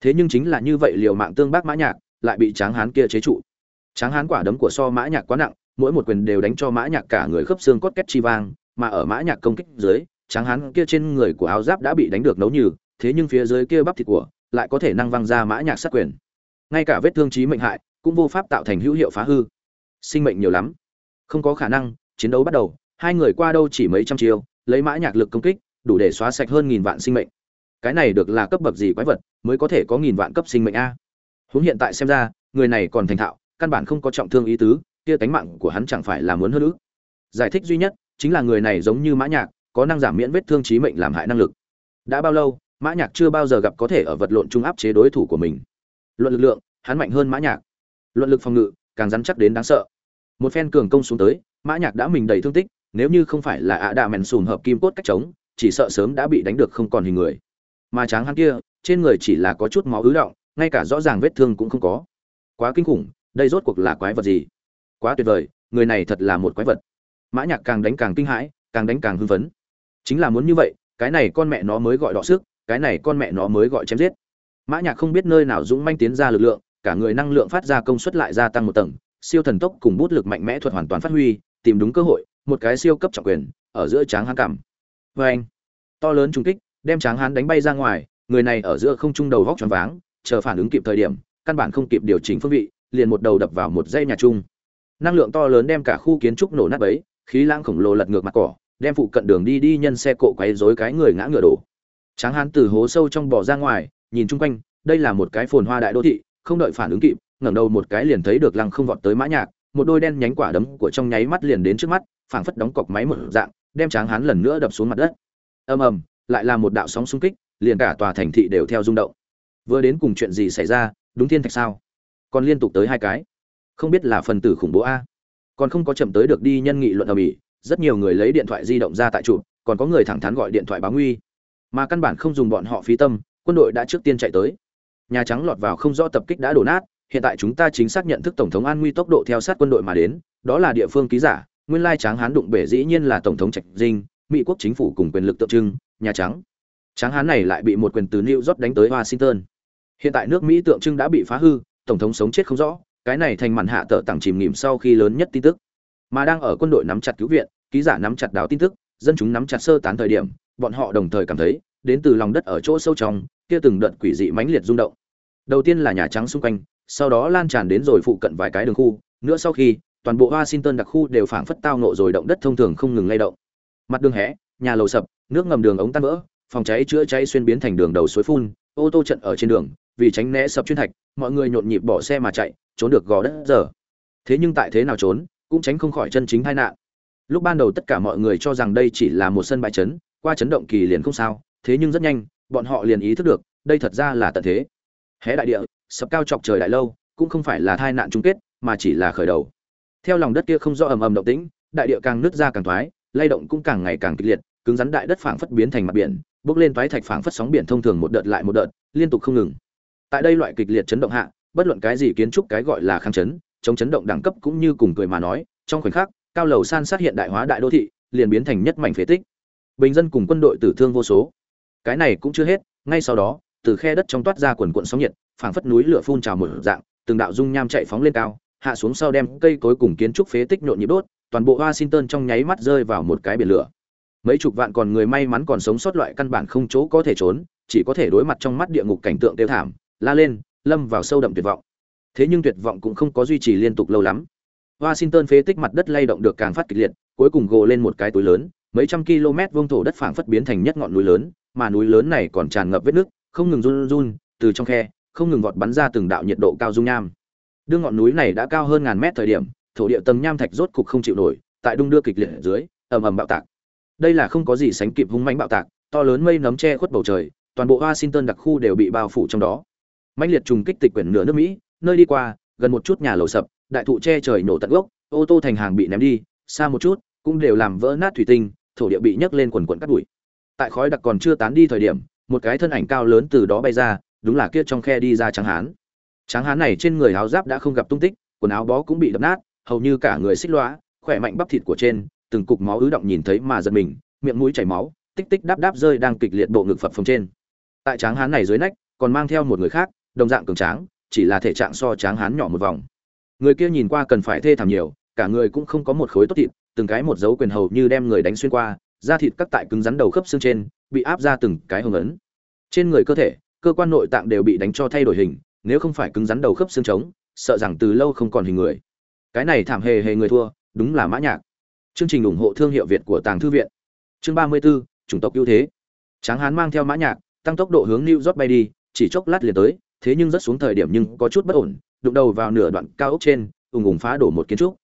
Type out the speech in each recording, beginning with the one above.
thế nhưng chính là như vậy liều mạng tương bác mã nhạc, lại bị tráng hán kia chế trụ. Tráng hán quả đấm của so mã nhạc quá nặng, mỗi một quyền đều đánh cho mã nhạc cả người khớp xương cốt két chi vang, mà ở mã nhạc công kích dưới, tráng hán kia trên người của áo giáp đã bị đánh được nấu nhừ, thế nhưng phía dưới kia bắp thịt của lại có thể năng văng ra mã nhạc sát quyền. Ngay cả vết thương chí mệnh hại cũng vô pháp tạo thành hữu hiệu phá hư. Sinh mệnh nhiều lắm. Không có khả năng, chiến đấu bắt đầu, hai người qua đâu chỉ mấy trăm chiêu, lấy mã nhạc lực công kích, đủ để xóa sạch hơn nghìn vạn sinh mệnh cái này được là cấp bậc gì quái vật mới có thể có nghìn vạn cấp sinh mệnh a? Huống hiện tại xem ra, người này còn thành thạo, căn bản không có trọng thương ý tứ, kia tánh mạng của hắn chẳng phải là muốn hơn nữa giải thích duy nhất chính là người này giống như mã nhạc, có năng giảm miễn vết thương chí mệnh làm hại năng lực. Đã bao lâu, mã nhạc chưa bao giờ gặp có thể ở vật lộn trung áp chế đối thủ của mình. Luận lực lượng, hắn mạnh hơn mã nhạc. Luận lực phòng ngự, càng rắn chắc đến đáng sợ. Một phen cường công xuống tới, mã nhạc đã mình đầy thương tích, nếu như không phải là ạ đạ mèn sùn hợp kim cốt cách chống, chỉ sợ sớm đã bị đánh được không còn hình người mà tráng hắn kia, trên người chỉ là có chút máu ứ động, ngay cả rõ ràng vết thương cũng không có. Quá kinh khủng, đây rốt cuộc là quái vật gì? Quá tuyệt vời, người này thật là một quái vật. Mã nhạc càng đánh càng kinh hãi, càng đánh càng hưng phấn. Chính là muốn như vậy, cái này con mẹ nó mới gọi đọ sức, cái này con mẹ nó mới gọi chém giết. Mã nhạc không biết nơi nào dũng manh tiến ra lực lượng, cả người năng lượng phát ra công suất lại gia tăng một tầng, siêu thần tốc cùng bút lực mạnh mẽ thuật hoàn toàn phát huy, tìm đúng cơ hội, một cái siêu cấp trọng quyền, ở giữa tráng hán cảm. Với anh to lớn trung kích đem tráng hán đánh bay ra ngoài, người này ở giữa không trung đầu vóc tròn váng, chờ phản ứng kịp thời điểm, căn bản không kịp điều chỉnh phương vị, liền một đầu đập vào một dây nhà trung năng lượng to lớn đem cả khu kiến trúc nổ nát bấy, khí lãng khổng lồ lật ngược mặt cỏ, đem phụ cận đường đi đi nhân xe cộ quấy rối cái người ngã ngựa đổ. Tráng hán từ hố sâu trong bò ra ngoài, nhìn chung quanh, đây là một cái phồn hoa đại đô thị, không đợi phản ứng kịp, ngẩng đầu một cái liền thấy được lăng không vọt tới mã nhạc, một đôi đen nhánh quả đấm của trong nháy mắt liền đến trước mắt, phảng phất đóng cọc máy một dạng, đem tráng hán lần nữa đập xuống mặt đất. Ầm ầm lại là một đạo sóng xung kích liền cả tòa thành thị đều theo rung động. Vừa đến cùng chuyện gì xảy ra đúng thiên thạch sao? Còn liên tục tới hai cái. Không biết là phần tử khủng bố a. Còn không có chậm tới được đi nhân nghị luận ầm ĩ, rất nhiều người lấy điện thoại di động ra tại trụ còn có người thẳng thắn gọi điện thoại báo nguy. Mà căn bản không dùng bọn họ phí tâm quân đội đã trước tiên chạy tới. Nhà trắng lọt vào không rõ tập kích đã đổ nát hiện tại chúng ta chính xác nhận thức tổng thống an nguy tốc độ theo sát quân đội mà đến đó là địa phương ký giả nguyên lai tráng hán đụng bể dĩ nhiên là tổng thống trạch dinh mỹ quốc chính phủ cùng quyền lực tượng trưng nhà trắng. Tráng hán này lại bị một quyền từ new york đánh tới washington. Hiện tại nước mỹ tượng trưng đã bị phá hư, tổng thống sống chết không rõ, cái này thành màn hạ tợ tặng chìm nghỉm sau khi lớn nhất tin tức. Mà đang ở quân đội nắm chặt cứu viện, ký giả nắm chặt đảo tin tức, dân chúng nắm chặt sơ tán thời điểm, bọn họ đồng thời cảm thấy, đến từ lòng đất ở chỗ sâu trong, kia từng đợt quỷ dị mãnh liệt rung động. Đầu tiên là nhà trắng xung quanh, sau đó lan tràn đến rồi phụ cận vài cái đường khu, nữa sau khi, toàn bộ washington đặc khu đều phảng phất tao nộ rồi động đất thông thường không ngừng lay động. Mặt đường hẽ nhà lầu sập, nước ngầm đường ống tan vỡ, phòng cháy chữa cháy xuyên biến thành đường đầu suối phun, ô tô trận ở trên đường, vì tránh né sập chuyên thạch, mọi người nhộn nhịp bỏ xe mà chạy, trốn được gò đất giờ. Thế nhưng tại thế nào trốn, cũng tránh không khỏi chân chính tai nạn. Lúc ban đầu tất cả mọi người cho rằng đây chỉ là một sân bãi chấn, qua chấn động kỳ liền không sao, thế nhưng rất nhanh, bọn họ liền ý thức được, đây thật ra là tận thế. Hé đại địa, sập cao chọc trời đại lâu, cũng không phải là tai nạn chung kết, mà chỉ là khởi đầu. Theo lòng đất kia không rõ ầm ầm động tĩnh, đại địa càng nứt ra càng thoái, lay động cũng càng ngày càng kịch liệt cứng rắn đại đất phảng phất biến thành mặt biển, bốc lên toái thạch phảng phất sóng biển thông thường một đợt lại một đợt, liên tục không ngừng. Tại đây loại kịch liệt chấn động hạ, bất luận cái gì kiến trúc cái gọi là kháng chấn, chống chấn động đẳng cấp cũng như cùng cười mà nói, trong khoảnh khắc, cao lầu san sát hiện đại hóa đại đô thị, liền biến thành nhất mảnh phế tích. Bình dân cùng quân đội tử thương vô số. Cái này cũng chưa hết, ngay sau đó, từ khe đất trong toát ra quần cuộn sóng nhiệt, phảng phất núi lửa phun trào một dạng, từng đạo dung nham chạy phóng lên cao, hạ xuống sau đem cây cối cùng kiến trúc phế tích nhộn nhịp đốt, toàn bộ washington trong nháy mắt rơi vào một cái biển lửa mấy chục vạn còn người may mắn còn sống sót loại căn bản không chỗ có thể trốn, chỉ có thể đối mặt trong mắt địa ngục cảnh tượng tiêu thảm, la lên, lâm vào sâu đậm tuyệt vọng. Thế nhưng tuyệt vọng cũng không có duy trì liên tục lâu lắm. Washington phế tích mặt đất lay động được càng phát kịch liệt, cuối cùng gồ lên một cái túi lớn, mấy trăm km vuông thổ đất phảng phất biến thành nhất ngọn núi lớn, mà núi lớn này còn tràn ngập vết nước, không ngừng run run, từ trong khe, không ngừng vọt bắn ra từng đạo nhiệt độ cao dung nham. Đương ngọn núi này đã cao hơn ngàn mét thời điểm, thổ địa tầng nham thạch rốt cục không chịu nổi, tại đung đưa kịch liệt ở dưới, ầm ầm bạo tạc đây là không có gì sánh kịp hung mãnh bạo tạc, to lớn mây nấm che khuất bầu trời, toàn bộ washington đặc khu đều bị bao phủ trong đó. Mãnh liệt trùng kích tịch quyển nửa nước mỹ, nơi đi qua, gần một chút nhà lầu sập, đại thụ che trời nổ tận gốc, ô tô thành hàng bị ném đi, xa một chút, cũng đều làm vỡ nát thủy tinh, thổ địa bị nhấc lên quần quần cắt bụi. Tại khói đặc còn chưa tán đi thời điểm, một cái thân ảnh cao lớn từ đó bay ra, đúng là kia trong khe đi ra tráng hán. Tráng hán này trên người áo giáp đã không gặp tung tích, quần áo bó cũng bị đập nát, hầu như cả người xích lõa, khỏe mạnh bắp thịt của trên từng cục máu ứ động nhìn thấy mà giật mình, miệng mũi chảy máu, tích tích đáp đáp rơi đang kịch liệt bộ ngực phập phồng trên. Tại tráng hán này dưới nách, còn mang theo một người khác, đồng dạng cường tráng, chỉ là thể trạng so tráng hán nhỏ một vòng. Người kia nhìn qua cần phải thê thảm nhiều, cả người cũng không có một khối tốt thịt, từng cái một dấu quyền hầu như đem người đánh xuyên qua, da thịt cắt tại cứng rắn đầu khớp xương trên, bị áp ra từng cái hồng ấn. Trên người cơ thể, cơ quan nội tạng đều bị đánh cho thay đổi hình, nếu không phải cứng rắn đầu khớp xương trống, sợ rằng từ lâu không còn hình người. Cái này thảm hề hề người thua, đúng là mã nhạc chương trình ủng hộ thương hiệu việt của tàng thư viện. Chương ba mươi 34, chủng tộc ưu thế. Tráng hán mang theo mã nhạc tăng tốc độ hướng new york bay đi chỉ chốc lát liền tới thế nhưng rất xuống thời điểm nhưng có chút bất ổn đụng đầu vào nửa đoạn cao ốc trên ùng ùng phá đổ một kiến trúc.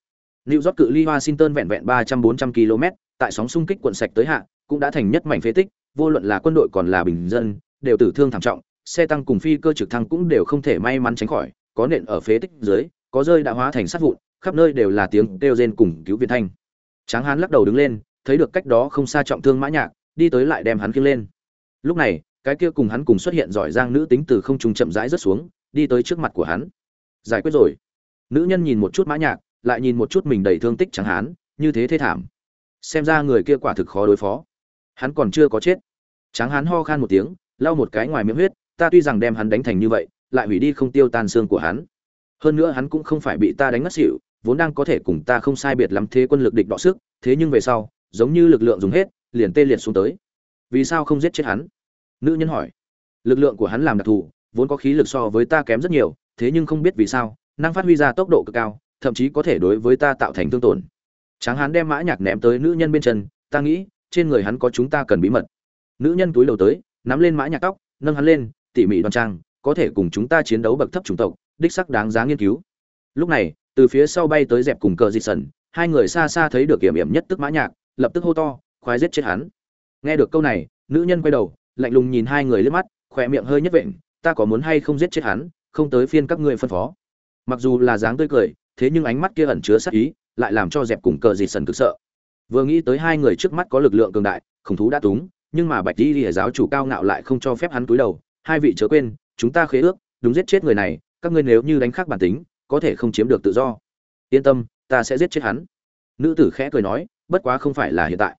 New york cự ly washington vẹn vẹn ba trăm bốn trăm km tại sóng xung kích quận sạch tới hạ cũng đã thành nhất mảnh phế tích vô luận là quân đội còn là bình dân đều tử thương thảm trọng xe tăng cùng phi cơ trực thăng cũng đều không thể may mắn tránh khỏi có nện ở phế tích dưới có rơi đã hóa thành sát vụn khắp nơi đều là tiếng kêu rên cùng cứu viện thanh tráng hán lắc đầu đứng lên, thấy được cách đó không xa trọng thương mã nhạc, đi tới lại đem hắn khiêng lên. Lúc này, cái kia cùng hắn cùng xuất hiện giỏi giang nữ tính từ không trung chậm rãi rớt xuống, đi tới trước mặt của hắn. Giải quyết rồi. Nữ nhân nhìn một chút mã nhạc, lại nhìn một chút mình đầy thương tích tráng hán, như thế thê thảm. Xem ra người kia quả thực khó đối phó. Hắn còn chưa có chết. Tráng hán ho khan một tiếng, lau một cái ngoài miệng huyết, ta tuy rằng đem hắn đánh thành như vậy, lại hủy đi không tiêu tan xương của hắn. Hơn nữa hắn cũng không phải bị ta đánh ngất xỉu vốn đang có thể cùng ta không sai biệt lắm thế quân lực địch đọ sức, thế nhưng về sau, giống như lực lượng dùng hết, liền tê liệt xuống tới. Vì sao không giết chết hắn? Nữ nhân hỏi. Lực lượng của hắn làm đặc thù, vốn có khí lực so với ta kém rất nhiều, thế nhưng không biết vì sao, năng phát huy ra tốc độ cực cao, thậm chí có thể đối với ta tạo thành thương tổn. Tráng hắn đem mã nhạc ném tới nữ nhân bên chân, ta nghĩ, trên người hắn có chúng ta cần bí mật. Nữ nhân túi đầu tới, nắm lên mã nhạc tóc, nâng hắn lên, tỉ mỉ đoan trang, có thể cùng chúng ta chiến đấu bậc thấp chủng tộc, đích sắc đáng giá nghiên cứu. Lúc này từ phía sau bay tới dẹp cùng cờ dị sần, hai người xa xa thấy được kiểm hiểm nhất tức mã nhạc, lập tức hô to, khoái giết chết hắn. Nghe được câu này, nữ nhân quay đầu, lạnh lùng nhìn hai người liếc mắt khoe miệng hơi nhất vện, ta có muốn hay không giết chết hắn, không tới phiên các ngươi phân phó. Mặc dù là dáng tươi cười, thế nhưng ánh mắt kia ẩn chứa sát ý, lại làm cho dẹp cùng cờ dị sần cực sợ. Vừa nghĩ tới hai người trước mắt có lực lượng cường đại, khủng thú đã túng, nhưng mà bạch di lìa giáo chủ cao ngạo lại không cho phép hắn cúi đầu, hai vị chớ quên, chúng ta khế ước, đúng giết chết người này, các ngươi nếu như đánh khác bản tính có thể không chiếm được tự do. Yên tâm, ta sẽ giết chết hắn. Nữ tử khẽ cười nói, bất quá không phải là hiện tại.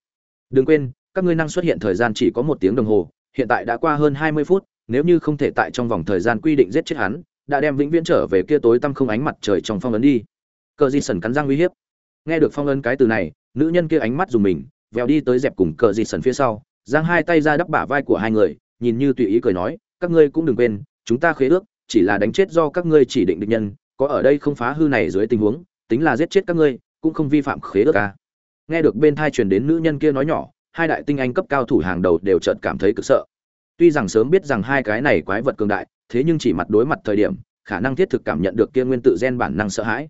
Đừng quên, các ngươi năng xuất hiện thời gian chỉ có một tiếng đồng hồ, hiện tại đã qua hơn hai mươi phút, nếu như không thể tại trong vòng thời gian quy định giết chết hắn, đã đem vĩnh viễn trở về kia tối tăm không ánh mặt trời trong phong ấn đi. Cờ di sần cắn răng uy hiếp. Nghe được phong ấn cái từ này, nữ nhân kia ánh mắt dùng mình, vèo đi tới dẹp cùng cờ di sần phía sau, giang hai tay ra đắp bả vai của hai người, nhìn như tùy ý cười nói, các ngươi cũng đừng quên, chúng ta khế ước, chỉ là đánh chết do các ngươi chỉ định định nhân có ở đây không phá hư này dưới tình huống, tính là giết chết các ngươi, cũng không vi phạm khế ước ca nghe được bên thai truyền đến nữ nhân kia nói nhỏ, hai đại tinh anh cấp cao thủ hàng đầu đều chợt cảm thấy cực sợ. Tuy rằng sớm biết rằng hai cái này quái vật cường đại, thế nhưng chỉ mặt đối mặt thời điểm, khả năng thiết thực cảm nhận được kia nguyên tự gen bản năng sợ hãi.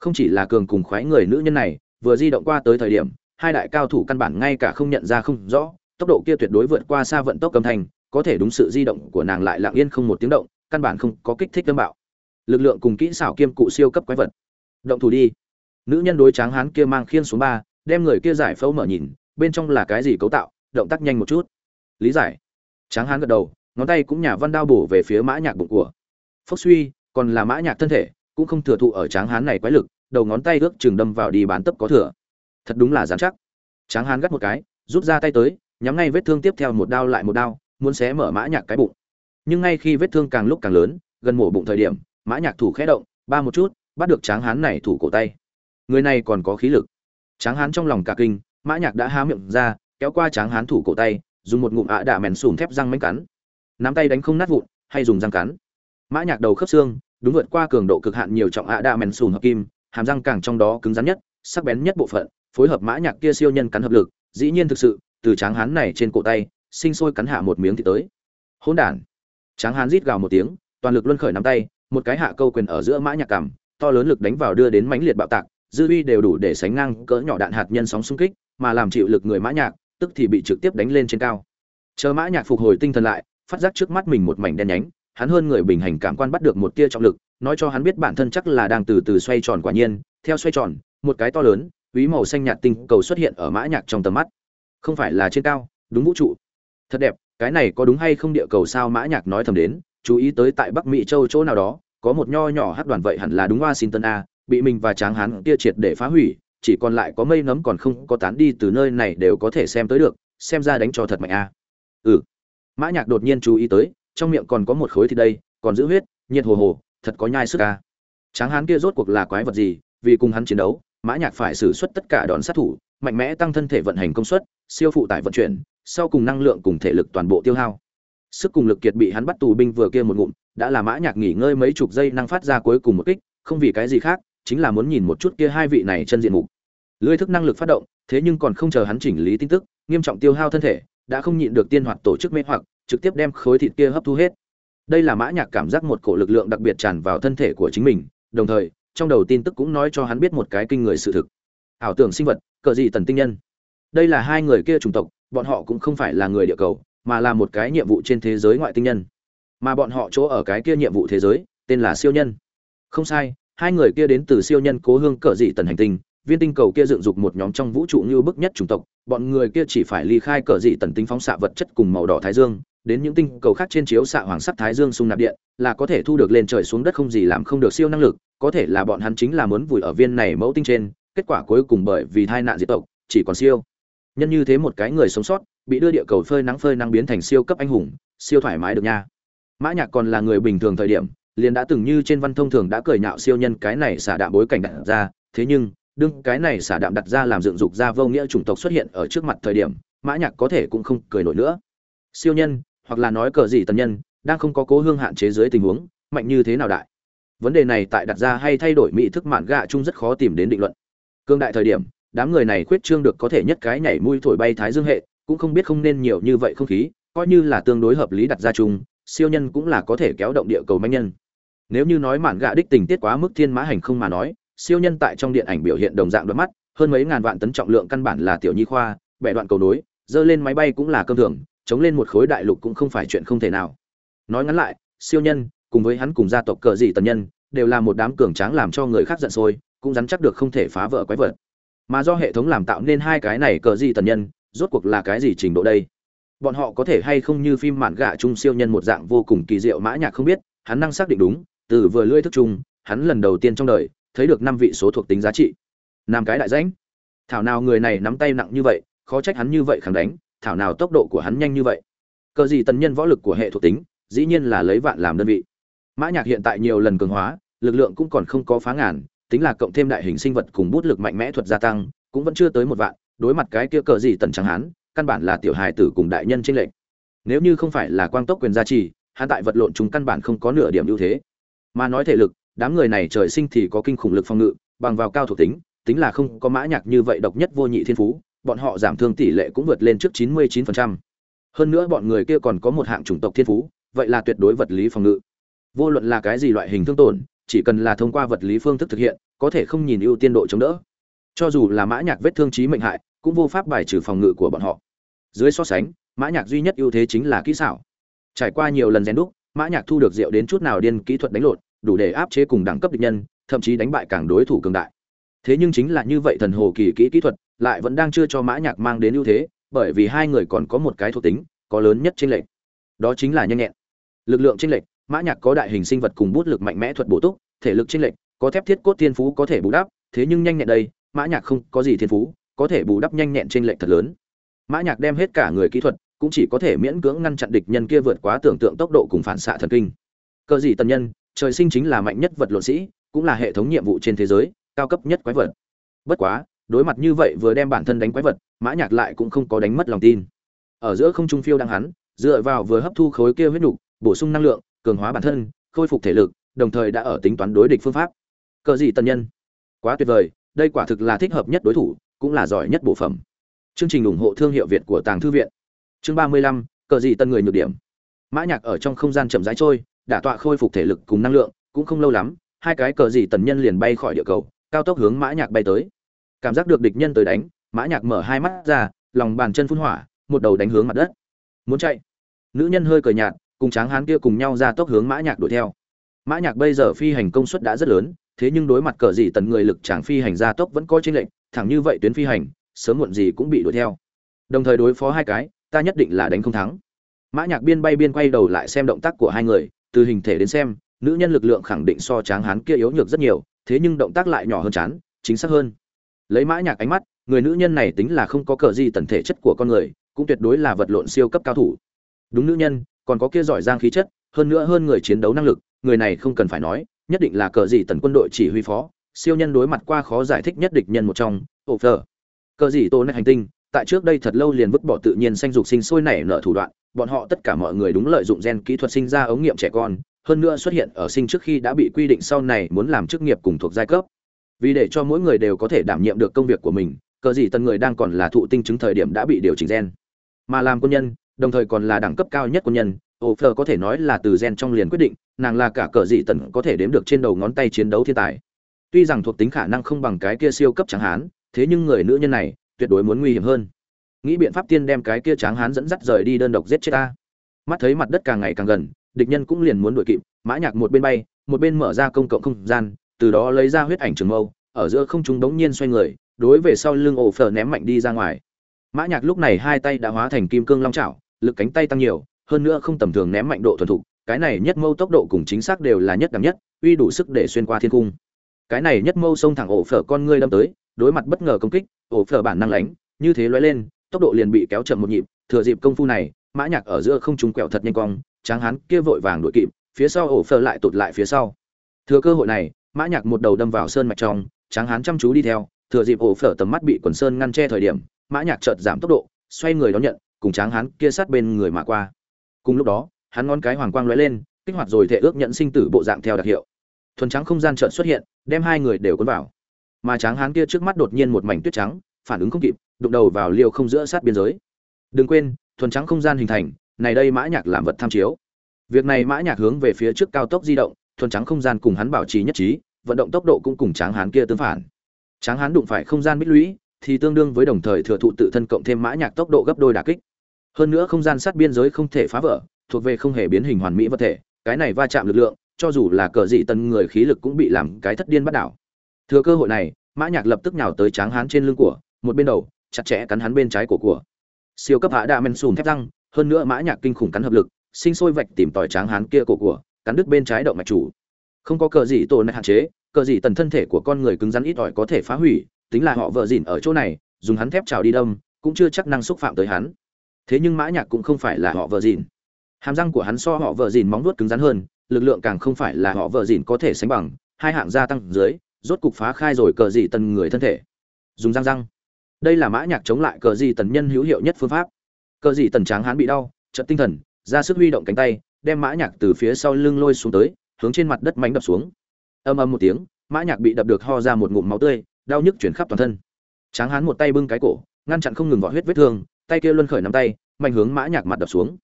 Không chỉ là cường cùng khoái người nữ nhân này, vừa di động qua tới thời điểm, hai đại cao thủ căn bản ngay cả không nhận ra không rõ, tốc độ kia tuyệt đối vượt qua xa vận tốc cầm thành có thể đúng sự di động của nàng lại lặng yên không một tiếng động, căn bản không có kích thích tâm bạo lực lượng cùng kỹ xảo kiêm cụ siêu cấp quái vật. Động thủ đi. Nữ nhân đối tráng hán kia mang khiên xuống ba, đem người kia giải phẫu mở nhìn, bên trong là cái gì cấu tạo, động tác nhanh một chút. Lý giải. Tráng hán gật đầu, ngón tay cũng nhà văn đao bổ về phía mã nhạc bụng của. Phốc suy, còn là mã nhạc thân thể, cũng không thừa thụ ở tráng hán này quái lực, đầu ngón tay ước chừng đâm vào đi bán tấp có thừa. Thật đúng là dán chắc. Tráng hán gắt một cái, rút ra tay tới, nhắm ngay vết thương tiếp theo một đao lại một đao, muốn xé mở mã nhạc cái bụng. Nhưng ngay khi vết thương càng lúc càng lớn, gần mổ bụng thời điểm mã nhạc thủ khẽ động, ba một chút, bắt được tráng hán này thủ cổ tay. Người này còn có khí lực. Tráng hán trong lòng cả kinh, mã nhạc đã há miệng ra, kéo qua tráng hán thủ cổ tay, dùng một ngụm ạ đạ mèn sùn thép răng mánh cắn. Nắm tay đánh không nát vụn, hay dùng răng cắn. Mã nhạc đầu khớp xương, đúng vượt qua cường độ cực hạn nhiều trọng ạ đạ mèn sùn hợp kim, hàm răng càng trong đó cứng rắn nhất, sắc bén nhất bộ phận, phối hợp mã nhạc kia siêu nhân cắn hợp lực, dĩ nhiên thực sự, từ tráng hán này trên cổ tay, sinh sôi cắn hạ một miếng thì tới. Hỗn đản. Tráng hán rít gào một tiếng, toàn lực luân khởi nắm tay một cái hạ câu quyền ở giữa mã nhạc cảm, to lớn lực đánh vào đưa đến mãnh liệt bạo tạc dư uy đều đủ để sánh ngang cỡ nhỏ đạn hạt nhân sóng xung kích mà làm chịu lực người mã nhạc tức thì bị trực tiếp đánh lên trên cao. Chờ mã nhạc phục hồi tinh thần lại phát giác trước mắt mình một mảnh đen nhánh hắn hơn người bình hành cảm quan bắt được một tia trọng lực nói cho hắn biết bản thân chắc là đang từ từ xoay tròn quả nhiên theo xoay tròn một cái to lớn quý màu xanh nhạt tinh cầu xuất hiện ở mã nhạc trong tầm mắt. Không phải là trên cao đúng vũ trụ. Thật đẹp cái này có đúng hay không địa cầu sao mã nhạc nói thầm đến chú ý tới tại bắc mỹ châu chỗ nào đó, có một nho nhỏ hát đoàn vậy hẳn là đúng washington a, bị mình và tráng hán kia triệt để phá hủy, chỉ còn lại có mây nấm còn không có tán đi từ nơi này đều có thể xem tới được, xem ra đánh cho thật mạnh a. Ừ. Mã nhạc đột nhiên chú ý tới, trong miệng còn có một khối thịt đây, còn giữ huyết, nhiệt hồ hồ, thật có nhai sức a. Tráng hán kia rốt cuộc là quái vật gì, vì cùng hắn chiến đấu, mã nhạc phải sử xuất tất cả đòn sát thủ, mạnh mẽ tăng thân thể vận hành công suất, siêu phụ tải vận chuyển, sau cùng năng lượng cùng thể lực toàn bộ tiêu hao sức cùng lực kiệt bị hắn bắt tù binh vừa kia một ngụm, đã là mã nhạc nghỉ ngơi mấy chục giây năng phát ra cuối cùng một kích, không vì cái gì khác, chính là muốn nhìn một chút kia hai vị này chân diện mục. Lưỡi thức năng lực phát động, thế nhưng còn không chờ hắn chỉnh lý tin tức, nghiêm trọng tiêu hao thân thể, đã không nhịn được tiên hoạt tổ chức mê hoặc, trực tiếp đem khối thịt kia hấp thu hết. Đây là mã nhạc cảm giác một cổ lực lượng đặc biệt tràn vào thân thể của chính mình, đồng thời, trong đầu tin tức cũng nói cho hắn biết một cái kinh người sự thực. Ảo tưởng sinh vật, cờ gì tần tinh nhân. Đây là hai người kia chủng tộc, bọn họ cũng không phải là người địa cầu mà là một cái nhiệm vụ trên thế giới ngoại tinh nhân. Mà bọn họ chỗ ở cái kia nhiệm vụ thế giới, tên là siêu nhân. Không sai, hai người kia đến từ siêu nhân cố hương cờ dị tần hành tinh, viên tinh cầu kia dựng dục một nhóm trong vũ trụ như bức nhất chủng tộc, bọn người kia chỉ phải ly khai cờ dị tần tinh phóng xạ vật chất cùng màu đỏ thái dương, đến những tinh cầu khác trên chiếu xạ hoàng sắc thái dương xung nạp điện, là có thể thu được lên trời xuống đất không gì làm không được siêu năng lực, có thể là bọn hắn chính là muốn vùi ở viên này mẫu tinh trên, kết quả cuối cùng bởi vì tai nạn diệt tộc, chỉ còn siêu nhân như thế một cái người sống sót, bị đưa địa cầu phơi nắng phơi nắng biến thành siêu cấp anh hùng, siêu thoải mái được nha. Mã nhạc còn là người bình thường thời điểm, liền đã từng như trên văn thông thường đã cười nhạo siêu nhân cái này xả đạm bối cảnh đặt ra, thế nhưng, đương cái này xả đạm đặt ra làm dựng dục ra vô nghĩa chủng tộc xuất hiện ở trước mặt thời điểm, mã nhạc có thể cũng không cười nổi nữa. Siêu nhân, hoặc là nói cờ gì tần nhân, đang không có cố hương hạn chế dưới tình huống, mạnh như thế nào đại? Vấn đề này tại đặt ra hay thay đổi mỹ thức mạn gạ chung rất khó tìm đến định luận. Cương đại thời điểm đám người này khuyết trương được có thể nhất cái nhảy mũi thổi bay thái dương hệ, cũng không biết không nên nhiều như vậy không khí, coi như là tương đối hợp lý đặt ra chung, siêu nhân cũng là có thể kéo động địa cầu manh nhân. Nếu như nói mạn gạ đích tình tiết quá mức thiên mã hành không mà nói, siêu nhân tại trong điện ảnh biểu hiện đồng dạng đôi mắt, hơn mấy ngàn vạn tấn trọng lượng căn bản là tiểu nhi khoa, bẻ đoạn cầu nối dơ lên máy bay cũng là cơm thường, chống lên một khối đại lục cũng không phải chuyện không thể nào. Nói ngắn lại, siêu nhân, cùng với hắn cùng gia tộc cờ dị tần nhân, đều là một đám cường tráng làm cho người khác giận sôi, cũng dám chắc được không thể phá vỡ quái vật mà do hệ thống làm tạo nên hai cái này cờ gì tần nhân, rốt cuộc là cái gì trình độ đây? Bọn họ có thể hay không như phim mạn gạ chung siêu nhân một dạng vô cùng kỳ diệu mã nhạc không biết, hắn năng xác định đúng, từ vừa lưỡi thức chung, hắn lần đầu tiên trong đời thấy được năm vị số thuộc tính giá trị. Năm cái đại danh. Thảo nào người này nắm tay nặng như vậy, khó trách hắn như vậy khẳng đánh, thảo nào tốc độ của hắn nhanh như vậy. Cờ gì tần nhân võ lực của hệ thuộc tính, dĩ nhiên là lấy vạn làm đơn vị. Mã nhạc hiện tại nhiều lần cường hóa, lực lượng cũng còn không có phá ngàn tính là cộng thêm đại hình sinh vật cùng bút lực mạnh mẽ thuật gia tăng, cũng vẫn chưa tới một vạn, đối mặt cái kia cờ gì tần trắng hán, căn bản là tiểu hài tử cùng đại nhân trên lệnh nếu như không phải là quang tốc quyền gia trì, hắn tại vật lộn chúng căn bản không có nửa điểm ưu thế. Mà nói thể lực, đám người này trời sinh thì có kinh khủng lực phòng ngự, bằng vào cao thuộc tính tính là không có mã nhạc như vậy độc nhất vô nhị thiên phú, bọn họ giảm thương tỷ lệ cũng vượt lên trước 99%. hơn nữa bọn người kia còn có một hạng chủng tộc thiên phú, vậy là tuyệt đối vật lý phòng ngự. Vô luận là cái gì loại hình thương tổn chỉ cần là thông qua vật lý phương thức thực hiện, có thể không nhìn ưu tiên độ chống đỡ. Cho dù là mã nhạc vết thương chí mệnh hại, cũng vô pháp bài trừ phòng ngự của bọn họ. Dưới so sánh, mã nhạc duy nhất ưu thế chính là kỹ xảo. Trải qua nhiều lần rèn đúc, mã nhạc thu được rượu đến chút nào điên kỹ thuật đánh lộn, đủ để áp chế cùng đẳng cấp địch nhân, thậm chí đánh bại càng đối thủ cường đại. Thế nhưng chính là như vậy thần hồ kỳ kỹ kỹ thuật, lại vẫn đang chưa cho mã nhạc mang đến ưu thế, bởi vì hai người còn có một cái thuộc tính, có lớn nhất trên lệnh đó chính là nhanh nhẹn. Lực lượng trên lệnh mã nhạc có đại hình sinh vật cùng bút lực mạnh mẽ thuật bổ túc, thể lực trên lệnh có thép thiết cốt thiên phú có thể bù đắp, thế nhưng nhanh nhẹn đây, mã nhạc không có gì thiên phú, có thể bù đắp nhanh nhẹn trên lệnh thật lớn. Mã nhạc đem hết cả người kỹ thuật, cũng chỉ có thể miễn cưỡng ngăn chặn địch nhân kia vượt quá tưởng tượng tốc độ cùng phản xạ thần kinh. Cơ gì tần nhân, trời sinh chính là mạnh nhất vật lộn sĩ, cũng là hệ thống nhiệm vụ trên thế giới, cao cấp nhất quái vật. Bất quá, đối mặt như vậy vừa đem bản thân đánh quái vật, mã nhạc lại cũng không có đánh mất lòng tin. Ở giữa không trung phiêu đang hắn, dựa vào vừa hấp thu khối kia huyết nục, bổ sung năng lượng cường hóa bản thân, khôi phục thể lực, đồng thời đã ở tính toán đối địch phương pháp. Cờ gì tần nhân? Quá tuyệt vời, đây quả thực là thích hợp nhất đối thủ, cũng là giỏi nhất bộ phẩm. Chương trình ủng hộ thương hiệu việt của tàng thư viện. Chương ba mươi lăm, cờ gì tân người nhược điểm. Mã nhạc ở trong không gian chậm rãi trôi, đả tọa khôi phục thể lực cùng năng lượng, cũng không lâu lắm, hai cái cờ gì tần nhân liền bay khỏi địa cầu, cao tốc hướng mã nhạc bay tới. Cảm giác được địch nhân tới đánh, mã nhạc mở hai mắt ra, lòng bàn chân phun hỏa, một đầu đánh hướng mặt đất. Muốn chạy. Nữ nhân hơi cười nhạt cùng tráng hán kia cùng nhau ra tốc hướng mã nhạc đuổi theo. Mã nhạc bây giờ phi hành công suất đã rất lớn, thế nhưng đối mặt cờ gì tần người lực tráng phi hành ra tốc vẫn có trên lệnh thẳng như vậy tuyến phi hành, sớm muộn gì cũng bị đuổi theo. Đồng thời đối phó hai cái, ta nhất định là đánh không thắng. Mã nhạc biên bay biên quay đầu lại xem động tác của hai người, từ hình thể đến xem, nữ nhân lực lượng khẳng định so tráng hán kia yếu nhược rất nhiều, thế nhưng động tác lại nhỏ hơn chán, chính xác hơn. Lấy mã nhạc ánh mắt, người nữ nhân này tính là không có cờ gì tần thể chất của con người, cũng tuyệt đối là vật lộn siêu cấp cao thủ. Đúng nữ nhân còn có kia giỏi giang khí chất, hơn nữa hơn người chiến đấu năng lực, người này không cần phải nói, nhất định là cờ gì tần quân đội chỉ huy phó, siêu nhân đối mặt qua khó giải thích nhất địch nhân một trong, ổ cờ gì tổ này hành tinh, tại trước đây thật lâu liền vứt bỏ tự nhiên sanh dục sinh sôi nảy nở thủ đoạn, bọn họ tất cả mọi người đúng lợi dụng gen kỹ thuật sinh ra ống nghiệm trẻ con, hơn nữa xuất hiện ở sinh trước khi đã bị quy định sau này muốn làm chức nghiệp cùng thuộc giai cấp. Vì để cho mỗi người đều có thể đảm nhiệm được công việc của mình, cờ gì tần người đang còn là thụ tinh chứng thời điểm đã bị điều chỉnh gen. Mà làm quân nhân đồng thời còn là đẳng cấp cao nhất quân nhân. Ổ phờ có thể nói là từ gen trong liền quyết định, nàng là cả cờ dị tần có thể đếm được trên đầu ngón tay chiến đấu thiên tài. Tuy rằng thuộc tính khả năng không bằng cái kia siêu cấp tráng hán, thế nhưng người nữ nhân này tuyệt đối muốn nguy hiểm hơn. Nghĩ biện pháp tiên đem cái kia tráng hán dẫn dắt rời đi đơn độc giết chết ta. Mắt thấy mặt đất càng ngày càng gần, địch nhân cũng liền muốn đuổi kịp, mã nhạc một bên bay, một bên mở ra công cộng không gian, từ đó lấy ra huyết ảnh trường mâu, ở giữa không trung đống nhiên xoay người, đối về sau lưng ổ phở ném mạnh đi ra ngoài. Mã nhạc lúc này hai tay đã hóa thành kim cương long chảo lực cánh tay tăng nhiều, hơn nữa không tầm thường ném mạnh độ thuần thục, cái này nhất mâu tốc độ cùng chính xác đều là nhất đẳng nhất, uy đủ sức để xuyên qua thiên cung. Cái này nhất mâu xông thẳng ổ phở con ngươi đâm tới, đối mặt bất ngờ công kích, ổ phở bản năng lánh, như thế lóe lên, tốc độ liền bị kéo chậm một nhịp, thừa dịp công phu này, mã nhạc ở giữa không trung quẹo thật nhanh cong, tráng hán kia vội vàng đuổi kịp, phía sau ổ phở lại tụt lại phía sau. Thừa cơ hội này, mã nhạc một đầu đâm vào sơn mạch trong, tráng hán chăm chú đi theo, thừa dịp ổ phở tầm mắt bị quần sơn ngăn che thời điểm, mã nhạc chợt giảm tốc độ, xoay người đón nhận cùng tráng hán kia sát bên người mà qua. Cùng lúc đó, hắn ngón cái hoàng quang lóe lên, kích hoạt rồi thể ước nhận sinh tử bộ dạng theo đặc hiệu. Thuần trắng không gian chợt xuất hiện, đem hai người đều cuốn vào. Mà tráng hán kia trước mắt đột nhiên một mảnh tuyết trắng, phản ứng không kịp, đụng đầu vào liều không giữa sát biên giới. Đừng quên, thuần trắng không gian hình thành, này đây mã nhạc làm vật tham chiếu. Việc này mã nhạc hướng về phía trước cao tốc di động, thuần trắng không gian cùng hắn bảo trì nhất trí, vận động tốc độ cũng cùng tráng hán kia tương phản. Tráng hán đụng phải không gian bích lũy, thì tương đương với đồng thời thừa thụ tự thân cộng thêm mã nhạc tốc độ gấp đôi đả kích hơn nữa không gian sát biên giới không thể phá vỡ, thuộc về không hề biến hình hoàn mỹ vật thể, cái này va chạm lực lượng, cho dù là cờ dị tân người khí lực cũng bị làm cái thất điên bắt đảo. Thừa cơ hội này, mã nhạc lập tức nhào tới tráng hán trên lưng của, một bên đầu, chặt chẽ cắn hắn bên trái của của. Siêu cấp hạ đa men sùn thép răng, hơn nữa mã nhạc kinh khủng cắn hợp lực, sinh sôi vạch tìm tỏi tráng hán kia cổ của, cắn đứt bên trái động mạch chủ. Không có cờ gì tổ này hạn chế, cờ gì tần thân thể của con người cứng rắn ít ỏi có thể phá hủy, tính là họ vợ dỉn ở chỗ này, dùng hắn thép trào đi đâm, cũng chưa chắc năng xúc phạm tới hắn thế nhưng mã nhạc cũng không phải là họ vợ dìn. Hàm răng của hắn so họ vợ dìn móng vuốt cứng rắn hơn, lực lượng càng không phải là họ vợ dìn có thể sánh bằng, hai hạng gia tăng dưới, rốt cục phá khai rồi cờ dị tần người thân thể. Dùng răng răng. Đây là mã nhạc chống lại cờ dị tần nhân hữu hiệu nhất phương pháp. Cờ dị tần tráng hắn bị đau, chợt tinh thần, ra sức huy động cánh tay, đem mã nhạc từ phía sau lưng lôi xuống tới, hướng trên mặt đất mánh đập xuống. Âm âm một tiếng, mã nhạc bị đập được ho ra một ngụm máu tươi, đau nhức chuyển khắp toàn thân. Tráng hắn một tay bưng cái cổ, ngăn chặn không ngừng vọt huyết vết thương tay kia luân khởi nắm tay mạnh hướng mã nhạc mặt đập xuống.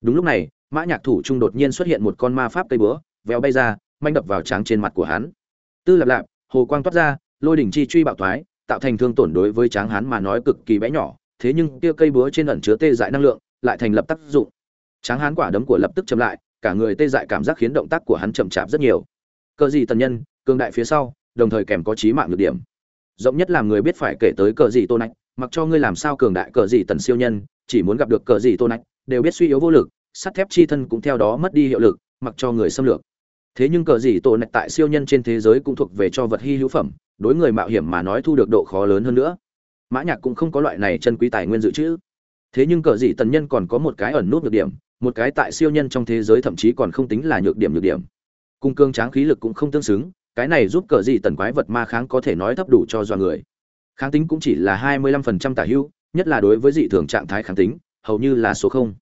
Đúng lúc này, mã nhạc thủ trung đột nhiên xuất hiện một con ma pháp cây búa vèo bay ra mạnh đập vào tráng trên mặt của hắn. Tư lạp lạp, hồ quang toát ra, lôi đỉnh chi truy bạo thoái, tạo thành thương tổn đối với tráng hắn mà nói cực kỳ bé nhỏ, thế nhưng kia cây búa trên ẩn chứa tê dại năng lượng, lại thành lập tác dụng. Tráng hắn quả đấm của lập tức chậm lại, cả người tê dại cảm giác khiến động tác của hắn chậm chạp rất nhiều. Cờ gì tần nhân, cường đại phía sau, đồng thời kèm có trí mạng nhược điểm. Rộng nhất làm người biết phải kể tới cờ gì tô nạnh mặc cho ngươi làm sao cường đại cờ gì tần siêu nhân, chỉ muốn gặp được cờ gì tô nạch đều biết suy yếu vô lực, sắt thép chi thân cũng theo đó mất đi hiệu lực, mặc cho người xâm lược. Thế nhưng cờ gì tô nạch tại siêu nhân trên thế giới cũng thuộc về cho vật hy hữu phẩm, đối người mạo hiểm mà nói thu được độ khó lớn hơn nữa. Mã nhạc cũng không có loại này chân quý tài nguyên dự trữ. Thế nhưng cờ gì tần nhân còn có một cái ẩn nút nhược điểm, một cái tại siêu nhân trong thế giới thậm chí còn không tính là nhược điểm nhược điểm. Cung cương tráng khí lực cũng không tương xứng, cái này giúp cờ gì tần quái vật ma kháng có thể nói thấp đủ cho doa người kháng tính cũng chỉ là hai mươi lăm phần trăm tả hữu, nhất là đối với dị thường trạng thái kháng tính, hầu như là số không.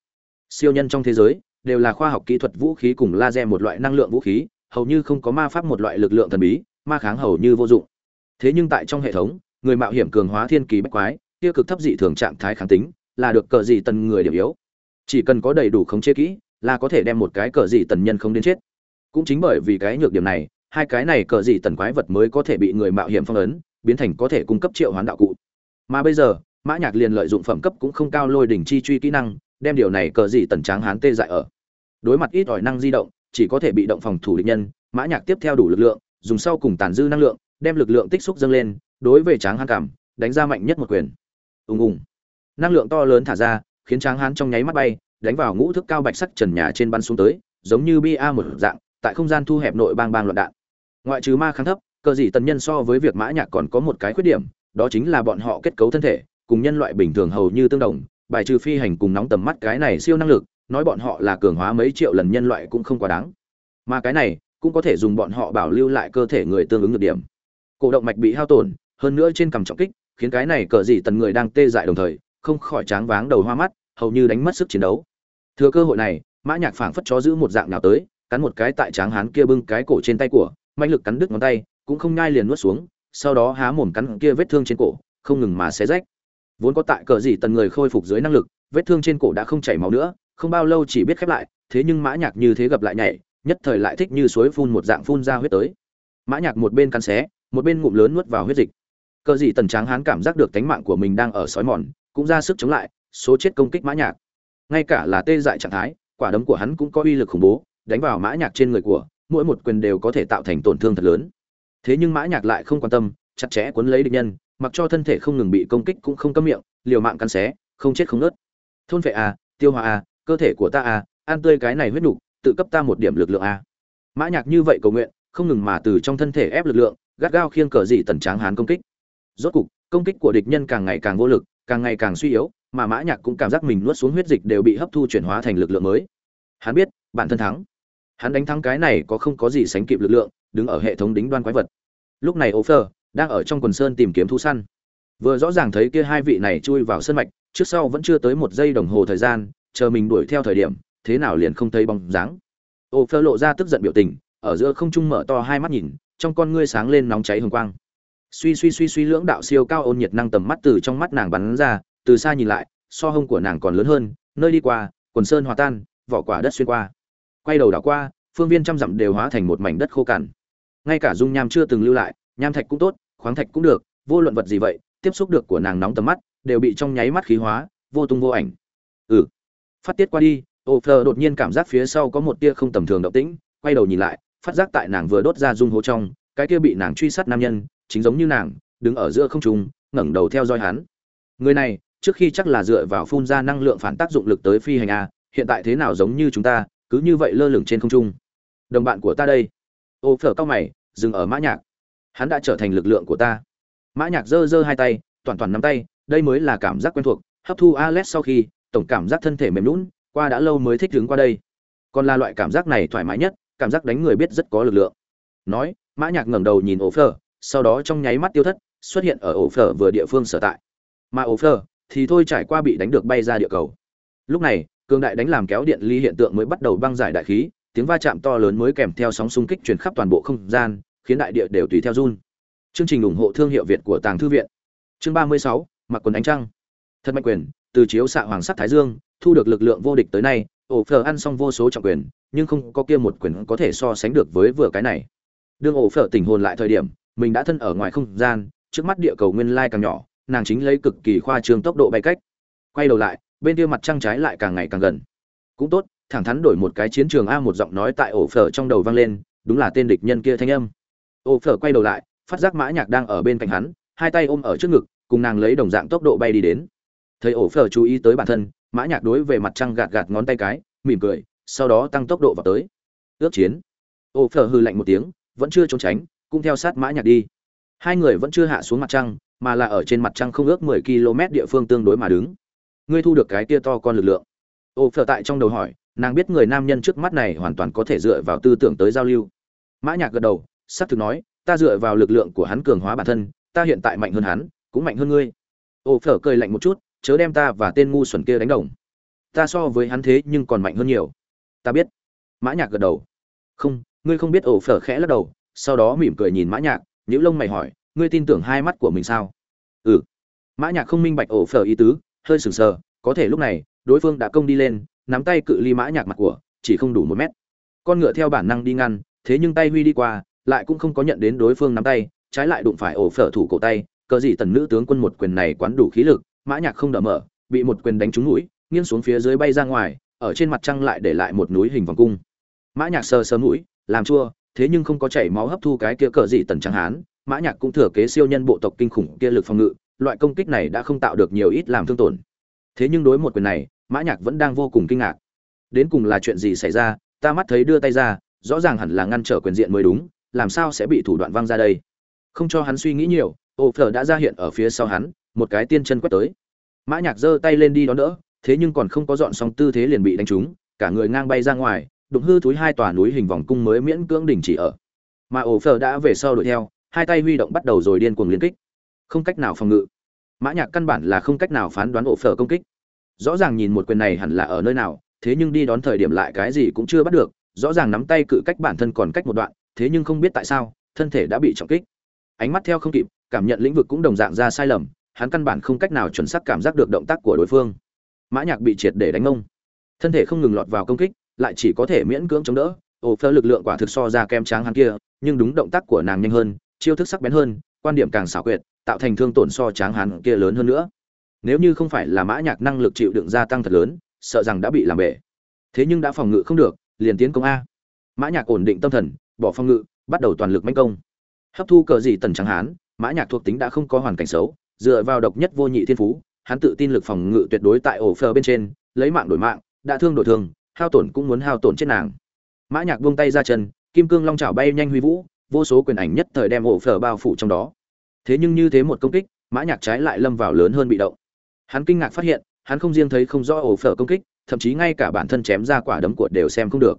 Siêu nhân trong thế giới đều là khoa học kỹ thuật vũ khí cùng laser một loại năng lượng vũ khí, hầu như không có ma pháp một loại lực lượng thần bí, ma kháng hầu như vô dụng. Thế nhưng tại trong hệ thống, người mạo hiểm cường hóa thiên kỳ bách quái, tiêu cực thấp dị thường trạng thái kháng tính, là được cờ dị tần người điểm yếu. Chỉ cần có đầy đủ khống chế kỹ, là có thể đem một cái cờ dị tần nhân không đến chết. Cũng chính bởi vì cái nhược điểm này, hai cái này cờ dị tần quái vật mới có thể bị người mạo hiểm phong ấn biến thành có thể cung cấp triệu hoán đạo cụ. Mà bây giờ, mã nhạc liền lợi dụng phẩm cấp cũng không cao lôi đỉnh chi truy kỹ năng, đem điều này cờ gì tần tráng hán tê dại ở. Đối mặt ít ỏi năng di động, chỉ có thể bị động phòng thủ địch nhân, mã nhạc tiếp theo đủ lực lượng, dùng sau cùng tàn dư năng lượng, đem lực lượng tích xúc dâng lên, đối với tráng hán cảm, đánh ra mạnh nhất một quyền. Ùng ùng. Năng lượng to lớn thả ra, khiến tráng hán trong nháy mắt bay, đánh vào ngũ thức cao bạch sắc trần nhà trên bắn xuống tới, giống như ba một dạng, tại không gian thu hẹp nội bang bang loạn đạn. Ngoại trừ ma kháng thấp cờ dị tần nhân so với việc mã nhạc còn có một cái khuyết điểm, đó chính là bọn họ kết cấu thân thể, cùng nhân loại bình thường hầu như tương đồng, bài trừ phi hành cùng nóng tầm mắt cái này siêu năng lực, nói bọn họ là cường hóa mấy triệu lần nhân loại cũng không quá đáng. Mà cái này, cũng có thể dùng bọn họ bảo lưu lại cơ thể người tương ứng được điểm. Cổ động mạch bị hao tổn, hơn nữa trên cằm trọng kích, khiến cái này cờ gì tần người đang tê dại đồng thời, không khỏi tráng váng đầu hoa mắt, hầu như đánh mất sức chiến đấu. Thừa cơ hội này, mã nhạc phảng phất chó giữ một dạng nào tới, cắn một cái tại tráng hán kia bưng cái cổ trên tay của manh lực cắn đứt ngón tay cũng không nhai liền nuốt xuống, sau đó há mồm cắn kia vết thương trên cổ, không ngừng mà xé rách. Vốn có tại cờ gì tần người khôi phục dưới năng lực, vết thương trên cổ đã không chảy máu nữa, không bao lâu chỉ biết khép lại, thế nhưng mã nhạc như thế gặp lại nhảy, nhất thời lại thích như suối phun một dạng phun ra huyết tới. Mã nhạc một bên cắn xé, một bên ngụm lớn nuốt vào huyết dịch. Cờ gì tần tráng hán cảm giác được tánh mạng của mình đang ở sói mòn, cũng ra sức chống lại, số chết công kích mã nhạc. Ngay cả là tê dại trạng thái, quả đấm của hắn cũng có uy lực khủng bố, đánh vào mã nhạc trên người của, mỗi một quyền đều có thể tạo thành tổn thương thật lớn thế nhưng mã nhạc lại không quan tâm chặt chẽ cuốn lấy địch nhân mặc cho thân thể không ngừng bị công kích cũng không cấm miệng liều mạng cắn xé không chết không nứt thôn phệ a à, tiêu hóa a cơ thể của ta a ăn tươi cái này huyết đủ, tự cấp ta một điểm lực lượng a mã nhạc như vậy cầu nguyện không ngừng mà từ trong thân thể ép lực lượng gắt gao khiêng cờ dị tần tráng hán công kích. Rốt cục công kích của địch nhân càng ngày càng vô lực càng ngày càng suy yếu mà mã nhạc cũng cảm giác mình nuốt xuống huyết dịch đều bị hấp thu chuyển hóa thành lực lượng mới. Hắn biết bản thân thắng. Hắn đánh thắng cái này có không có gì sánh kịp lực lượng đứng ở hệ thống đính đoan quái vật. Lúc này Ofer đang ở trong quần sơn tìm kiếm thú săn. Vừa rõ ràng thấy kia hai vị này chui vào sân mạch, trước sau vẫn chưa tới một giây đồng hồ thời gian, chờ mình đuổi theo thời điểm, thế nào liền không thấy bóng dáng. Ofer lộ ra tức giận biểu tình, ở giữa không trung mở to hai mắt nhìn, trong con ngươi sáng lên nóng cháy hừng quang. Suy suy suy suy lưỡng đạo siêu cao ôn nhiệt năng tầm mắt từ trong mắt nàng bắn ra, từ xa nhìn lại, so hông của nàng còn lớn hơn, nơi đi qua, quần sơn hòa tan, vỏ quả đất xuyên qua. Quay đầu đảo qua, phương viên trăm dặm đều hóa thành một mảnh đất khô cằn ngay cả dung nham chưa từng lưu lại, nham thạch cũng tốt, khoáng thạch cũng được, vô luận vật gì vậy, tiếp xúc được của nàng nóng tầm mắt, đều bị trong nháy mắt khí hóa, vô tung vô ảnh. Ừ. Phát tiết qua đi, ô phờ đột nhiên cảm giác phía sau có một tia không tầm thường động tĩnh, quay đầu nhìn lại, phát giác tại nàng vừa đốt ra dung hố trong, cái kia bị nàng truy sát nam nhân, chính giống như nàng, đứng ở giữa không trung, ngẩng đầu theo dõi hắn. Người này, trước khi chắc là dựa vào phun ra năng lượng phản tác dụng lực tới phi hành a, hiện tại thế nào giống như chúng ta, cứ như vậy lơ lửng trên không trung. Đồng bạn của ta đây ô phở cao mày, dừng ở mã nhạc. Hắn đã trở thành lực lượng của ta. Mã nhạc giơ giơ hai tay, toàn toàn nắm tay, đây mới là cảm giác quen thuộc. Hấp thu alex sau khi, tổng cảm giác thân thể mềm lún qua đã lâu mới thích đứng qua đây. Còn là loại cảm giác này thoải mái nhất, cảm giác đánh người biết rất có lực lượng. Nói, mã nhạc ngẩng đầu nhìn ổ phở, sau đó trong nháy mắt tiêu thất, xuất hiện ở ổ phở vừa địa phương sở tại. Mà ổ phở thì thôi trải qua bị đánh được bay ra địa cầu. Lúc này, cường đại đánh làm kéo điện ly hiện tượng mới bắt đầu băng giải đại khí tiếng va chạm to lớn mới kèm theo sóng xung kích truyền khắp toàn bộ không gian, khiến đại địa đều tùy theo run. Chương trình ủng hộ thương hiệu việt của tàng thư viện. Chương ba mươi sáu, mặc quần ánh trăng. Thật mạnh quyền, từ chiếu xạ hoàng sắc thái dương, thu được lực lượng vô địch tới nay, ổ phở ăn xong vô số trọng quyền, nhưng không có kia một quyền có thể so sánh được với vừa cái này. Đương ổ phở tỉnh hồn lại thời điểm, mình đã thân ở ngoài không gian, trước mắt địa cầu nguyên lai càng nhỏ, nàng chính lấy cực kỳ khoa trương tốc độ bay cách. Quay đầu lại, bên kia mặt trăng trái lại càng ngày càng gần. Cũng tốt thẳng thắn đổi một cái chiến trường a một giọng nói tại ổ phở trong đầu vang lên, đúng là tên địch nhân kia thanh âm. Ổ phở quay đầu lại, phát giác mã nhạc đang ở bên cạnh hắn, hai tay ôm ở trước ngực, cùng nàng lấy đồng dạng tốc độ bay đi đến. Thấy ổ phở chú ý tới bản thân, mã nhạc đối về mặt trăng gạt gạt ngón tay cái, mỉm cười, sau đó tăng tốc độ vào tới. Ước chiến. Ổ phở hừ lạnh một tiếng, vẫn chưa trốn tránh, cũng theo sát mã nhạc đi. Hai người vẫn chưa hạ xuống mặt trăng, mà là ở trên mặt trăng không ước 10 km địa phương tương đối mà đứng. Ngươi thu được cái tia to con lực lượng. Ô phở tại trong đầu hỏi nàng biết người nam nhân trước mắt này hoàn toàn có thể dựa vào tư tưởng tới giao lưu. Mã nhạc gật đầu sắp thực nói, ta dựa vào lực lượng của hắn cường hóa bản thân, ta hiện tại mạnh hơn hắn, cũng mạnh hơn ngươi. Ô phở cười lạnh một chút, chớ đem ta và tên ngu xuẩn kia đánh đồng. Ta so với hắn thế nhưng còn mạnh hơn nhiều. Ta biết. Mã nhạc gật đầu. Không, ngươi không biết ổ phở khẽ lắc đầu, sau đó mỉm cười nhìn mã nhạc, nhíu lông mày hỏi, ngươi tin tưởng hai mắt của mình sao? Ừ. Mã nhạc không minh bạch ổ phở ý tứ, hơi sừng sờ, có thể lúc này, đối phương đã công đi lên nắm tay cự ly mã nhạc mặt của, chỉ không đủ một mét. Con ngựa theo bản năng đi ngăn, thế nhưng tay huy đi qua, lại cũng không có nhận đến đối phương nắm tay, trái lại đụng phải ổ phở thủ cổ tay, cờ gì tần nữ tướng quân một quyền này quán đủ khí lực, mã nhạc không đỡ mở, bị một quyền đánh trúng mũi, nghiêng xuống phía dưới bay ra ngoài, ở trên mặt trăng lại để lại một núi hình vòng cung. Mã nhạc sờ sờ mũi, làm chua, thế nhưng không có chảy máu hấp thu cái kia cờ gì tần trắng hán, mã nhạc cũng thừa kế siêu nhân bộ tộc kinh khủng kia lực phòng ngự, loại công kích này đã không tạo được nhiều ít làm thương tổn. Thế nhưng đối một quyền này mã nhạc vẫn đang vô cùng kinh ngạc. Đến cùng là chuyện gì xảy ra, ta mắt thấy đưa tay ra, rõ ràng hẳn là ngăn trở quyền diện mới đúng, làm sao sẽ bị thủ đoạn văng ra đây? Không cho hắn suy nghĩ nhiều, ô phở đã ra hiện ở phía sau hắn, một cái tiên chân quét tới. Mã nhạc giơ tay lên đi đón đỡ, thế nhưng còn không có dọn xong tư thế liền bị đánh trúng, cả người ngang bay ra ngoài, đụng hư túi hai tòa núi hình vòng cung mới miễn cưỡng đình chỉ ở. Mà ổ phở đã về sau đuổi theo, hai tay huy động bắt đầu rồi điên cuồng liên kích. Không cách nào phòng ngự. Mã nhạc căn bản là không cách nào phán đoán ổ phở công kích rõ ràng nhìn một quyền này hẳn là ở nơi nào, thế nhưng đi đón thời điểm lại cái gì cũng chưa bắt được, rõ ràng nắm tay cự cách bản thân còn cách một đoạn, thế nhưng không biết tại sao, thân thể đã bị trọng kích. Ánh mắt theo không kịp, cảm nhận lĩnh vực cũng đồng dạng ra sai lầm, hắn căn bản không cách nào chuẩn xác cảm giác được động tác của đối phương. Mã nhạc bị triệt để đánh ông thân thể không ngừng lọt vào công kích, lại chỉ có thể miễn cưỡng chống đỡ. Ổ phơ lực lượng quả thực so ra kem tráng hắn kia, nhưng đúng động tác của nàng nhanh hơn, chiêu thức sắc bén hơn, quan điểm càng xảo quyệt, tạo thành thương tổn so tráng hắn kia lớn hơn nữa nếu như không phải là mã nhạc năng lực chịu đựng gia tăng thật lớn, sợ rằng đã bị làm bể. Thế nhưng đã phòng ngự không được, liền tiến công a. Mã nhạc ổn định tâm thần, bỏ phòng ngự, bắt đầu toàn lực manh công. Hấp thu cờ gì tần trắng hán, mã nhạc thuộc tính đã không có hoàn cảnh xấu, dựa vào độc nhất vô nhị thiên phú, hắn tự tin lực phòng ngự tuyệt đối tại ổ phờ bên trên, lấy mạng đổi mạng, đã thương đổi thương, hao tổn cũng muốn hao tổn chết nàng. Mã nhạc buông tay ra chân, kim cương long chảo bay nhanh huy vũ, vô số quyền ảnh nhất thời đem ổ phờ bao phủ trong đó. Thế nhưng như thế một công kích, mã nhạc trái lại lâm vào lớn hơn bị động hắn kinh ngạc phát hiện, hắn không riêng thấy không rõ ổ phở công kích, thậm chí ngay cả bản thân chém ra quả đấm của đều xem không được.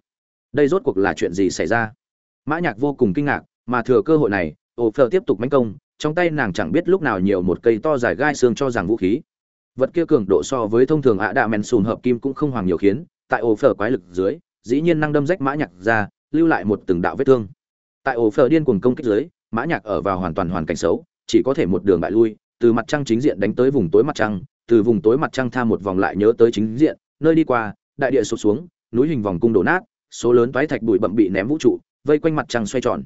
Đây rốt cuộc là chuyện gì xảy ra? Mã nhạc vô cùng kinh ngạc, mà thừa cơ hội này, ổ phở tiếp tục mánh công, trong tay nàng chẳng biết lúc nào nhiều một cây to dài gai xương cho rằng vũ khí. Vật kia cường độ so với thông thường ạ đạ men sùn hợp kim cũng không hoàng nhiều khiến, tại ổ phở quái lực dưới, dĩ nhiên năng đâm rách mã nhạc ra, lưu lại một từng đạo vết thương. Tại ổ phở điên cuồng công kích dưới, mã nhạc ở vào hoàn toàn hoàn cảnh xấu, chỉ có thể một đường bại lui, từ mặt trăng chính diện đánh tới vùng tối mặt trăng từ vùng tối mặt trăng tha một vòng lại nhớ tới chính diện, nơi đi qua, đại địa sụp xuống, núi hình vòng cung đổ nát, số lớn toái thạch bụi bậm bị ném vũ trụ, vây quanh mặt trăng xoay tròn.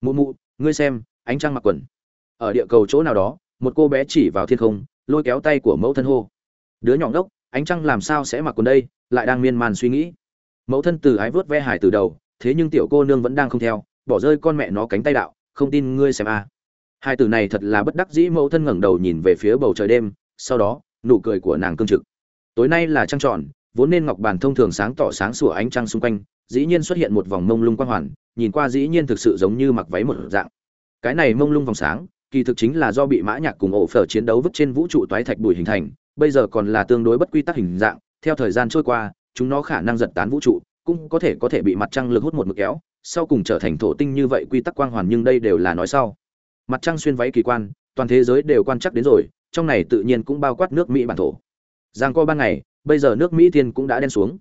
Mụ mụ, ngươi xem, ánh trăng mặc quần. Ở địa cầu chỗ nào đó, một cô bé chỉ vào thiên không, lôi kéo tay của mẫu thân hô. Đứa nhỏ ngốc, ánh trăng làm sao sẽ mặc quần đây? Lại đang miên man suy nghĩ. Mẫu thân từ ái vớt ve hải từ đầu, thế nhưng tiểu cô nương vẫn đang không theo, bỏ rơi con mẹ nó cánh tay đạo, không tin ngươi xem a. À. hai từ này thật là bất đắc dĩ mẫu thân ngẩng đầu nhìn về phía bầu trời đêm, sau đó nụ cười của nàng cương trực. Tối nay là trăng tròn, vốn nên ngọc bàn thông thường sáng tỏ sáng sủa ánh trăng xung quanh, dĩ nhiên xuất hiện một vòng mông lung quang hoàn, nhìn qua dĩ nhiên thực sự giống như mặc váy một dạng. Cái này mông lung vòng sáng, kỳ thực chính là do bị mã nhạc cùng ổ phở chiến đấu vứt trên vũ trụ toái thạch bụi hình thành, bây giờ còn là tương đối bất quy tắc hình dạng, theo thời gian trôi qua, chúng nó khả năng giật tán vũ trụ, cũng có thể có thể bị mặt trăng lực hút một mực kéo, sau cùng trở thành thổ tinh như vậy quy tắc quang hoàn nhưng đây đều là nói sau. Mặt trăng xuyên váy kỳ quan, toàn thế giới đều quan chắc đến rồi trong này tự nhiên cũng bao quát nước mỹ bản thổ. Giang co ban ngày, bây giờ nước mỹ tiên cũng đã đen xuống.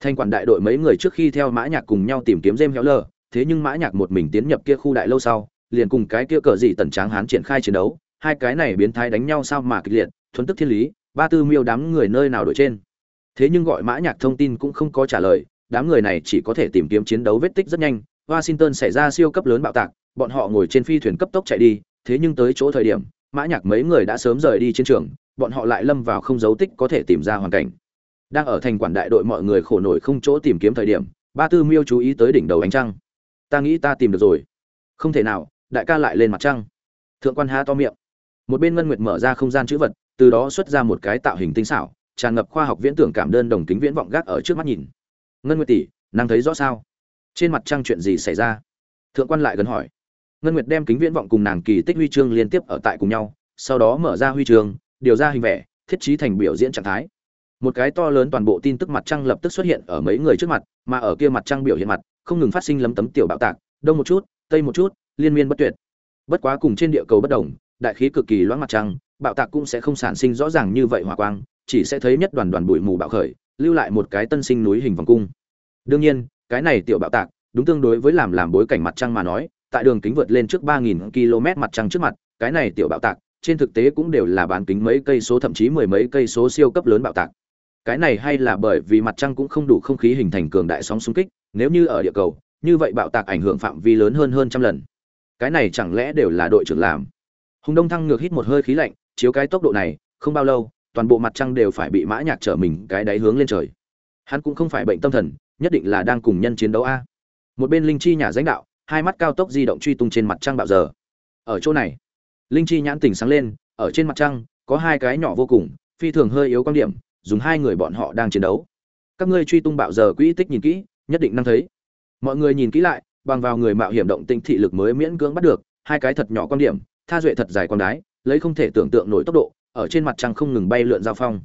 Thanh quản đại đội mấy người trước khi theo mã nhạc cùng nhau tìm kiếm jem héo lờ thế nhưng mã nhạc một mình tiến nhập kia khu đại lâu sau, liền cùng cái kia cờ gì tần tráng hán triển khai chiến đấu, hai cái này biến thái đánh nhau sao mà kịch liệt thuấn tức thiên lý, ba tư miêu đám người nơi nào đổi trên. Thế nhưng gọi mã nhạc thông tin cũng không có trả lời, đám người này chỉ có thể tìm kiếm chiến đấu vết tích rất nhanh, washington xảy ra siêu cấp lớn bạo tạc, bọn họ ngồi trên phi thuyền cấp tốc chạy đi, thế nhưng tới chỗ thời điểm mã nhạc mấy người đã sớm rời đi chiến trường, bọn họ lại lâm vào không dấu tích có thể tìm ra hoàn cảnh. Đang ở thành quản đại đội mọi người khổ nổi không chỗ tìm kiếm thời điểm, ba tư miêu chú ý tới đỉnh đầu ánh trăng. Ta nghĩ ta tìm được rồi. Không thể nào, đại ca lại lên mặt trăng. Thượng quan há to miệng. Một bên ngân nguyệt mở ra không gian chữ vật, từ đó xuất ra một cái tạo hình tinh xảo, tràn ngập khoa học viễn tưởng cảm đơn đồng kính viễn vọng gác ở trước mắt nhìn. Ngân nguyệt tỷ, nàng thấy rõ sao? Trên mặt trăng chuyện gì xảy ra? Thượng quan lại gần hỏi ngân nguyệt đem kính viễn vọng cùng nàng kỳ tích huy chương liên tiếp ở tại cùng nhau, sau đó mở ra huy chương, điều ra hình vẽ thiết trí thành biểu diễn trạng thái. Một cái to lớn toàn bộ tin tức mặt trăng lập tức xuất hiện ở mấy người trước mặt, mà ở kia mặt trăng biểu hiện mặt, không ngừng phát sinh lấm tấm tiểu bạo tạc, đông một chút, tây một chút, liên miên bất tuyệt. Bất quá cùng trên địa cầu bất đồng, đại khí cực kỳ loãng mặt trăng, bạo tạc cũng sẽ không sản sinh rõ ràng như vậy hỏa quang, chỉ sẽ thấy nhất đoàn đoàn bụi mù bạo khởi, lưu lại một cái tân sinh núi hình vòng cung. Đương nhiên, cái này tiểu bạo tạc, đúng tương đối với làm làm bối cảnh mặt trăng mà nói tại đường kính vượt lên trước 3000 km mặt trăng trước mặt, cái này tiểu bạo tạc, trên thực tế cũng đều là bán kính mấy cây số thậm chí mười mấy cây số siêu cấp lớn bạo tạc. Cái này hay là bởi vì mặt trăng cũng không đủ không khí hình thành cường đại sóng xung kích, nếu như ở địa cầu, như vậy bạo tạc ảnh hưởng phạm vi lớn hơn hơn trăm lần. Cái này chẳng lẽ đều là đội trưởng làm? Hùng Đông Thăng ngược hít một hơi khí lạnh, chiếu cái tốc độ này, không bao lâu, toàn bộ mặt trăng đều phải bị mã nhạc trở mình cái đáy hướng lên trời. Hắn cũng không phải bệnh tâm thần, nhất định là đang cùng nhân chiến đấu a. Một bên linh chi nhà danh đạo, hai mắt cao tốc di động truy tung trên mặt trăng bạo giờ. Ở chỗ này, linh chi nhãn tỉnh sáng lên, ở trên mặt trăng, có hai cái nhỏ vô cùng, phi thường hơi yếu quan điểm, dùng hai người bọn họ đang chiến đấu. Các ngươi truy tung bạo giờ quỹ tích nhìn kỹ, nhất định năng thấy. Mọi người nhìn kỹ lại, bằng vào người mạo hiểm động tinh thị lực mới miễn cưỡng bắt được, hai cái thật nhỏ quan điểm, tha duệ thật dài quan đái, lấy không thể tưởng tượng nổi tốc độ, ở trên mặt trăng không ngừng bay lượn giao phong.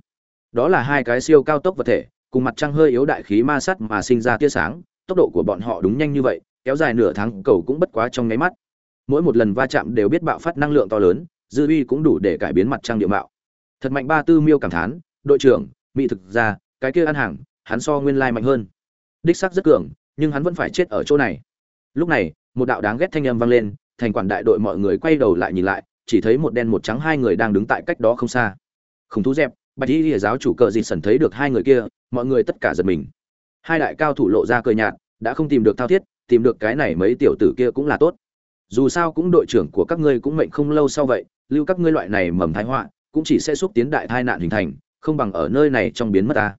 Đó là hai cái siêu cao tốc vật thể, cùng mặt trăng hơi yếu đại khí ma sát mà sinh ra tia sáng, tốc độ của bọn họ đúng nhanh như vậy kéo dài nửa tháng, cầu cũng bất quá trong nháy mắt. Mỗi một lần va chạm đều biết bạo phát năng lượng to lớn, dư uy cũng đủ để cải biến mặt trăng địa mạo. Thật mạnh ba tư miêu cảm thán, đội trưởng, mỹ thực ra, cái kia ăn hàng, hắn so nguyên lai mạnh hơn. Đích sắc rất cường, nhưng hắn vẫn phải chết ở chỗ này. Lúc này, một đạo đáng ghét thanh âm vang lên, thành quản đại đội mọi người quay đầu lại nhìn lại, chỉ thấy một đen một trắng hai người đang đứng tại cách đó không xa. Khủng thú dẹp, bạch y lìa giáo chủ cờ dịt sần thấy được hai người kia, mọi người tất cả giật mình. Hai đại cao thủ lộ ra cười nhạt, đã không tìm được thao thiết tìm được cái này mấy tiểu tử kia cũng là tốt. Dù sao cũng đội trưởng của các ngươi cũng mệnh không lâu sau vậy, lưu các ngươi loại này mầm thái họa, cũng chỉ sẽ xúc tiến đại tai nạn hình thành, không bằng ở nơi này trong biến mất ta.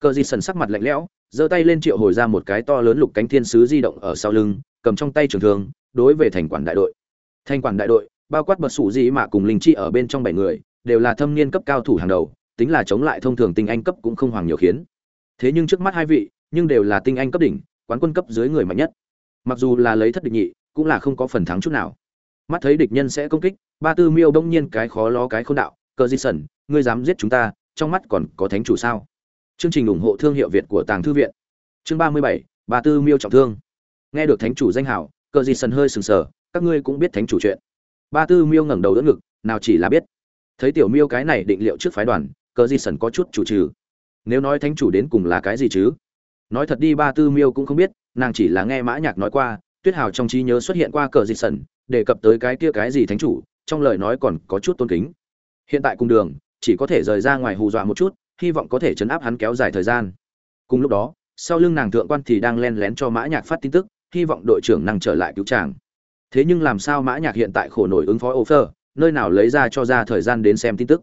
Cờ di sần sắc mặt lạnh lẽo, giơ tay lên triệu hồi ra một cái to lớn lục cánh thiên sứ di động ở sau lưng, cầm trong tay trường thương, đối về thành quản đại đội. Thành quản đại đội, bao quát bật sủ gì mà cùng linh chi ở bên trong bảy người, đều là thâm niên cấp cao thủ hàng đầu, tính là chống lại thông thường tinh anh cấp cũng không hoàng nhiều khiến. Thế nhưng trước mắt hai vị, nhưng đều là tinh anh cấp đỉnh, quán quân cấp dưới người mạnh nhất mặc dù là lấy thất địch nhị, cũng là không có phần thắng chút nào. Mắt thấy địch nhân sẽ công kích, ba tư miêu đông nhiên cái khó lo cái không đạo, cờ di sẩn, ngươi dám giết chúng ta, trong mắt còn có thánh chủ sao? Chương trình ủng hộ thương hiệu việt của tàng thư viện. Chương ba mươi bảy, ba tư miêu trọng thương. Nghe được thánh chủ danh hảo cờ di sẩn hơi sừng sờ, các ngươi cũng biết thánh chủ chuyện. Ba tư miêu ngẩng đầu đỡ ngực, nào chỉ là biết. Thấy tiểu miêu cái này định liệu trước phái đoàn, cờ di sẩn có chút chủ trừ. Nếu nói thánh chủ đến cùng là cái gì chứ? Nói thật đi, ba tư miêu cũng không biết nàng chỉ là nghe mã nhạc nói qua, tuyết hào trong trí nhớ xuất hiện qua cờ di sẩn, đề cập tới cái kia cái gì thánh chủ, trong lời nói còn có chút tôn kính. Hiện tại cùng đường, chỉ có thể rời ra ngoài hù dọa một chút, hy vọng có thể chấn áp hắn kéo dài thời gian. Cùng lúc đó, sau lưng nàng thượng quan thì đang len lén cho mã nhạc phát tin tức, hy vọng đội trưởng năng trở lại cứu chàng. Thế nhưng làm sao mã nhạc hiện tại khổ nổi ứng phó offer nơi nào lấy ra cho ra thời gian đến xem tin tức.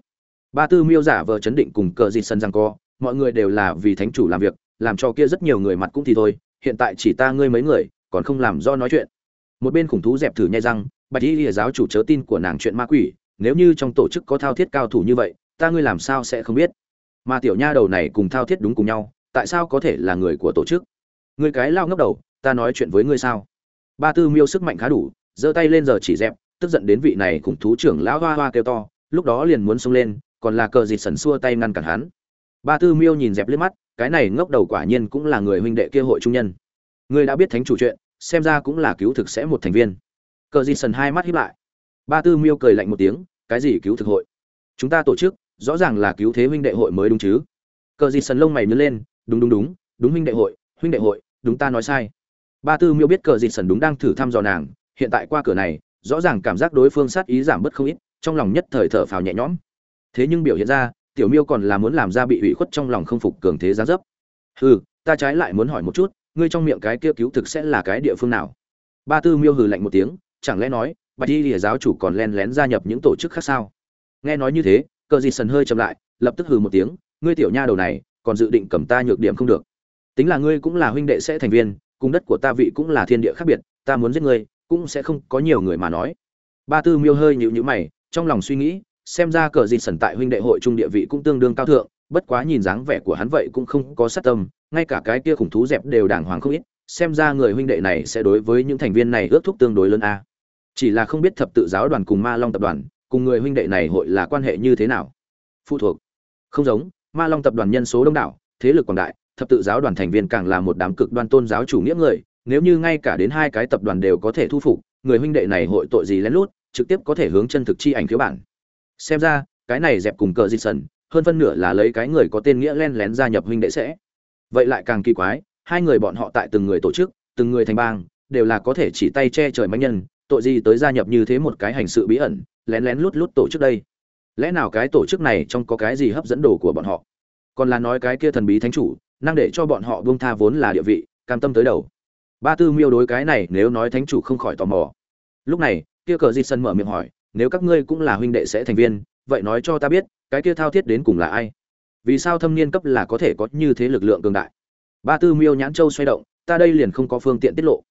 Ba tư miêu giả vờ chấn định cùng cờ dịt sân rằng co, mọi người đều là vì thánh chủ làm việc, làm cho kia rất nhiều người mặt cũng thì thôi hiện tại chỉ ta ngươi mấy người, còn không làm do nói chuyện. Một bên khủng thú dẹp thử nhai răng, bạch y lìa giáo chủ chớ tin của nàng chuyện ma quỷ, nếu như trong tổ chức có thao thiết cao thủ như vậy, ta ngươi làm sao sẽ không biết? Mà tiểu nha đầu này cùng thao thiết đúng cùng nhau, tại sao có thể là người của tổ chức? Người cái lao ngốc đầu, ta nói chuyện với ngươi sao? Ba tư miêu sức mạnh khá đủ, giơ tay lên giờ chỉ dẹp, tức giận đến vị này khủng thú trưởng lão hoa hoa kêu to, lúc đó liền muốn xông lên, còn là cờ dịt sần xua tay ngăn cản hắn ba tư miêu nhìn dẹp liếc mắt, cái này ngốc đầu quả nhiên cũng là người huynh đệ kia hội trung nhân. Ngươi đã biết thánh chủ chuyện, xem ra cũng là cứu thực sẽ một thành viên. Cờ Di sần hai mắt hiếp lại. Ba tư miêu cười lạnh một tiếng, cái gì cứu thực hội? Chúng ta tổ chức, rõ ràng là cứu thế huynh đệ hội mới đúng chứ? Cờ Di sần lông mày nhớ lên, đúng đúng đúng đúng huynh đệ hội, huynh đệ hội, đúng ta nói sai. Ba tư miêu biết cờ Di sần đúng đang thử thăm dò nàng, hiện tại qua cửa này, rõ ràng cảm giác đối phương sát ý giảm bớt không ít, trong lòng nhất thời thở phào nhẹ nhõm. Thế nhưng biểu hiện ra tiểu miêu còn là muốn làm ra bị ủy khuất trong lòng không phục cường thế giá dấp. Hừ, ta trái lại muốn hỏi một chút, ngươi trong miệng cái kia cứu thực sẽ là cái địa phương nào? Ba tư miêu hừ lạnh một tiếng, chẳng lẽ nói, bạch y lìa giáo chủ còn len lén gia nhập những tổ chức khác sao? Nghe nói như thế, cờ gì sần hơi chậm lại, lập tức hừ một tiếng, ngươi tiểu nha đầu này, còn dự định cầm ta nhược điểm không được. Tính là ngươi cũng là huynh đệ sẽ thành viên, cùng đất của ta vị cũng là thiên địa khác biệt, ta muốn giết ngươi, cũng sẽ không có nhiều người mà nói. Ba tư miêu hơi nhịu nhữ mày, trong lòng suy nghĩ xem ra cờ dịt sần tại huynh đệ hội trung địa vị cũng tương đương cao thượng, bất quá nhìn dáng vẻ của hắn vậy cũng không có sát tâm, ngay cả cái kia khủng thú dẹp đều đàng hoàng không ít, xem ra người huynh đệ này sẽ đối với những thành viên này ước thúc tương đối lớn a. Chỉ là không biết thập tự giáo đoàn cùng ma long tập đoàn, cùng người huynh đệ này hội là quan hệ như thế nào? Phụ thuộc. Không giống, ma long tập đoàn nhân số đông đảo, thế lực quảng đại, thập tự giáo đoàn thành viên càng là một đám cực đoan tôn giáo chủ nghĩa người, nếu như ngay cả đến hai cái tập đoàn đều có thể thu phục, người huynh đệ này hội tội gì lén lút, trực tiếp có thể hướng chân thực chi ảnh phiếu bản xem ra, cái này dẹp cùng cờ di sần, hơn phân nửa là lấy cái người có tên nghĩa len lén gia nhập huynh đệ sẽ. Vậy lại càng kỳ quái, hai người bọn họ tại từng người tổ chức, từng người thành bang, đều là có thể chỉ tay che trời mạnh nhân, tội gì tới gia nhập như thế một cái hành sự bí ẩn, lén lén lút lút tổ chức đây? Lẽ nào cái tổ chức này trong có cái gì hấp dẫn đồ của bọn họ? Còn là nói cái kia thần bí thánh chủ, năng để cho bọn họ buông tha vốn là địa vị, cam tâm tới đầu. Ba tư miêu đối cái này nếu nói thánh chủ không khỏi tò mò. Lúc này, kia cờ di sân mở miệng hỏi nếu các ngươi cũng là huynh đệ sẽ thành viên, vậy nói cho ta biết, cái kia thao thiết đến cùng là ai? Vì sao thâm niên cấp là có thể có như thế lực lượng cường đại? Ba tư miêu nhãn châu xoay động, ta đây liền không có phương tiện tiết lộ.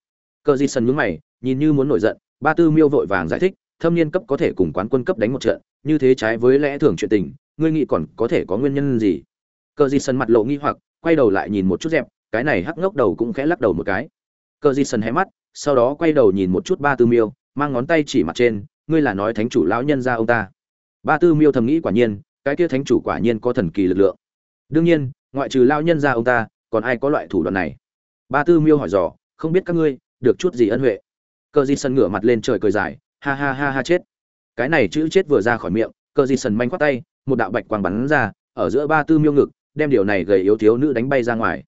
Cờ di sân nhướng mày, nhìn như muốn nổi giận, ba tư miêu vội vàng giải thích, thâm niên cấp có thể cùng quán quân cấp đánh một trận, như thế trái với lẽ thường chuyện tình, ngươi nghĩ còn có thể có nguyên nhân gì? Cờ di sân mặt lộ nghi hoặc, quay đầu lại nhìn một chút dẹp, cái này hắc ngốc đầu cũng khẽ lắc đầu một cái. Cờ di sân hé mắt, sau đó quay đầu nhìn một chút ba tư miêu, mang ngón tay chỉ mặt trên ngươi là nói thánh chủ lão nhân ra ông ta. Ba tư miêu thầm nghĩ quả nhiên, cái kia thánh chủ quả nhiên có thần kỳ lực lượng. Đương nhiên, ngoại trừ lao nhân ra ông ta, còn ai có loại thủ đoạn này? Ba tư miêu hỏi dò, không biết các ngươi, được chút gì ân huệ? Cờ di sân ngửa mặt lên trời cười dài, ha ha ha ha chết. Cái này chữ chết vừa ra khỏi miệng, cờ di sân manh khoát tay, một đạo bạch quang bắn ra, ở giữa ba tư miêu ngực, đem điều này gầy yếu thiếu nữ đánh bay ra ngoài.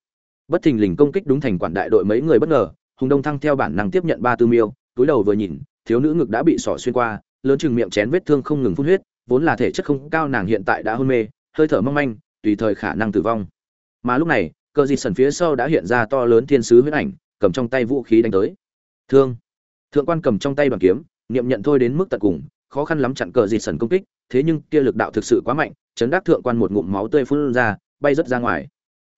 Bất thình lình công kích đúng thành quản đại đội mấy người bất ngờ, hùng đông thăng theo bản năng tiếp nhận ba tư miêu, túi đầu vừa nhìn thiếu nữ ngực đã bị sỏ xuyên qua, lớn chừng miệng chén vết thương không ngừng phun huyết, vốn là thể chất không cao nàng hiện tại đã hôn mê, hơi thở mong manh, tùy thời khả năng tử vong. Mà lúc này, cờ dịt sần phía sau đã hiện ra to lớn thiên sứ huyết ảnh, cầm trong tay vũ khí đánh tới. Thương. Thượng quan cầm trong tay bằng kiếm, niệm nhận thôi đến mức tận cùng, khó khăn lắm chặn cờ dịt sần công kích, thế nhưng kia lực đạo thực sự quá mạnh, chấn đắc thượng quan một ngụm máu tươi phun ra, bay rất ra ngoài.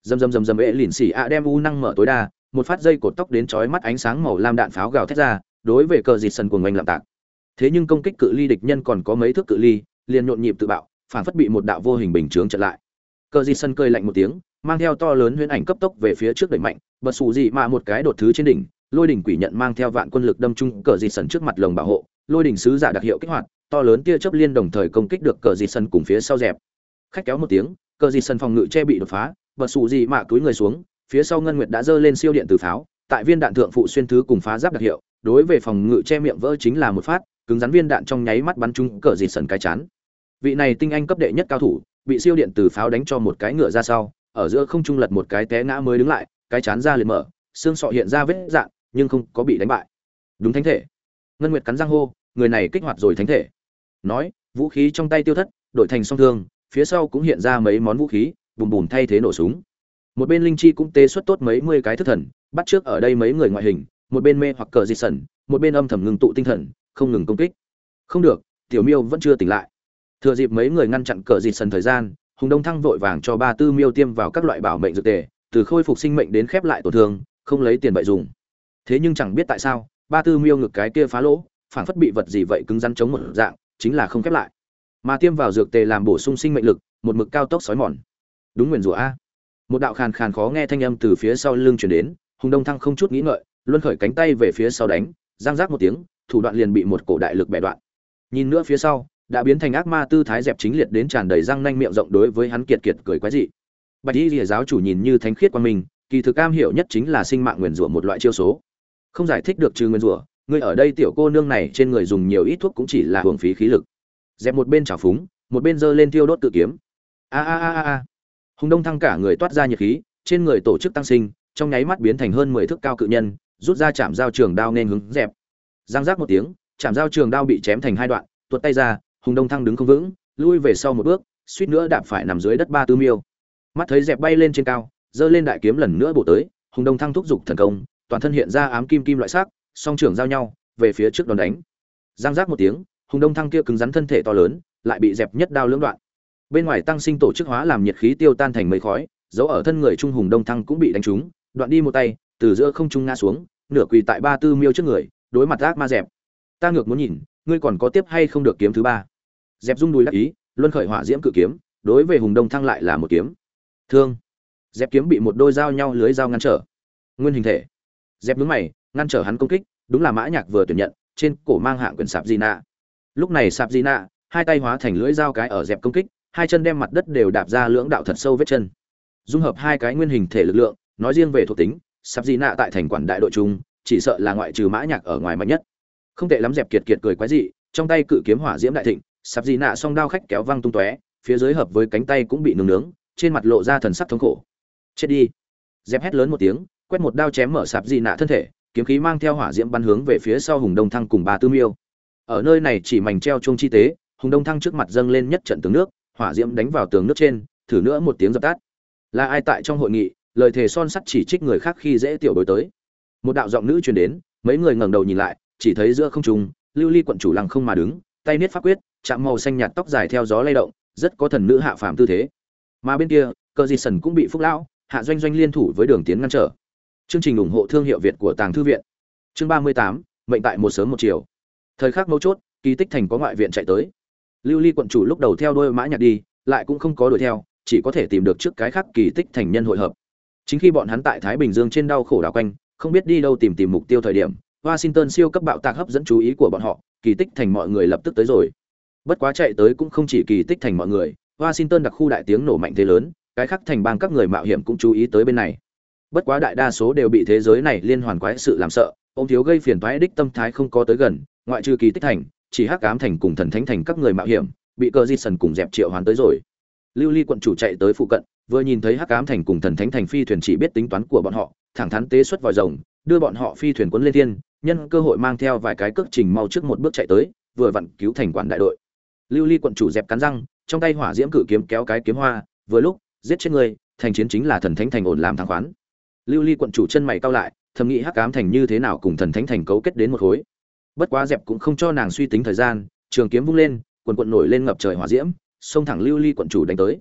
Dầm dầm dầm dầm, ệ lỉn xỉ a đem u năng mở tối đa, một phát dây cột tóc đến chói mắt ánh sáng màu lam đạn pháo gào thét ra đối với cờ dịt sân của ngoanh lạm tạc. Thế nhưng công kích cự ly địch nhân còn có mấy thước cự ly, liền nhộn nhịp tự bạo, phản phất bị một đạo vô hình bình chướng chặn lại. Cờ dịt sân cười lạnh một tiếng, mang theo to lớn huyễn ảnh cấp tốc về phía trước đẩy mạnh, bật xù gì mà một cái đột thứ trên đỉnh, lôi đỉnh quỷ nhận mang theo vạn quân lực đâm trung cờ dịt sân trước mặt lồng bảo hộ, lôi đỉnh sứ giả đặc hiệu kích hoạt, to lớn tia chớp liên đồng thời công kích được cờ dịt sân cùng phía sau dẹp. Khách kéo một tiếng, cờ dịt sân phòng ngự che bị đột phá, bật xù gì mà túi người xuống, phía sau ngân nguyệt đã giơ lên siêu điện từ pháo, tại viên đạn thượng phụ xuyên thứ cùng phá giáp đặc hiệu đối với phòng ngự che miệng vỡ chính là một phát, cứng rắn viên đạn trong nháy mắt bắn trúng cờ dịt sần cái chán. Vị này tinh anh cấp đệ nhất cao thủ, bị siêu điện từ pháo đánh cho một cái ngựa ra sau, ở giữa không trung lật một cái té ngã mới đứng lại, cái chán ra liền mở, xương sọ hiện ra vết dạn nhưng không có bị đánh bại. Đúng thánh thể. Ngân nguyệt cắn răng hô, người này kích hoạt rồi thánh thể. Nói, vũ khí trong tay tiêu thất, đổi thành song thương, phía sau cũng hiện ra mấy món vũ khí, bùm bùm thay thế nổ súng. Một bên linh chi cũng tê xuất tốt mấy mươi cái thức thần, bắt trước ở đây mấy người ngoại hình một bên mê hoặc cờ di sẩn, một bên âm thầm ngừng tụ tinh thần, không ngừng công kích. Không được, tiểu miêu vẫn chưa tỉnh lại. Thừa dịp mấy người ngăn chặn cờ di sẩn thời gian, hùng đông thăng vội vàng cho ba tư miêu tiêm vào các loại bảo mệnh dược tề, từ khôi phục sinh mệnh đến khép lại tổn thương, không lấy tiền bậy dùng. Thế nhưng chẳng biết tại sao, ba tư miêu ngực cái kia phá lỗ phản phất bị vật gì vậy cứng rắn chống một dạng, chính là không khép lại. Mà tiêm vào dược tề làm bổ sung sinh mệnh lực, một mực cao tốc sói mòn. Đúng nguyền rủa a. Một đạo khàn khàn khó nghe thanh âm từ phía sau lưng chuyển đến, hùng đông thăng không chút nghĩ ngợi luân khởi cánh tay về phía sau đánh giang giác một tiếng, thủ đoạn liền bị một cổ đại lực bẻ đoạn. Nhìn nữa phía sau, đã biến thành ác ma tư thái dẹp chính liệt đến tràn đầy răng nanh miệng rộng đối với hắn kiệt kiệt cười quái dị. Bạch y rìa giáo chủ nhìn như thánh khiết qua mình, kỳ thực cam hiểu nhất chính là sinh mạng nguyền rủa một loại chiêu số. Không giải thích được trừ nguyền rủa, người ở đây tiểu cô nương này trên người dùng nhiều ít thuốc cũng chỉ là hưởng phí khí lực. Dẹp một bên trào phúng, một bên giơ lên tiêu đốt tự kiếm. A a a a. Hùng đông thăng cả người toát ra nhiệt khí, trên người tổ chức tăng sinh, trong nháy mắt biến thành hơn mười thước cao cự nhân rút ra chạm dao trường đao nên hướng dẹp. Giang giác một tiếng, chạm dao trường đao bị chém thành hai đoạn, tuột tay ra, hùng đông thăng đứng không vững, lui về sau một bước, suýt nữa đạp phải nằm dưới đất ba tư miêu. Mắt thấy dẹp bay lên trên cao, giơ lên đại kiếm lần nữa bổ tới, hùng đông thăng thúc giục thần công, toàn thân hiện ra ám kim kim loại sắc, song trưởng giao nhau, về phía trước đòn đánh. Giang giác một tiếng, hùng đông thăng kia cứng rắn thân thể to lớn, lại bị dẹp nhất đao lưỡng đoạn. Bên ngoài tăng sinh tổ chức hóa làm nhiệt khí tiêu tan thành mây khói, dấu ở thân người trung hùng đông thăng cũng bị đánh trúng, đoạn đi một tay từ giữa không trung ngã xuống, nửa quỳ tại ba tư miêu trước người, đối mặt ác ma dẹp. Ta ngược muốn nhìn, ngươi còn có tiếp hay không được kiếm thứ ba? Dẹp rung đùi đắc ý, luân khởi hỏa diễm cự kiếm, đối với hùng đông thăng lại là một kiếm. Thương. Dẹp kiếm bị một đôi dao nhau lưới dao ngăn trở. Nguyên hình thể. Dẹp nhướng mày, ngăn trở hắn công kích, đúng là mã nhạc vừa tuyển nhận, trên cổ mang hạng quyền sạp di nạ lúc này sạp di nạ hai tay hóa thành lưỡi dao cái ở dẹp công kích, hai chân đem mặt đất đều đạp ra lưỡng đạo thật sâu vết chân. Dung hợp hai cái nguyên hình thể lực lượng, nói riêng về thuộc tính sạp gì nạ tại thành quản đại đội trung chỉ sợ là ngoại trừ mã nhạc ở ngoài mạnh nhất. Không tệ lắm dẹp kiệt kiệt cười quái dị, trong tay cự kiếm hỏa diễm đại thịnh sạp gì nạ song đao khách kéo văng tung tóe, phía dưới hợp với cánh tay cũng bị nướng nướng, trên mặt lộ ra thần sắc thống khổ. Chết đi. Dẹp hét lớn một tiếng, quét một đao chém mở sạp gì nạ thân thể, kiếm khí mang theo hỏa diễm bắn hướng về phía sau hùng đông thăng cùng ba tư miêu. Ở nơi này chỉ mảnh treo chuông chi tế, hùng đông thăng trước mặt dâng lên nhất trận tường nước, hỏa diễm đánh vào tường nước trên, thử nữa một tiếng dập tắt. Là ai tại trong hội nghị lời thề son sắt chỉ trích người khác khi dễ tiểu đối tới. Một đạo giọng nữ truyền đến, mấy người ngẩng đầu nhìn lại, chỉ thấy giữa không trung, lưu ly quận chủ lăng không mà đứng, tay niết pháp quyết, chạm màu xanh nhạt tóc dài theo gió lay động, rất có thần nữ hạ phàm tư thế. Mà bên kia, cờ di sần cũng bị phúc lão, hạ doanh doanh liên thủ với đường tiến ngăn trở. Chương trình ủng hộ thương hiệu việt của tàng thư viện. Chương ba mươi tám, mệnh tại một sớm một chiều. Thời khắc mấu chốt, kỳ tích thành có ngoại viện chạy tới. Lưu ly quận chủ lúc đầu theo đôi mã nhạc đi, lại cũng không có đuổi theo, chỉ có thể tìm được trước cái khác kỳ tích thành nhân hội hợp chính khi bọn hắn tại thái bình dương trên đau khổ đảo quanh, không biết đi đâu tìm tìm mục tiêu thời điểm, washington siêu cấp bạo tạc hấp dẫn chú ý của bọn họ, kỳ tích thành mọi người lập tức tới rồi. Bất quá chạy tới cũng không chỉ kỳ tích thành mọi người, washington đặc khu đại tiếng nổ mạnh thế lớn, cái khác thành bang các người mạo hiểm cũng chú ý tới bên này. Bất quá đại đa số đều bị thế giới này liên hoàn quái sự làm sợ, ông thiếu gây phiền toái đích tâm thái không có tới gần, ngoại trừ kỳ tích thành, chỉ hắc ám thành cùng thần thánh thành các người mạo hiểm, bị cờ di sần cùng dẹp triệu hoàn tới rồi. Lưu ly quận chủ chạy tới phụ cận vừa nhìn thấy hắc ám thành cùng thần thánh thành phi thuyền chỉ biết tính toán của bọn họ, thẳng thắn tế xuất vòi rồng, đưa bọn họ phi thuyền quấn lên thiên, nhân cơ hội mang theo vài cái cước trình mau trước một bước chạy tới, vừa vặn cứu thành quản đại đội. Lưu ly quận chủ dẹp cắn răng, trong tay hỏa diễm cử kiếm kéo cái kiếm hoa, vừa lúc, giết chết người, thành chiến chính là thần thánh thành ổn làm thẳng khoán. Lưu ly quận chủ chân mày cao lại, thầm nghĩ hắc ám thành như thế nào cùng thần thánh thành cấu kết đến một khối. Bất quá dẹp cũng không cho nàng suy tính thời gian, trường kiếm vung lên, quần quận nổi lên ngập trời hỏa diễm, xông thẳng lưu ly quận chủ đánh tới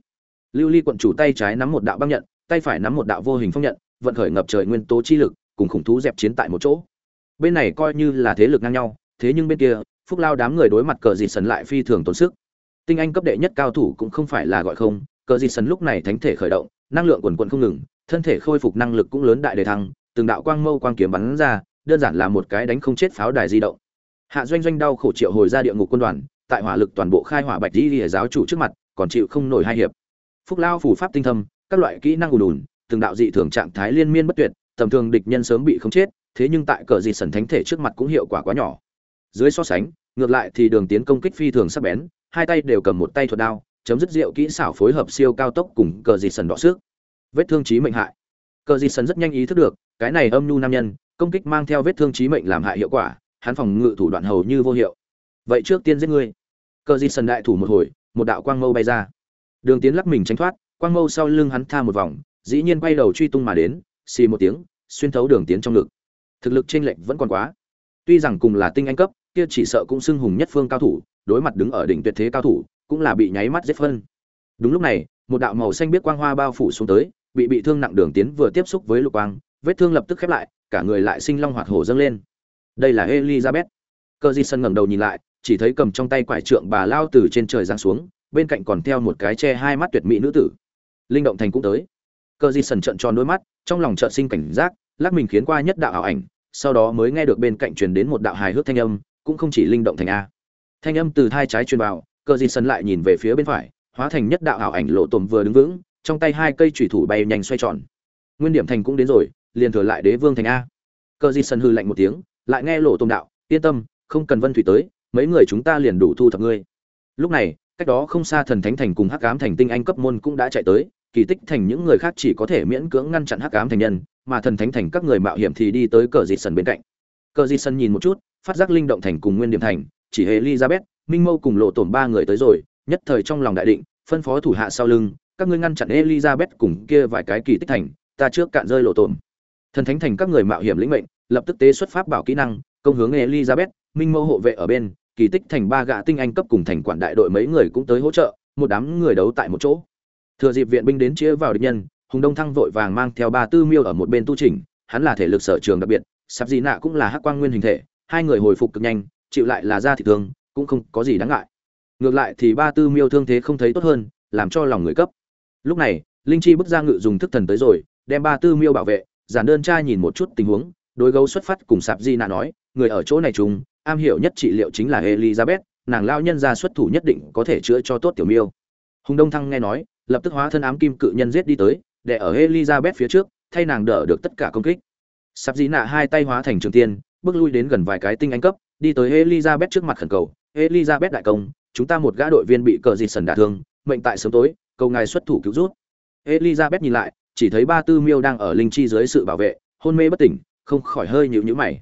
lưu ly quận chủ tay trái nắm một đạo băng nhận, tay phải nắm một đạo vô hình phong nhận, vận khởi ngập trời nguyên tố chi lực, cùng khủng thú dẹp chiến tại một chỗ. Bên này coi như là thế lực ngang nhau, thế nhưng bên kia, phúc lao đám người đối mặt cờ dịt sần lại phi thường tốn sức. Tinh anh cấp đệ nhất cao thủ cũng không phải là gọi không, cờ dịt sần lúc này thánh thể khởi động, năng lượng quần quận không ngừng, thân thể khôi phục năng lực cũng lớn đại đề thăng, từng đạo quang mâu quang kiếm bắn ra, đơn giản là một cái đánh không chết pháo đài di động. Hạ doanh doanh đau khổ triệu hồi ra địa ngục quân đoàn, tại hỏa lực toàn bộ khai hỏa bạch di lìa giáo chủ trước mặt, còn chịu không nổi hai hiệp phúc lao phủ pháp tinh thâm, các loại kỹ năng ùn ùn, từng đạo dị thường trạng thái liên miên bất tuyệt, tầm thường địch nhân sớm bị không chết, thế nhưng tại cờ dị sần thánh thể trước mặt cũng hiệu quả quá nhỏ. Dưới so sánh, ngược lại thì đường tiến công kích phi thường sắc bén, hai tay đều cầm một tay thuật đao, chấm dứt rượu kỹ xảo phối hợp siêu cao tốc cùng cờ dị sần đọ xước vết thương chí mệnh hại. Cờ dị sần rất nhanh ý thức được, cái này âm nhu nam nhân, công kích mang theo vết thương chí mệnh làm hại hiệu quả, hắn phòng ngự thủ đoạn hầu như vô hiệu. Vậy trước tiên giết ngươi. Cờ dị sần đại thủ một hồi, một đạo quang mâu bay ra đường tiến lắc mình tránh thoát, quang mâu sau lưng hắn tha một vòng, dĩ nhiên quay đầu truy tung mà đến, xì một tiếng, xuyên thấu đường tiến trong ngực. Thực lực chênh lệch vẫn còn quá. Tuy rằng cùng là tinh anh cấp, kia chỉ sợ cũng xưng hùng nhất phương cao thủ, đối mặt đứng ở đỉnh tuyệt thế cao thủ, cũng là bị nháy mắt giết phân. Đúng lúc này, một đạo màu xanh biết quang hoa bao phủ xuống tới, bị bị thương nặng đường tiến vừa tiếp xúc với lục quang, vết thương lập tức khép lại, cả người lại sinh long hoạt hổ dâng lên. Đây là elizabeth. Cơ di sân ngẩng đầu nhìn lại, chỉ thấy cầm trong tay quải trượng bà lao từ trên trời giáng xuống bên cạnh còn theo một cái che hai mắt tuyệt mỹ nữ tử. Linh động thành cũng tới. Cờ di sần trợn tròn đôi mắt, trong lòng trợn sinh cảnh giác, lắc mình khiến qua nhất đạo ảo ảnh, sau đó mới nghe được bên cạnh truyền đến một đạo hài hước thanh âm, cũng không chỉ linh động thành a. Thanh âm từ thai trái truyền vào cờ di sần lại nhìn về phía bên phải, hóa thành nhất đạo ảo ảnh lộ tồm vừa đứng vững, trong tay hai cây thủy thủ bay nhanh xoay tròn. Nguyên điểm thành cũng đến rồi, liền thừa lại đế vương thành a. Cờ di sần hư lạnh một tiếng, lại nghe lộ tồm đạo, yên tâm, không cần vân thủy tới, mấy người chúng ta liền đủ thu thập ngươi. Lúc này cách đó không xa thần thánh thành cùng hắc ám thành tinh anh cấp môn cũng đã chạy tới, kỳ tích thành những người khác chỉ có thể miễn cưỡng ngăn chặn hắc ám thành nhân, mà thần thánh thành các người mạo hiểm thì đi tới cờ dịt sân bên cạnh. Cờ dịt sân nhìn một chút, phát giác linh động thành cùng nguyên điểm thành, chỉ hề elizabeth, minh mâu cùng lộ tổn ba người tới rồi, nhất thời trong lòng đại định, phân phó thủ hạ sau lưng, các ngươi ngăn chặn elizabeth cùng kia vài cái kỳ tích thành, ta trước cạn rơi lộ tổn. Thần thánh thành các người mạo hiểm lĩnh mệnh, lập tức tế xuất pháp bảo kỹ năng, công hướng elizabeth, minh mâu hộ vệ ở bên kỳ tích thành ba gã tinh anh cấp cùng thành quản đại đội mấy người cũng tới hỗ trợ, một đám người đấu tại một chỗ. Thừa dịp viện binh đến chia vào địch nhân, hùng đông thăng vội vàng mang theo ba tư miêu ở một bên tu trình hắn là thể lực sở trường đặc biệt sắp gì nạ cũng là hắc quang nguyên hình thể, hai người hồi phục cực nhanh, chịu lại là ra thị thương, cũng không có gì đáng ngại. Ngược lại thì ba tư miêu thương thế không thấy tốt hơn, làm cho lòng người cấp. Lúc này, linh chi bức ra ngự dùng thức thần tới rồi, đem ba tư miêu bảo vệ, giản đơn trai nhìn một chút tình huống, đối gấu xuất phát cùng sạp di nạ nói, người ở chỗ này chúng am hiểu nhất trị liệu chính là elizabeth, nàng lao nhân ra xuất thủ nhất định có thể chữa cho tốt tiểu miêu. Hùng đông thăng nghe nói, lập tức hóa thân ám kim cự nhân giết đi tới để ở elizabeth phía trước, thay nàng đỡ được tất cả công kích. Sắp dĩ nạ hai tay hóa thành trường tiên, bước lui đến gần vài cái tinh anh cấp, đi tới elizabeth trước mặt khẩn cầu, elizabeth đại công, chúng ta một gã đội viên bị cờ dịt sần đả thương, mệnh tại sớm tối, cầu ngài xuất thủ cứu rút elizabeth nhìn lại, chỉ thấy ba tư miêu đang ở linh chi dưới sự bảo vệ, hôn mê bất tỉnh, không khỏi hơi nhịu nhữ mày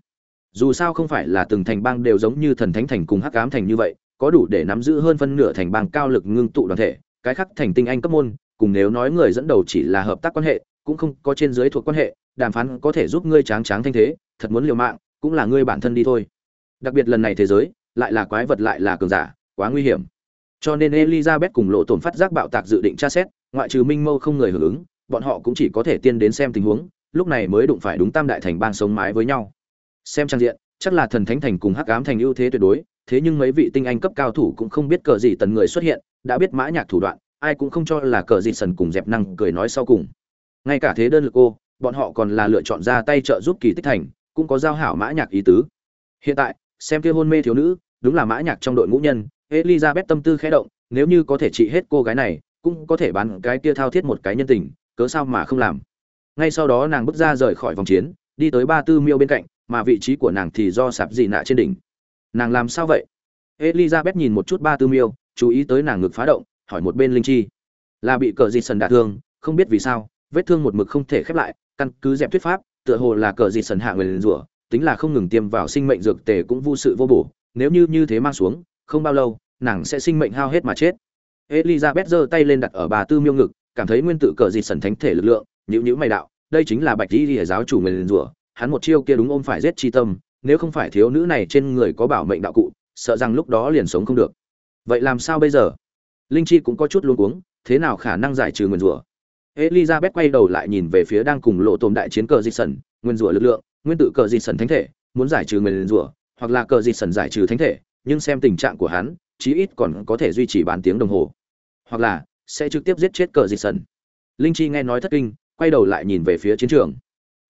dù sao không phải là từng thành bang đều giống như thần thánh thành cùng hắc ám thành như vậy, có đủ để nắm giữ hơn phân nửa thành bang cao lực ngưng tụ đoàn thể, cái khác thành tinh anh cấp môn, cùng nếu nói người dẫn đầu chỉ là hợp tác quan hệ, cũng không có trên dưới thuộc quan hệ, đàm phán có thể giúp ngươi tráng tráng thanh thế, thật muốn liều mạng, cũng là ngươi bản thân đi thôi. Đặc biệt lần này thế giới, lại là quái vật lại là cường giả, quá nguy hiểm. Cho nên elizabeth cùng lộ tổn phát giác bạo tạc dự định tra xét, ngoại trừ minh mâu không người hưởng ứng, bọn họ cũng chỉ có thể tiên đến xem tình huống, lúc này mới đụng phải đúng tam đại thành bang sống mái với nhau xem trang diện, chắc là thần thánh thành cùng hắc ám thành ưu thế tuyệt đối, thế nhưng mấy vị tinh anh cấp cao thủ cũng không biết cờ gì tần người xuất hiện, đã biết mã nhạc thủ đoạn, ai cũng không cho là cờ gì sần cùng dẹp năng cười nói sau cùng. Ngay cả thế đơn lực cô bọn họ còn là lựa chọn ra tay trợ giúp kỳ tích thành, cũng có giao hảo mã nhạc ý tứ. Hiện tại, xem kia hôn mê thiếu nữ, đúng là mã nhạc trong đội ngũ nhân, elizabeth tâm tư khẽ động, nếu như có thể trị hết cô gái này, cũng có thể bán cái kia thao thiết một cái nhân tình, cớ sao mà không làm. Ngay sau đó nàng bước ra rời khỏi vòng chiến, đi tới ba tư miêu bên cạnh mà vị trí của nàng thì do sạp dị nạ trên đỉnh. Nàng làm sao vậy? Elizabeth nhìn một chút ba tư miêu, chú ý tới nàng ngực phá động, hỏi một bên linh chi. Là bị cờ dị sần đả thương, không biết vì sao, vết thương một mực không thể khép lại, căn cứ dẹp thuyết pháp, tựa hồ là cờ dị sần hạ người liền rủa, tính là không ngừng tiêm vào sinh mệnh dược tề cũng vô sự vô bổ, nếu như như thế mang xuống, không bao lâu, nàng sẽ sinh mệnh hao hết mà chết. Elizabeth giơ tay lên đặt ở bà tư miêu ngực, cảm thấy nguyên tự cờ dị sần thánh thể lực lượng, nhữ nhữ mày đạo, đây chính là bạch di lìa giáo chủ người liền rủa hắn một chiêu kia đúng ôm phải giết chi tâm, nếu không phải thiếu nữ này trên người có bảo mệnh đạo cụ, sợ rằng lúc đó liền sống không được. Vậy làm sao bây giờ? Linh chi cũng có chút luống cuống, thế nào khả năng giải trừ nguyên rủa? Elizabeth quay đầu lại nhìn về phía đang cùng lộ tồn đại chiến cờ di sần nguyên rủa lực lượng, nguyên tự cờ di sần thánh thể, muốn giải trừ nguyên rủa, hoặc là cờ di sần giải trừ thánh thể, nhưng xem tình trạng của hắn, chí ít còn có thể duy trì bán tiếng đồng hồ. Hoặc là, sẽ trực tiếp giết chết cờ di sần linh chi nghe nói thất kinh, quay đầu lại nhìn về phía chiến trường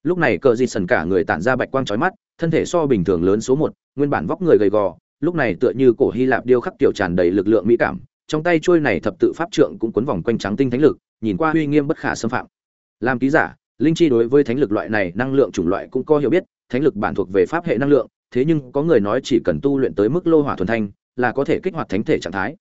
lúc này cờ di sần cả người tản ra bạch quang trói mắt, thân thể so bình thường lớn số một, nguyên bản vóc người gầy gò, lúc này tựa như cổ hy lạp điêu khắc tiểu tràn đầy lực lượng mỹ cảm, trong tay trôi này thập tự pháp trượng cũng quấn vòng quanh trắng tinh thánh lực, nhìn qua uy nghiêm bất khả xâm phạm. Làm ký giả, linh chi đối với thánh lực loại này năng lượng chủng loại cũng có hiểu biết, thánh lực bản thuộc về pháp hệ năng lượng, thế nhưng có người nói chỉ cần tu luyện tới mức lô hỏa thuần thanh là có thể kích hoạt thánh thể trạng thái.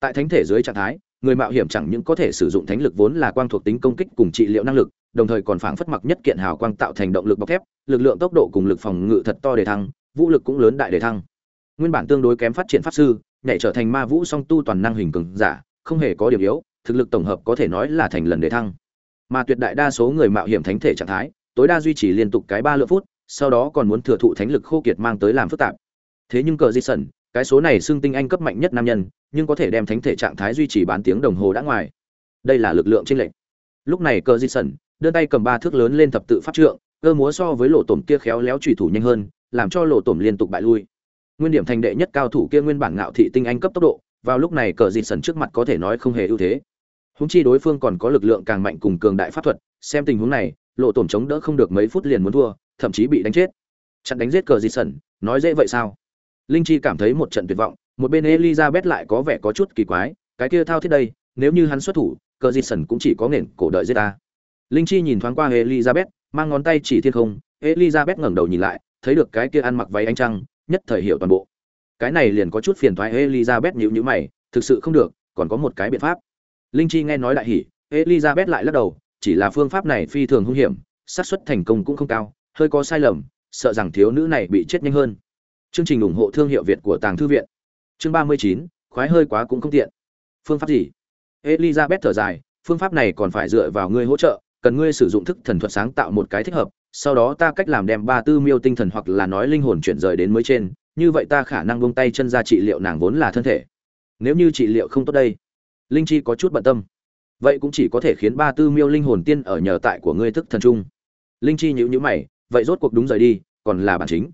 Tại thánh thể dưới trạng thái, người mạo hiểm chẳng những có thể sử dụng thánh lực vốn là quang thuộc tính công kích cùng trị liệu năng lực đồng thời còn phảng phất mặc nhất kiện hào quang tạo thành động lực bọc thép, lực lượng tốc độ cùng lực phòng ngự thật to để thăng, vũ lực cũng lớn đại để thăng. Nguyên bản tương đối kém phát triển pháp sư, nhảy trở thành ma vũ song tu toàn năng hình cường giả, không hề có điểm yếu, thực lực tổng hợp có thể nói là thành lần để thăng. Mà tuyệt đại đa số người mạo hiểm thánh thể trạng thái, tối đa duy trì liên tục cái ba lượng phút, sau đó còn muốn thừa thụ thánh lực khô kiệt mang tới làm phức tạp. Thế nhưng cờ di sẩn, cái số này xương tinh anh cấp mạnh nhất nam nhân, nhưng có thể đem thánh thể trạng thái duy trì bán tiếng đồng hồ đã ngoài. Đây là lực lượng trên lệnh lúc này cờ di sẩn đưa tay cầm ba thước lớn lên thập tự pháp trượng, cơ múa so với lộ tổm kia khéo léo chủy thủ nhanh hơn, làm cho lộ tổm liên tục bại lui. Nguyên điểm thành đệ nhất cao thủ kia nguyên bản ngạo thị tinh anh cấp tốc độ, vào lúc này cờ dịt sần trước mặt có thể nói không hề ưu thế. Húng chi đối phương còn có lực lượng càng mạnh cùng cường đại pháp thuật, xem tình huống này lộ tổm chống đỡ không được mấy phút liền muốn thua, thậm chí bị đánh chết. Chặn đánh giết cờ dịt sần, nói dễ vậy sao? Linh chi cảm thấy một trận tuyệt vọng, một bên elizabeth lại có vẻ có chút kỳ quái, cái kia thao thiết đây, nếu như hắn xuất thủ, cờ dịt sần cũng chỉ có nền cổ đợi giết ta linh chi nhìn thoáng qua elizabeth, mang ngón tay chỉ thiên không, elizabeth ngẩng đầu nhìn lại, thấy được cái kia ăn mặc váy ánh trăng, nhất thời hiểu toàn bộ. Cái này liền có chút phiền thoái elizabeth nhíu nhíu mày, thực sự không được, còn có một cái biện pháp. Linh chi nghe nói đại hỉ, elizabeth lại lắc đầu, chỉ là phương pháp này phi thường hung hiểm, xác suất thành công cũng không cao, hơi có sai lầm, sợ rằng thiếu nữ này bị chết nhanh hơn. Chương trình ủng hộ thương hiệu việt của tàng thư viện. Chương ba mươi chín, khoái hơi quá cũng không tiện. Phương pháp gì? Elizabeth thở dài, phương pháp này còn phải dựa vào ngươi hỗ trợ cần ngươi sử dụng thức thần thuật sáng tạo một cái thích hợp, sau đó ta cách làm đem ba tư miêu tinh thần hoặc là nói linh hồn chuyển rời đến mới trên, như vậy ta khả năng buông tay chân ra trị liệu nàng vốn là thân thể. Nếu như trị liệu không tốt đây, linh chi có chút bận tâm. Vậy cũng chỉ có thể khiến ba tư miêu linh hồn tiên ở nhờ tại của ngươi thức thần trung linh chi nhíu nhíu mày, vậy rốt cuộc đúng rời đi, còn là bản chính.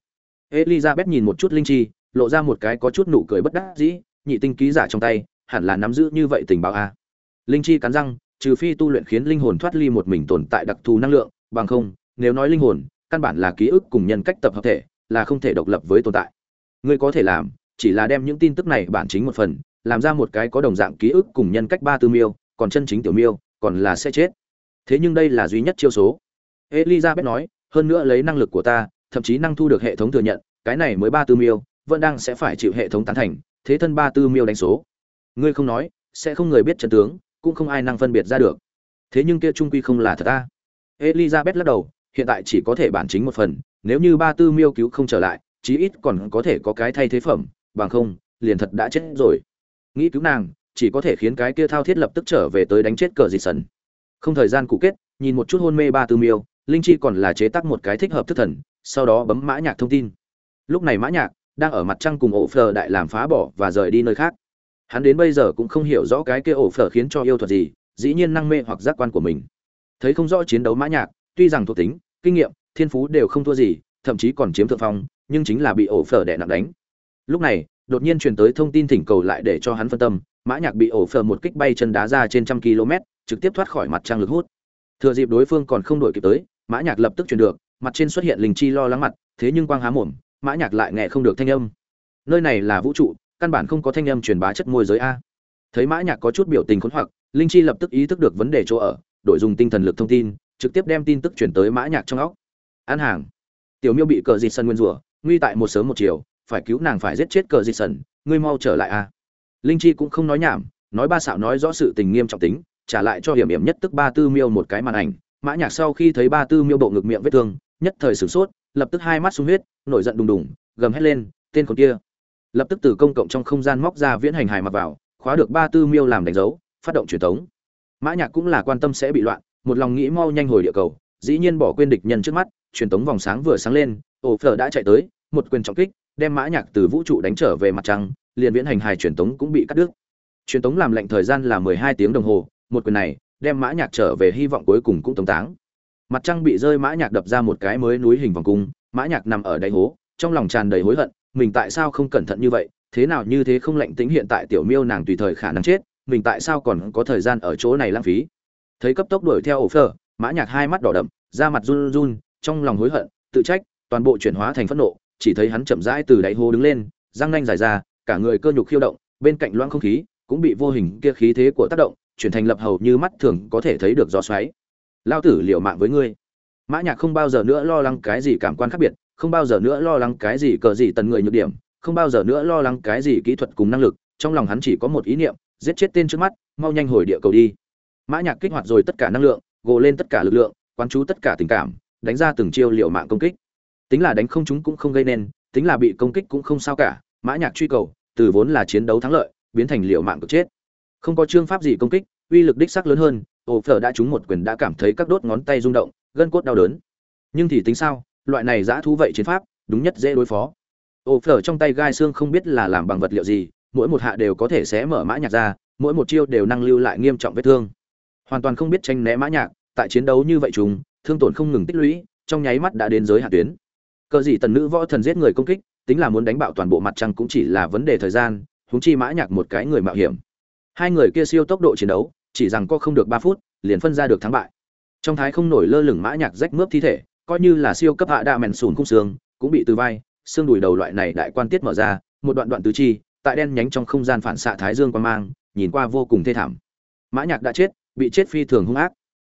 Elizabeth nhìn một chút linh chi, lộ ra một cái có chút nụ cười bất đắc dĩ, nhị tinh ký giả trong tay, hẳn là nắm giữ như vậy tình báo a. À. linh chi cắn răng trừ phi tu luyện khiến linh hồn thoát ly một mình tồn tại đặc thù năng lượng, bằng không, nếu nói linh hồn, căn bản là ký ức cùng nhân cách tập hợp thể, là không thể độc lập với tồn tại. Ngươi có thể làm, chỉ là đem những tin tức này bản chính một phần, làm ra một cái có đồng dạng ký ức cùng nhân cách ba tư miêu, còn chân chính tiểu miêu, còn là sẽ chết. Thế nhưng đây là duy nhất chiêu số. Elizabeth nói, hơn nữa lấy năng lực của ta, thậm chí năng thu được hệ thống thừa nhận, cái này mới ba tư miêu, vẫn đang sẽ phải chịu hệ thống tán thành, thế thân ba tư miêu đánh số. Ngươi không nói, sẽ không người biết trận tướng cũng không ai năng phân biệt ra được. Thế nhưng kia trung quy không là thật ta. Elizabeth lắc đầu, hiện tại chỉ có thể bản chính một phần, nếu như ba tư miêu cứu không trở lại, chí ít còn có thể có cái thay thế phẩm, bằng không, liền thật đã chết rồi. Nghĩ cứu nàng, chỉ có thể khiến cái kia thao thiết lập tức trở về tới đánh chết cờ dị sần. Không thời gian cụ kết, nhìn một chút hôn mê ba tư miêu, linh chi còn là chế tác một cái thích hợp thức thần, sau đó bấm mã nhạc thông tin. Lúc này mã nhạc đang ở mặt trăng cùng ổ phờ đại làm phá bỏ và rời đi nơi khác hắn đến bây giờ cũng không hiểu rõ cái kia ổ phở khiến cho yêu thuật gì, dĩ nhiên năng mê hoặc giác quan của mình. Thấy không rõ chiến đấu mã nhạc, tuy rằng thuộc tính, kinh nghiệm, thiên phú đều không thua gì, thậm chí còn chiếm thượng phong, nhưng chính là bị ổ phở đè nặng đánh. Lúc này, đột nhiên truyền tới thông tin thỉnh cầu lại để cho hắn phân tâm, mã nhạc bị ổ phở một kích bay chân đá ra trên trăm km, trực tiếp thoát khỏi mặt trăng lực hút. Thừa dịp đối phương còn không đổi kịp tới, mã nhạc lập tức truyền được, mặt trên xuất hiện linh chi lo lắng mặt, thế nhưng quang há mồm, mã nhạc lại nghe không được thanh âm. Nơi này là vũ trụ căn bản không có thanh âm truyền bá chất môi giới a. Thấy mã nhạc có chút biểu tình khốn hoặc, linh chi lập tức ý thức được vấn đề chỗ ở, đổi dùng tinh thần lực thông tin, trực tiếp đem tin tức chuyển tới mã nhạc trong óc. An hàng. Tiểu miêu bị cờ dịt sân nguyên rủa, nguy tại một sớm một chiều, phải cứu nàng phải giết chết cờ dịt sân, ngươi mau trở lại a. Linh chi cũng không nói nhảm, nói ba xạo nói rõ sự tình nghiêm trọng tính, trả lại cho hiểm hiểm nhất tức ba tư miêu một cái màn ảnh. Mã nhạc sau khi thấy ba tư miêu bộ ngực miệng vết thương, nhất thời sửng sốt, lập tức hai mắt sung huyết, nổi giận đùng đùng, gầm hét lên, tên con kia! Lập tức từ công cộng trong không gian móc ra viễn hành hài mặc vào, khóa được ba tư miêu làm đánh dấu, phát động truyền thống. Mã nhạc cũng là quan tâm sẽ bị loạn, một lòng nghĩ mau nhanh hồi địa cầu, dĩ nhiên bỏ quên địch nhân trước mắt, truyền thống vòng sáng vừa sáng lên, ổ phở đã chạy tới, một quyền trọng kích, đem mã nhạc từ vũ trụ đánh trở về mặt trăng, liền viễn hành hài truyền thống cũng bị cắt đứt. Truyền thống làm lệnh thời gian là mười hai tiếng đồng hồ, một quyền này đem mã nhạc trở về hy vọng cuối cùng cũng tống táng. Mặt trăng bị rơi mã nhạc đập ra một cái mới núi hình vòng cung, mã nhạc nằm ở đáy hố, trong lòng tràn đầy hối hận mình tại sao không cẩn thận như vậy, thế nào như thế không lạnh tính hiện tại tiểu miêu nàng tùy thời khả năng chết, mình tại sao còn có thời gian ở chỗ này lãng phí? Thấy cấp tốc đuổi theo ổ phở mã nhạc hai mắt đỏ đậm, da mặt run run, trong lòng hối hận, tự trách, toàn bộ chuyển hóa thành phẫn nộ, chỉ thấy hắn chậm rãi từ đáy hố đứng lên, răng nanh dài ra, cả người cơ nhục khiêu động, bên cạnh loãng không khí cũng bị vô hình kia khí thế của tác động, chuyển thành lập hầu như mắt thường có thể thấy được gió xoáy. Lao tử liều mạng với ngươi. Mã nhạc không bao giờ nữa lo lắng cái gì cảm quan khác biệt không bao giờ nữa lo lắng cái gì cờ gì tần người nhược điểm, không bao giờ nữa lo lắng cái gì kỹ thuật cùng năng lực, trong lòng hắn chỉ có một ý niệm, giết chết tên trước mắt, mau nhanh hồi địa cầu đi. Mã nhạc kích hoạt rồi tất cả năng lượng, gồ lên tất cả lực lượng, quán chú tất cả tình cảm, đánh ra từng chiêu liều mạng công kích. Tính là đánh không chúng cũng không gây nên, tính là bị công kích cũng không sao cả, mã nhạc truy cầu, từ vốn là chiến đấu thắng lợi, biến thành liều mạng cực chết. Không có chương pháp gì công kích, uy lực đích xác lớn hơn, ổ phở đã trúng một quyền đã cảm thấy các đốt ngón tay rung động, gân cốt đau đớn. Nhưng thì tính sao? Loại này dã thú vậy chiến pháp, đúng nhất dễ đối phó. Ô phở trong tay gai xương không biết là làm bằng vật liệu gì, mỗi một hạ đều có thể xé mở mã nhạc ra, mỗi một chiêu đều năng lưu lại nghiêm trọng vết thương. Hoàn toàn không biết tranh né mã nhạc, tại chiến đấu như vậy chúng thương tổn không ngừng tích lũy, trong nháy mắt đã đến giới hạn tuyến. Cờ gì tần nữ võ thần giết người công kích, tính là muốn đánh bạo toàn bộ mặt trăng cũng chỉ là vấn đề thời gian, huống chi mã nhạc một cái người mạo hiểm. Hai người kia siêu tốc độ chiến đấu, chỉ rằng có không được ba phút, liền phân ra được thắng bại. Trong thái không nổi lơ lửng mã nhạc rách mướp thi thể coi như là siêu cấp hạ đa mèn sùn cung xương, cũng bị từ vai, xương đùi đầu loại này đại quan tiết mở ra, một đoạn đoạn tứ chi, tại đen nhánh trong không gian phản xạ thái dương quan mang, nhìn qua vô cùng thê thảm. Mã nhạc đã chết, bị chết phi thường hung ác.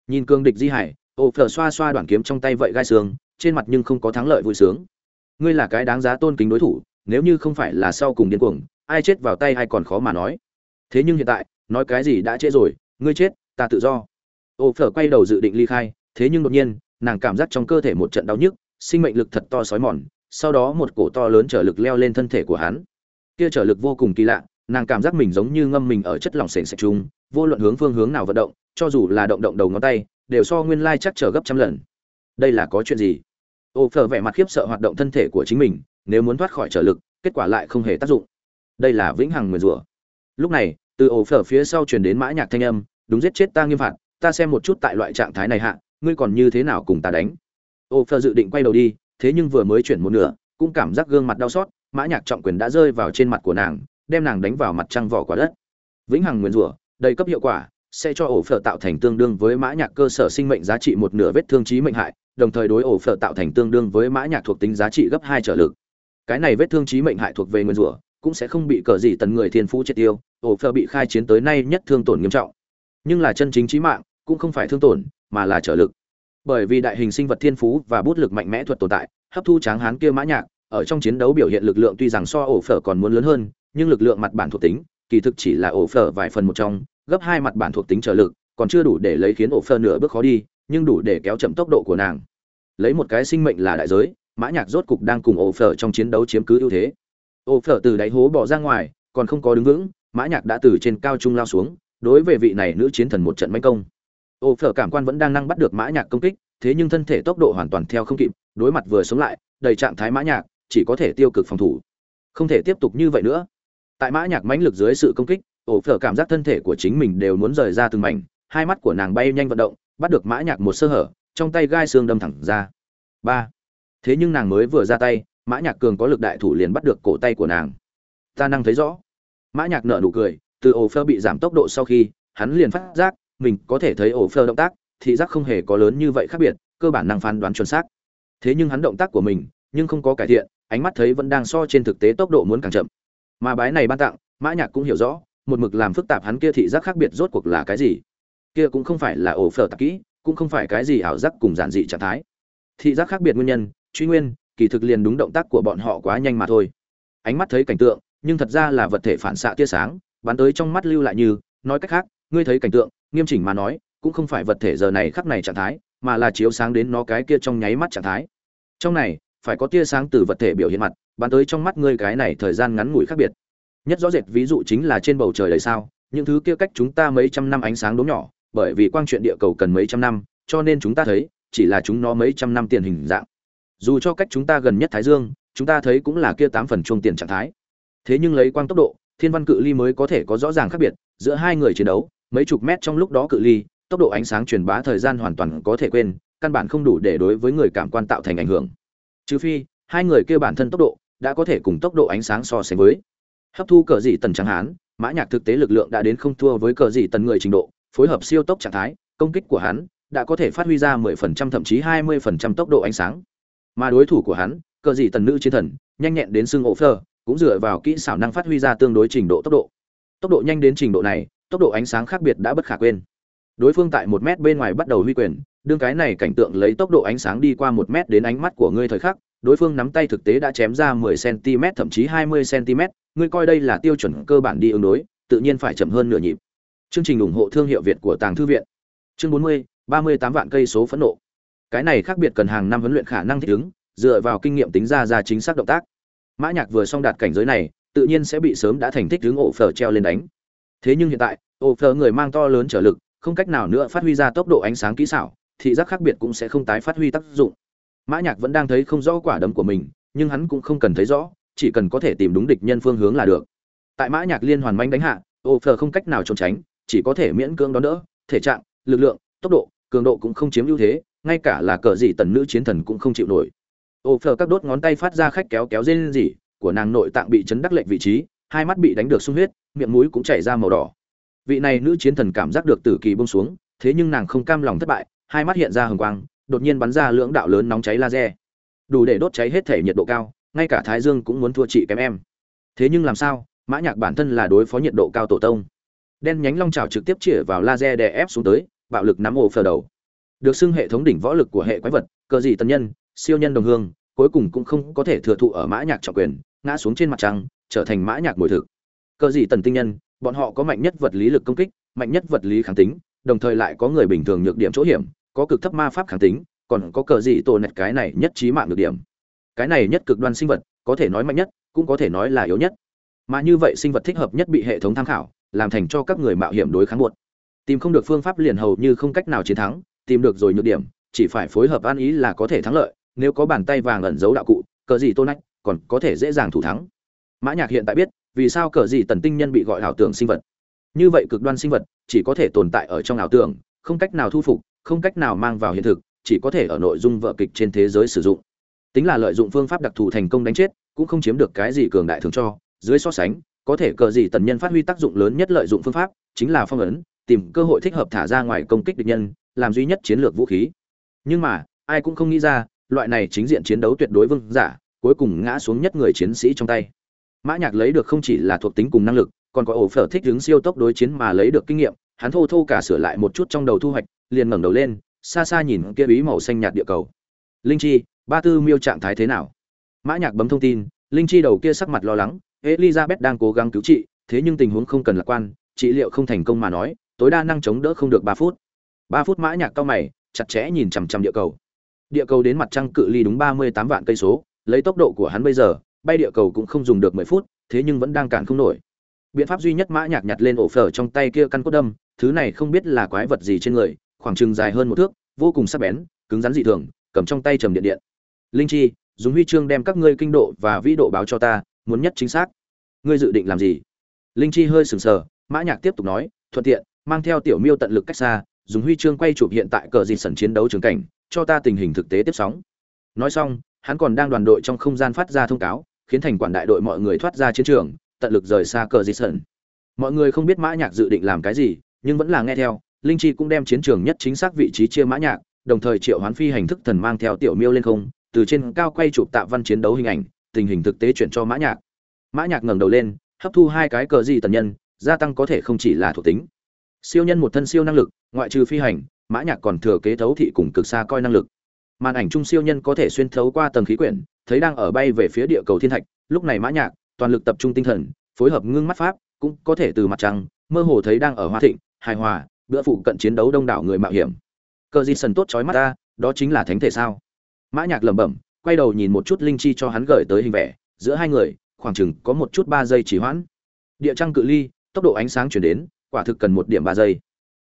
Nhìn cương địch di hải, ô phở xoa xoa đoạn kiếm trong tay vậy gai xương trên mặt nhưng không có thắng lợi vui sướng. Ngươi là cái đáng giá tôn kính đối thủ, nếu như không phải là sau cùng điên cuồng, ai chết vào tay ai còn khó mà nói. Thế nhưng hiện tại, nói cái gì đã trễ rồi, ngươi chết, ta tự do. Ô phở quay đầu dự định ly khai, thế nhưng đột nhiên nàng cảm giác trong cơ thể một trận đau nhức, sinh mệnh lực thật to sói mòn, sau đó một cổ to lớn trở lực leo lên thân thể của hắn. Kia trở lực vô cùng kỳ lạ, nàng cảm giác mình giống như ngâm mình ở chất lỏng sền sạch chung, vô luận hướng phương hướng nào vận động, cho dù là động động đầu ngón tay, đều so nguyên lai chắc trở gấp trăm lần. Đây là có chuyện gì? Ô phở vẻ mặt khiếp sợ hoạt động thân thể của chính mình, nếu muốn thoát khỏi trở lực, kết quả lại không hề tác dụng. Đây là vĩnh hằng nguyền rủa. Lúc này, từ ổ phở phía sau truyền đến mã nhạc thanh âm, đúng giết chết ta nghiêm phạt, ta xem một chút tại loại trạng thái này hạ ngươi còn như thế nào cùng ta đánh? Ô phơ dự định quay đầu đi, thế nhưng vừa mới chuyển một nửa, cũng cảm giác gương mặt đau xót, mã nhạc trọng quyền đã rơi vào trên mặt của nàng, đem nàng đánh vào mặt trăng vỏ quả đất. Vĩnh hằng nguyên rủa, đầy cấp hiệu quả, sẽ cho ổ phở tạo thành tương đương với mã nhạc cơ sở sinh mệnh giá trị một nửa vết thương chí mệnh hại, đồng thời đối ổ phở tạo thành tương đương với mã nhạc thuộc tính giá trị gấp hai trở lực. Cái này vết thương chí mệnh hại thuộc về nguyên rủa, cũng sẽ không bị cờ gì tần người thiên phú chết tiêu ổ phở bị khai chiến tới nay nhất thương tổn nghiêm trọng. Nhưng là chân chính chí mạng, cũng không phải thương tổn mà là trở lực. Bởi vì đại hình sinh vật thiên phú và bút lực mạnh mẽ thuật tồn tại, hấp thu tráng hán kia mã nhạc, ở trong chiến đấu biểu hiện lực lượng tuy rằng so ổ phở còn muốn lớn hơn, nhưng lực lượng mặt bản thuộc tính, kỳ thực chỉ là ổ phở vài phần một trong, gấp hai mặt bản thuộc tính trở lực, còn chưa đủ để lấy khiến ổ phở nửa bước khó đi, nhưng đủ để kéo chậm tốc độ của nàng. Lấy một cái sinh mệnh là đại giới, mã nhạc rốt cục đang cùng ổ phở trong chiến đấu chiếm cứ ưu thế. Ổ phở từ đáy hố bỏ ra ngoài, còn không có đứng vững, mã nhạc đã từ trên cao trung lao xuống, đối với vị này nữ chiến thần một trận mãnh công ô phở cảm quan vẫn đang năng bắt được mã nhạc công kích, thế nhưng thân thể tốc độ hoàn toàn theo không kịp, đối mặt vừa sống lại, đầy trạng thái mã nhạc, chỉ có thể tiêu cực phòng thủ. Không thể tiếp tục như vậy nữa. Tại mã nhạc mãnh lực dưới sự công kích ổ phở cảm giác thân thể của chính mình đều muốn rời ra từng mảnh, hai mắt của nàng bay nhanh vận động, bắt được mã nhạc một sơ hở, trong tay gai xương đâm thẳng ra. Ba. Thế nhưng nàng mới vừa ra tay, mã nhạc cường có lực đại thủ liền bắt được cổ tay của nàng. Ta năng thấy rõ. Mã nhạc nở nụ cười, từ ổ Phở bị giảm tốc độ sau khi, hắn liền phát giác mình có thể thấy ổ phơ động tác, thị giác không hề có lớn như vậy khác biệt, cơ bản năng phán đoán chuẩn xác. Thế nhưng hắn động tác của mình, nhưng không có cải thiện, ánh mắt thấy vẫn đang so trên thực tế tốc độ muốn càng chậm. Mà bái này ban tặng, mã nhạc cũng hiểu rõ, một mực làm phức tạp hắn kia thị giác khác biệt rốt cuộc là cái gì. Kia cũng không phải là ổ phở tạp kỹ, cũng không phải cái gì ảo giác cùng giản dị trạng thái. Thị giác khác biệt nguyên nhân, truy nguyên, kỳ thực liền đúng động tác của bọn họ quá nhanh mà thôi. Ánh mắt thấy cảnh tượng, nhưng thật ra là vật thể phản xạ tia sáng, bắn tới trong mắt lưu lại như, nói cách khác ngươi thấy cảnh tượng, nghiêm chỉnh mà nói, cũng không phải vật thể giờ này khắc này trạng thái, mà là chiếu sáng đến nó cái kia trong nháy mắt trạng thái. Trong này, phải có tia sáng từ vật thể biểu hiện mặt, bắn tới trong mắt ngươi cái này thời gian ngắn ngủi khác biệt. Nhất rõ rệt ví dụ chính là trên bầu trời đầy sao, những thứ kia cách chúng ta mấy trăm năm ánh sáng đốm nhỏ, bởi vì quang chuyện địa cầu cần mấy trăm năm, cho nên chúng ta thấy, chỉ là chúng nó mấy trăm năm tiền hình dạng. Dù cho cách chúng ta gần nhất thái dương, chúng ta thấy cũng là kia tám phần chuông tiền trạng thái. Thế nhưng lấy quang tốc độ, thiên văn cự ly mới có thể có rõ ràng khác biệt, giữa hai người chiến đấu mấy chục mét trong lúc đó cự ly, tốc độ ánh sáng truyền bá thời gian hoàn toàn có thể quên, căn bản không đủ để đối với người cảm quan tạo thành ảnh hưởng. Trừ phi, hai người kia bản thân tốc độ đã có thể cùng tốc độ ánh sáng so sánh với. Hấp thu cờ dị tần trắng hán mã nhạc thực tế lực lượng đã đến không thua với cờ dị tần người trình độ, phối hợp siêu tốc trạng thái, công kích của hắn đã có thể phát huy ra 10% thậm chí 20% tốc độ ánh sáng. Mà đối thủ của hắn, cờ dị tần nữ chiến thần, nhanh nhẹn đến xương ổ phơ cũng dựa vào kỹ xảo năng phát huy ra tương đối trình độ tốc độ. Tốc độ nhanh đến trình độ này tốc độ ánh sáng khác biệt đã bất khả quên. Đối phương tại một mét bên ngoài bắt đầu huy quyền đương cái này cảnh tượng lấy tốc độ ánh sáng đi qua một mét đến ánh mắt của ngươi thời khắc đối phương nắm tay thực tế đã chém ra 10 cm thậm chí 20 cm ngươi coi đây là tiêu chuẩn cơ bản đi ứng đối tự nhiên phải chậm hơn nửa nhịp. Chương trình ủng hộ thương hiệu việt của tàng thư viện. Chương 40, 38 vạn cây số phẫn nộ. Cái này khác biệt cần hàng năm huấn luyện khả năng thích ứng dựa vào kinh nghiệm tính ra ra chính xác động tác. Mã nhạc vừa xong đạt cảnh giới này tự nhiên sẽ bị sớm đã thành thích hướng ổ phở treo lên đánh thế nhưng hiện tại, ô phờ người mang to lớn trở lực, không cách nào nữa phát huy ra tốc độ ánh sáng kỹ xảo, thị giác khác biệt cũng sẽ không tái phát huy tác dụng. Mã nhạc vẫn đang thấy không rõ quả đấm của mình, nhưng hắn cũng không cần thấy rõ, chỉ cần có thể tìm đúng địch nhân phương hướng là được. Tại mã nhạc liên hoàn manh đánh hạ, ô phờ không cách nào trốn tránh, chỉ có thể miễn cưỡng đón đỡ, thể trạng, lực lượng, tốc độ, cường độ cũng không chiếm ưu thế, ngay cả là cờ gì tần nữ chiến thần cũng không chịu nổi. Ô phờ các đốt ngón tay phát ra khách kéo kéo rên rỉ, của nàng nội tạng bị chấn đắc lệch vị trí hai mắt bị đánh được sung huyết, miệng mũi cũng chảy ra màu đỏ. Vị này nữ chiến thần cảm giác được tử kỳ bông xuống, thế nhưng nàng không cam lòng thất bại, hai mắt hiện ra hừng quang, đột nhiên bắn ra lưỡng đạo lớn nóng cháy laser. Đủ để đốt cháy hết thể nhiệt độ cao, ngay cả thái dương cũng muốn thua chị kém em. Thế nhưng làm sao, mã nhạc bản thân là đối phó nhiệt độ cao tổ tông. Đen nhánh long trào trực tiếp chĩa vào laser đè ép xuống tới, bạo lực nắm ổ phờ đầu. Được xưng hệ thống đỉnh võ lực của hệ quái vật, cờ gì tân nhân, siêu nhân đồng hương, cuối cùng cũng không có thể thừa thụ ở mã nhạc trọng quyền, ngã xuống trên mặt trăng trở thành mã nhạc bồi thực. Cờ gì tần tinh nhân, bọn họ có mạnh nhất vật lý lực công kích, mạnh nhất vật lý kháng tính, đồng thời lại có người bình thường nhược điểm chỗ hiểm, có cực thấp ma pháp kháng tính, còn có cờ gì tổ nẹt cái này nhất trí mạng nhược điểm. Cái này nhất cực đoan sinh vật, có thể nói mạnh nhất, cũng có thể nói là yếu nhất. Mà như vậy sinh vật thích hợp nhất bị hệ thống tham khảo, làm thành cho các người mạo hiểm đối kháng buộc. Tìm không được phương pháp liền hầu như không cách nào chiến thắng, tìm được rồi nhược điểm, chỉ phải phối hợp an ý là có thể thắng lợi, nếu có bàn tay vàng ẩn giấu đạo cụ, cờ gì tô nách còn có thể dễ dàng thủ thắng mã nhạc hiện tại biết, vì sao cờ gì tần tinh nhân bị gọi ảo tưởng sinh vật. Như vậy cực đoan sinh vật, chỉ có thể tồn tại ở trong ảo tưởng, không cách nào thu phục, không cách nào mang vào hiện thực, chỉ có thể ở nội dung vở kịch trên thế giới sử dụng. Tính là lợi dụng phương pháp đặc thù thành công đánh chết, cũng không chiếm được cái gì cường đại thường cho. Dưới so sánh, có thể cờ gì tần nhân phát huy tác dụng lớn nhất lợi dụng phương pháp, chính là phong ấn, tìm cơ hội thích hợp thả ra ngoài công kích địch nhân, làm duy nhất chiến lược vũ khí. Nhưng mà, ai cũng không nghĩ ra, loại này chính diện chiến đấu tuyệt đối vương giả, cuối cùng ngã xuống nhất người chiến sĩ trong tay mã nhạc lấy được không chỉ là thuộc tính cùng năng lực, còn có ổ phở thích ứng siêu tốc đối chiến mà lấy được kinh nghiệm, hắn thô thô cả sửa lại một chút trong đầu thu hoạch, liền ngẩng đầu lên, xa xa nhìn kia bí màu xanh nhạt địa cầu. Linh chi, ba tư miêu trạng thái thế nào? Mã nhạc bấm thông tin, linh chi đầu kia sắc mặt lo lắng, elizabeth đang cố gắng cứu trị, thế nhưng tình huống không cần lạc quan, trị liệu không thành công mà nói, tối đa năng chống đỡ không được ba phút. Ba phút mã nhạc cao mày, chặt chẽ nhìn chằm chằm địa cầu. Địa cầu đến mặt trăng cự ly đúng ba mươi tám vạn cây số, lấy tốc độ của hắn bây giờ bay địa cầu cũng không dùng được mười phút, thế nhưng vẫn đang cản không nổi. Biện pháp duy nhất mã nhạc nhặt lên ổ phở trong tay kia căn cốt đâm, thứ này không biết là quái vật gì trên người, khoảng chừng dài hơn một thước, vô cùng sắc bén, cứng rắn dị thường, cầm trong tay trầm điện điện. Linh chi, dùng huy chương đem các ngươi kinh độ và vĩ độ báo cho ta, muốn nhất chính xác. Ngươi dự định làm gì? Linh chi hơi sừng sờ, mã nhạc tiếp tục nói, thuận tiện, mang theo tiểu miêu tận lực cách xa, dùng huy chương quay chụp hiện tại cờ dịt sẩn chiến đấu trường cảnh, cho ta tình hình thực tế tiếp sóng. Nói xong, hắn còn đang đoàn đội trong không gian phát ra thông cáo khiến thành quản đại đội mọi người thoát ra chiến trường, tận lực rời xa cờ di sơn. mọi người không biết mã nhạc dự định làm cái gì, nhưng vẫn là nghe theo, linh chi cũng đem chiến trường nhất chính xác vị trí chia mã nhạc, đồng thời triệu hoán phi hành thức thần mang theo tiểu miêu lên không, từ trên cao quay chụp tạ văn chiến đấu hình ảnh, tình hình thực tế chuyển cho mã nhạc. Mã nhạc ngẩng đầu lên, hấp thu hai cái cờ di tần nhân, gia tăng có thể không chỉ là thuộc tính. Siêu nhân một thân siêu năng lực, ngoại trừ phi hành, mã nhạc còn thừa kế thấu thị cùng cực xa coi năng lực. Màn ảnh trung siêu nhân có thể xuyên thấu qua tầng khí quyển thấy đang ở bay về phía địa cầu thiên thạch, lúc này mã nhạc, toàn lực tập trung tinh thần, phối hợp ngưng mắt pháp, cũng có thể từ mặt trăng, mơ hồ thấy đang ở hoa thịnh, hài hòa, bữa phụ cận chiến đấu đông đảo người mạo hiểm. Cờ di sần tốt chói mắt ta, đó chính là thánh thể sao? Mã nhạc lẩm bẩm, quay đầu nhìn một chút linh chi cho hắn gửi tới hình vẽ, giữa hai người, khoảng chừng có một chút ba giây chỉ hoãn. Địa trăng cự ly, tốc độ ánh sáng chuyển đến, quả thực cần một điểm ba giây.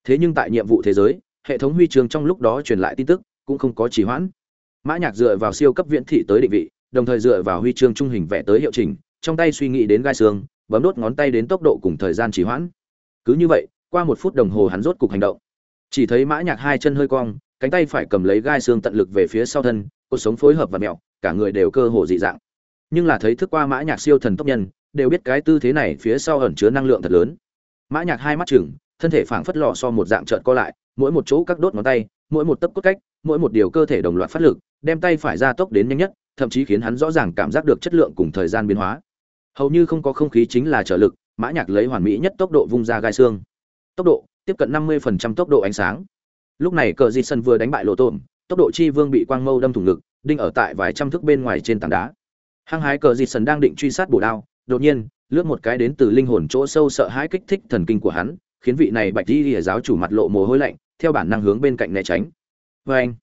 Thế nhưng tại nhiệm vụ thế giới, hệ thống huy chương trong lúc đó truyền lại tin tức, cũng không có chỉ hoãn mã nhạc dựa vào siêu cấp viễn thị tới định vị, đồng thời dựa vào huy chương trung hình vẽ tới hiệu chỉnh trong tay suy nghĩ đến gai xương, bấm đốt ngón tay đến tốc độ cùng thời gian chỉ hoãn. Cứ như vậy, qua một phút đồng hồ hắn rốt cục hành động. Chỉ thấy mã nhạc hai chân hơi cong, cánh tay phải cầm lấy gai xương tận lực về phía sau thân, cuộc sống phối hợp và mèo cả người đều cơ hồ dị dạng. Nhưng là thấy thức qua mã nhạc siêu thần tốc nhân, đều biết cái tư thế này phía sau ẩn chứa năng lượng thật lớn. Mã nhạc hai mắt chừng thân thể phảng phất lò so một dạng trợn co lại, mỗi một chỗ các đốt ngón tay, mỗi một tấc cốt cách, mỗi một điều cơ thể đồng loạt phát lực đem tay phải ra tốc đến nhanh nhất, thậm chí khiến hắn rõ ràng cảm giác được chất lượng cùng thời gian biến hóa. Hầu như không có không khí chính là trợ lực, mã nhạc lấy hoàn mỹ nhất tốc độ vung ra gai xương. Tốc độ, tiếp cận 50% tốc độ ánh sáng. Lúc này cờ di sân vừa đánh bại lộ tổn, tốc độ chi vương bị quang mâu đâm thủng ngực, đinh ở tại vài trăm thước bên ngoài trên tảng đá. Hăng hái cờ di sân đang định truy sát bổ đao, đột nhiên, lướt một cái đến từ linh hồn chỗ sâu sợ hãi kích thích thần kinh của hắn, khiến vị này bạch di lìa giáo chủ mặt lộ mồ hôi lạnh, theo bản năng hướng bên cạnh né tránh. Vê anh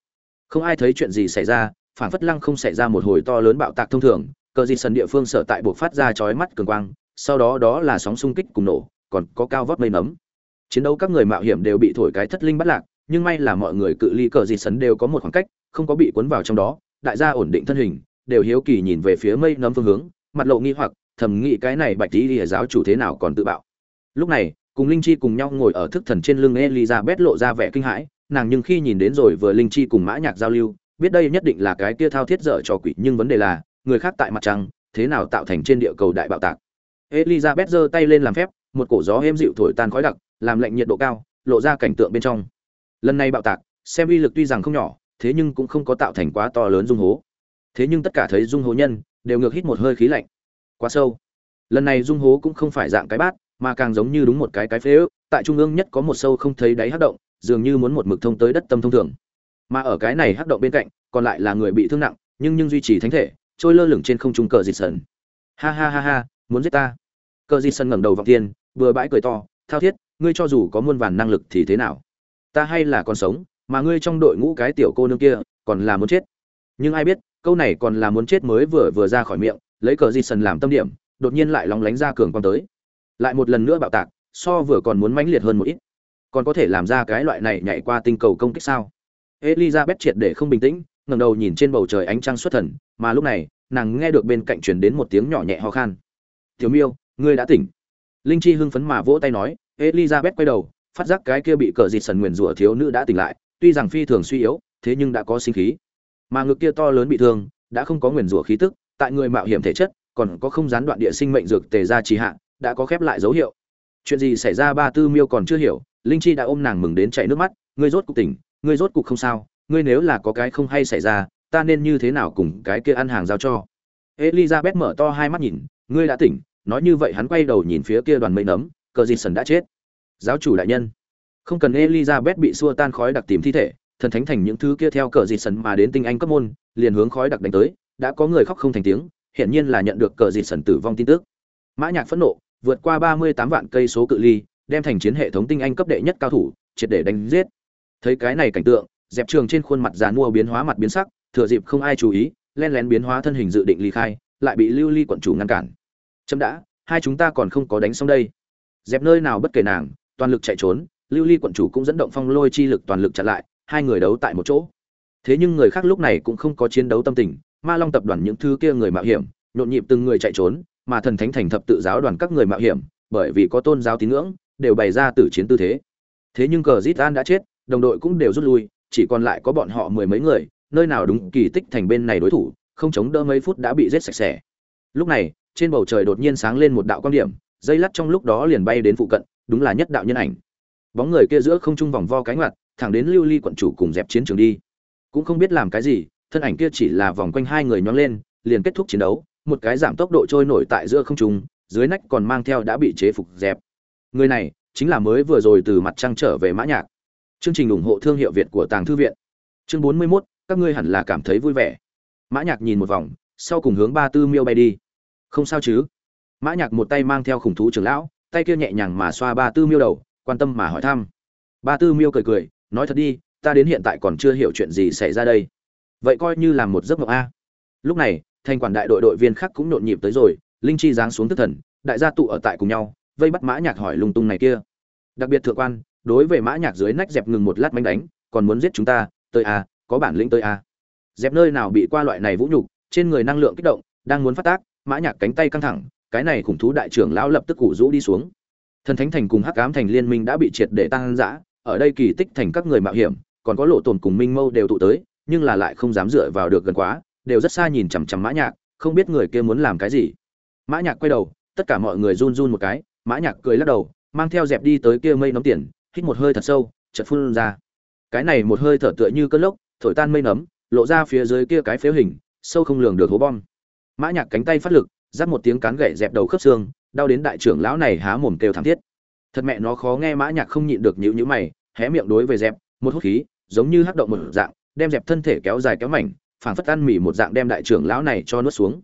không ai thấy chuyện gì xảy ra phản phất lăng không xảy ra một hồi to lớn bạo tạc thông thường, cờ di sân địa phương sở tại buộc phát ra chói mắt cường quang, sau đó đó là sóng xung kích cùng nổ, còn có cao vót mây nấm chiến đấu các người mạo hiểm đều bị thổi cái thất linh bắt lạc, nhưng may là mọi người cự ly cờ di sân đều có một khoảng cách, không có bị cuốn vào trong đó, đại gia ổn định thân hình, đều hiếu kỳ nhìn về phía mây nấm phương hướng, mặt lộ nghi hoặc, thầm nghĩ cái này bạch tí lìa giáo chủ thế nào còn tự bạo. Lúc này, cùng linh chi cùng nhau ngồi ở thức thần trên lưng elizabeth lộ ra vẻ kinh hãi nàng nhưng khi nhìn đến rồi vừa linh chi cùng mã nhạc giao lưu, biết đây nhất định là cái kia thao thiết dở trò quỷ, nhưng vấn đề là, người khác tại mặt trăng, thế nào tạo thành trên địa cầu đại bạo tạc. Elizabeth giơ tay lên làm phép, một cổ gió êm dịu thổi tan khói đặc, làm lạnh nhiệt độ cao, lộ ra cảnh tượng bên trong. Lần này bạo tạc, xem uy lực tuy rằng không nhỏ, thế nhưng cũng không có tạo thành quá to lớn dung hố. Thế nhưng tất cả thấy dung hố nhân, đều ngược hít một hơi khí lạnh. Quá sâu. Lần này dung hố cũng không phải dạng cái bát, mà càng giống như đúng một cái cái phế ước, tại trung ương nhất có một sâu không thấy đáy hắc động dường như muốn một mực thông tới đất tâm thông thường. Mà ở cái này hắc động bên cạnh, còn lại là người bị thương nặng, nhưng nhưng duy trì thánh thể, trôi lơ lửng trên không trung cờ dịt sần. Ha ha ha ha, muốn giết ta. Cờ dịt sần ngẩng đầu vọng tiên vừa bãi cười to, thao thiết, ngươi cho dù có muôn vàn năng lực thì thế nào? Ta hay là còn sống, mà ngươi trong đội ngũ cái tiểu cô nương kia, còn là muốn chết. Nhưng ai biết, câu này còn là muốn chết mới vừa vừa ra khỏi miệng, lấy cờ dịt sần làm tâm điểm, đột nhiên lại lóng lánh ra cường quang tới. Lại một lần nữa bạo tạc, so vừa còn muốn mãnh liệt hơn một ít còn có thể làm ra cái loại này nhảy qua tinh cầu công kích sao? Elizabeth triệt để không bình tĩnh, ngẩng đầu nhìn trên bầu trời ánh trăng xuất thần, mà lúc này, nàng nghe được bên cạnh truyền đến một tiếng nhỏ nhẹ ho khan. Tiểu miêu, ngươi đã tỉnh. Linh chi hưng phấn mà vỗ tay nói, elizabeth quay đầu, phát giác cái kia bị cờ dịt sần nguyền rủa thiếu nữ đã tỉnh lại, tuy rằng phi thường suy yếu, thế nhưng đã có sinh khí. Mà ngực kia to lớn bị thương, đã không có nguyền rủa khí tức, tại người mạo hiểm thể chất, còn có không gián đoạn địa sinh mệnh dược tề ra trì hạ, đã có khép lại dấu hiệu. Chuyện gì xảy ra ba tư miêu còn chưa hiểu linh chi đã ôm nàng mừng đến chảy nước mắt, ngươi rốt cục tỉnh, ngươi rốt cục không sao, ngươi nếu là có cái không hay xảy ra, ta nên như thế nào cùng cái kia ăn hàng giao cho? Elizabeth mở to hai mắt nhìn, ngươi đã tỉnh, nói như vậy hắn quay đầu nhìn phía kia đoàn mây nấm, cờ dịt sần đã chết. Giáo chủ đại nhân. Không cần elizabeth bị xua tan khói đặc tìm thi thể, thần thánh thành những thứ kia theo cờ dịt sần mà đến tinh anh cấp môn, liền hướng khói đặc đánh tới, đã có người khóc không thành tiếng, hiển nhiên là nhận được cờ dịt sần tử vong tin tức. Mã nhạc phẫn nộ, vượt qua ba mươi tám vạn cây số cự ly đem thành chiến hệ thống tinh anh cấp đệ nhất cao thủ, triệt để đánh giết. Thấy cái này cảnh tượng, dẹp trường trên khuôn mặt dàn mua biến hóa mặt biến sắc, thừa dịp không ai chú ý, len lén biến hóa thân hình dự định ly khai, lại bị lưu ly quận chủ ngăn cản. Chấm đã, hai chúng ta còn không có đánh xong đây. Dẹp nơi nào bất kể nàng, toàn lực chạy trốn, lưu ly quận chủ cũng dẫn động phong lôi chi lực toàn lực chặn lại, hai người đấu tại một chỗ. Thế nhưng người khác lúc này cũng không có chiến đấu tâm tình, ma long tập đoàn những thứ kia người mạo hiểm, nhộn nhịp từng người chạy trốn, mà thần thánh thành thập tự giáo đoàn các người mạo hiểm, bởi vì có tôn giáo tín ngưỡng đều bày ra tử chiến tư thế. Thế nhưng cờ zit an đã chết, đồng đội cũng đều rút lui, chỉ còn lại có bọn họ mười mấy người, nơi nào đúng kỳ tích thành bên này đối thủ, không chống đỡ mấy phút đã bị giết sạch sẽ. Lúc này, trên bầu trời đột nhiên sáng lên một đạo quan điểm, dây lắt trong lúc đó liền bay đến phụ cận, đúng là nhất đạo nhân ảnh. Bóng người kia giữa không trung vòng vo cánh ngoặt thẳng đến lưu ly quận chủ cùng dẹp chiến trường đi. Cũng không biết làm cái gì, thân ảnh kia chỉ là vòng quanh hai người nhón lên, liền kết thúc chiến đấu, một cái giảm tốc độ trôi nổi tại giữa không trung, dưới nách còn mang theo đã bị chế phục dẹp người này chính là mới vừa rồi từ mặt trăng trở về mã nhạc. Chương trình ủng hộ thương hiệu việt của tàng thư viện. Chương bốn mươi 41, các ngươi hẳn là cảm thấy vui vẻ. Mã nhạc nhìn một vòng sau cùng hướng ba tư miêu bay đi. Không sao chứ? Mã nhạc một tay mang theo khủng thú trưởng lão tay kia nhẹ nhàng mà xoa ba tư miêu đầu quan tâm mà hỏi thăm. Ba tư miêu cười cười nói thật đi ta đến hiện tại còn chưa hiểu chuyện gì xảy ra đây. Vậy coi như là một giấc mộng a. Lúc này thành quản đại đội đội viên khác cũng nhộn nhịp tới rồi linh chi giáng xuống tức thần đại gia tụ ở tại cùng nhau vây bắt mã nhạc hỏi lung tung này kia. Đặc biệt thượng quan đối với mã nhạc dưới nách dẹp ngừng một lát mánh đánh còn muốn giết chúng ta tới à, có bản lĩnh tới à, dẹp nơi nào bị qua loại này vũ nhục trên người năng lượng kích động đang muốn phát tác mã nhạc cánh tay căng thẳng cái này khủng thú đại trưởng lão lập tức củ rũ đi xuống. Thần thánh thành cùng hắc ám thành liên minh đã bị triệt để tăng dã ở đây kỳ tích thành các người mạo hiểm còn có lộ tồn cùng minh mâu đều tụ tới nhưng là lại không dám dựa vào được gần quá đều rất xa nhìn chằm chằm mã nhạc không biết người kia muốn làm cái gì. Mã nhạc quay đầu tất cả mọi người run run một cái mã nhạc cười lắc đầu, mang theo dẹp đi tới kia mây nấm tiền, hít một hơi thật sâu, chợt phun ra. Cái này một hơi thở tựa như cơn lốc, thổi tan mây nấm, lộ ra phía dưới kia cái phế hình, sâu không lường được hố bom. Mã nhạc cánh tay phát lực giáp một tiếng cán gậy dẹp đầu khớp xương, đau đến đại trưởng lão này há mồm kêu thảm thiết. Thật mẹ nó khó nghe mã nhạc không nhịn được nhíu nhíu mày, hé miệng đối với dẹp, một hút khí, giống như hấp động một dạng, đem dẹp thân thể kéo dài kéo mảnh, phảng phất ăn mỉ một dạng đem đại trưởng lão này cho nuốt xuống.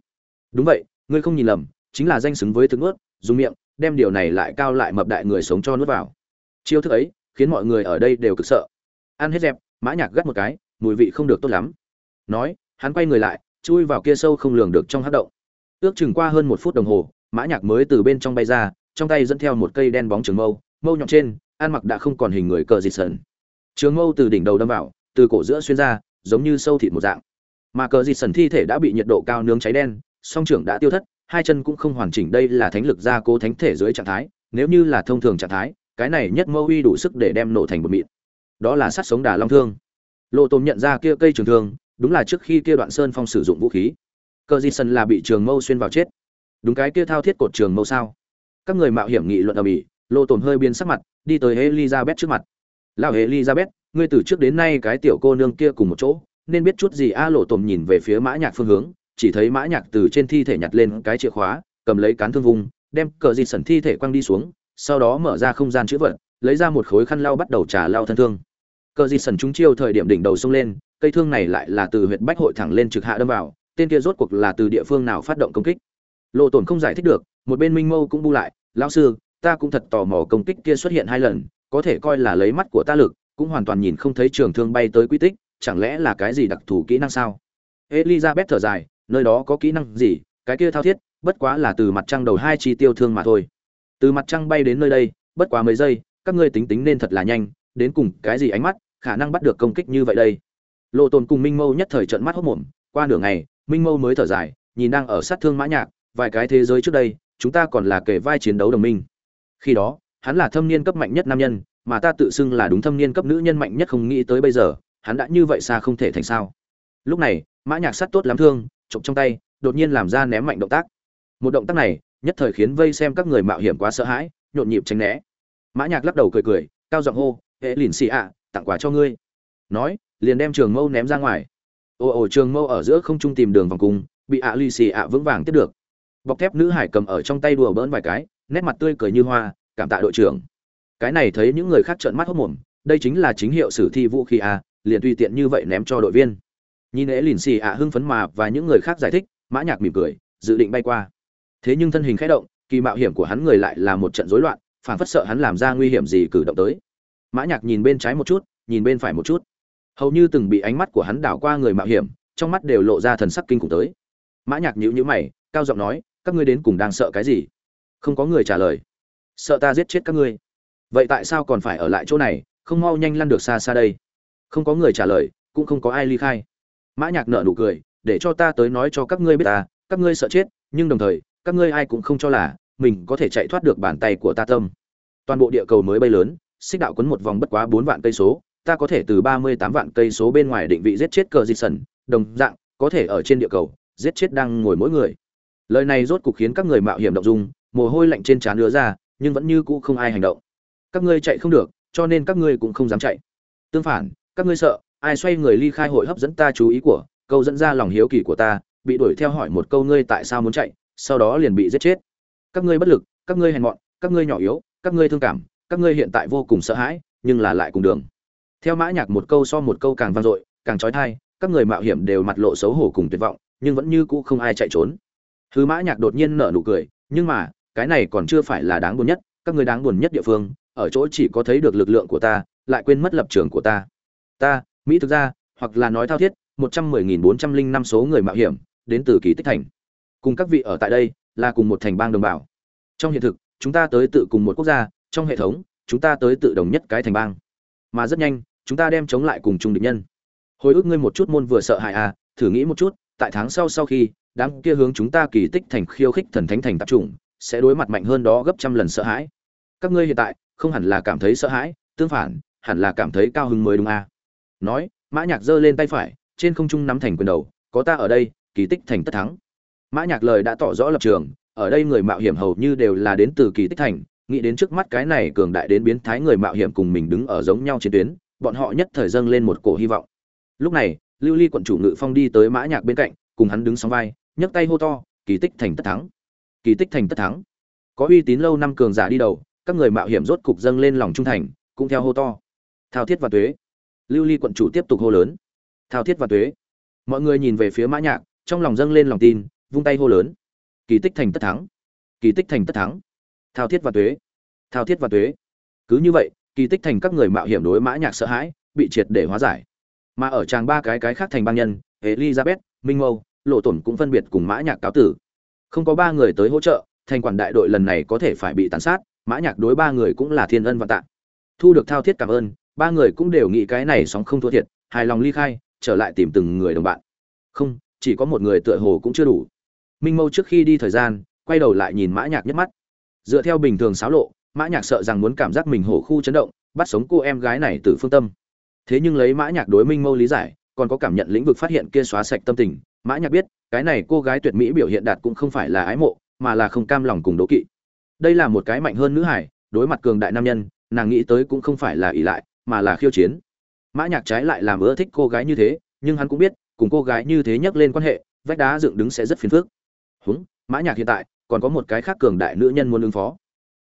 Đúng vậy, ngươi không nhìn lầm, chính là danh xứng với thứ nuốt, dùng miệng đem điều này lại cao lại mập đại người sống cho nuốt vào. Chiêu thức ấy khiến mọi người ở đây đều cực sợ. Ăn hết dẹp, mã nhạc gắt một cái, mùi vị không được tốt lắm. Nói, hắn quay người lại, chui vào kia sâu không lường được trong hắc động. Ước chừng qua hơn một phút đồng hồ, mã nhạc mới từ bên trong bay ra, trong tay dẫn theo một cây đen bóng trường mâu mâu nhọn trên, ăn mặc đã không còn hình người cờ dịt sần. Trường mâu từ đỉnh đầu đâm vào, từ cổ giữa xuyên ra, giống như sâu thịt một dạng. Mà cờ dịt sần thi thể đã bị nhiệt độ cao nướng cháy đen, song trưởng đã tiêu thất hai chân cũng không hoàn chỉnh đây là thánh lực gia cố thánh thể dưới trạng thái, nếu như là thông thường trạng thái, cái này nhất mâu uy đủ sức để đem nổ thành một mịn. Đó là sát sống đà long thương. Lộ tôm nhận ra kia cây trường thương, đúng là trước khi kia đoạn sơn phong sử dụng vũ khí. Cờ di sân là bị trường mâu xuyên vào chết. Đúng cái kia thao thiết cột trường mâu sao? Các người mạo hiểm nghị luận ở mỹ lộ tôm hơi biến sắc mặt, đi tới elizabeth trước mặt. Lão elizabeth, ngươi từ trước đến nay cái tiểu cô nương kia cùng một chỗ, nên biết chút gì? A lộ tôm nhìn về phía mã nhạc phương hướng chỉ thấy mã nhạc từ trên thi thể nhặt lên cái chìa khóa, cầm lấy cán thương vùng đem cờ di Sẩn thi thể quăng đi xuống, sau đó mở ra không gian chữ vật, lấy ra một khối khăn lau bắt đầu trà lau thân thương. Cờ di Sẩn trúng chiêu thời điểm đỉnh đầu xông lên, cây thương này lại là từ huyệt bách hội thẳng lên trực hạ đâm vào, tên kia rốt cuộc là từ địa phương nào phát động công kích. Lộ tổn không giải thích được, một bên minh mâu cũng bu lại, lão sư, ta cũng thật tò mò công kích kia xuất hiện hai lần, có thể coi là lấy mắt của ta lực, cũng hoàn toàn nhìn không thấy trường thương bay tới quy tích, chẳng lẽ là cái gì đặc thù kỹ năng sao? Elizabeth thở dài nơi đó có kỹ năng gì, cái kia thao thiết, bất quá là từ mặt trăng đầu hai chi tiêu thương mà thôi. Từ mặt trăng bay đến nơi đây, bất quá mấy giây, các ngươi tính tính nên thật là nhanh, đến cùng cái gì ánh mắt, khả năng bắt được công kích như vậy đây. Lộ tồn cùng minh mâu nhất thời trận mắt hốc mồm qua nửa ngày, minh mâu mới thở dài, nhìn đang ở sát thương mã nhạc, vài cái thế giới trước đây, chúng ta còn là kể vai chiến đấu đồng minh. Khi đó, hắn là thâm niên cấp mạnh nhất nam nhân, mà ta tự xưng là đúng thâm niên cấp nữ nhân mạnh nhất không nghĩ tới bây giờ, hắn đã như vậy xa không thể thành sao. Lúc này, mã nhạc sát tốt lắm thương trộm trong tay, đột nhiên làm ra ném mạnh động tác. Một động tác này, nhất thời khiến vây xem các người mạo hiểm quá sợ hãi, nhộn nhịp tránh né. Mã nhạc lắc đầu cười cười, cao giọng hô hệ lìn xì ạ, tặng quà cho ngươi. Nói, liền đem trường mâu ném ra ngoài. Ồ ồ trường mâu ở giữa không trung tìm đường vòng cung bị ạ lì xì ạ vững vàng tiếp được. Bọc thép nữ hải cầm ở trong tay đùa bỡn vài cái, nét mặt tươi cười như hoa, cảm tạ đội trưởng. Cái này thấy những người khác trợn mắt hốt mồm, đây chính là chính hiệu sử thi vũ khí a liền tùy tiện như vậy ném cho đội viên nhìn lễ lìn xì ạ hưng phấn mà và những người khác giải thích, mã nhạc mỉm cười, dự định bay qua. Thế nhưng thân hình khẽ động, kỳ mạo hiểm của hắn người lại là một trận rối loạn phản phất sợ hắn làm ra nguy hiểm gì cử động tới. Mã nhạc nhìn bên trái một chút, nhìn bên phải một chút. Hầu như từng bị ánh mắt của hắn đảo qua người mạo hiểm, trong mắt đều lộ ra thần sắc kinh khủng tới. Mã nhạc nhíu nhíu mày, cao giọng nói, các ngươi đến cùng đang sợ cái gì? Không có người trả lời. Sợ ta giết chết các ngươi. Vậy tại sao còn phải ở lại chỗ này, không mau nhanh lăn được xa xa đây? Không có người trả lời, cũng không có ai ly khai mã nhạc nở nụ cười, để cho ta tới nói cho các ngươi biết ta, các ngươi sợ chết, nhưng đồng thời, các ngươi ai cũng không cho là mình có thể chạy thoát được bàn tay của ta tâm. Toàn bộ địa cầu mới bay lớn, xích đạo quấn một vòng bất quá bốn vạn cây số, ta có thể từ ba mươi tám vạn cây số bên ngoài định vị giết chết cờ di sần đồng dạng, có thể ở trên địa cầu, giết chết đang ngồi mỗi người. Lời này rốt cục khiến các người mạo hiểm động dung, mồ hôi lạnh trên trán đưa ra, nhưng vẫn như cũ không ai hành động. Các ngươi chạy không được, cho nên các ngươi cũng không dám chạy. Tương phản, các ngươi sợ ai xoay người ly khai hội hấp dẫn ta chú ý của câu dẫn ra lòng hiếu kỳ của ta bị đuổi theo hỏi một câu ngươi tại sao muốn chạy sau đó liền bị giết chết. Các ngươi bất lực các ngươi hèn mọn các ngươi nhỏ yếu các ngươi thương cảm các ngươi hiện tại vô cùng sợ hãi nhưng là lại cùng đường. Theo mã nhạc một câu so một câu càng vang dội càng trói thai, các người mạo hiểm đều mặt lộ xấu hổ cùng tuyệt vọng nhưng vẫn như cũ không ai chạy trốn. Thứ mã nhạc đột nhiên nở nụ cười nhưng mà cái này còn chưa phải là đáng buồn nhất các ngươi đáng buồn nhất địa phương ở chỗ chỉ có thấy được lực lượng của ta lại quên mất lập trường của ta. Ta mỹ thực ra, hoặc là nói thao thiết, một trăm mười nghìn bốn trăm linh năm số người mạo hiểm, đến từ kỳ tích thành. Cùng các vị ở tại đây, là cùng một thành bang đồng bào. Trong hiện thực, chúng ta tới tự cùng một quốc gia, trong hệ thống, chúng ta tới tự đồng nhất cái thành bang. Mà rất nhanh, chúng ta đem chống lại cùng chung địch nhân. Hồi ức ngươi một chút môn vừa sợ hãi à thử nghĩ một chút, tại tháng sau sau khi, đám kia hướng chúng ta kỳ tích thành khiêu khích thần thánh thành tập trung sẽ đối mặt mạnh hơn đó gấp trăm lần sợ hãi. Các ngươi hiện tại, không hẳn là cảm thấy sợ hãi, tương phản, hẳn là cảm thấy cao hứng mới đúng à nói, mã nhạc giơ lên tay phải, trên không trung nắm thành quyền đầu, có ta ở đây, kỳ tích thành tất thắng. Mã nhạc lời đã tỏ rõ lập trường, ở đây người mạo hiểm hầu như đều là đến từ kỳ tích thành, nghĩ đến trước mắt cái này cường đại đến biến thái người mạo hiểm cùng mình đứng ở giống nhau chiến tuyến, bọn họ nhất thời dâng lên một cổ hy vọng. Lúc này, lưu ly quận chủ ngự phong đi tới mã nhạc bên cạnh, cùng hắn đứng song vai, nhấc tay hô to, kỳ tích thành tất thắng! Kỳ tích thành tất thắng! Có uy tín lâu năm cường giả đi đầu, các người mạo hiểm rốt cục dâng lên lòng trung thành, cũng theo hô to. Thao thiết và tuế lưu ly quận chủ tiếp tục hô lớn. Thao thiết và tuế. Mọi người nhìn về phía mã nhạc, trong lòng dâng lên lòng tin, vung tay hô lớn. Kỳ tích thành tất thắng. Kỳ tích thành tất thắng. Thao thiết và tuế. Thao thiết và tuế. Cứ như vậy, kỳ tích thành các người mạo hiểm đối mã nhạc sợ hãi, bị triệt để hóa giải. Mà ở tràng ba cái cái khác thành bang nhân, elizabeth, minh mâu, lộ tổn cũng phân biệt cùng mã nhạc cáo tử. Không có ba người tới hỗ trợ, thành quản đại đội lần này có thể phải bị tàn sát, mã nhạc đối ba người cũng là thiên ân và tạ. Thu được thao thiết cảm ơn ba người cũng đều nghĩ cái này sóng không thua thiệt, hài lòng ly khai, trở lại tìm từng người đồng bạn. Không, chỉ có một người tựa hồ cũng chưa đủ. Minh mâu trước khi đi thời gian, quay đầu lại nhìn mã nhạc nhất mắt. Dựa theo bình thường xáo lộ, mã nhạc sợ rằng muốn cảm giác mình hổ khu chấn động, bắt sống cô em gái này từ phương tâm. Thế nhưng lấy mã nhạc đối minh mâu lý giải, còn có cảm nhận lĩnh vực phát hiện kia xóa sạch tâm tình, mã nhạc biết, cái này cô gái tuyệt mỹ biểu hiện đạt cũng không phải là ái mộ, mà là không cam lòng cùng đố kỵ. Đây là một cái mạnh hơn nữ hải, đối mặt cường đại nam nhân, nàng nghĩ tới cũng không phải là ỷ lại mà là khiêu chiến. Mã nhạc trái lại làm ưa thích cô gái như thế, nhưng hắn cũng biết, cùng cô gái như thế nhắc lên quan hệ, vách đá dựng đứng sẽ rất phiền phức. Húng, mã nhạc hiện tại, còn có một cái khác cường đại nữ nhân muốn ứng phó.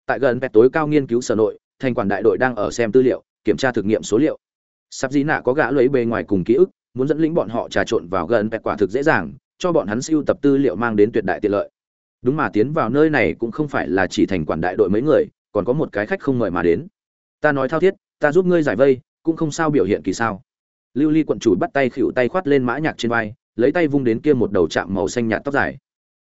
Tại gần vẹt tối cao nghiên cứu sở nội, thành quản đại đội đang ở xem tư liệu, kiểm tra thực nghiệm số liệu. Sắp dí nạ có gã lấy bề ngoài cùng ký ức, muốn dẫn lĩnh bọn họ trà trộn vào gần vẹt quả thực dễ dàng, cho bọn hắn siêu tập tư liệu mang đến tuyệt đại tiện lợi. Đúng mà tiến vào nơi này cũng không phải là chỉ thành quản đại đội mấy người, còn có một cái khách không mời mà đến. Ta nói thao thiết ta giúp ngươi giải vây, cũng không sao biểu hiện kỳ sao. Lưu ly quận chủ bắt tay khựu tay khoát lên mã nhạc trên vai, lấy tay vung đến kia một đầu chạm màu xanh nhạt tóc dài.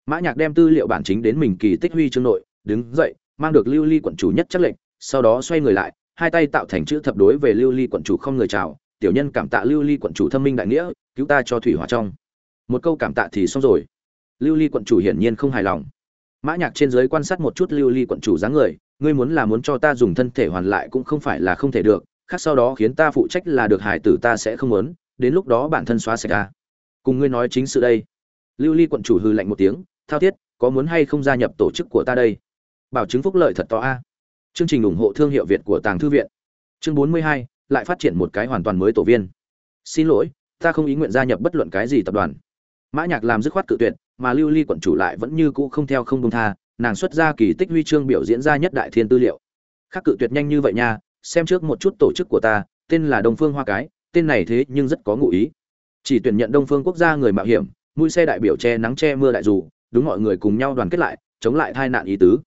Mã nhạc đem tư liệu bản chính đến mình kỳ tích huy chương nội, đứng dậy, mang được lưu ly quận chủ nhất chắc lệnh, sau đó xoay người lại, hai tay tạo thành chữ thập đối về lưu ly quận chủ không người chào, tiểu nhân cảm tạ lưu ly quận chủ thâm minh đại nghĩa, cứu ta cho thủy hỏa trong. Một câu cảm tạ thì xong rồi. Lưu ly quận chủ hiển nhiên không hài lòng. Mã nhạc trên dưới quan sát một chút lưu ly quận chủ dáng người ngươi muốn là muốn cho ta dùng thân thể hoàn lại cũng không phải là không thể được khác sau đó khiến ta phụ trách là được hải tử ta sẽ không muốn đến lúc đó bản thân xóa sạch ta. Cùng ngươi nói chính sự đây. Lưu ly quận chủ hư lạnh một tiếng thao thiết có muốn hay không gia nhập tổ chức của ta đây? Bảo chứng phúc lợi thật to a. Chương trình ủng hộ thương hiệu việt của tàng thư viện. Chương 42, lại phát triển một cái hoàn toàn mới tổ viên. Xin lỗi ta không ý nguyện gia nhập bất luận cái gì tập đoàn. Mã nhạc làm dứt khoát cự tuyệt mà lưu ly quận chủ lại vẫn như cũ không theo không buông tha nàng xuất ra kỳ tích huy chương biểu diễn ra nhất đại thiên tư liệu. Khác cự tuyệt nhanh như vậy nha, xem trước một chút tổ chức của ta, tên là đông phương hoa cái, tên này thế nhưng rất có ngụ ý. Chỉ tuyển nhận đông phương quốc gia người mạo hiểm, mũi xe đại biểu che nắng che mưa đại dù, đúng mọi người cùng nhau đoàn kết lại, chống lại tai nạn ý tứ.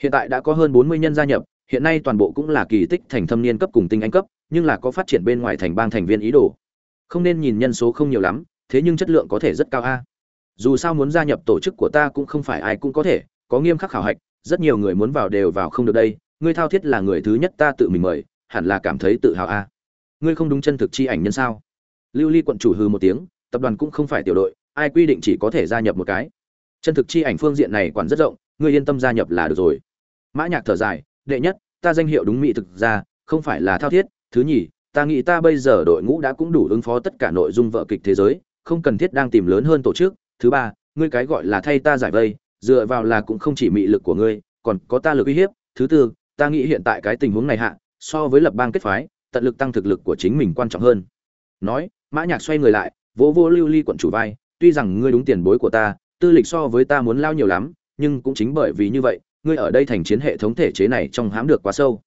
Hiện tại đã có hơn bốn mươi nhân gia nhập, hiện nay toàn bộ cũng là kỳ tích thành thâm niên cấp cùng tinh anh cấp, nhưng là có phát triển bên ngoài thành bang thành viên ý đồ. Không nên nhìn nhân số không nhiều lắm, thế nhưng chất lượng có thể rất cao a. Dù sao muốn gia nhập tổ chức của ta cũng không phải ai cũng có thể có nghiêm khắc khảo hạch, rất nhiều người muốn vào đều vào không được đây, ngươi thao thiết là người thứ nhất ta tự mình mời, hẳn là cảm thấy tự hào a. Ngươi không đúng chân thực chi ảnh nhân sao? Lưu ly quận chủ hư một tiếng, tập đoàn cũng không phải tiểu đội, ai quy định chỉ có thể gia nhập một cái. Chân thực chi ảnh phương diện này quản rất rộng, ngươi yên tâm gia nhập là được rồi. Mã nhạc thở dài, đệ nhất, ta danh hiệu đúng mỹ thực ra, không phải là thao thiết. Thứ nhì, ta nghĩ ta bây giờ đội ngũ đã cũng đủ ứng phó tất cả nội dung vở kịch thế giới, không cần thiết đang tìm lớn hơn tổ chức. Thứ ba, ngươi cái gọi là thay ta giải vây dựa vào là cũng không chỉ mị lực của ngươi, còn có ta lực uy hiếp. Thứ tư, ta nghĩ hiện tại cái tình huống này hạ, so với lập bang kết phái, tận lực tăng thực lực của chính mình quan trọng hơn. Nói, mã nhạc xoay người lại, vỗ vỗ lưu ly quận chủ vai, tuy rằng ngươi đúng tiền bối của ta, tư lịch so với ta muốn lao nhiều lắm, nhưng cũng chính bởi vì như vậy, ngươi ở đây thành chiến hệ thống thể chế này trong hãm được quá sâu.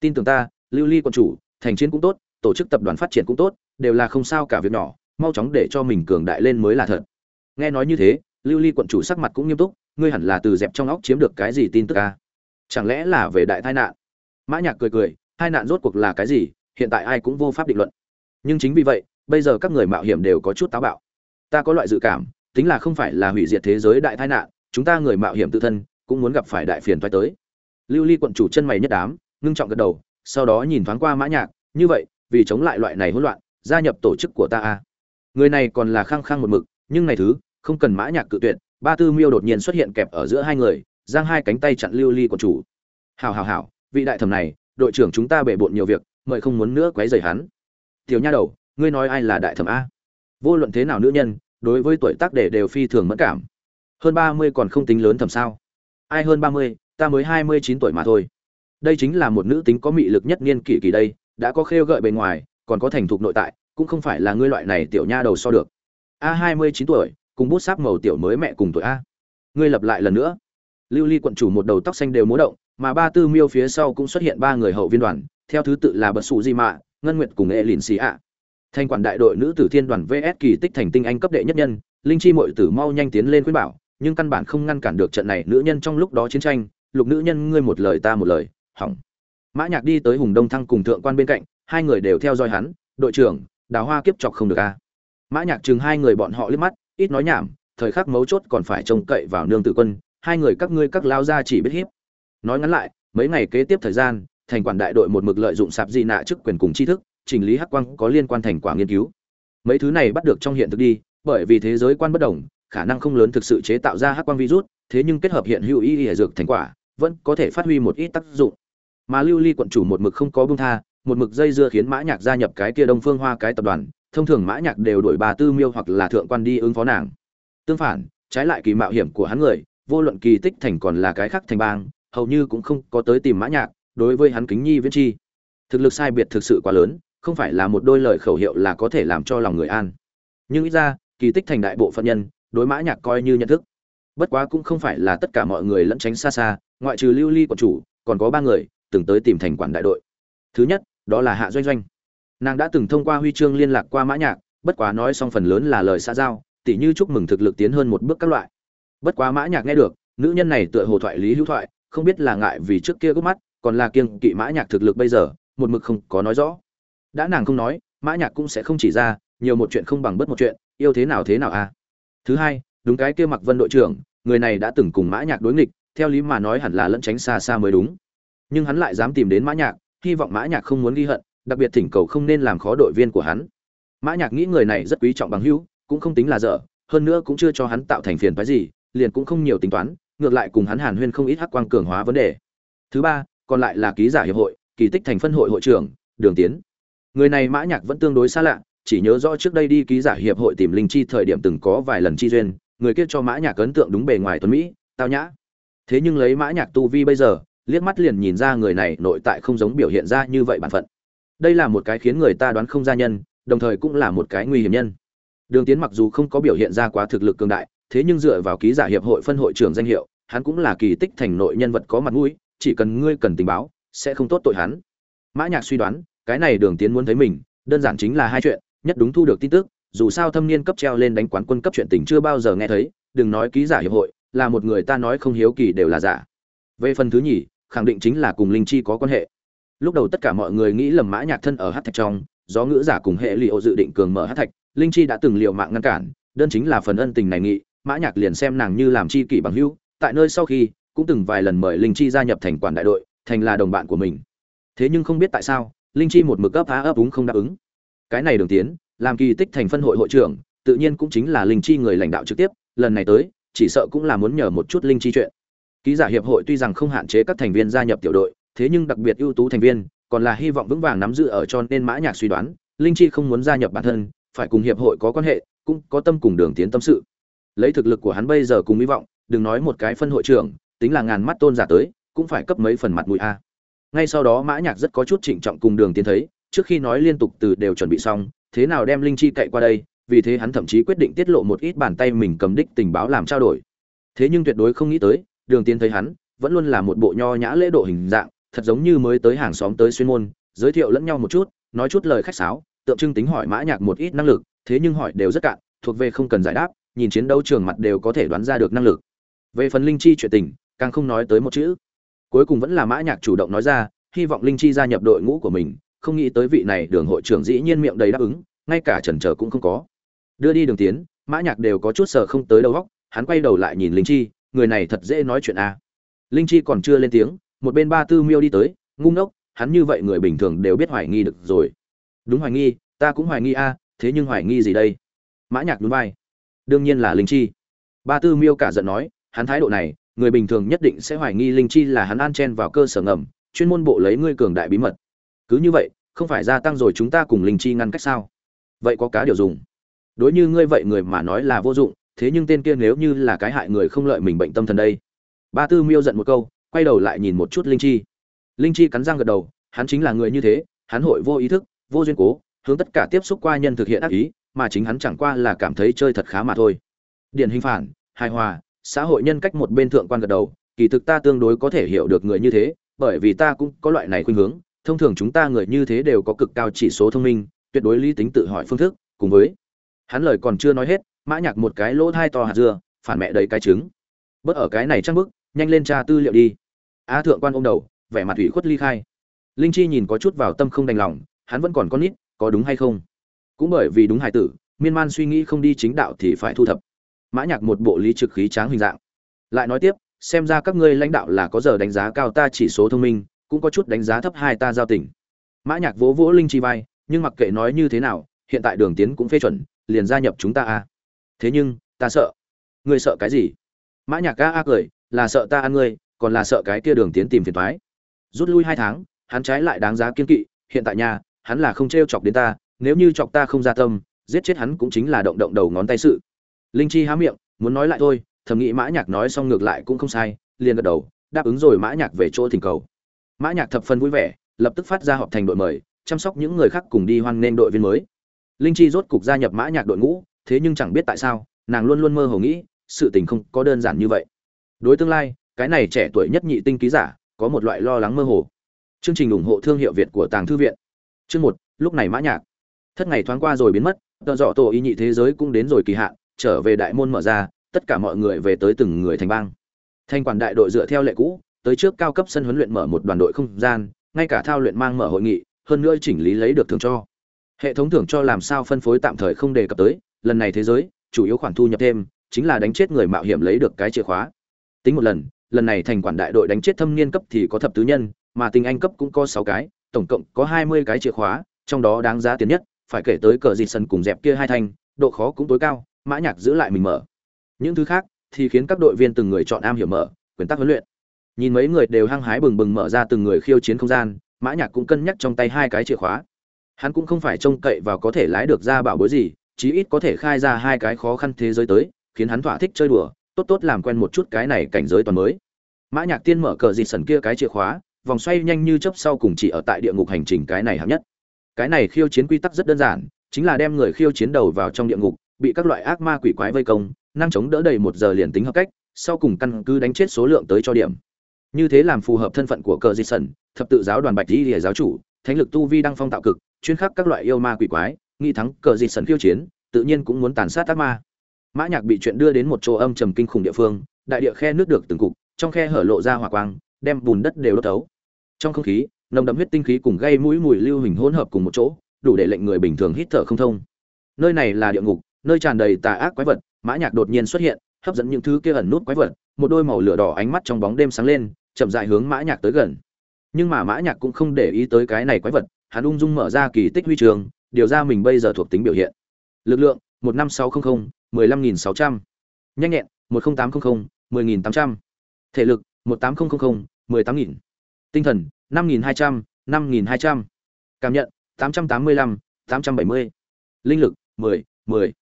Tin tưởng ta, lưu ly quận chủ, thành chiến cũng tốt, tổ chức tập đoàn phát triển cũng tốt, đều là không sao cả việc nhỏ, mau chóng để cho mình cường đại lên mới là thật. Nghe nói như thế, lưu ly quận chủ sắc mặt cũng nghiêm túc ngươi hẳn là từ dẹp trong óc chiếm được cái gì tin tức à? chẳng lẽ là về đại tai nạn? Mã nhạc cười cười, tai nạn rốt cuộc là cái gì? Hiện tại ai cũng vô pháp định luận. Nhưng chính vì vậy, bây giờ các người mạo hiểm đều có chút táo bạo. Ta có loại dự cảm, tính là không phải là hủy diệt thế giới đại tai nạn, chúng ta người mạo hiểm tự thân cũng muốn gặp phải đại phiền toái tới. Lưu ly quận chủ chân mày nhất đám, ngưng trọng gật đầu, sau đó nhìn thoáng qua mã nhạc, như vậy, vì chống lại loại này hỗn loạn, gia nhập tổ chức của ta a người này còn là khăng khăng một mực, nhưng này thứ, không cần mã nhạc cự tuyệt ba tư miêu đột nhiên xuất hiện kẹp ở giữa hai người, giang hai cánh tay chặn lưu ly của chủ. Hảo hảo hảo, vị đại thẩm này, đội trưởng chúng ta bể bộn nhiều việc, mời không muốn nữa quấy rầy hắn. Tiểu nha đầu, ngươi nói ai là đại thẩm a? Vô luận thế nào nữ nhân, đối với tuổi tác để đều phi thường mẫn cảm. Hơn ba mươi còn không tính lớn thẩm sao? Ai hơn ba mươi, ta mới hai mươi chín tuổi mà thôi. Đây chính là một nữ tính có mị lực nhất niên kỷ kỳ đây, đã có khêu gợi bề ngoài, còn có thành thục nội tại, cũng không phải là ngươi loại này tiểu nha đầu so được. A hai mươi chín tuổi cùng bút sáp màu tiểu mới mẹ cùng tuổi a. Ngươi lập lại lần nữa. Lưu ly quận chủ một đầu tóc xanh đều múa động, mà ba tư miêu phía sau cũng xuất hiện ba người hậu viên đoàn, theo thứ tự là bật sụ di mạ, ngân nguyệt cùng e lìn xì ạ. Thanh quản đại đội nữ tử thiên đoàn vs kỳ tích thành tinh anh cấp đệ nhất nhân, linh chi mội tử mau nhanh tiến lên khuyên bảo, nhưng căn bản không ngăn cản được trận này nữ nhân trong lúc đó chiến tranh, lục nữ nhân, ngươi một lời ta một lời. Hỏng. Mã nhạc đi tới hùng đông thăng cùng thượng quan bên cạnh, hai người đều theo dõi hắn, đội trưởng, đào hoa kiếp chọc không được a. Mã nhạc chừng hai người bọn họ liếc mắt ít nói nhảm, thời khắc mấu chốt còn phải trông cậy vào nương tử quân, hai người các ngươi các lao ra chỉ biết hiếp. Nói ngắn lại, mấy ngày kế tiếp thời gian, thành quản đại đội một mực lợi dụng sạp di nạ chức quyền cùng tri thức, chỉnh lý hắc quang có liên quan thành quả nghiên cứu. Mấy thứ này bắt được trong hiện thực đi, bởi vì thế giới quan bất đồng, khả năng không lớn thực sự chế tạo ra hắc quang virus, thế nhưng kết hợp hiện hữu y y dược thành quả, vẫn có thể phát huy một ít tác dụng. Mà lưu ly quận chủ một mực không có bưng tha, một mực dây dưa khiến mã nhạc gia nhập cái kia đông phương hoa cái tập đoàn thông thường mã nhạc đều đổi bà tư miêu hoặc là thượng quan đi ứng phó nàng. Tương phản, trái lại kỳ mạo hiểm của hắn người, vô luận kỳ tích thành còn là cái khác thành bang, hầu như cũng không có tới tìm mã nhạc, đối với hắn kính nhi viễn chi. Thực lực sai biệt thực sự quá lớn, không phải là một đôi lời khẩu hiệu là có thể làm cho lòng người an. Nhưng ít ra, kỳ tích thành đại bộ phận nhân, đối mã nhạc coi như nhận thức. Bất quá cũng không phải là tất cả mọi người lẫn tránh xa xa, ngoại trừ lưu ly quận chủ, còn có ba người, từng tới tìm thành quản đại đội. Thứ nhất, đó là hạ doanh doanh nàng đã từng thông qua huy chương liên lạc qua mã nhạc, bất quá nói xong phần lớn là lời xã giao, tỉ như chúc mừng thực lực tiến hơn một bước các loại. Bất quá mã nhạc nghe được, nữ nhân này tựa hồ thoại lý hữu thoại, không biết là ngại vì trước kia gấp mắt, còn là kiêng kỵ mã nhạc thực lực bây giờ, một mực không có nói rõ. Đã nàng không nói, mã nhạc cũng sẽ không chỉ ra, nhiều một chuyện không bằng bất một chuyện, yêu thế nào thế nào à? thứ hai, đúng cái kia mặc vân đội trưởng, người này đã từng cùng mã nhạc đối nghịch, theo lý mà nói hẳn là lẫn tránh xa xa mới đúng. Nhưng hắn lại dám tìm đến mã nhạc, hy vọng mã nhạc không muốn ghi hận đặc biệt thỉnh cầu không nên làm khó đội viên của hắn. Mã nhạc nghĩ người này rất quý trọng bằng hữu, cũng không tính là dở, hơn nữa cũng chưa cho hắn tạo thành phiền phức gì, liền cũng không nhiều tính toán, ngược lại cùng hắn hàn huyên không ít hắc quang cường hóa vấn đề. Thứ ba, còn lại là ký giả hiệp hội, kỳ tích thành phân hội hội trưởng, đường tiến. Người này mã nhạc vẫn tương đối xa lạ, chỉ nhớ rõ trước đây đi ký giả hiệp hội tìm linh chi thời điểm từng có vài lần chi duyên, người kia cho mã nhạc ấn tượng đúng bề ngoài tuấn mỹ, tao nhã. Thế nhưng lấy mã nhạc tu vi bây giờ, liếc mắt liền nhìn ra người này nội tại không giống biểu hiện ra như vậy bản phận đây là một cái khiến người ta đoán không ra nhân, đồng thời cũng là một cái nguy hiểm nhân. Đường tiến mặc dù không có biểu hiện ra quá thực lực cường đại, thế nhưng dựa vào ký giả hiệp hội phân hội trưởng danh hiệu, hắn cũng là kỳ tích thành nội nhân vật có mặt mũi, chỉ cần ngươi cần tình báo, sẽ không tốt tội hắn. Mã nhạc suy đoán, cái này đường tiến muốn thấy mình, đơn giản chính là hai chuyện, nhất đúng thu được tin tức, dù sao thâm niên cấp treo lên đánh quán quân cấp chuyện tình chưa bao giờ nghe thấy, đừng nói ký giả hiệp hội, là một người ta nói không hiếu kỳ đều là giả. Về phần thứ nhì, khẳng định chính là cùng linh chi có quan hệ lúc đầu tất cả mọi người nghĩ lầm mã nhạc thân ở hát thạch trong, do ngữ giả cùng hệ liệu dự định cường mở hát thạch, linh chi đã từng liều mạng ngăn cản, đơn chính là phần ân tình này nghị, mã nhạc liền xem nàng như làm chi kỷ bằng hữu, tại nơi sau khi, cũng từng vài lần mời linh chi gia nhập thành quản đại đội, thành là đồng bạn của mình. Thế nhưng không biết tại sao, linh chi một mực ấp á ấp úng không đáp ứng. Cái này đường tiến, làm kỳ tích thành phân hội hội trưởng, tự nhiên cũng chính là linh chi người lãnh đạo trực tiếp, lần này tới, chỉ sợ cũng là muốn nhờ một chút linh chi chuyện. Ký giả hiệp hội tuy rằng không hạn chế các thành viên gia nhập tiểu đội thế nhưng đặc biệt ưu tú thành viên, còn là hy vọng vững vàng nắm giữ ở cho nên mã nhạc suy đoán, linh chi không muốn gia nhập bản thân, phải cùng hiệp hội có quan hệ, cũng có tâm cùng đường tiến tâm sự. Lấy thực lực của hắn bây giờ cùng hy vọng, đừng nói một cái phân hội trưởng, tính là ngàn mắt tôn giả tới, cũng phải cấp mấy phần mặt mũi a. Ngay sau đó mã nhạc rất có chút trịnh trọng cùng đường tiến thấy, trước khi nói liên tục từ đều chuẩn bị xong, thế nào đem linh chi cậy qua đây, vì thế hắn thậm chí quyết định tiết lộ một ít bàn tay mình cầm đích tình báo làm trao đổi. Thế nhưng tuyệt đối không nghĩ tới, đường tiến thấy hắn, vẫn luôn là một bộ nho nhã lễ độ hình dạng thật giống như mới tới hàng xóm tới xuyên môn, giới thiệu lẫn nhau một chút, nói chút lời khách sáo, tượng trưng tính hỏi mã nhạc một ít năng lực, thế nhưng hỏi đều rất cạn, thuộc về không cần giải đáp, nhìn chiến đấu trường mặt đều có thể đoán ra được năng lực. Về phần linh chi chuyện tình, càng không nói tới một chữ. Cuối cùng vẫn là mã nhạc chủ động nói ra, hy vọng linh chi gia nhập đội ngũ của mình, không nghĩ tới vị này đường hội trưởng dĩ nhiên miệng đầy đáp ứng, ngay cả chần chờ cũng không có. Đưa đi đường tiến, mã nhạc đều có chút sợ không tới đầu óc, hắn quay đầu lại nhìn linh chi, người này thật dễ nói chuyện à. linh chi còn chưa lên tiếng một bên ba tư miêu đi tới, ngu ngốc, hắn như vậy người bình thường đều biết hoài nghi được rồi. Đúng hoài nghi, ta cũng hoài nghi a, thế nhưng hoài nghi gì đây? Mã nhạc đúng vai. Đương nhiên là linh chi. Ba tư miêu cả giận nói, hắn thái độ này, người bình thường nhất định sẽ hoài nghi linh chi là hắn an chen vào cơ sở ngầm, chuyên môn bộ lấy ngươi cường đại bí mật. Cứ như vậy, không phải gia tăng rồi chúng ta cùng linh chi ngăn cách sao? Vậy có cá điều dùng. Đối như ngươi vậy người mà nói là vô dụng, thế nhưng tên kia nếu như là cái hại người không lợi mình bệnh tâm thần đây. Ba tư miêu giận một câu quay đầu lại nhìn một chút linh chi. Linh chi cắn răng gật đầu, hắn chính là người như thế, hắn hội vô ý thức, vô duyên cố, hướng tất cả tiếp xúc qua nhân thực hiện ác ý, mà chính hắn chẳng qua là cảm thấy chơi thật khá mà thôi. Điển hình phản, hài hòa, xã hội nhân cách một bên thượng quan gật đầu, kỳ thực ta tương đối có thể hiểu được người như thế, bởi vì ta cũng có loại này khuynh hướng, thông thường chúng ta người như thế đều có cực cao chỉ số thông minh, tuyệt đối lý tính tự hỏi phương thức, cùng với hắn lời còn chưa nói hết, mã nhạc một cái lỗ thai to hạt dưa, phản mẹ đầy cái trứng. Bớt ở cái này chắc bức, nhanh lên tra tư liệu đi a thượng quan ôm đầu, vẻ mặt ủy khuất ly khai. Linh chi nhìn có chút vào tâm không đành lòng, hắn vẫn còn con nít, có đúng hay không? Cũng bởi vì đúng hài tử, miên man suy nghĩ không đi chính đạo thì phải thu thập. Mã nhạc một bộ lý trực khí tráng hình dạng. Lại nói tiếp, xem ra các ngươi lãnh đạo là có giờ đánh giá cao ta chỉ số thông minh, cũng có chút đánh giá thấp hai ta giao tình. Mã nhạc vỗ vỗ linh chi vai, nhưng mặc kệ nói như thế nào, hiện tại đường tiến cũng phê chuẩn, liền gia nhập chúng ta a. Thế nhưng, ta sợ. Ngươi sợ cái gì? Mã nhạc ca a cười, là sợ ta ăn ngươi còn là sợ cái kia đường tiến tìm phiền toái. Rút lui hai tháng, hắn trái lại đáng giá kiên kỵ, hiện tại nhà, hắn là không trêu chọc đến ta, nếu như chọc ta không ra tâm, giết chết hắn cũng chính là động động đầu ngón tay sự. Linh chi há miệng, muốn nói lại thôi, thầm nghĩ mã nhạc nói xong ngược lại cũng không sai, liền gật đầu, đáp ứng rồi mã nhạc về chỗ thỉnh cầu. Mã nhạc thập phần vui vẻ, lập tức phát ra họp thành đội mời, chăm sóc những người khác cùng đi hoan nên đội viên mới. Linh chi rốt cục gia nhập mã nhạc đội ngũ, thế nhưng chẳng biết tại sao, nàng luôn luôn mơ hồ nghĩ, sự tình không có đơn giản như vậy. Đối tương lai cái này trẻ tuổi nhất nhị tinh ký giả, có một loại lo lắng mơ hồ. Chương trình ủng hộ thương hiệu việt của tàng thư viện. Chương một, lúc này mã nhạc. Thất ngày thoáng qua rồi biến mất tờ dọ tổ y nhị thế giới cũng đến rồi kỳ hạn, trở về đại môn mở ra, tất cả mọi người về tới từng người thành bang. Thanh quản đại đội dựa theo lệ cũ, tới trước cao cấp sân huấn luyện mở một đoàn đội không gian, ngay cả thao luyện mang mở hội nghị, hơn nữa chỉnh lý lấy được thưởng cho. Hệ thống thưởng cho làm sao phân phối tạm thời không đề cập tới, lần này thế giới, chủ yếu khoản thu nhập thêm, chính là đánh chết người mạo hiểm lấy được cái chìa khóa. Tính một lần lần này thành quản đại đội đánh chết thâm niên cấp thì có thập tứ nhân, mà tình anh cấp cũng có sáu cái, tổng cộng có hai mươi cái chìa khóa, trong đó đáng giá tiền nhất, phải kể tới cờ dịt sân cùng dẹp kia hai thanh, độ khó cũng tối cao, mã nhạc giữ lại mình mở. Những thứ khác thì khiến các đội viên từng người chọn am hiểu mở, quyền tắc huấn luyện. Nhìn mấy người đều hăng hái bừng bừng mở ra từng người khiêu chiến không gian, mã nhạc cũng cân nhắc trong tay hai cái chìa khóa. Hắn cũng không phải trông cậy vào có thể lái được ra bảo bối gì, chí ít có thể khai ra hai cái khó khăn thế giới tới, khiến hắn thỏa thích chơi đùa tốt tốt làm quen một chút cái này cảnh giới toàn mới. Mã nhạc tiên mở cờ dịt sần kia cái chìa khóa, vòng xoay nhanh như chớp sau cùng chỉ ở tại địa ngục hành trình cái này hạng nhất. Cái này khiêu chiến quy tắc rất đơn giản, chính là đem người khiêu chiến đầu vào trong địa ngục, bị các loại ác ma quỷ quái vây công, năng chống đỡ đầy một giờ liền tính hợp cách, sau cùng căn cứ đánh chết số lượng tới cho điểm. Như thế làm phù hợp thân phận của cờ di sần, thập tự giáo đoàn bạch di lìa giáo chủ, thánh lực tu vi đăng phong tạo cực, chuyên khắc các loại yêu ma quỷ quái, nghi thắng cờ di sần khiêu chiến, tự nhiên cũng muốn tàn sát ác ma mã nhạc bị chuyện đưa đến một chỗ âm trầm kinh khủng địa phương, đại địa khe nước được từng cục, trong khe hở lộ ra hỏa quang, đem bùn đất đều đốt tấu trong không khí, nồng đậm huyết tinh khí cùng gây mũi mùi lưu hình hỗn hợp cùng một chỗ, đủ để lệnh người bình thường hít thở không thông. Nơi này là địa ngục, nơi tràn đầy tà ác quái vật, mã nhạc đột nhiên xuất hiện, hấp dẫn những thứ kia ẩn nút quái vật, một đôi màu lửa đỏ ánh mắt trong bóng đêm sáng lên, chậm rãi hướng mã nhạc tới gần. Nhưng mà mã nhạc cũng không để ý tới cái này quái vật, hắn ung dung mở ra kỳ tích huy trường điều ra mình bây giờ thuộc tính biểu hiện. Lực lượng, một năm sáu không không 15600. Nhanh nhẹn, 10800, 10800. Thể lực, 18000, 18000. Tinh thần, 5200, 5200. Cảm nhận, 885, 870. Linh lực, 10, 10.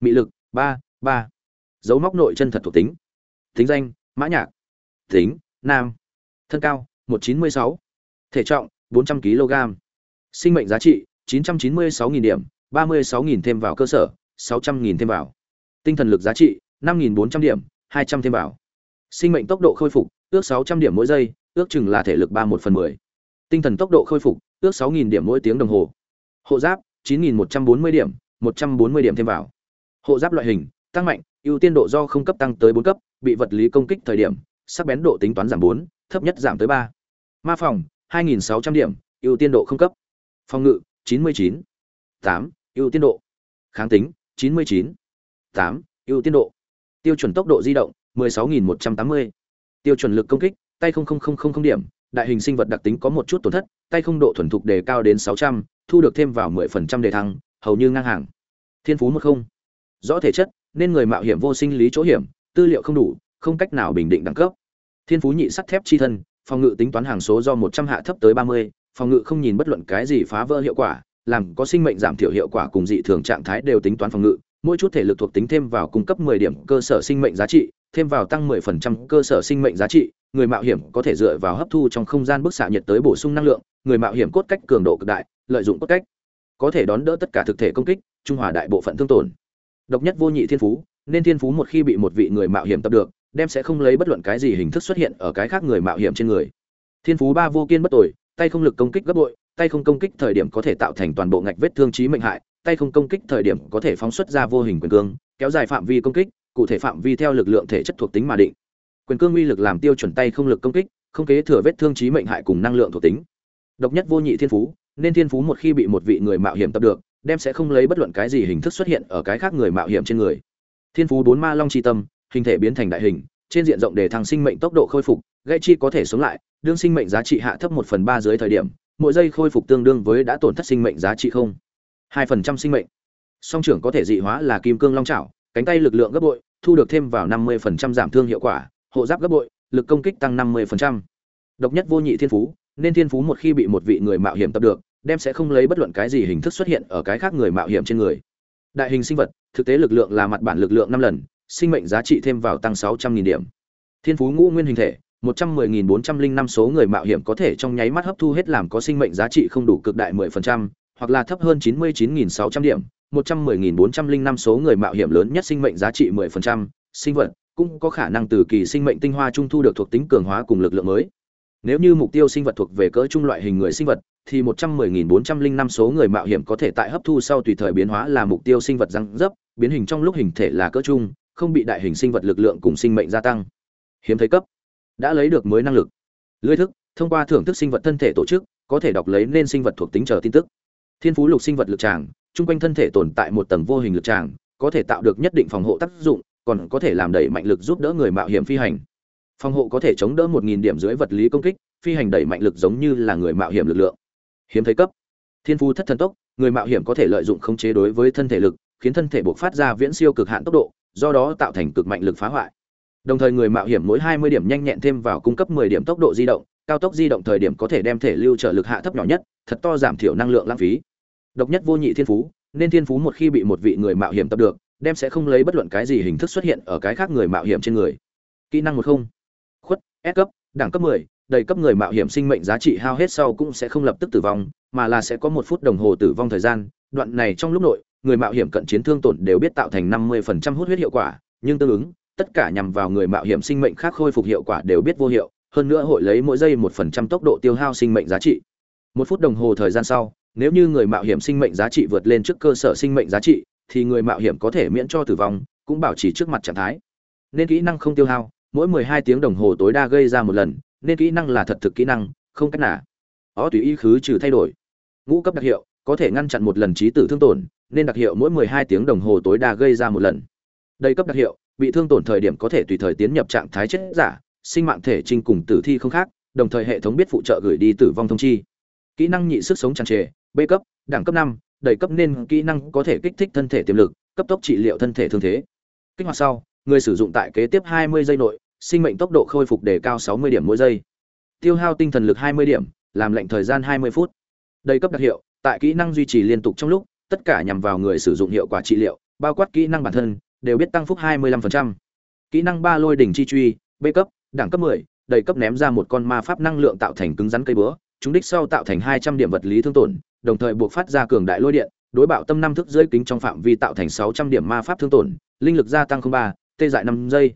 Mị lực, 3, 3. Dấu móc nội chân thật thuộc tính. Tính danh, Mã Nhạc. Tính, nam. Thân cao, 196. Thể trọng, 400 kg. Sinh mệnh giá trị, 996.000 điểm, 36.000 thêm vào cơ sở, 600.000 thêm vào tinh thần lực giá trị năm nghìn bốn trăm điểm hai trăm thêm vào sinh mệnh tốc độ khôi phục ước 600 điểm mỗi giây, ước chừng là thể lực 3 1 phần 10. Tinh thần tốc độ khôi phục, ước 6.000 điểm mỗi tiếng đồng hồ. Hộ giáp, 9.140 điểm, 140 điểm thêm vào. Hộ giáp loại hình, tăng mạnh, ưu tiên độ do không cấp tăng tới 4 cấp, bị vật lý công kích thời điểm, sắc bén độ tính toán giảm 4, thấp nhất giảm tới 3. Ma phòng, 2600 điểm, ưu tiên độ không cấp. Phòng ngự, 99. 8, ưu tiên độ. Kháng tính, 99 tám ưu tiên độ. Tiêu chuẩn tốc độ di động, 16180. Tiêu chuẩn lực công kích, tay 00000 điểm, đại hình sinh vật đặc tính có một chút tổn thất, tay không độ thuần thục đề cao đến 600, thu được thêm vào 10% đề thăng, hầu như ngang hàng. Thiên phú một không. Rõ thể chất, nên người mạo hiểm vô sinh lý chỗ hiểm, tư liệu không đủ, không cách nào bình định đẳng cấp. Thiên phú nhị sắt thép chi thân, phòng ngự tính toán hàng số do 100 hạ thấp tới 30, phòng ngự không nhìn bất luận cái gì phá vỡ hiệu quả, làm có sinh mệnh giảm thiểu hiệu quả cùng dị thường trạng thái đều tính toán phòng ngự, mỗi chút thể lực thuộc tính thêm vào cung cấp 10 điểm cơ sở sinh mệnh giá trị, thêm vào tăng 10% cơ sở sinh mệnh giá trị, người mạo hiểm có thể dựa vào hấp thu trong không gian bức xạ nhiệt tới bổ sung năng lượng, người mạo hiểm cốt cách cường độ cực đại, lợi dụng cốt cách có thể đón đỡ tất cả thực thể công kích, trung hòa đại bộ phận thương tổn. Độc nhất vô nhị thiên phú, nên thiên phú một khi bị một vị người mạo hiểm tập được, đem sẽ không lấy bất luận cái gì hình thức xuất hiện ở cái khác người mạo hiểm trên người. Thiên phú ba vô kiên bất tồi, tay không lực công kích gấp bội, tay không công kích thời điểm có thể tạo thành toàn bộ ngạch vết thương chí mệnh hại, tay không công kích thời điểm có thể phóng xuất ra vô hình quyền cương, kéo dài phạm vi công kích, cụ thể phạm vi theo lực lượng thể chất thuộc tính mà định. Quyền cương uy lực làm tiêu chuẩn tay không lực công kích, không kế thừa vết thương chí mệnh hại cùng năng lượng thuộc tính. Độc nhất vô nhị thiên phú, nên thiên phú một khi bị một vị người mạo hiểm tập được, đem sẽ không lấy bất luận cái gì hình thức xuất hiện ở cái khác người mạo hiểm trên người. Thiên phú bốn ma long chi tâm, hình thể biến thành đại hình, trên diện rộng để thằng sinh mệnh tốc độ khôi phục, gây chi có thể sống lại, đương sinh mệnh giá trị hạ thấp một phần ba dưới thời điểm, mỗi giây khôi phục tương đương với đã tổn thất sinh mệnh giá trị không hai phần trăm sinh mệnh. Song trưởng có thể dị hóa là kim cương long trảo cánh tay lực lượng gấp bội, thu được thêm vào năm mươi phần trăm giảm thương hiệu quả, hộ giáp gấp bội, lực công kích tăng năm mươi phần trăm. Độc nhất vô nhị thiên phú, nên thiên phú một khi bị một vị người mạo hiểm tập được, đem sẽ không lấy bất luận cái gì hình thức xuất hiện ở cái khác người mạo hiểm trên người. Đại hình sinh vật, thực tế lực lượng là mặt bản lực lượng năm lần, sinh mệnh giá trị thêm vào tăng sáu trăm nghìn điểm. Thiên phú ngũ nguyên hình thể, một trăm mười nghìn bốn trăm linh năm số người mạo hiểm có thể trong nháy mắt hấp thu hết làm có sinh mệnh giá trị không đủ cực đại mười phần trăm hoặc là thấp hơn chín mươi chín nghìn sáu trăm điểm, một trăm mười nghìn bốn trăm linh năm số người mạo hiểm lớn nhất sinh mệnh giá trị mười phần trăm, sinh vật, cũng có khả năng từ kỳ sinh mệnh tinh hoa trung thu được thuộc tính cường hóa cùng lực lượng mới. Nếu như mục tiêu sinh vật thuộc về cỡ trung loại hình người sinh vật, thì một trăm mười nghìn bốn trăm linh năm số người mạo hiểm có thể tại hấp thu sau tùy thời biến hóa là mục tiêu sinh vật răng dấp, biến hình trong lúc hình thể là cỡ trung, không bị đại hình sinh vật lực lượng cùng sinh mệnh gia tăng. Hiếm thấy cấp. Đã lấy được mới năng lực. Lưới thức, thông qua thưởng thức sinh vật thân thể tổ chức, có thể đọc lấy nên sinh vật thuộc tính chờ tin tức thiên phú lục sinh vật lực tràng chung quanh thân thể tồn tại một tầng vô hình lực tràng có thể tạo được nhất định phòng hộ tác dụng còn có thể làm đẩy mạnh lực giúp đỡ người mạo hiểm phi hành. Phòng hộ có thể chống đỡ một nghìn điểm dưới vật lý công kích phi hành đẩy mạnh lực giống như là người mạo hiểm lực lượng. Hiếm thấy cấp. Thiên phú thất thần tốc người mạo hiểm có thể lợi dụng khống chế đối với thân thể lực khiến thân thể buộc phát ra viễn siêu cực hạn tốc độ do đó tạo thành cực mạnh lực phá hoại. Đồng thời người mạo hiểm mỗi 20 điểm nhanh nhẹn thêm vào cung cấp 10 điểm tốc độ di động, cao tốc di động thời điểm có thể đem thể lưu trợ lực hạ thấp nhỏ nhất, thật to giảm thiểu năng lượng lãng phí. Độc nhất vô nhị thiên phú, nên thiên phú một khi bị một vị người mạo hiểm tập được, đem sẽ không lấy bất luận cái gì hình thức xuất hiện ở cái khác người mạo hiểm trên người. Kỹ năng một không. Khuất, S cấp, đẳng cấp 10, đầy cấp người mạo hiểm sinh mệnh giá trị hao hết sau cũng sẽ không lập tức tử vong, mà là sẽ có một phút đồng hồ tử vong thời gian, đoạn này trong lúc nội, người mạo hiểm cận chiến thương tổn đều biết tạo thành 50% hút huyết hiệu quả, nhưng tương ứng, tất cả nhằm vào người mạo hiểm sinh mệnh khác khôi phục hiệu quả đều biết vô hiệu hơn nữa hội lấy mỗi giây một phần trăm tốc độ tiêu hao sinh mệnh giá trị một phút đồng hồ thời gian sau nếu như người mạo hiểm sinh mệnh giá trị vượt lên trước cơ sở sinh mệnh giá trị, thì người mạo hiểm có thể miễn cho tử vong, cũng bảo trì trước mặt trạng thái. Nên kỹ năng không tiêu hao, mỗi mười hai tiếng đồng hồ tối đa gây ra một lần, nên kỹ năng là thật thực kỹ năng, không cách nào. Ó, tùy ý khứ trừ thay đổi. Ngũ cấp đặc hiệu, có thể ngăn chặn một lần trí tử thương tổn, nên đặc hiệu mỗi mười hai tiếng đồng hồ tối đa gây ra một lần. Đây cấp đặc hiệu, bị thương tổn thời điểm có thể tùy thời tiến nhập trạng thái chết giả, sinh mạng thể trinh cùng tử thi không khác, đồng thời hệ thống biết phụ trợ gửi đi tử vong thông chi kỹ năng nhị sức sống tràn trề b cấp đẳng cấp năm đầy cấp nên kỹ năng có thể kích thích thân thể tiềm lực cấp tốc trị liệu thân thể thương thế. Kích hoạt sau người sử dụng tại kế tiếp 20 giây nội sinh mệnh tốc độ khôi phục đề cao 60 điểm mỗi giây. Tiêu hao tinh thần lực 20 điểm làm lệnh thời gian 20 phút. Đầy cấp đặc hiệu tại kỹ năng duy trì liên tục trong lúc tất cả nhằm vào người sử dụng hiệu quả trị liệu bao quát kỹ năng bản thân đều biết tăng phúc 25%. Kỹ năng ba lôi đỉnh chi truy, B cấp, đẳng cấp 10, đầy cấp ném ra một con ma pháp năng lượng tạo thành cứng rắn cây búa, chúng đích sau tạo thành 200 điểm vật lý thương tổn, đồng thời buộc phát ra cường đại lôi điện, đối bạo tâm năm thức dưới kính trong phạm vi tạo thành 600 điểm ma pháp thương tổn, linh lực gia tăng 03, tê dại 5 giây.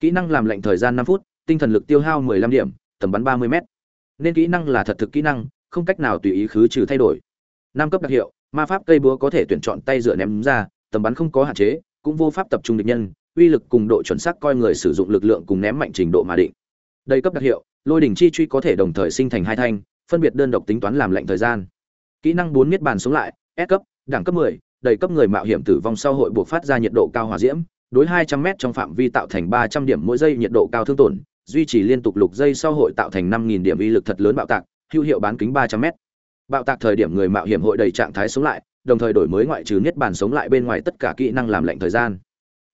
Kỹ năng làm lệnh thời gian 5 phút, tinh thần lực tiêu hao 15 điểm tầm bắn 30 m nên kỹ năng là thật thực kỹ năng không cách nào tùy ý khứ trừ thay đổi. Nam cấp đặc hiệu ma pháp cây búa có thể tuyển chọn tay dựa ném ra tầm bắn không có hạn chế cũng vô pháp tập trung địch nhân uy lực cùng độ chuẩn xác coi người sử dụng lực lượng cùng ném mạnh trình độ mà định. Đây cấp đặc hiệu lôi đỉnh chi truy có thể đồng thời sinh thành hai thanh phân biệt đơn độc tính toán làm lệnh thời gian. Kỹ năng bốn miết bàn sống lại S cấp đẳng cấp 10, đầy cấp người mạo hiểm tử vong sau hội buộc phát ra nhiệt độ cao hỏa diễm đối 200 m trong phạm vi tạo thành 300 điểm mỗi giây nhiệt độ cao thương tổn duy trì liên tục lục giây sau hội tạo thành 5000 điểm uy lực thật lớn bạo tạc hữu hiệu bán kính 300 m bạo tạc thời điểm người mạo hiểm hội đầy trạng thái sống lại đồng thời đổi mới ngoại trừ niết bàn sống lại bên ngoài tất cả kỹ năng làm lệnh thời gian.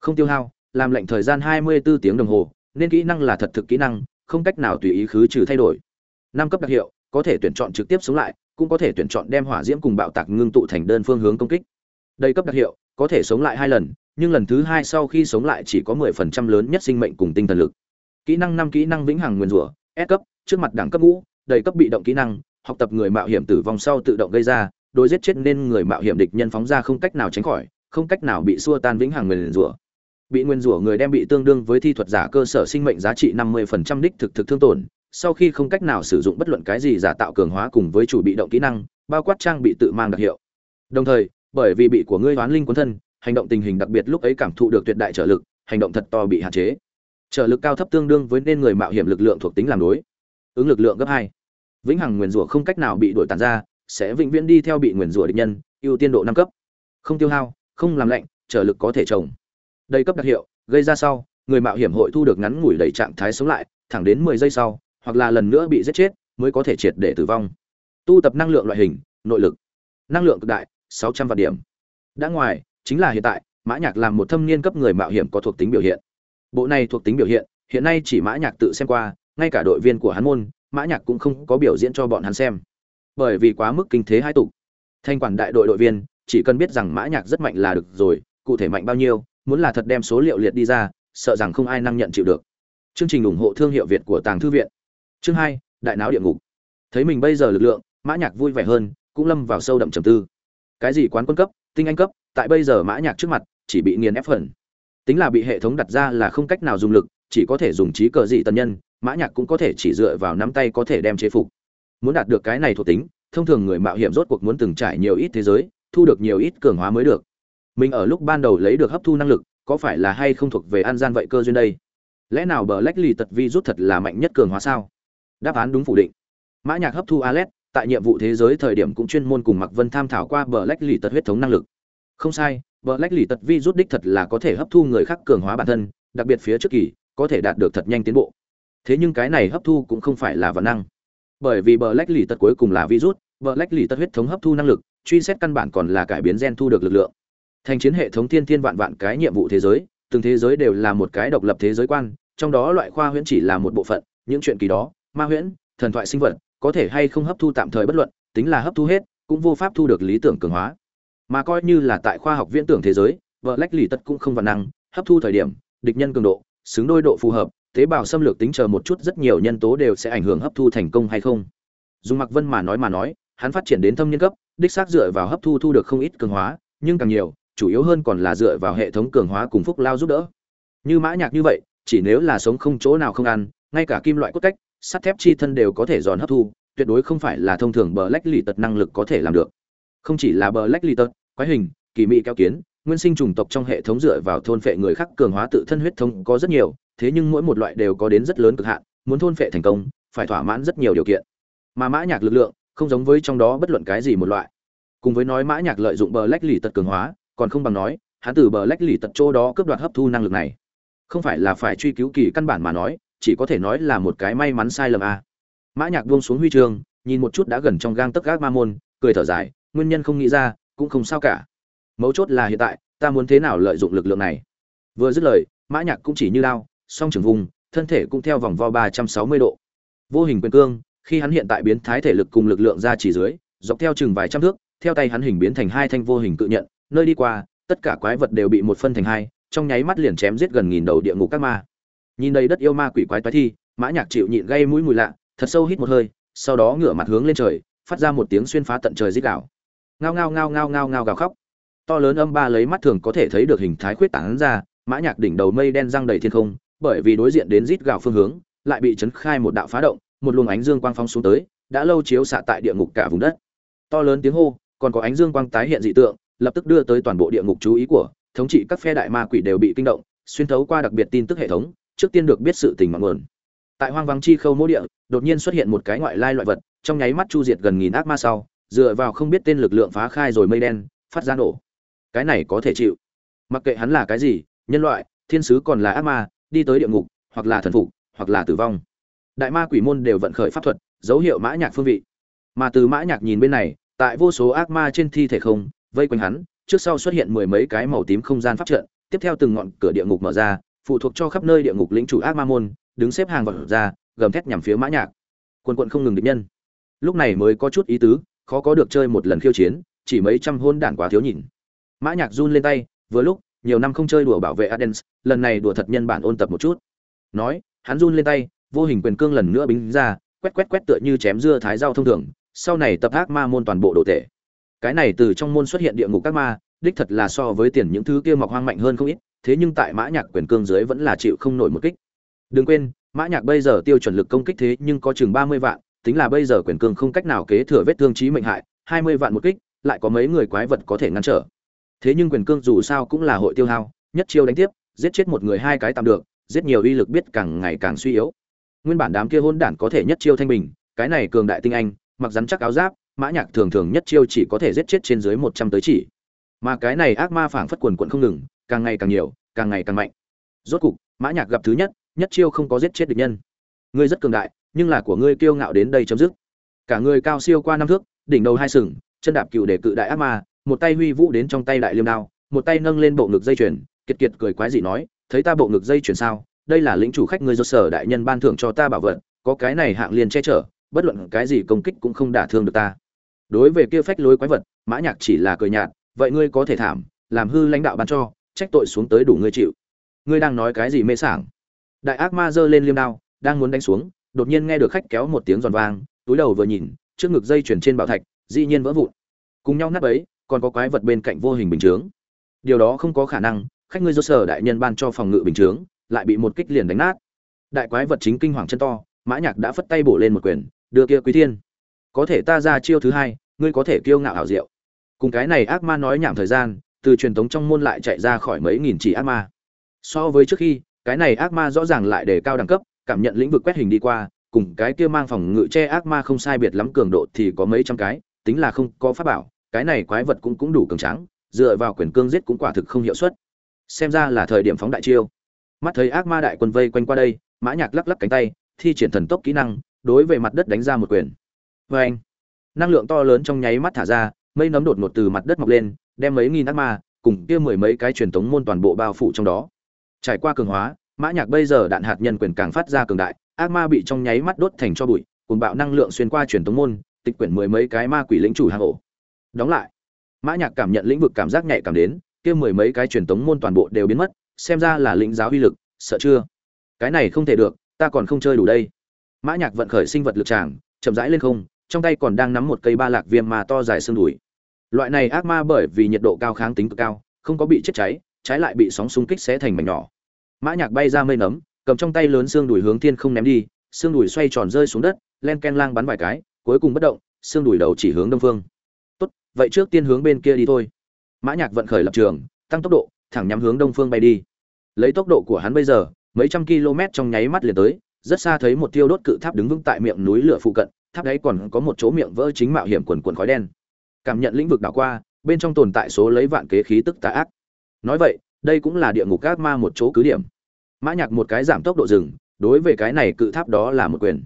Không tiêu hao làm lệnh thời gian 24 tiếng đồng hồ nên kỹ năng là thật thực kỹ năng không cách nào tùy ý khứ trừ thay đổi. Năm cấp đặc hiệu có thể tuyển chọn trực tiếp sống lại, cũng có thể tuyển chọn đem hỏa diễm cùng bạo tạc ngưng tụ thành đơn phương hướng công kích. Đây cấp đặc hiệu, có thể sống lại hai lần, nhưng lần thứ hai sau khi sống lại chỉ có 10% lớn nhất sinh mệnh cùng tinh thần lực. Kỹ năng năm kỹ năng vĩnh hằng nguyên rủa, S cấp, trước mặt đẳng cấp ngũ, đầy cấp bị động kỹ năng, học tập người mạo hiểm tử vong sau tự động gây ra, đối giết chết nên người mạo hiểm địch nhân phóng ra không cách nào tránh khỏi, không cách nào bị xua tan vĩnh hằng nguyên rủa. Bị nguyên rủa người đem bị tương đương với thi thuật giả cơ sở sinh mệnh giá trị 50% đích thực thực thương tổn sau khi không cách nào sử dụng bất luận cái gì giả tạo cường hóa cùng với chủ bị động kỹ năng, bao quát trang bị tự mang đặc hiệu. Đồng thời, bởi vì bị của ngươi hoán linh cuốn thân, hành động tình hình đặc biệt lúc ấy cảm thụ được tuyệt đại trợ lực, hành động thật to bị hạn chế. Trợ lực cao thấp tương đương với nên người mạo hiểm lực lượng thuộc tính làm đối. Ứng lực lượng gấp hai. Vĩnh hằng nguyền rủa không cách nào bị đổi tàn ra, sẽ vĩnh viễn đi theo bị nguyền rủa địch nhân, ưu tiên độ năm cấp. Không tiêu hao, không làm lạnh trợ lực có thể trồng. Đây cấp đặc hiệu, gây ra sau, người mạo hiểm hội thu được ngắn ngủi đầy trạng thái sống lại, thẳng đến mười giây sau hoặc là lần nữa bị giết chết, mới có thể triệt để tử vong. Tu tập năng lượng loại hình, nội lực. Năng lượng cực đại, sáu trăm vạn điểm. Đã ngoài, chính là hiện tại, mã nhạc làm một thâm niên cấp người mạo hiểm có thuộc tính biểu hiện. Bộ này thuộc tính biểu hiện hiện nay chỉ mã nhạc tự xem qua, ngay cả đội viên của hắn môn, mã nhạc cũng không có biểu diễn cho bọn hắn xem. Bởi vì quá mức kinh thế hai tục. Thanh quản đại đội đội viên, chỉ cần biết rằng mã nhạc rất mạnh là được rồi, cụ thể mạnh bao nhiêu, muốn là thật đem số liệu liệt đi ra, sợ rằng không ai năng nhận chịu được. Chương trình ủng hộ thương hiệu việt của tàng thư viện chương hai, đại não địa ngục. Thấy mình bây giờ lực lượng, mã nhạc vui vẻ hơn, cũng lâm vào sâu đậm trầm tư. Cái gì quán quân cấp, tinh anh cấp, tại bây giờ mã nhạc trước mặt, chỉ bị nghiền ép phần tính là bị hệ thống đặt ra là không cách nào dùng lực, chỉ có thể dùng trí cờ dị tần nhân, mã nhạc cũng có thể chỉ dựa vào nắm tay có thể đem chế phục. Muốn đạt được cái này thuộc tính, thông thường người mạo hiểm rốt cuộc muốn từng trải nhiều ít thế giới, thu được nhiều ít cường hóa mới được. Mình ở lúc ban đầu lấy được hấp thu năng lực, có phải là hay không thuộc về an gian vậy cơ duyên đây? Lẽ nào bờ lách lì tật vi rút thật là mạnh nhất cường hóa sao? Đáp án đúng phủ định. Mã nhạc hấp thu alet, tại nhiệm vụ thế giới thời điểm cũng chuyên môn cùng mặc vân tham thảo qua bờ lách lì tật huyết thống năng lực. Không sai, bờ lách lì tật vi rút đích thật là có thể hấp thu người khác cường hóa bản thân, đặc biệt phía trước kỳ, có thể đạt được thật nhanh tiến bộ. Thế nhưng cái này hấp thu cũng không phải là vật năng. Bởi vì bờ lách lì tật cuối cùng là virus, bờ lách lì tật huyết thống hấp thu năng lực, truy xét căn bản còn là cải biến gen thu được lực lượng. Thành chiến hệ thống thiên thiên vạn vạn cái nhiệm vụ thế giới, từng thế giới đều là một cái độc lập thế giới quan, trong đó loại khoa huyễn chỉ là một bộ phận, những chuyện kỳ đó ma huyễn, thần thoại sinh vật, có thể hay không hấp thu tạm thời bất luận, tính là hấp thu hết, cũng vô pháp thu được lý tưởng cường hóa. Mà coi như là tại khoa học viễn tưởng thế giới vợ lách lì tất cũng không văn năng, hấp thu thời điểm, địch nhân cường độ, xứng đôi độ phù hợp, tế bào xâm lược tính chờ một chút rất nhiều nhân tố đều sẽ ảnh hưởng hấp thu thành công hay không. Dùng mặc vân mà nói mà nói, hắn phát triển đến thâm niên cấp, đích xác dựa vào hấp thu thu được không ít cường hóa, nhưng càng nhiều, chủ yếu hơn còn là dựa vào hệ thống cường hóa cùng phúc lao giúp đỡ. Như mã nhạc như vậy, chỉ nếu là sống không chỗ nào không ăn, ngay cả kim loại cốt cách sắt thép chi thân đều có thể giòn hấp thu, tuyệt đối không phải là thông thường bờ lách lì tật năng lực có thể làm được. Không chỉ là bờ lách lì tật, quái hình, kỳ mỹ kéo kiến, nguyên sinh chủng tộc trong hệ thống dựa vào thôn phệ người khác cường hóa tự thân huyết thống có rất nhiều, thế nhưng mỗi một loại đều có đến rất lớn cực hạn, muốn thôn phệ thành công, phải thỏa mãn rất nhiều điều kiện. Mà mã nhạc lực lượng, không giống với trong đó bất luận cái gì một loại. Cùng với nói mã nhạc lợi dụng bờ lách lì tật cường hóa, còn không bằng nói, hắn từ bờ lách lì tật chỗ đó cướp đoạt hấp thu năng lực này. Không phải là phải truy cứu kỳ căn bản mà nói chỉ có thể nói là một cái may mắn sai lầm a. À. mã nhạc buông xuống huy chương, nhìn một chút đã gần trong gang tấc gác ma môn, cười thở dài, nguyên nhân không nghĩ ra, cũng không sao cả. Mấu chốt là hiện tại, ta muốn thế nào lợi dụng lực lượng này? Vừa dứt lời, mã nhạc cũng chỉ như lao, song trường vùng, thân thể cũng theo vòng vo 360 độ. Vô hình quyền cương, khi hắn hiện tại biến thái thể lực cùng lực lượng ra chỉ dưới, dọc theo chừng vài trăm thước, theo tay hắn hình biến thành hai thanh vô hình cự nhận, nơi đi qua, tất cả quái vật đều bị một phân thành hai, trong nháy mắt liền chém giết gần nghìn đầu địa ngục các ma nhìn đầy đất yêu ma quỷ quái toái thi, mã nhạc chịu nhịn gây mũi mùi lạ, thật sâu hít một hơi, sau đó ngửa mặt hướng lên trời, phát ra một tiếng xuyên phá tận trời rít gào. Ngao ngao ngao ngao ngao ngao gào khóc. To lớn âm ba lấy mắt thường có thể thấy được hình thái khuyết tảng ra, mã nhạc đỉnh đầu mây đen răng đầy thiên không, bởi vì đối diện đến rít gào phương hướng, lại bị chấn khai một đạo phá động, một luồng ánh dương quang phóng xuống tới, đã lâu chiếu xạ tại địa ngục cả vùng đất. To lớn tiếng hô, còn có ánh dương quang tái hiện dị tượng, lập tức đưa tới toàn bộ địa ngục chú ý của, thống trị các phe đại ma quỷ đều bị kinh động, xuyên thấu qua đặc biệt tin tức hệ thống trước tiên được biết sự tình mặn nguồn. Tại hoang vắng chi khâu mỗ địa, đột nhiên xuất hiện một cái ngoại lai loại vật, trong nháy mắt chu diệt gần nghìn ác ma sau, dựa vào không biết tên lực lượng phá khai rồi mây đen, phát ra nổ. Cái này có thể chịu. Mặc kệ hắn là cái gì, nhân loại, thiên sứ còn là ác ma, đi tới địa ngục, hoặc là thần phục, hoặc là tử vong. Đại ma quỷ môn đều vận khởi pháp thuật, dấu hiệu mã nhạc phương vị. Mà từ mã nhạc nhìn bên này, tại vô số ác ma trên thi thể không, vây quanh hắn, trước sau xuất hiện mười mấy cái màu tím không gian pháp trận, tiếp theo từng ngọn cửa địa ngục mở ra phụ thuộc cho khắp nơi địa ngục lĩnh chủ ác ma môn đứng xếp hàng vật ra gầm thét nhằm phía mã nhạc. Quân quận không ngừng địch nhân. Lúc này mới có chút ý tứ khó có được chơi một lần khiêu chiến chỉ mấy trăm hôn đản quá thiếu nhìn. Mã nhạc run lên tay vừa lúc nhiều năm không chơi đùa bảo vệ Adens, lần này đùa thật nhân bản ôn tập một chút. Nói hắn run lên tay vô hình quyền cương lần nữa bính ra quét quét quét tựa như chém dưa thái rau thông thường sau này tập ác ma môn toàn bộ đồ tể. Cái này từ trong môn xuất hiện địa ngục các ma đích thật là so với tiền những thứ kia mọc hoang mạnh hơn không ít thế nhưng tại mã nhạc quyền cương dưới vẫn là chịu không nổi một kích. Đừng quên, mã nhạc bây giờ tiêu chuẩn lực công kích thế nhưng có chừng ba mươi vạn, tính là bây giờ quyền cương không cách nào kế thừa vết thương chí mệnh hại, hai mươi vạn một kích, lại có mấy người quái vật có thể ngăn trở. Thế nhưng quyền cương dù sao cũng là hội tiêu hao, nhất chiêu đánh tiếp, giết chết một người hai cái tạm được, giết nhiều uy lực biết càng ngày càng suy yếu. Nguyên bản đám kia hỗn đản có thể nhất chiêu thanh bình, cái này cường đại tinh anh, mặc rắn chắc áo giáp, mã nhạc thường thường nhất chiêu chỉ có thể giết chết trên dưới một trăm tới chỉ. Mà cái này ác ma phảng phất quần quần không ngừng càng ngày càng nhiều, càng ngày càng mạnh. Rốt cục, mã nhạc gặp thứ nhất nhất chiêu không có giết chết địch nhân. Ngươi rất cường đại, nhưng là của ngươi kiêu ngạo đến đây chấm dứt. Cả người cao siêu qua năm thước, đỉnh đầu hai sừng, chân đạp cựu để cự đại ác ma, một tay huy vũ đến trong tay đại liêm đao, một tay nâng lên bộ ngực dây chuyền, kiệt kiệt cười quái dị nói, thấy ta bộ ngực dây chuyền sao? Đây là lĩnh chủ khách ngươi do sở đại nhân ban thưởng cho ta bảo vật, có cái này hạng liền che chở, bất luận cái gì công kích cũng không đả thương được ta. Đối về kia phách lối quái vật, mã nhạc chỉ là cười nhạt, vậy ngươi có thể thảm, làm hư lãnh đạo ban cho trách tội xuống tới đủ ngươi chịu. Ngươi đang nói cái gì mê sảng? Đại ác ma giơ lên liêm đao, đang muốn đánh xuống, đột nhiên nghe được khách kéo một tiếng giòn vang, túi đầu vừa nhìn, trước ngực dây chuyển trên bảo thạch, dĩ nhiên vỡ vụn. Cùng nhau nát ấy, còn có quái vật bên cạnh vô hình bình chướng. Điều đó không có khả năng, khách ngươi do sở đại nhân ban cho phòng ngự bình chướng, lại bị một kích liền đánh nát. Đại quái vật chính kinh hoàng chân to, mã nhạc đã phất tay bổ lên một quyền, đưa kia quý thiên. Có thể ta ra chiêu thứ hai, ngươi có thể kiêu ngạo hảo diệu. Cùng cái này ác ma nói nhảm thời gian từ truyền thống trong môn lại chạy ra khỏi mấy nghìn chỉ ác ma. So với trước khi, cái này ác ma rõ ràng lại đề cao đẳng cấp, cảm nhận lĩnh vực quét hình đi qua, cùng cái kia mang phòng ngự che ác ma không sai biệt lắm cường độ thì có mấy trăm cái, tính là không có pháp bảo, cái này quái vật cũng cũng đủ cường tráng, dựa vào quyền cương giết cũng quả thực không hiệu suất. Xem ra là thời điểm phóng đại chiêu. Mắt thấy ác ma đại quân vây quanh qua đây, mã nhạc lắc lắc cánh tay, thi triển thần tốc kỹ năng, đối về mặt đất đánh ra một quyền. Với anh năng lượng to lớn trong nháy mắt thả ra, mây nấm đột ngột từ mặt đất mọc lên đem mấy nghìn ác ma, cùng kia mười mấy cái truyền thống môn toàn bộ bao phủ trong đó. Trải qua cường hóa, mã nhạc bây giờ đạn hạt nhân quyền càng phát ra cường đại, ác ma bị trong nháy mắt đốt thành cho bụi cùng bạo năng lượng xuyên qua truyền thống môn, tịch quyển mười mấy cái ma quỷ lĩnh chủ hàng ổ. Đóng lại, mã nhạc cảm nhận lĩnh vực cảm giác nhạy cảm đến, kia mười mấy cái truyền thống môn toàn bộ đều biến mất, xem ra là lĩnh giáo uy lực, sợ chưa? Cái này không thể được, ta còn không chơi đủ đây. Mã nhạc vận khởi sinh vật lực tràng, chậm rãi lên không, trong tay còn đang nắm một cây ba lạc viêm mà to dài xương đùi loại này ác ma bởi vì nhiệt độ cao kháng tính cực cao, không có bị chết cháy, trái lại bị sóng xung kích xé thành mảnh nhỏ. Mã nhạc bay ra mây nấm, cầm trong tay lớn xương đùi hướng thiên không ném đi, xương đùi xoay tròn rơi xuống đất, len ken lang bắn vài cái, cuối cùng bất động, xương đùi đầu chỉ hướng đông phương. Tốt, vậy trước tiên hướng bên kia đi thôi. Mã nhạc vận khởi lập trường, tăng tốc độ, thẳng nhắm hướng đông phương bay đi. Lấy tốc độ của hắn bây giờ, mấy trăm km trong nháy mắt liền tới, rất xa thấy một tiêu đốt cự tháp đứng vững tại miệng núi lửa phụ cận, tháp đấy còn có một chỗ miệng vỡ chính mạo hiểm quần quần khói đen cảm nhận lĩnh vực đảo qua, bên trong tồn tại số lấy vạn kế khí tức tà ác. Nói vậy, đây cũng là địa ngục ác ma một chỗ cứ điểm. Mã nhạc một cái giảm tốc độ dừng, đối với cái này cự tháp đó là một quyền.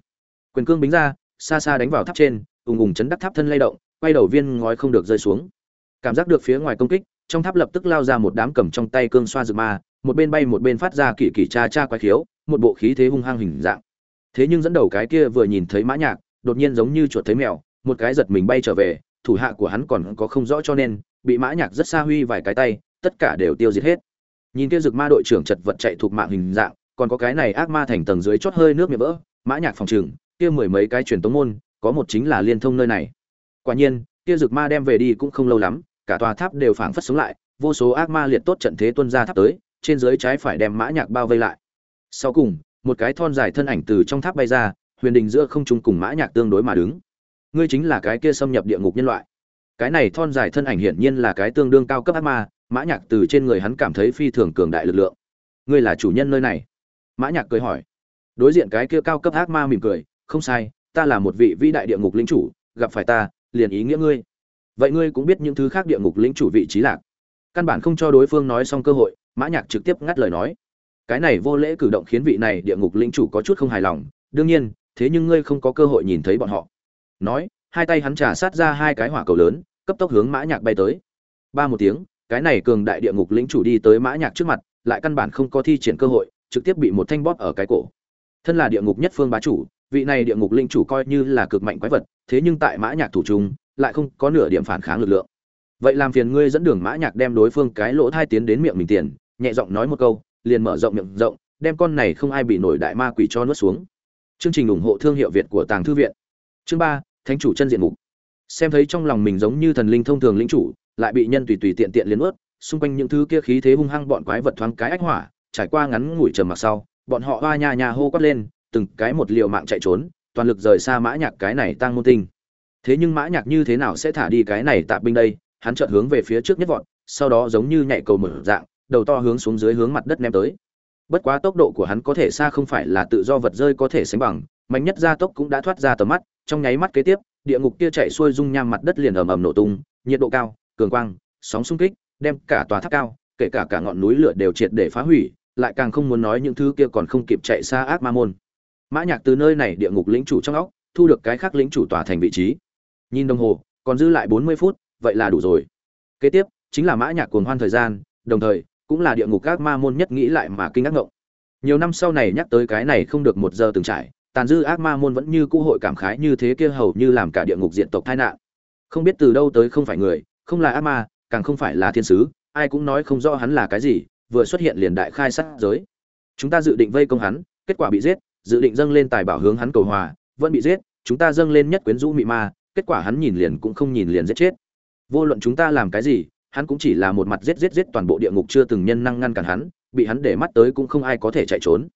Quyền cương bính ra, xa xa đánh vào tháp trên, ùng ùng chấn đắc tháp thân lay động, quay đầu viên ngói không được rơi xuống. Cảm giác được phía ngoài công kích, trong tháp lập tức lao ra một đám cầm trong tay cương xoa rực ma, một bên bay một bên phát ra kỳ kỳ cha cha quái khiếu, một bộ khí thế hung hăng hình dạng. Thế nhưng dẫn đầu cái kia vừa nhìn thấy mã nhạc, đột nhiên giống như chuột thấy mèo, một cái giật mình bay trở về thủ hạ của hắn còn có không rõ cho nên, bị mã nhạc rất xa huy vài cái tay, tất cả đều tiêu diệt hết. Nhìn kia rực ma đội trưởng chật vật chạy thuộc mạng hình dạng, còn có cái này ác ma thành tầng dưới chót hơi nước miệng vỡ, mã nhạc phòng trường, kia mười mấy cái truyền tống môn, có một chính là liên thông nơi này. Quả nhiên, kia rực ma đem về đi cũng không lâu lắm, cả tòa tháp đều phảng phất sống lại, vô số ác ma liệt tốt trận thế tuân ra tháp tới, trên dưới trái phải đem mã nhạc bao vây lại. Sau cùng, một cái thon dài thân ảnh từ trong tháp bay ra, huyền đình giữa không trung cùng mã nhạc tương đối mà đứng ngươi chính là cái kia xâm nhập địa ngục nhân loại. Cái này thon dài thân ảnh hiển nhiên là cái tương đương cao cấp ác ma, mã nhạc từ trên người hắn cảm thấy phi thường cường đại lực lượng. Ngươi là chủ nhân nơi này? Mã nhạc cười hỏi. Đối diện cái kia cao cấp ác ma mỉm cười, không sai, ta là một vị vĩ đại địa ngục lĩnh chủ, gặp phải ta, liền ý nghĩa ngươi. Vậy ngươi cũng biết những thứ khác địa ngục lĩnh chủ vị trí lạc. Căn bản không cho đối phương nói xong cơ hội, mã nhạc trực tiếp ngắt lời nói. Cái này vô lễ cử động khiến vị này địa ngục lĩnh chủ có chút không hài lòng. Đương nhiên, thế nhưng ngươi không có cơ hội nhìn thấy bọn họ nói, hai tay hắn trả sát ra hai cái hỏa cầu lớn, cấp tốc hướng mã nhạc bay tới. Ba một tiếng, cái này cường đại địa ngục lĩnh chủ đi tới mã nhạc trước mặt, lại căn bản không có thi triển cơ hội, trực tiếp bị một thanh bóp ở cái cổ. Thân là địa ngục nhất phương bá chủ, vị này địa ngục lĩnh chủ coi như là cực mạnh quái vật, thế nhưng tại mã nhạc thủ trung, lại không có nửa điểm phản kháng lực lượng. Vậy làm phiền ngươi dẫn đường mã nhạc đem đối phương cái lỗ thai tiến đến miệng mình tiền, nhẹ giọng nói một câu, liền mở rộng miệng rộng, đem con này không ai bị nổi đại ma quỷ cho nuốt xuống. Chương trình ủng hộ thương hiệu việt của tàng thư viện. Chương ba thánh chủ chân diện mục. Xem thấy trong lòng mình giống như thần linh thông thường lĩnh chủ, lại bị nhân tùy tùy tiện tiện liên ướt, xung quanh những thứ kia khí thế hung hăng bọn quái vật thoáng cái ách hỏa, trải qua ngắn ngủi trầm mặc sau, bọn họ hoa nhà nhà hô quát lên, từng cái một liều mạng chạy trốn, toàn lực rời xa mã nhạc cái này tăng môn tinh. Thế nhưng mã nhạc như thế nào sẽ thả đi cái này tạm binh đây? Hắn chợt hướng về phía trước nhất vọt, sau đó giống như nhảy cầu mở dạng, đầu to hướng xuống dưới hướng mặt đất ném tới. Bất quá tốc độ của hắn có thể xa không phải là tự do vật rơi có thể sánh bằng, mạnh nhất gia tốc cũng đã thoát ra tầm mắt trong nháy mắt kế tiếp, địa ngục kia chạy xuôi dung nham mặt đất liền ầm ầm nổ tung, nhiệt độ cao, cường quang, sóng xung kích, đem cả tòa tháp cao, kể cả cả ngọn núi lửa đều triệt để phá hủy, lại càng không muốn nói những thứ kia còn không kịp chạy xa ác ma môn. Mã nhạc từ nơi này địa ngục lĩnh chủ trong óc, thu được cái khác lĩnh chủ tòa thành vị trí. Nhìn đồng hồ, còn dư lại bốn mươi phút, vậy là đủ rồi. Kế tiếp, chính là mã nhạc cuồng hoan thời gian, đồng thời, cũng là địa ngục các ma môn nhất nghĩ lại mà kinh ngạc ngộng. Nhiều năm sau này nhắc tới cái này không được một giờ từng trải tàn dư ác ma môn vẫn như cũ hội cảm khái như thế kia hầu như làm cả địa ngục diện tộc tai nạn. Không biết từ đâu tới không phải người, không là ác ma, càng không phải là thiên sứ, ai cũng nói không rõ hắn là cái gì, vừa xuất hiện liền đại khai sát giới. Chúng ta dự định vây công hắn, kết quả bị giết, dự định dâng lên tài bảo hướng hắn cầu hòa, vẫn bị giết, chúng ta dâng lên nhất quyến rũ mị ma, kết quả hắn nhìn liền cũng không nhìn liền giết chết. Vô luận chúng ta làm cái gì, hắn cũng chỉ là một mặt giết giết giết toàn bộ địa ngục chưa từng nhân năng ngăn cản hắn, bị hắn để mắt tới cũng không ai có thể chạy trốn.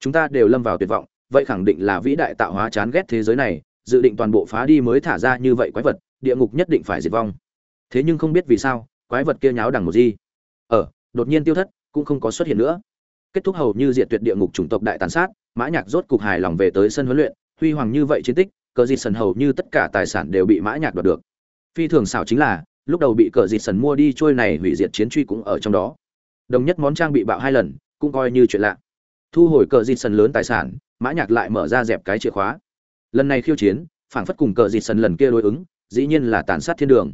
Chúng ta đều lâm vào tuyệt vọng vậy khẳng định là vĩ đại tạo hóa chán ghét thế giới này, dự định toàn bộ phá đi mới thả ra như vậy quái vật, địa ngục nhất định phải diệt vong. Thế nhưng không biết vì sao, quái vật kia nháo đằng một gì ở ờ, đột nhiên tiêu thất, cũng không có xuất hiện nữa. Kết thúc hầu như diệt tuyệt địa ngục chủng tộc đại tàn sát, mã nhạc rốt cục hài lòng về tới sân huấn luyện, huy hoàng như vậy chiến tích, cờ dịt sần hầu như tất cả tài sản đều bị mã nhạc đoạt được. Phi thường xảo chính là, lúc đầu bị cờ dịt sần mua đi trôi này hủy diệt chiến truy cũng ở trong đó. Đồng nhất món trang bị bạo hai lần, cũng coi như chuyện lạ. Thu hồi cờ dịt sần lớn tài sản mã nhạc lại mở ra dẹp cái chìa khóa. Lần này khiêu chiến, phảng phất cùng cờ dịt sần lần kia đối ứng, dĩ nhiên là tàn sát thiên đường.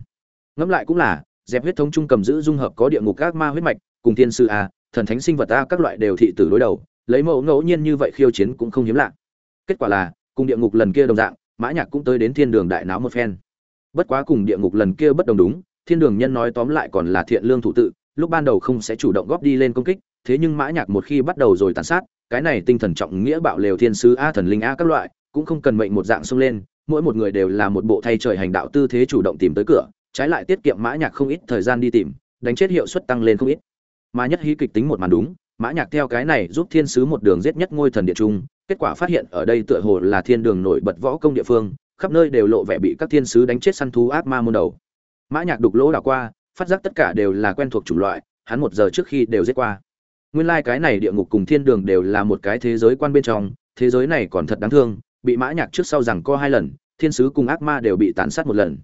Ngẫm lại cũng là, dẹp huyết thống trung cầm giữ dung hợp có địa ngục các ma huyết mạch, cùng thiên sư a, thần thánh sinh vật a các loại đều thị tử đối đầu, lấy mẫu ngẫu nhiên như vậy khiêu chiến cũng không hiếm lạ. Kết quả là, cùng địa ngục lần kia đồng dạng, mã nhạc cũng tới đến thiên đường đại náo một phen. Bất quá cùng địa ngục lần kia bất đồng đúng, thiên đường nhân nói tóm lại còn là thiện lương thủ tự, lúc ban đầu không sẽ chủ động góp đi lên công kích, thế nhưng mã nhạc một khi bắt đầu rồi tàn sát cái này tinh thần trọng nghĩa bạo lều thiên sứ a thần linh a các loại, cũng không cần mệnh một dạng xông lên, mỗi một người đều là một bộ thay trời hành đạo tư thế chủ động tìm tới cửa, trái lại tiết kiệm mã nhạc không ít thời gian đi tìm, đánh chết hiệu suất tăng lên không ít. Mà nhất hí kịch tính một màn đúng, mã nhạc theo cái này giúp thiên sứ một đường giết nhất ngôi thần địa trung, kết quả phát hiện ở đây tựa hồ là thiên đường nổi bật võ công địa phương, khắp nơi đều lộ vẻ bị các thiên sứ đánh chết săn thú ác ma môn đầu. Mã nhạc đục lỗ đảo qua, phát giác tất cả đều là quen thuộc chủng loại, hắn một giờ trước khi đều giết qua nguyên lai like cái này địa ngục cùng thiên đường đều là một cái thế giới quan bên trong, thế giới này còn thật đáng thương, bị mã nhạc trước sau rằng co hai lần, thiên sứ cùng ác ma đều bị tàn sát một lần.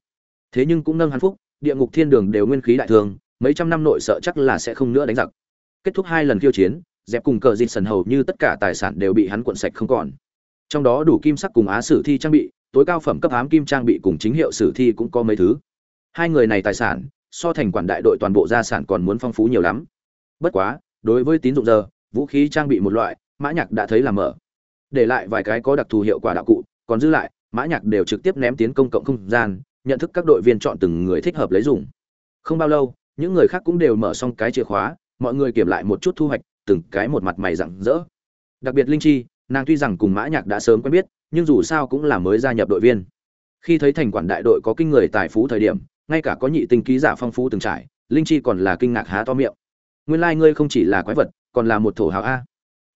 Thế nhưng cũng nâng hắn phúc, địa ngục thiên đường đều nguyên khí đại thương, mấy trăm năm nội sợ chắc là sẽ không nữa đánh giặc. Kết thúc hai lần khiêu chiến, dẹp cùng cờ dịt sần hầu như tất cả tài sản đều bị hắn cuộn sạch không còn. Trong đó đủ kim sắc cùng á sử thi trang bị, tối cao phẩm cấp ám kim trang bị cùng chính hiệu sử thi cũng có mấy thứ. Hai người này tài sản, so thành quản đại đội toàn bộ gia sản còn muốn phong phú nhiều lắm. Bất quá đối với tín dụng giờ, vũ khí trang bị một loại, mã nhạc đã thấy là mở. Để lại vài cái có đặc thù hiệu quả đạo cụ, còn dư lại, mã nhạc đều trực tiếp ném tiến công cộng không gian, nhận thức các đội viên chọn từng người thích hợp lấy dùng. Không bao lâu, những người khác cũng đều mở xong cái chìa khóa, mọi người kiểm lại một chút thu hoạch, từng cái một mặt mày rạng rỡ. Đặc biệt linh chi, nàng tuy rằng cùng mã nhạc đã sớm quen biết, nhưng dù sao cũng là mới gia nhập đội viên. Khi thấy thành quản đại đội có kinh người tài phú thời điểm, ngay cả có nhị tinh ký giả phong phú từng trải, linh chi còn là kinh ngạc há to miệng nguyên lai like ngươi không chỉ là quái vật, còn là một thổ hào a.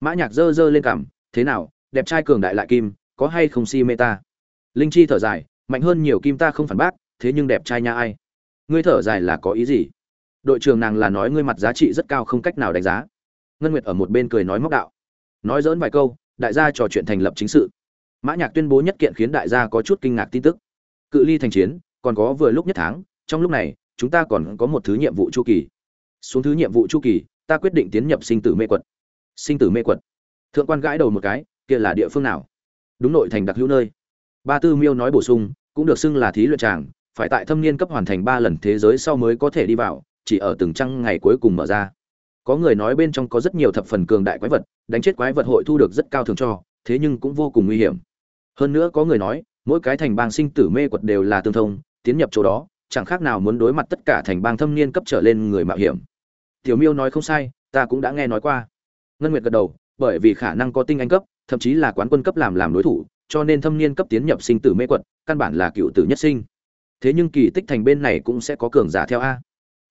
Mã nhạc dơ dơ lên cằm, thế nào, đẹp trai cường đại lại kim, có hay không si mê ta? Linh chi thở dài, mạnh hơn nhiều kim ta không phản bác, thế nhưng đẹp trai nha ai? Ngươi thở dài là có ý gì? Đội trưởng nàng là nói ngươi mặt giá trị rất cao không cách nào đánh giá. Ngân nguyệt ở một bên cười nói móc đạo. Nói dỡn vài câu, đại gia trò chuyện thành lập chính sự. Mã nhạc tuyên bố nhất kiện khiến đại gia có chút kinh ngạc tin tức. Cự ly thành chiến, còn có vừa lúc nhất tháng, trong lúc này, chúng ta còn có một thứ nhiệm vụ chu kỳ xuống thứ nhiệm vụ chu kỳ, ta quyết định tiến nhập sinh tử mê quật. Sinh tử mê quật. Thượng quan gãi đầu một cái, kia là địa phương nào? Đúng nội thành đặc hữu nơi. Ba tư miêu nói bổ sung, cũng được xưng là thí luyện tràng, phải tại thâm niên cấp hoàn thành ba lần thế giới sau mới có thể đi vào, chỉ ở từng trăng ngày cuối cùng mở ra. Có người nói bên trong có rất nhiều thập phần cường đại quái vật, đánh chết quái vật hội thu được rất cao thường cho, thế nhưng cũng vô cùng nguy hiểm. Hơn nữa có người nói, mỗi cái thành bang sinh tử mê quật đều là tương thông, tiến nhập chỗ đó, chẳng khác nào muốn đối mặt tất cả thành bang thâm niên cấp trở lên người mạo hiểm tiểu miêu nói không sai, ta cũng đã nghe nói qua. Ngân nguyệt gật đầu, bởi vì khả năng có tinh anh cấp, thậm chí là quán quân cấp làm làm đối thủ, cho nên thâm niên cấp tiến nhập sinh tử mê quật, căn bản là cựu tử nhất sinh. Thế nhưng kỳ tích thành bên này cũng sẽ có cường giả theo a.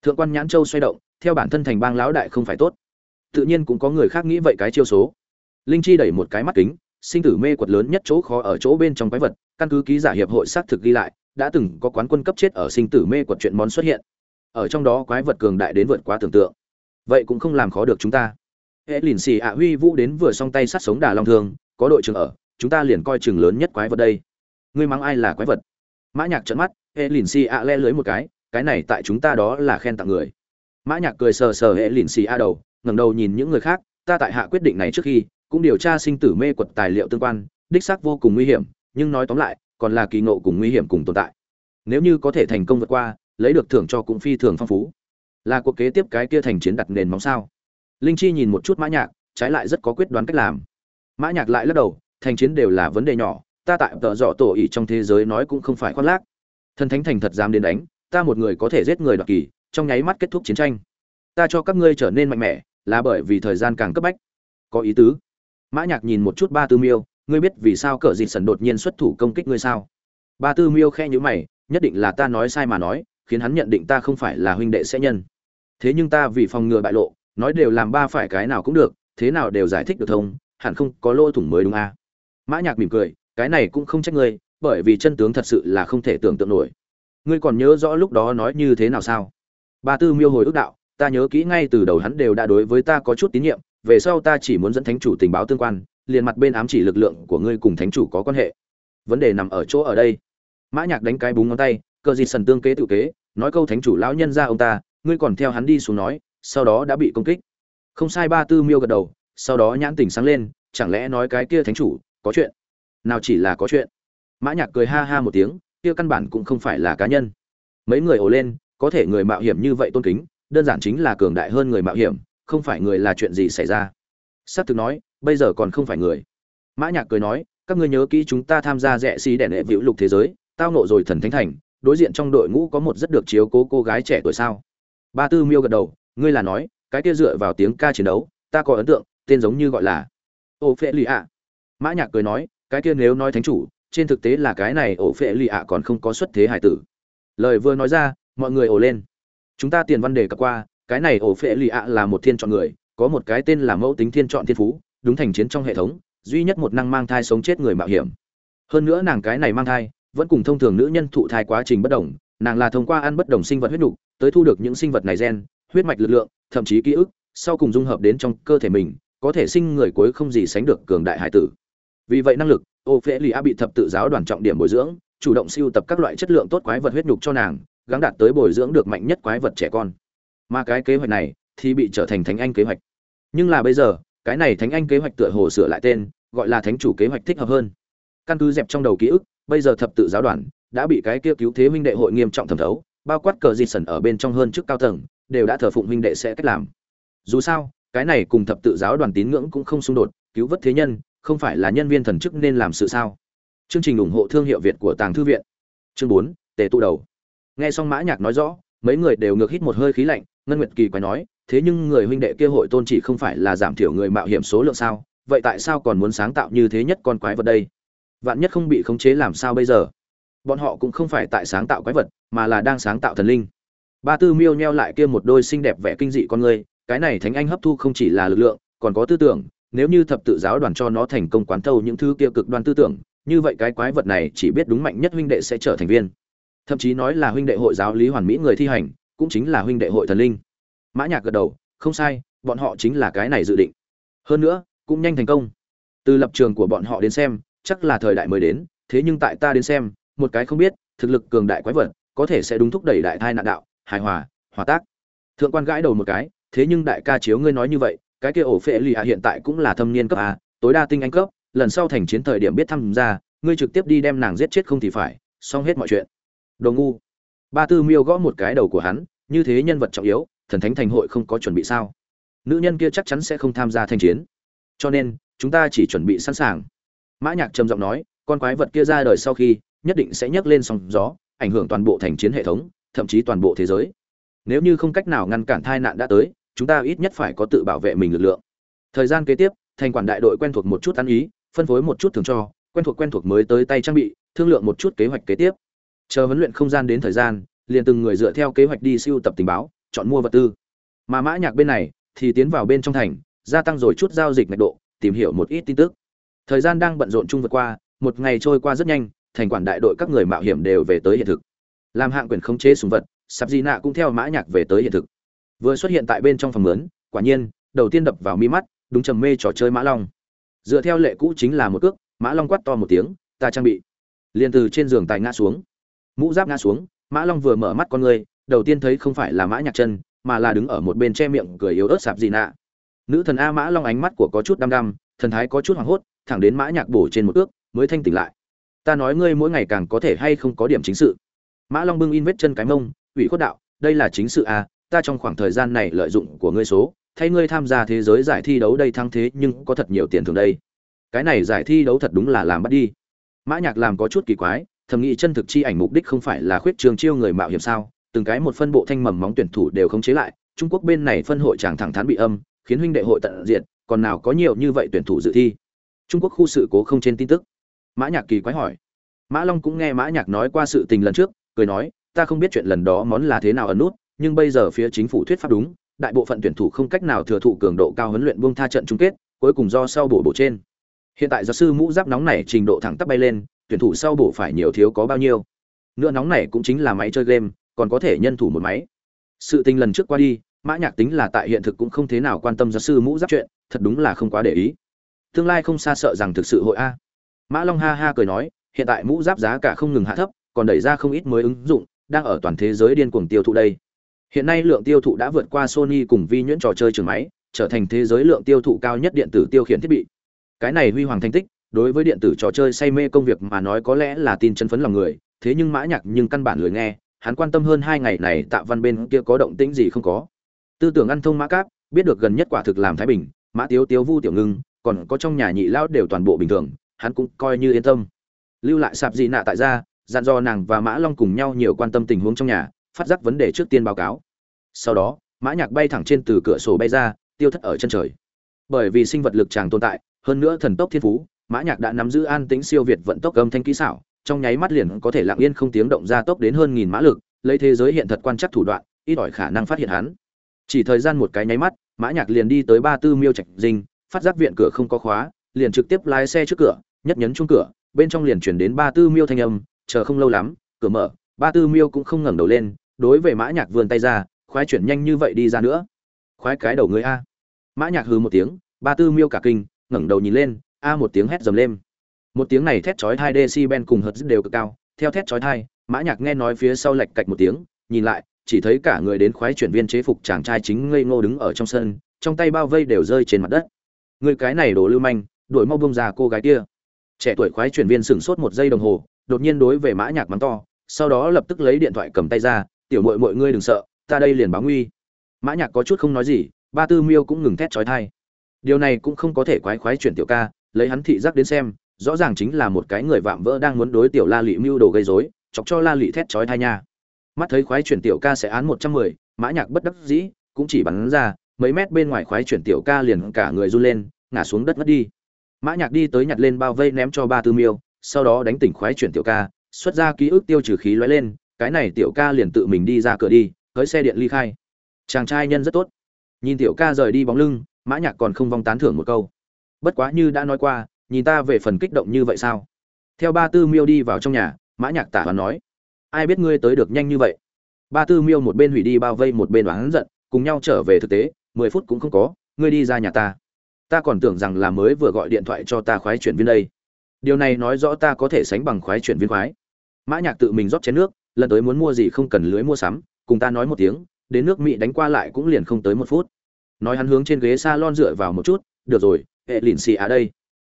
Thượng quan nhãn châu xoay động, theo bản thân thành bang lão đại không phải tốt. Tự nhiên cũng có người khác nghĩ vậy cái chiêu số. Linh chi đẩy một cái mắt kính, sinh tử mê quật lớn nhất chỗ khó ở chỗ bên trong quái vật, căn cứ ký giả hiệp hội xác thực ghi lại, đã từng có quán quân cấp chết ở sinh tử mê quật chuyện món xuất hiện. Ở trong đó quái vật cường đại đến vượt quá tưởng tượng vậy cũng không làm khó được chúng ta. Hệ lìn xì ạ huy vũ đến vừa xong tay sát sống đà long thương, có đội trưởng ở, chúng ta liền coi chừng lớn nhất quái vật đây. Ngươi mắng ai là quái vật? Mã nhạc trợn mắt, hệ lìn xì ạ le lưới một cái cái này tại chúng ta đó là khen tặng người. Mã nhạc cười sờ sờ hệ lìn xì a đầu, ngẩng đầu nhìn những người khác, ta tại hạ quyết định này trước khi, cũng điều tra sinh tử mê quật tài liệu tương quan, đích xác vô cùng nguy hiểm, nhưng nói tóm lại, còn là kỳ ngộ cùng nguy hiểm cùng tồn tại. Nếu như có thể thành công vượt qua, lấy được thưởng cho cũng phi thường phong phú là cuộc kế tiếp cái kia thành chiến đặt nền móng sao? Linh chi nhìn một chút mã nhạc, trái lại rất có quyết đoán cách làm. Mã nhạc lại lắc đầu, thành chiến đều là vấn đề nhỏ, ta tại tợ dọ tổ ỉ trong thế giới nói cũng không phải khoác lác. Thần thánh thành thật dám đến đánh, ta một người có thể giết người đoạt kỳ, trong nháy mắt kết thúc chiến tranh. Ta cho các ngươi trở nên mạnh mẽ, là bởi vì thời gian càng cấp bách. Có ý tứ. Mã nhạc nhìn một chút ba tư miêu, ngươi biết vì sao cờ dịt sần đột nhiên xuất thủ công kích ngươi sao? Ba tư miêu khe nhíu mày, nhất định là ta nói sai mà nói, khiến hắn nhận định ta không phải là huynh đệ sẽ nhân thế nhưng ta vì phòng ngừa bại lộ, nói đều làm ba phải cái nào cũng được, thế nào đều giải thích được thông, hẳn không có lỗ thủng mới đúng à. mã nhạc mỉm cười, cái này cũng không trách ngươi, bởi vì chân tướng thật sự là không thể tưởng tượng nổi. Ngươi còn nhớ rõ lúc đó nói như thế nào sao? Ba tư miêu hồi ước đạo, ta nhớ kỹ ngay từ đầu hắn đều đã đối với ta có chút tín nhiệm, về sau ta chỉ muốn dẫn thánh chủ tình báo tương quan, liền mặt bên ám chỉ lực lượng của ngươi cùng thánh chủ có quan hệ. Vấn đề nằm ở chỗ ở đây. Mã nhạc đánh cái búng ngón tay, cờ gì sần tương kế tự kế, nói câu thánh chủ lão nhân ra ông ta ngươi còn theo hắn đi xuống nói, sau đó đã bị công kích. Không sai, ba tư miêu gật đầu, sau đó nhãn tỉnh sáng lên, chẳng lẽ nói cái kia thánh chủ, có chuyện? Nào chỉ là có chuyện. Mã nhạc cười ha ha một tiếng, kia căn bản cũng không phải là cá nhân. Mấy người ồ lên, có thể người mạo hiểm như vậy tôn kính, đơn giản chính là cường đại hơn người mạo hiểm, không phải người là chuyện gì xảy ra. Sát thực nói, bây giờ còn không phải người. Mã nhạc cười nói, các ngươi nhớ kỹ chúng ta tham gia rẽ xí đèn đẻ nệ vĩu lục thế giới, tao nộ rồi thần thánh thành, đối diện trong đội ngũ có một rất được chiếu cố cô gái trẻ tuổi sao? Ba tư miêu gật đầu, ngươi là nói, cái kia dựa vào tiếng ca chiến đấu, ta có ấn tượng, tên giống như gọi là ô phệ lì ạ mã nhạc cười nói, cái kia nếu nói thánh chủ, trên thực tế là cái này ổ phệ lì ạ còn không có xuất thế hải tử. Lời vừa nói ra, mọi người ồ lên. Chúng ta tiền văn đề cập qua, cái này ổ phệ lì ạ là một thiên chọn người, có một cái tên là mẫu tính thiên chọn thiên phú, đúng thành chiến trong hệ thống, duy nhất một năng mang thai sống chết người mạo hiểm. Hơn nữa nàng cái này mang thai, vẫn cùng thông thường nữ nhân thụ thai quá trình bất đồng nàng là thông qua ăn bất đồng sinh vật huyết nhục tới thu được những sinh vật này gen, huyết mạch lực lượng, thậm chí ký ức, sau cùng dung hợp đến trong cơ thể mình, có thể sinh người cuối không gì sánh được cường đại hải tử. Vì vậy năng lực ô phễ lì a bị thập tự giáo đoàn trọng điểm bồi dưỡng, chủ động siêu tập các loại chất lượng tốt quái vật huyết nhục cho nàng, gắng đạt tới bồi dưỡng được mạnh nhất quái vật trẻ con. Mà cái kế hoạch này thì bị trở thành thánh anh kế hoạch. Nhưng là bây giờ, cái này thánh anh kế hoạch tựa hồ sửa lại tên, gọi là thánh chủ kế hoạch thích hợp hơn. Căn cứ dẹp trong đầu ký ức, bây giờ thập tự giáo đoàn đã bị cái kia cứu thế huynh đệ hội nghiêm trọng thẩm thấu, bao quát cờ di sần ở bên trong hơn chức cao tầng, đều đã thờ phụng huynh đệ sẽ cách làm. Dù sao, cái này cùng thập tự giáo đoàn tín ngưỡng cũng không xung đột, cứu vớt thế nhân, không phải là nhân viên thần chức nên làm sự sao? Chương trình ủng hộ thương hiệu việt của tàng thư viện. Chương bốn, tề tụ đầu. Nghe xong mã nhạc nói rõ, mấy người đều ngược hít một hơi khí lạnh, ngân nguyệt kỳ quái nói, thế nhưng người huynh đệ kia hội tôn chỉ không phải là giảm thiểu người mạo hiểm số lượng sao? Vậy tại sao còn muốn sáng tạo như thế nhất con quái vật đây? Vạn nhất không bị khống chế làm sao bây giờ? Bọn họ cũng không phải tại sáng tạo quái vật, mà là đang sáng tạo thần linh. Ba tư miêu nheo lại kia một đôi xinh đẹp vẻ kinh dị con người, cái này thánh anh hấp thu không chỉ là lực lượng, còn có tư tưởng, nếu như thập tự giáo đoàn cho nó thành công quán thâu những thứ kia cực đoan tư tưởng, như vậy cái quái vật này chỉ biết đúng mạnh nhất huynh đệ sẽ trở thành viên. Thậm chí nói là huynh đệ hội giáo lý hoàn mỹ người thi hành, cũng chính là huynh đệ hội thần linh. Mã nhạc gật đầu, không sai, bọn họ chính là cái này dự định. Hơn nữa, cũng nhanh thành công. Từ lập trường của bọn họ đến xem, chắc là thời đại mới đến, thế nhưng tại ta đến xem một cái không biết, thực lực cường đại quái vật, có thể sẽ đúng thúc đẩy đại thai nạn đạo, hài hòa hòa tác. Thượng quan gãi đầu một cái, thế nhưng đại ca chiếu ngươi nói như vậy, cái kia ổ phệ lì hạ hiện tại cũng là thâm niên cấp a, tối đa tinh anh cấp, lần sau thành chiến thời điểm biết tham gia, ngươi trực tiếp đi đem nàng giết chết không thì phải, xong hết mọi chuyện. Đồ ngu. Ba tư miêu gõ một cái đầu của hắn, như thế nhân vật trọng yếu, thần thánh thành hội không có chuẩn bị sao? Nữ nhân kia chắc chắn sẽ không tham gia thanh chiến. Cho nên, chúng ta chỉ chuẩn bị sẵn sàng. Mã nhạc trầm giọng nói, con quái vật kia ra đời sau khi nhất định sẽ nhấc lên sóng gió, ảnh hưởng toàn bộ thành chiến hệ thống, thậm chí toàn bộ thế giới. Nếu như không cách nào ngăn cản tai nạn đã tới, chúng ta ít nhất phải có tự bảo vệ mình lực lượng. Thời gian kế tiếp, thành quản đại đội quen thuộc một chút ăn ý, phân phối một chút thường cho, quen thuộc quen thuộc mới tới tay trang bị, thương lượng một chút kế hoạch kế tiếp. Chờ huấn luyện không gian đến thời gian, liền từng người dựa theo kế hoạch đi siêu tập tình báo, chọn mua vật tư. Mà mã nhạc bên này thì tiến vào bên trong thành, gia tăng rồi chút giao dịch mật độ, tìm hiểu một ít tin tức. Thời gian đang bận rộn chung vượt qua, một ngày trôi qua rất nhanh thành quản đại đội các người mạo hiểm đều về tới hiện thực. Làm hạng quyền khống chế súng vật, sạp di nạ cũng theo mã nhạc về tới hiện thực. Vừa xuất hiện tại bên trong phòng lớn, quả nhiên, đầu tiên đập vào mi mắt, đúng trầm mê trò chơi mã long. Dựa theo lệ cũ chính là một cước, mã long quát to một tiếng, ta trang bị. Liền từ trên giường tài ngã xuống. Mũ giáp ngã xuống, mã long vừa mở mắt con người, đầu tiên thấy không phải là mã nhạc chân, mà là đứng ở một bên che miệng cười yếu ớt sạp gì nạ. Nữ thần a mã long ánh mắt của có chút đăm đăm, thần thái có chút hoảng hốt, thẳng đến mã nhạc bổ trên một ước mới thanh tỉnh lại ta nói ngươi mỗi ngày càng có thể hay không có điểm chính sự. Mã long bưng in vết chân cái mông, ủy khuất đạo, đây là chính sự à? ta trong khoảng thời gian này lợi dụng của ngươi số, thay ngươi tham gia thế giới giải thi đấu đây thăng thế nhưng có thật nhiều tiền thường đây. Cái này giải thi đấu thật đúng là làm bắt đi. Mã nhạc làm có chút kỳ quái, thầm nghĩ chân thực chi ảnh mục đích không phải là khuyết trường chiêu người mạo hiểm sao, từng cái một phân bộ thanh mầm móng tuyển thủ đều không chế lại, trung quốc bên này phân hội chẳng thẳng thắn bị âm, khiến huynh đệ hội tận diệt, còn nào có nhiều như vậy tuyển thủ dự thi. Trung quốc khu sự cố không trên tin tức mã nhạc kỳ quái hỏi. Mã long cũng nghe mã nhạc nói qua sự tình lần trước, cười nói, ta không biết chuyện lần đó món là thế nào ẩn nút, nhưng bây giờ phía chính phủ thuyết pháp đúng, đại bộ phận tuyển thủ không cách nào thừa thụ cường độ cao huấn luyện buông tha trận chung kết, cuối cùng do sau bổ bổ trên. Hiện tại giáo sư mũ giáp nóng này trình độ thẳng tắp bay lên, tuyển thủ sau bổ phải nhiều thiếu có bao nhiêu? Nữa nóng này cũng chính là máy chơi game, còn có thể nhân thủ một máy. Sự tình lần trước qua đi, mã nhạc tính là tại hiện thực cũng không thế nào quan tâm giáo sư mũ giáp chuyện, thật đúng là không quá để ý. Tương lai không xa sợ rằng thực sự hội a mã long ha ha cười nói, hiện tại mũ giáp giá cả không ngừng hạ thấp, còn đẩy ra không ít mới ứng dụng, đang ở toàn thế giới điên cuồng tiêu thụ đây. Hiện nay lượng tiêu thụ đã vượt qua sony cùng vi nhuyễn trò chơi trường máy, trở thành thế giới lượng tiêu thụ cao nhất điện tử tiêu khiển thiết bị. Cái này huy hoàng thành tích, đối với điện tử trò chơi say mê công việc mà nói có lẽ là tin chân phấn lòng người, thế nhưng mã nhạc nhưng căn bản lười nghe, hắn quan tâm hơn hai ngày này tạ văn bên kia có động tĩnh gì không có. Tư tưởng ăn thông mã cáp, biết được gần nhất quả thực làm thái bình, mã tiếu tiếu vu tiểu ngưng, còn có trong nhà nhị lão đều toàn bộ bình thường hắn cũng coi như yên tâm. Lưu lại sạp gì nạ tại gia, dặn dò nàng và mã long cùng nhau nhiều quan tâm tình huống trong nhà, phát giác vấn đề trước tiên báo cáo. Sau đó, mã nhạc bay thẳng trên từ cửa sổ bay ra, tiêu thất ở chân trời. Bởi vì sinh vật lực chàng tồn tại, hơn nữa thần tốc thiên phú, mã nhạc đã nắm giữ an tĩnh siêu việt vận tốc âm thanh kỹ xảo, trong nháy mắt liền có thể lặng yên không tiếng động ra tốc đến hơn nghìn mã lực, lấy thế giới hiện thật quan chắc thủ đoạn, ít ỏi khả năng phát hiện hắn. Chỉ thời gian một cái nháy mắt, mã nhạc liền đi tới ba tư miêu trạch dinh, phát giác viện cửa không có khóa, liền trực tiếp lái xe trước cửa nhất nhấn chuông cửa, bên trong liền truyền đến ba tư miêu thanh âm, chờ không lâu lắm, cửa mở, ba tư miêu cũng không ngẩng đầu lên, đối với mã nhạc vươn tay ra, khoái chuyển nhanh như vậy đi ra nữa. Khoái cái đầu người a. Mã nhạc hừ một tiếng, ba tư miêu cả kinh, ngẩng đầu nhìn lên, a một tiếng hét dầm lên. Một tiếng này thét chói hai decibel cùng hợp đều cực cao, theo thét chói tai, mã nhạc nghe nói phía sau lệch cạch một tiếng, nhìn lại, chỉ thấy cả người đến khoái chuyển viên chế phục chàng trai chính ngây ngô đứng ở trong sân, trong tay bao vây đều rơi trên mặt đất. Người cái này đổ lưu manh, đuổi mau bông ra cô gái kia trẻ tuổi khoái chuyển viên sửng sốt một giây đồng hồ, đột nhiên đối về mã nhạc mắng to, sau đó lập tức lấy điện thoại cầm tay ra, tiểu muội muội ngươi đừng sợ, ta đây liền báo nguy. Mã nhạc có chút không nói gì, ba tư miêu cũng ngừng thét chói tai. Điều này cũng không có thể quái khoái chuyển tiểu ca, lấy hắn thị giác đến xem, rõ ràng chính là một cái người vạm vỡ đang muốn đối tiểu la lị mưu đồ gây rối, chọc cho la lị thét chói tai nha. Mắt thấy khoái chuyển tiểu ca sẽ án một trăm mười, mã nhạc bất đắc dĩ, cũng chỉ bắn ra, mấy mét bên ngoài khoái chuyển tiểu ca liền cả người run lên, ngã xuống đất ngất đi mã nhạc đi tới nhặt lên bao vây ném cho ba tư miêu, sau đó đánh tỉnh khoái chuyển tiểu ca, xuất ra ký ức tiêu trừ khí lóe lên, cái này tiểu ca liền tự mình đi ra cửa đi tới xe điện ly khai. Chàng trai nhân rất tốt. Nhìn tiểu ca rời đi bóng lưng, mã nhạc còn không vong tán thưởng một câu. Bất quá như đã nói qua, nhìn ta về phần kích động như vậy sao? Theo ba tư miêu đi vào trong nhà, mã nhạc tả hoàn nói, ai biết ngươi tới được nhanh như vậy? Ba tư miêu một bên hủy đi bao vây một bên đoán giận, cùng nhau trở về thực tế, mười phút cũng không có, ngươi đi ra nhà ta ta còn tưởng rằng là mới vừa gọi điện thoại cho ta khoái chuyển viên đây. Điều này nói rõ ta có thể sánh bằng khoái chuyển viên khoái. Mã nhạc tự mình rót chén nước, lần tới muốn mua gì không cần lưới mua sắm, cùng ta nói một tiếng, đến nước mỹ đánh qua lại cũng liền không tới một phút. Nói hắn hướng trên ghế salon dựa vào một chút, được rồi, hệ lìn xì à đây.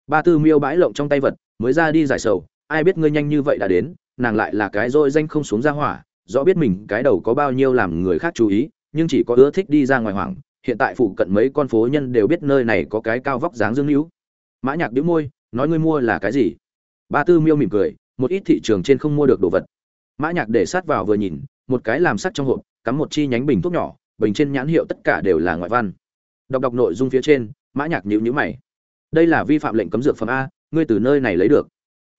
Ba tư miêu bãi lộng trong tay vật, mới ra đi giải sầu, ai biết ngươi nhanh như vậy đã đến, nàng lại là cái rồi danh không xuống ra hỏa, rõ biết mình cái đầu có bao nhiêu làm người khác chú ý, nhưng chỉ có ưa thích đi ra ngoài hoảng hiện tại phụ cận mấy con phố nhân đều biết nơi này có cái cao vóc dáng dương hữu. Mã nhạc đĩu môi, nói ngươi mua là cái gì? Ba tư miêu mỉm cười, một ít thị trường trên không mua được đồ vật. Mã nhạc để sát vào vừa nhìn, một cái làm sắt trong hộp, cắm một chi nhánh bình thuốc nhỏ, bình trên nhãn hiệu tất cả đều là ngoại văn. Đọc đọc nội dung phía trên, mã nhạc nhíu nhíu mày. Đây là vi phạm lệnh cấm dược phẩm a, ngươi từ nơi này lấy được.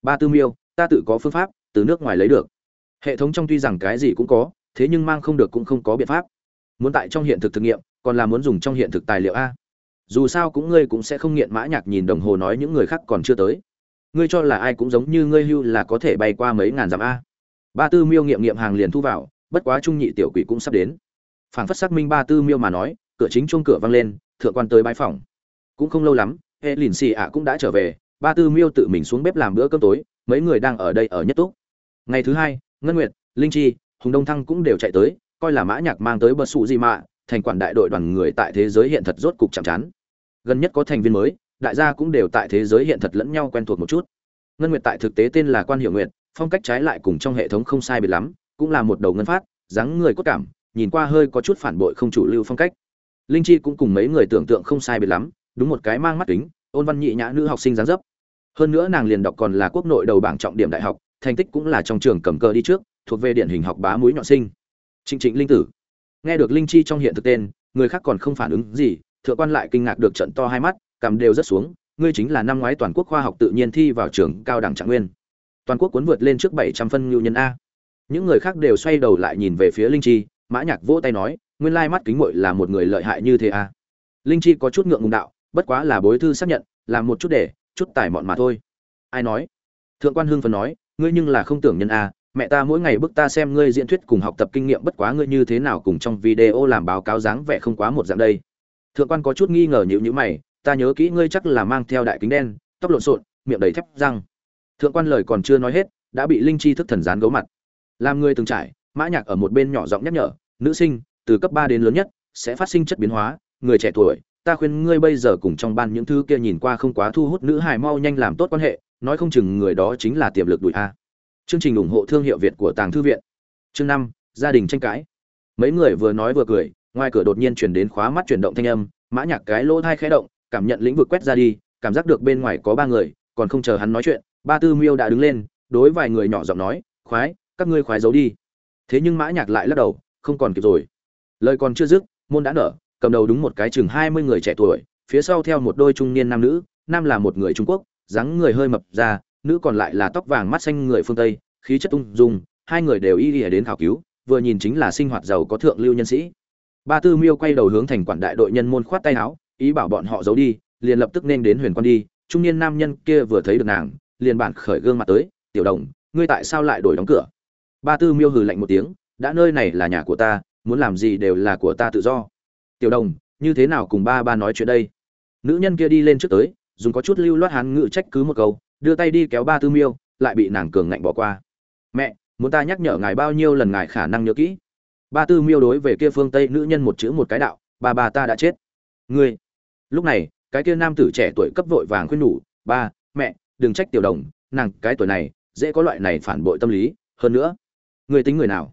Ba tư miêu, ta tự có phương pháp, từ nước ngoài lấy được. Hệ thống trong tuy rằng cái gì cũng có, thế nhưng mang không được cũng không có biện pháp. Muốn tại trong hiện thực thực nghiệm còn là muốn dùng trong hiện thực tài liệu a. Dù sao cũng ngươi cũng sẽ không nghiện mã nhạc nhìn đồng hồ nói những người khác còn chưa tới. Ngươi cho là ai cũng giống như ngươi hưu là có thể bay qua mấy ngàn dặm a. Ba tư miêu nghiệm nghiệm hàng liền thu vào, bất quá trung nhị tiểu quỷ cũng sắp đến. Phảng phất xác minh ba tư miêu mà nói, cửa chính chuông cửa vang lên, thượng quan tới bãi phòng. Cũng không lâu lắm, hệ lìn xì ạ cũng đã trở về, ba tư miêu tự mình xuống bếp làm bữa cơm tối, mấy người đang ở đây ở nhất túc. Ngày thứ hai, ngân nguyệt, linh chi, hùng đông thăng cũng đều chạy tới, coi là mã nhạc mang tới bật sụ gì mà thành quản đại đội đoàn người tại thế giới hiện thật rốt cục chạm chán. Gần nhất có thành viên mới, đại gia cũng đều tại thế giới hiện thật lẫn nhau quen thuộc một chút. Ngân nguyệt tại thực tế tên là quan hiệu nguyệt, phong cách trái lại cùng trong hệ thống không sai biệt lắm, cũng là một đầu ngân phát, dáng người cốt cảm, nhìn qua hơi có chút phản bội không chủ lưu phong cách. Linh chi cũng cùng mấy người tưởng tượng không sai biệt lắm, đúng một cái mang mắt kính, ôn văn nhị nhã nữ học sinh dáng dấp. Hơn nữa nàng liền đọc còn là quốc nội đầu bảng trọng điểm đại học, thành tích cũng là trong trường cầm cờ đi trước, thuộc về điển hình học bá mũi nhọn sinh. Trịnh trịnh linh tử nghe được linh chi trong hiện thực tên, người khác còn không phản ứng gì, thượng quan lại kinh ngạc được trận to hai mắt cầm đều rất xuống, ngươi chính là năm ngoái toàn quốc khoa học tự nhiên thi vào trường cao đẳng trạng nguyên. Toàn quốc cuốn vượt lên trước bảy trăm phân ngưu nhân a. Những người khác đều xoay đầu lại nhìn về phía linh chi, mã nhạc vỗ tay nói, nguyên lai mắt kính muội là một người lợi hại như thế a. Linh chi có chút ngượng ngùng đạo, bất quá là bối thư xác nhận, làm một chút để, chút tài mọn mà thôi. Ai nói? Thượng quan hưng phấn nói, ngươi nhưng là không tưởng nhân a mẹ ta mỗi ngày bức ta xem ngươi diễn thuyết cùng học tập kinh nghiệm, bất quá ngươi như thế nào cùng trong video làm báo cáo dáng vẻ không quá một dạng đây. Thượng quan có chút nghi ngờ nhữ nhữ mày, ta nhớ kỹ ngươi chắc là mang theo đại kính đen, tóc lộn xộn, miệng đầy thép răng. Thượng quan lời còn chưa nói hết, đã bị linh chi thức thần gián gấu mặt. Làm người từng trải, mã nhạc ở một bên nhỏ giọng nhắc nhở, nữ sinh, từ cấp ba đến lớn nhất, sẽ phát sinh chất biến hóa, người trẻ tuổi, ta khuyên ngươi bây giờ cùng trong ban những thứ kia nhìn qua không quá thu hút nữ hài mau nhanh làm tốt quan hệ, nói không chừng người đó chính là tiềm lực đuổi a chương trình ủng hộ thương hiệu việt của tàng thư viện. Chương năm, gia đình tranh cãi. Mấy người vừa nói vừa cười, ngoài cửa đột nhiên chuyển đến khóa mắt chuyển động thanh âm, mã nhạc cái lỗ thai khẽ động, cảm nhận lĩnh vực quét ra đi, cảm giác được bên ngoài có ba người, còn không chờ hắn nói chuyện, ba tư miêu đã đứng lên, đối vài người nhỏ giọng nói, khoái, các ngươi khoái giấu đi. Thế nhưng mã nhạc lại lắc đầu, không còn kịp rồi. Lời còn chưa dứt, môn đã nở, cầm đầu đúng một cái chừng hai mươi người trẻ tuổi, phía sau theo một đôi trung niên nam nữ, nam là một người trung quốc, dáng người hơi mập ra nữ còn lại là tóc vàng mắt xanh người phương tây, khí chất ung dung, hai người đều y ỉa đến khảo cứu, vừa nhìn chính là sinh hoạt giàu có thượng lưu nhân sĩ. Ba tư miêu quay đầu hướng thành quản đại đội nhân môn khoát tay áo, ý bảo bọn họ giấu đi, liền lập tức nên đến huyền quan đi, trung niên nam nhân kia vừa thấy được nàng, liền bản khởi gương mặt tới, tiểu đồng, ngươi tại sao lại đổi đóng cửa? Ba tư miêu hừ lạnh một tiếng, đã nơi này là nhà của ta, muốn làm gì đều là của ta tự do. Tiểu đồng, như thế nào cùng ba ba nói chuyện đây? Nữ nhân kia đi lên trước tới, dùng có chút lưu loát hán ngự trách cứ một câu đưa tay đi kéo ba tư miêu, lại bị nàng cường ngạnh bỏ qua. Mẹ, muốn ta nhắc nhở ngài bao nhiêu lần ngài khả năng nhớ kỹ? Ba tư miêu đối về kia phương tây nữ nhân một chữ một cái đạo, ba ba ta đã chết. Ngươi? Lúc này, cái kia nam tử trẻ tuổi cấp vội vàng khuyên nhủ, ba, mẹ, đừng trách tiểu đồng, nàng cái tuổi này, dễ có loại này phản bội tâm lý, hơn nữa người tính người nào?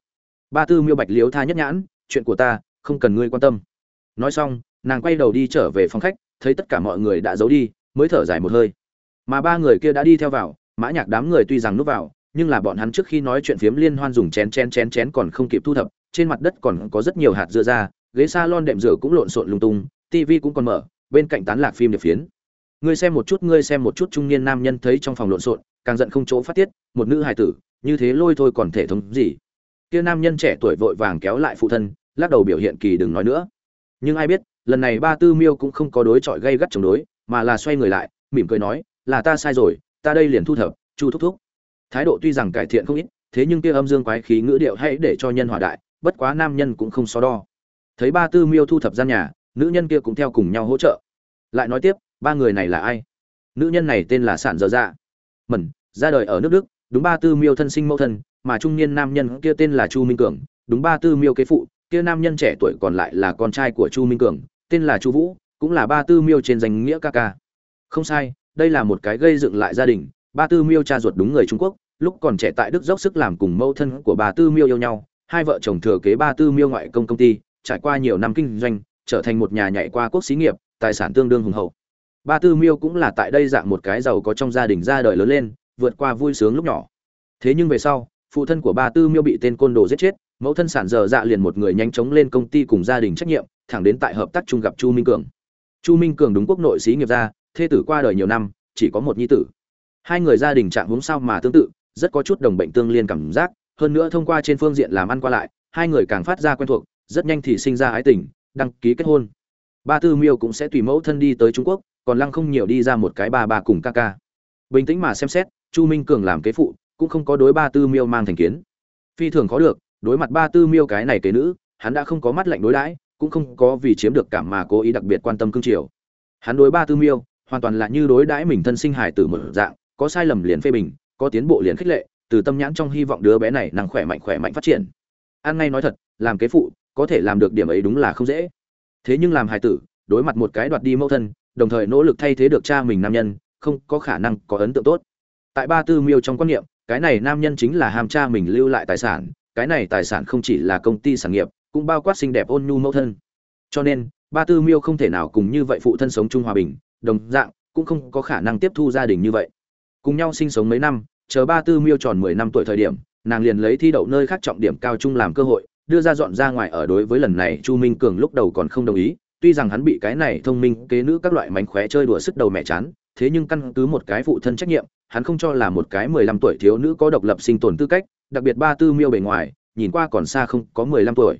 Ba tư miêu bạch liếu tha nhất nhãn, chuyện của ta, không cần ngươi quan tâm. Nói xong, nàng quay đầu đi trở về phòng khách, thấy tất cả mọi người đã giấu đi, mới thở dài một hơi mà ba người kia đã đi theo vào, mã nhạc đám người tuy rằng núp vào, nhưng là bọn hắn trước khi nói chuyện phiếm liên hoan dùng chén chén chén chén còn không kịp thu thập, trên mặt đất còn có rất nhiều hạt dưa ra, ghế salon đệm rửa cũng lộn xộn lung tung tivi cũng còn mở, bên cạnh tán lạc phim điệp phiến. Ngươi xem một chút, ngươi xem một chút trung niên nam nhân thấy trong phòng lộn xộn, càng giận không chỗ phát tiết, một nữ hài tử, như thế lôi thôi còn thể thống gì? Kia nam nhân trẻ tuổi vội vàng kéo lại phụ thân, lắc đầu biểu hiện kỳ đừng nói nữa. Nhưng ai biết, lần này ba tư miêu cũng không có đối chọi gây gắt chống đối, mà là xoay người lại, mỉm cười nói là ta sai rồi, ta đây liền thu thập, chu thúc thúc. Thái độ tuy rằng cải thiện không ít, thế nhưng kia âm dương quái khí ngữ điệu hãy để cho nhân hòa đại, bất quá nam nhân cũng không so đo. Thấy ba tư miêu thu thập gian nhà, nữ nhân kia cũng theo cùng nhau hỗ trợ. Lại nói tiếp, ba người này là ai? Nữ nhân này tên là sản dở dạ. Mẩn, ra đời ở nước đức, đúng ba tư miêu thân sinh mẫu thân, mà trung niên nam nhân kia tên là chu minh cường, đúng ba tư miêu kế phụ, kia nam nhân trẻ tuổi còn lại là con trai của chu minh cường, tên là chu vũ, cũng là ba tư miêu trên danh nghĩa ca ca. Không sai đây là một cái gây dựng lại gia đình, ba tư miêu cha ruột đúng người trung quốc, lúc còn trẻ tại đức dốc sức làm cùng mẫu thân của bà tư miêu yêu nhau, hai vợ chồng thừa kế ba tư miêu ngoại công công ty, trải qua nhiều năm kinh doanh, trở thành một nhà nhảy qua quốc xí nghiệp, tài sản tương đương hùng hậu. Ba tư miêu cũng là tại đây dạng một cái giàu có trong gia đình ra đời lớn lên, vượt qua vui sướng lúc nhỏ. Thế nhưng về sau, phụ thân của ba tư miêu bị tên côn đồ giết chết, mẫu thân sản giờ dạ liền một người nhanh chóng lên công ty cùng gia đình trách nhiệm, thẳng đến tại hợp tác chung gặp chu minh cường. Chu minh cường đúng quốc nội xí nghiệp ra thê tử qua đời nhiều năm, chỉ có một nhi tử. Hai người gia đình trạng hướng sao mà tương tự, rất có chút đồng bệnh tương liên cảm giác, hơn nữa thông qua trên phương diện làm ăn qua lại, hai người càng phát ra quen thuộc, rất nhanh thì sinh ra ái tình, đăng ký kết hôn. Ba tư miêu cũng sẽ tùy mẫu thân đi tới trung quốc, còn lăng không nhiều đi ra một cái ba ba cùng ca ca. Bình tĩnh mà xem xét, chu minh cường làm kế phụ, cũng không có đối ba tư miêu mang thành kiến. Phi thường khó được, đối mặt ba tư miêu cái này kế nữ, hắn đã không có mắt lạnh đối đãi, cũng không có vì chiếm được cảm mà cố ý đặc biệt quan tâm cương triều. Hắn đối ba tư miêu hoàn toàn là như đối đãi mình thân sinh hài tử một dạng, có sai lầm liền phê bình, có tiến bộ liền khích lệ, từ tâm nhãn trong hy vọng đứa bé này năng khỏe mạnh khỏe mạnh phát triển. An ngay nói thật, làm kế phụ, có thể làm được điểm ấy đúng là không dễ. Thế nhưng làm hài tử, đối mặt một cái đoạt đi mẫu thân, đồng thời nỗ lực thay thế được cha mình nam nhân, không có khả năng có ấn tượng tốt. Tại ba tư miêu trong quan niệm, cái này nam nhân chính là ham cha mình lưu lại tài sản, cái này tài sản không chỉ là công ty sản nghiệp, cũng bao quát xinh đẹp ôn nhu mẫu thân. Cho nên, ba tư miêu không thể nào cùng như vậy phụ thân sống chung hòa bình đồng dạng, cũng không có khả năng tiếp thu gia đình như vậy. Cùng nhau sinh sống mấy năm, chờ ba tư miêu tròn mười năm tuổi thời điểm, nàng liền lấy thi đậu nơi khác trọng điểm cao trung làm cơ hội, đưa ra dọn ra ngoài ở đối với lần này chu minh cường lúc đầu còn không đồng ý, tuy rằng hắn bị cái này thông minh kế nữ các loại mánh khóe chơi đùa sức đầu mẹ chán, thế nhưng căn cứ một cái phụ thân trách nhiệm, hắn không cho là một cái mười lăm tuổi thiếu nữ có độc lập sinh tồn tư cách, đặc biệt ba tư miêu bề ngoài, nhìn qua còn xa không có mười lăm tuổi.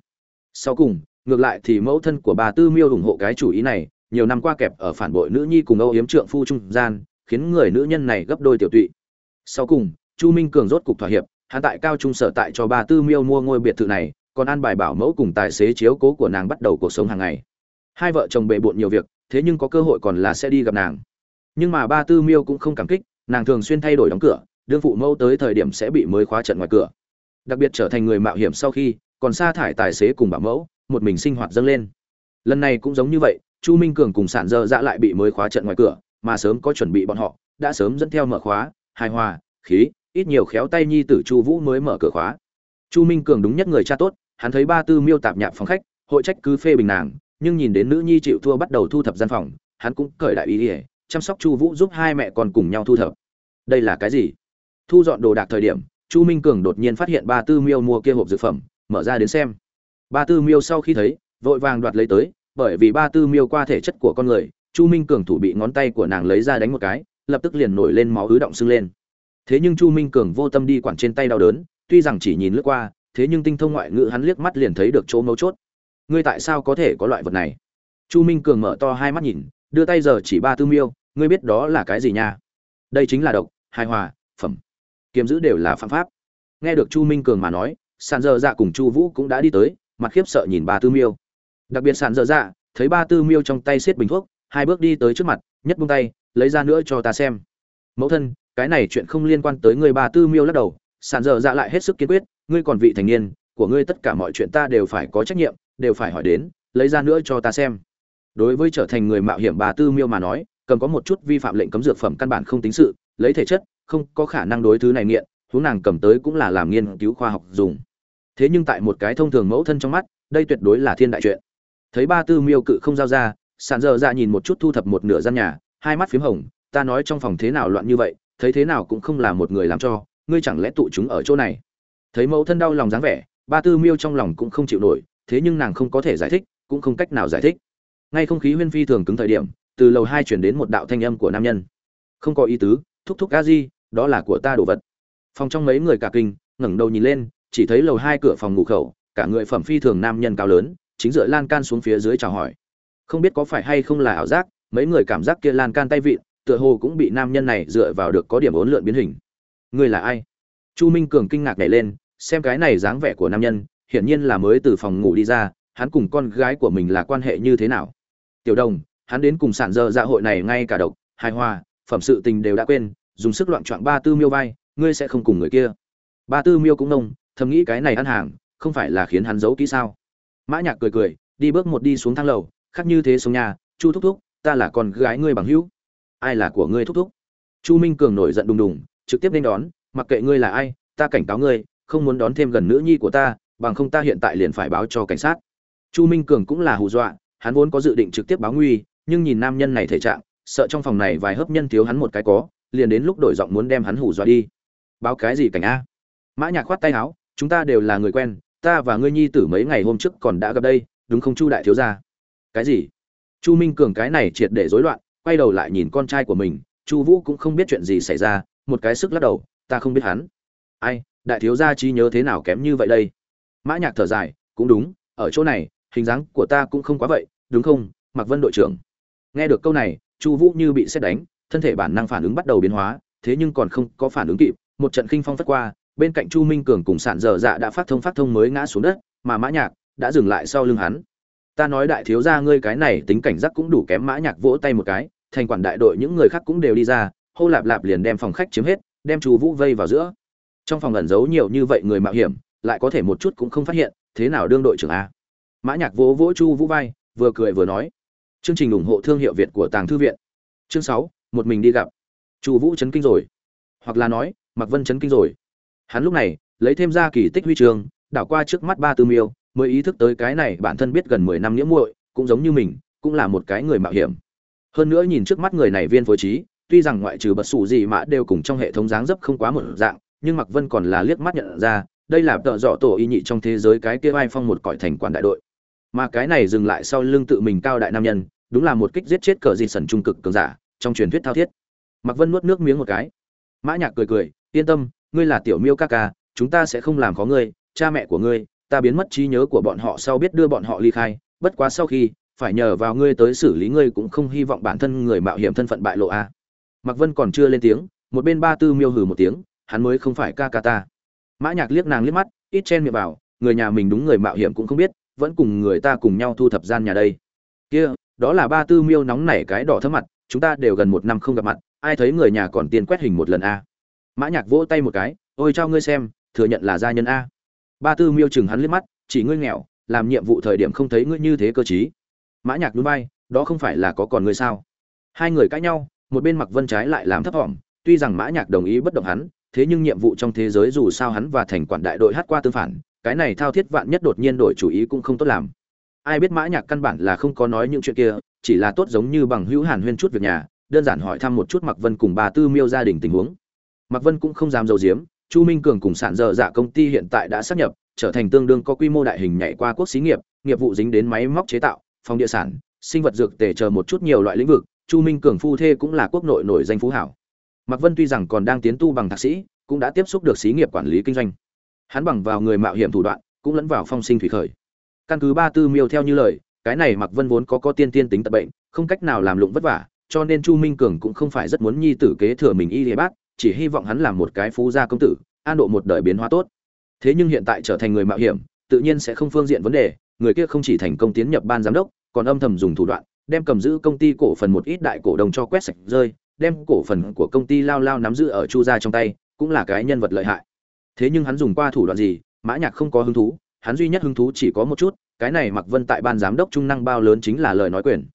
Sau cùng, ngược lại thì mẫu thân của bà tư miêu ủng hộ cái chủ ý này nhiều năm qua kẹp ở phản bội nữ nhi cùng âu yếm trượng phu trung gian, khiến người nữ nhân này gấp đôi tiểu tụy. Sau cùng, chu minh cường rốt cục thỏa hiệp, hắn tại cao trung sở tại cho bà tư miêu mua ngôi biệt thự này, còn an bài bảo mẫu cùng tài xế chiếu cố của nàng bắt đầu cuộc sống hàng ngày. Hai vợ chồng bề bộn nhiều việc, thế nhưng có cơ hội còn là sẽ đi gặp nàng. Nhưng mà ba tư miêu cũng không cảm kích, nàng thường xuyên thay đổi đóng cửa, đương phụ mẫu tới thời điểm sẽ bị mới khóa trận ngoài cửa. Đặc biệt trở thành người mạo hiểm sau khi, còn sa thải tài xế cùng bảo mẫu, một mình sinh hoạt dâng lên. Lần này cũng giống như vậy chu minh cường cùng sản dơ dạ lại bị mới khóa trận ngoài cửa, mà sớm có chuẩn bị bọn họ, đã sớm dẫn theo mở khóa, hài hòa, khí, ít nhiều khéo tay nhi tử chu vũ mới mở cửa khóa. Chu minh cường đúng nhất người cha tốt, hắn thấy ba tư miêu tạp nhạp phòng khách, hội trách cứ phê bình nàng, nhưng nhìn đến nữ nhi chịu thua bắt đầu thu thập gian phòng, hắn cũng cởi đại ý ỉa chăm sóc chu vũ giúp hai mẹ con cùng nhau thu thập. Đây là cái gì? Thu dọn đồ đạc thời điểm, chu minh cường đột nhiên phát hiện ba tư miêu mua kia hộp dược phẩm, mở ra đến xem. Ba tư miêu sau khi thấy, vội vàng đoạt lấy tới bởi vì ba tư miêu qua thể chất của con người, chu minh cường thủ bị ngón tay của nàng lấy ra đánh một cái, lập tức liền nổi lên máu ứ động sưng lên. Thế nhưng chu minh cường vô tâm đi quản trên tay đau đớn, tuy rằng chỉ nhìn lướt qua, thế nhưng tinh thông ngoại ngữ hắn liếc mắt liền thấy được chỗ mấu chốt. Ngươi tại sao có thể có loại vật này? Chu minh cường mở to hai mắt nhìn, đưa tay giờ chỉ ba tư miêu, ngươi biết đó là cái gì nha? Đây chính là độc, hài hòa, phẩm. Kiếm giữ đều là phạm pháp. Nghe được chu minh cường mà nói, sàn giờ dạ cùng chu vũ cũng đã đi tới, mặt khiếp sợ nhìn ba tư miêu đặc biệt sàn dở dạ thấy ba tư miêu trong tay xiết bình thuốc, hai bước đi tới trước mặt, nhất buông tay, lấy ra nữa cho ta xem. Mẫu thân, cái này chuyện không liên quan tới người ba tư miêu lắc đầu sàn dở dạ lại hết sức kiên quyết, ngươi còn vị thành niên, của ngươi tất cả mọi chuyện ta đều phải có trách nhiệm, đều phải hỏi đến, lấy ra nữa cho ta xem. Đối với trở thành người mạo hiểm bà tư miêu mà nói cần có một chút vi phạm lệnh cấm dược phẩm căn bản không tính sự, lấy thể chất, không có khả năng đối thứ này nghiện thú nàng cầm tới cũng là làm nghiên cứu khoa học dùng. Thế nhưng tại một cái thông thường mẫu thân trong mắt, đây tuyệt đối là thiên đại chuyện thấy ba tư miêu cự không giao ra sàn dơ ra dạ nhìn một chút thu thập một nửa gian nhà, hai mắt p h í m hồng, ta nói trong phòng thế nào loạn như vậy, thấy thế nào cũng không là một người làm cho, ngươi chẳng lẽ tụ chúng ở chỗ này? Thấy mẫu thân đau lòng dáng vẻ, ba tư miêu trong lòng cũng không chịu nổi, thế nhưng nàng không có thể giải thích, cũng không cách nào giải thích. Ngay không khí huyên phi thường cứng thời điểm, từ lầu hai chuyển đến một đạo thanh âm của nam nhân. Không có ý tứ, thúc thúc a di, đó là của ta đồ vật. Phòng trong mấy người cả kinh, ngẩng đầu nhìn lên, chỉ thấy lầu hai cửa phòng ngủ khẩu, cả người phẩm phi thường nam nhân cao lớn chính dựa lan can xuống phía dưới chào hỏi. Không biết có phải hay không là ảo giác, mấy người cảm giác kia lan can tay vịn, tựa hồ cũng bị nam nhân này dựa vào được có điểm ốn lượn biến hình. Ngươi là ai? Chu minh cường kinh ngạc nhảy lên, xem cái này dáng vẻ của nam nhân, hiển nhiên là mới từ phòng ngủ đi ra, hắn cùng con gái của mình là quan hệ như thế nào? Tiểu đồng, hắn đến cùng sản dơ dạ hội này ngay cả độc, hài hòa, phẩm sự tình đều đã quên, dùng sức loạn trọn ba tư miêu vai, ngươi sẽ không cùng người kia. Ba tư miêu cũng nông, thầm nghĩ cái này ăn hàng, không phải là khiến hắn giấu kỹ sao? Mã nhạc cười cười, đi bước một đi xuống thang lầu, khác như thế xuống nhà, chu thúc thúc, ta là con gái ngươi bằng hữu. Ai là của ngươi thúc thúc? Chu minh cường nổi giận đùng đùng, trực tiếp nên đón, mặc kệ ngươi là ai, ta cảnh cáo ngươi, không muốn đón thêm gần nữ nhi của ta, bằng không ta hiện tại liền phải báo cho cảnh sát. Chu minh cường cũng là hù dọa, hắn vốn có dự định trực tiếp báo nguy, nhưng nhìn nam nhân này thể trạng, sợ trong phòng này vài hấp nhân thiếu hắn một cái có, liền đến lúc đổi giọng muốn đem hắn hù dọa đi. Báo cái gì cảnh a? Mã nhạc khoát tay áo, chúng ta đều là người quen ta và ngươi nhi tử mấy ngày hôm trước còn đã gặp đây, đúng không chu đại thiếu gia? Cái gì? Chu minh cường cái này triệt để rối loạn, quay đầu lại nhìn con trai của mình, chu vũ cũng không biết chuyện gì xảy ra, một cái sức lắc đầu, ta không biết hắn. Ai, đại thiếu gia trí nhớ thế nào kém như vậy đây? Mã nhạc thở dài, cũng đúng, ở chỗ này, hình dáng của ta cũng không quá vậy, đúng không mặc vân đội trưởng? Nghe được câu này, chu vũ như bị xét đánh, thân thể bản năng phản ứng bắt đầu biến hóa, thế nhưng còn không có phản ứng kịp, một trận khinh phong phất qua bên cạnh chu minh cường cùng sản dở dạ đã phát thông phát thông mới ngã xuống đất, mà mã nhạc đã dừng lại sau lưng hắn. Ta nói đại thiếu gia ngươi cái này tính cảnh giác cũng đủ kém mã nhạc vỗ tay một cái, thành quản đại đội những người khác cũng đều đi ra, hô lạp lạp liền đem phòng khách chiếm hết, đem chu vũ vây vào giữa. Trong phòng ẩn giấu nhiều như vậy người mạo hiểm, lại có thể một chút cũng không phát hiện, thế nào đương đội trưởng a? Mã nhạc vỗ vỗ chu vũ vai, vừa cười vừa nói. Chương trình ủng hộ thương hiệu việt của tàng thư viện. Chương sáu, một mình đi gặp. Chu vũ chấn kinh rồi. Hoặc là nói mặc vân chấn kinh rồi hắn lúc này, lấy thêm ra kỳ tích huy chương, đảo qua trước mắt ba tư miêu, mới ý thức tới cái này bản thân biết gần mười năm nghĩa muội, cũng giống như mình, cũng là một cái người mạo hiểm. Hơn nữa nhìn trước mắt người này viên phối trí, tuy rằng ngoại trừ bật sủ gì mà đều cùng trong hệ thống dáng dấp không quá một dạng, nhưng mặc vân còn là liếc mắt nhận ra, đây là tợ dọ tổ y nhị trong thế giới cái kia vai phong một cõi thành quản đại đội. Mà cái này dừng lại sau lưng tự mình cao đại nam nhân, đúng là một kích giết chết cờ di sần trung cực cường giả, trong truyền thuyết thao thiết. Mặc vân nuốt nước miếng một cái. Mã nhạc cười cười, yên tâm ngươi là tiểu miêu ca ca, chúng ta sẽ không làm khó ngươi, cha mẹ của ngươi, ta biến mất trí nhớ của bọn họ sau biết đưa bọn họ ly khai, bất quá sau khi, phải nhờ vào ngươi tới xử lý ngươi cũng không hy vọng bản thân người mạo hiểm thân phận bại lộ a. À. mặc vân còn chưa lên tiếng, một bên ba tư miêu hừ một tiếng, hắn mới không phải ca ca ta. Mã nhạc liếc nàng liếc mắt, ít chen miệng vào người nhà mình đúng người mạo hiểm cũng không biết, vẫn cùng người ta cùng nhau thu thập gian nhà đây. Kia, đó là ba tư miêu nóng nảy cái đỏ thấm mặt, chúng ta đều gần một năm không gặp mặt, ai thấy người nhà còn tiền quét hình một lần a? Mã nhạc vỗ tay một cái, ôi, cho ngươi xem, thừa nhận là gia nhân a. Ba tư miêu chừng hắn liếc mắt, chỉ ngươi nghèo, làm nhiệm vụ thời điểm không thấy ngươi như thế cơ trí. Mã nhạc nhún vai, đó không phải là có còn ngươi sao? Hai người cãi nhau, một bên mặc vân trái lại làm thấp thỏm tuy rằng mã nhạc đồng ý bất động hắn, thế nhưng nhiệm vụ trong thế giới dù sao hắn và thành quản đại đội hát qua tương phản, cái này thao thiết vạn nhất đột nhiên đổi chủ ý cũng không tốt làm. Ai biết mã nhạc căn bản là không có nói những chuyện kia, chỉ là tốt giống như bằng hữu hàn huyên chút việc nhà, đơn giản hỏi thăm một chút mặc vân cùng bà tư miêu gia đình tình huống. Mạc vân cũng không dám dầu diếm chu minh cường cùng sản dở dạ công ty hiện tại đã sáp nhập trở thành tương đương có quy mô đại hình nhảy qua quốc xí nghiệp nghiệp vụ dính đến máy móc chế tạo phòng địa sản sinh vật dược tề chờ một chút nhiều loại lĩnh vực chu minh cường phu thê cũng là quốc nội nổi danh phú hảo Mạc Vân tuy rằng còn đang tiến tu bằng thạc sĩ, cũng đã tiếp xúc được xí nghiệp quản lý kinh doanh. Hắn bằng vào người mạo hiểm thủ đoạn, cũng lẫn vào phong sinh thủy khởi. Căn cứ ba tư miêu theo như lời, cái này Mạc Vân vốn có có tiên tiên tính tật bệnh, không cách nào làm lụng vất vả, cho nên Chu Minh Cường cũng không phải rất muốn nhi tử kế thừa mình y lý bác, chỉ hy vọng hắn làm một cái phú gia công tử, an độ một đời biến hóa tốt. Thế nhưng hiện tại trở thành người mạo hiểm, tự nhiên sẽ không phương diện vấn đề, người kia không chỉ thành công tiến nhập ban giám đốc, còn âm thầm dùng thủ đoạn, đem cầm giữ công ty cổ phần một ít đại cổ đông cho quét sạch rơi, đem cổ phần của công ty lao lao nắm giữ ở chu gia trong tay cũng là cái nhân vật lợi hại thế nhưng hắn dùng qua thủ đoạn gì mã nhạc không có hứng thú hắn duy nhất hứng thú chỉ có một chút cái này mặc vân tại ban giám đốc trung năng bao lớn chính là lời nói quyền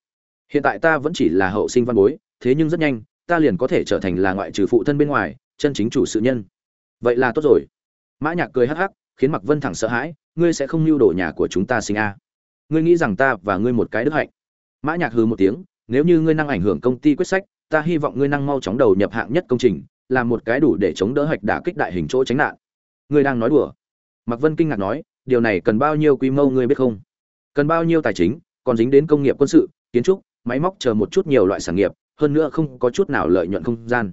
hiện tại ta vẫn chỉ là hậu sinh văn bối thế nhưng rất nhanh ta liền có thể trở thành là ngoại trừ phụ thân bên ngoài, chân chính chủ sự nhân. Vậy là tốt rồi. Mã nhạc cười hắc hắc, khiến mặc vân thẳng sợ hãi, ngươi sẽ không lưu đổ nhà của chúng ta sinh a. Ngươi nghĩ rằng ta và ngươi một cái đức hạnh. Mã nhạc hừ một tiếng, nếu như ngươi năng ảnh hưởng công ty quyết sách, ta hy vọng ngươi năng mau chóng đầu nhập hạng nhất công trình, làm một cái đủ để chống đỡ hạch đả kích đại hình chỗ tránh nạn. Ngươi đang nói đùa. Mặc vân kinh ngạc nói, điều này cần bao nhiêu quy mô ngươi biết không? Cần bao nhiêu tài chính, còn dính đến công nghiệp quân sự, kiến trúc, máy móc chờ một chút nhiều loại sản nghiệp hơn nữa không có chút nào lợi nhuận không gian.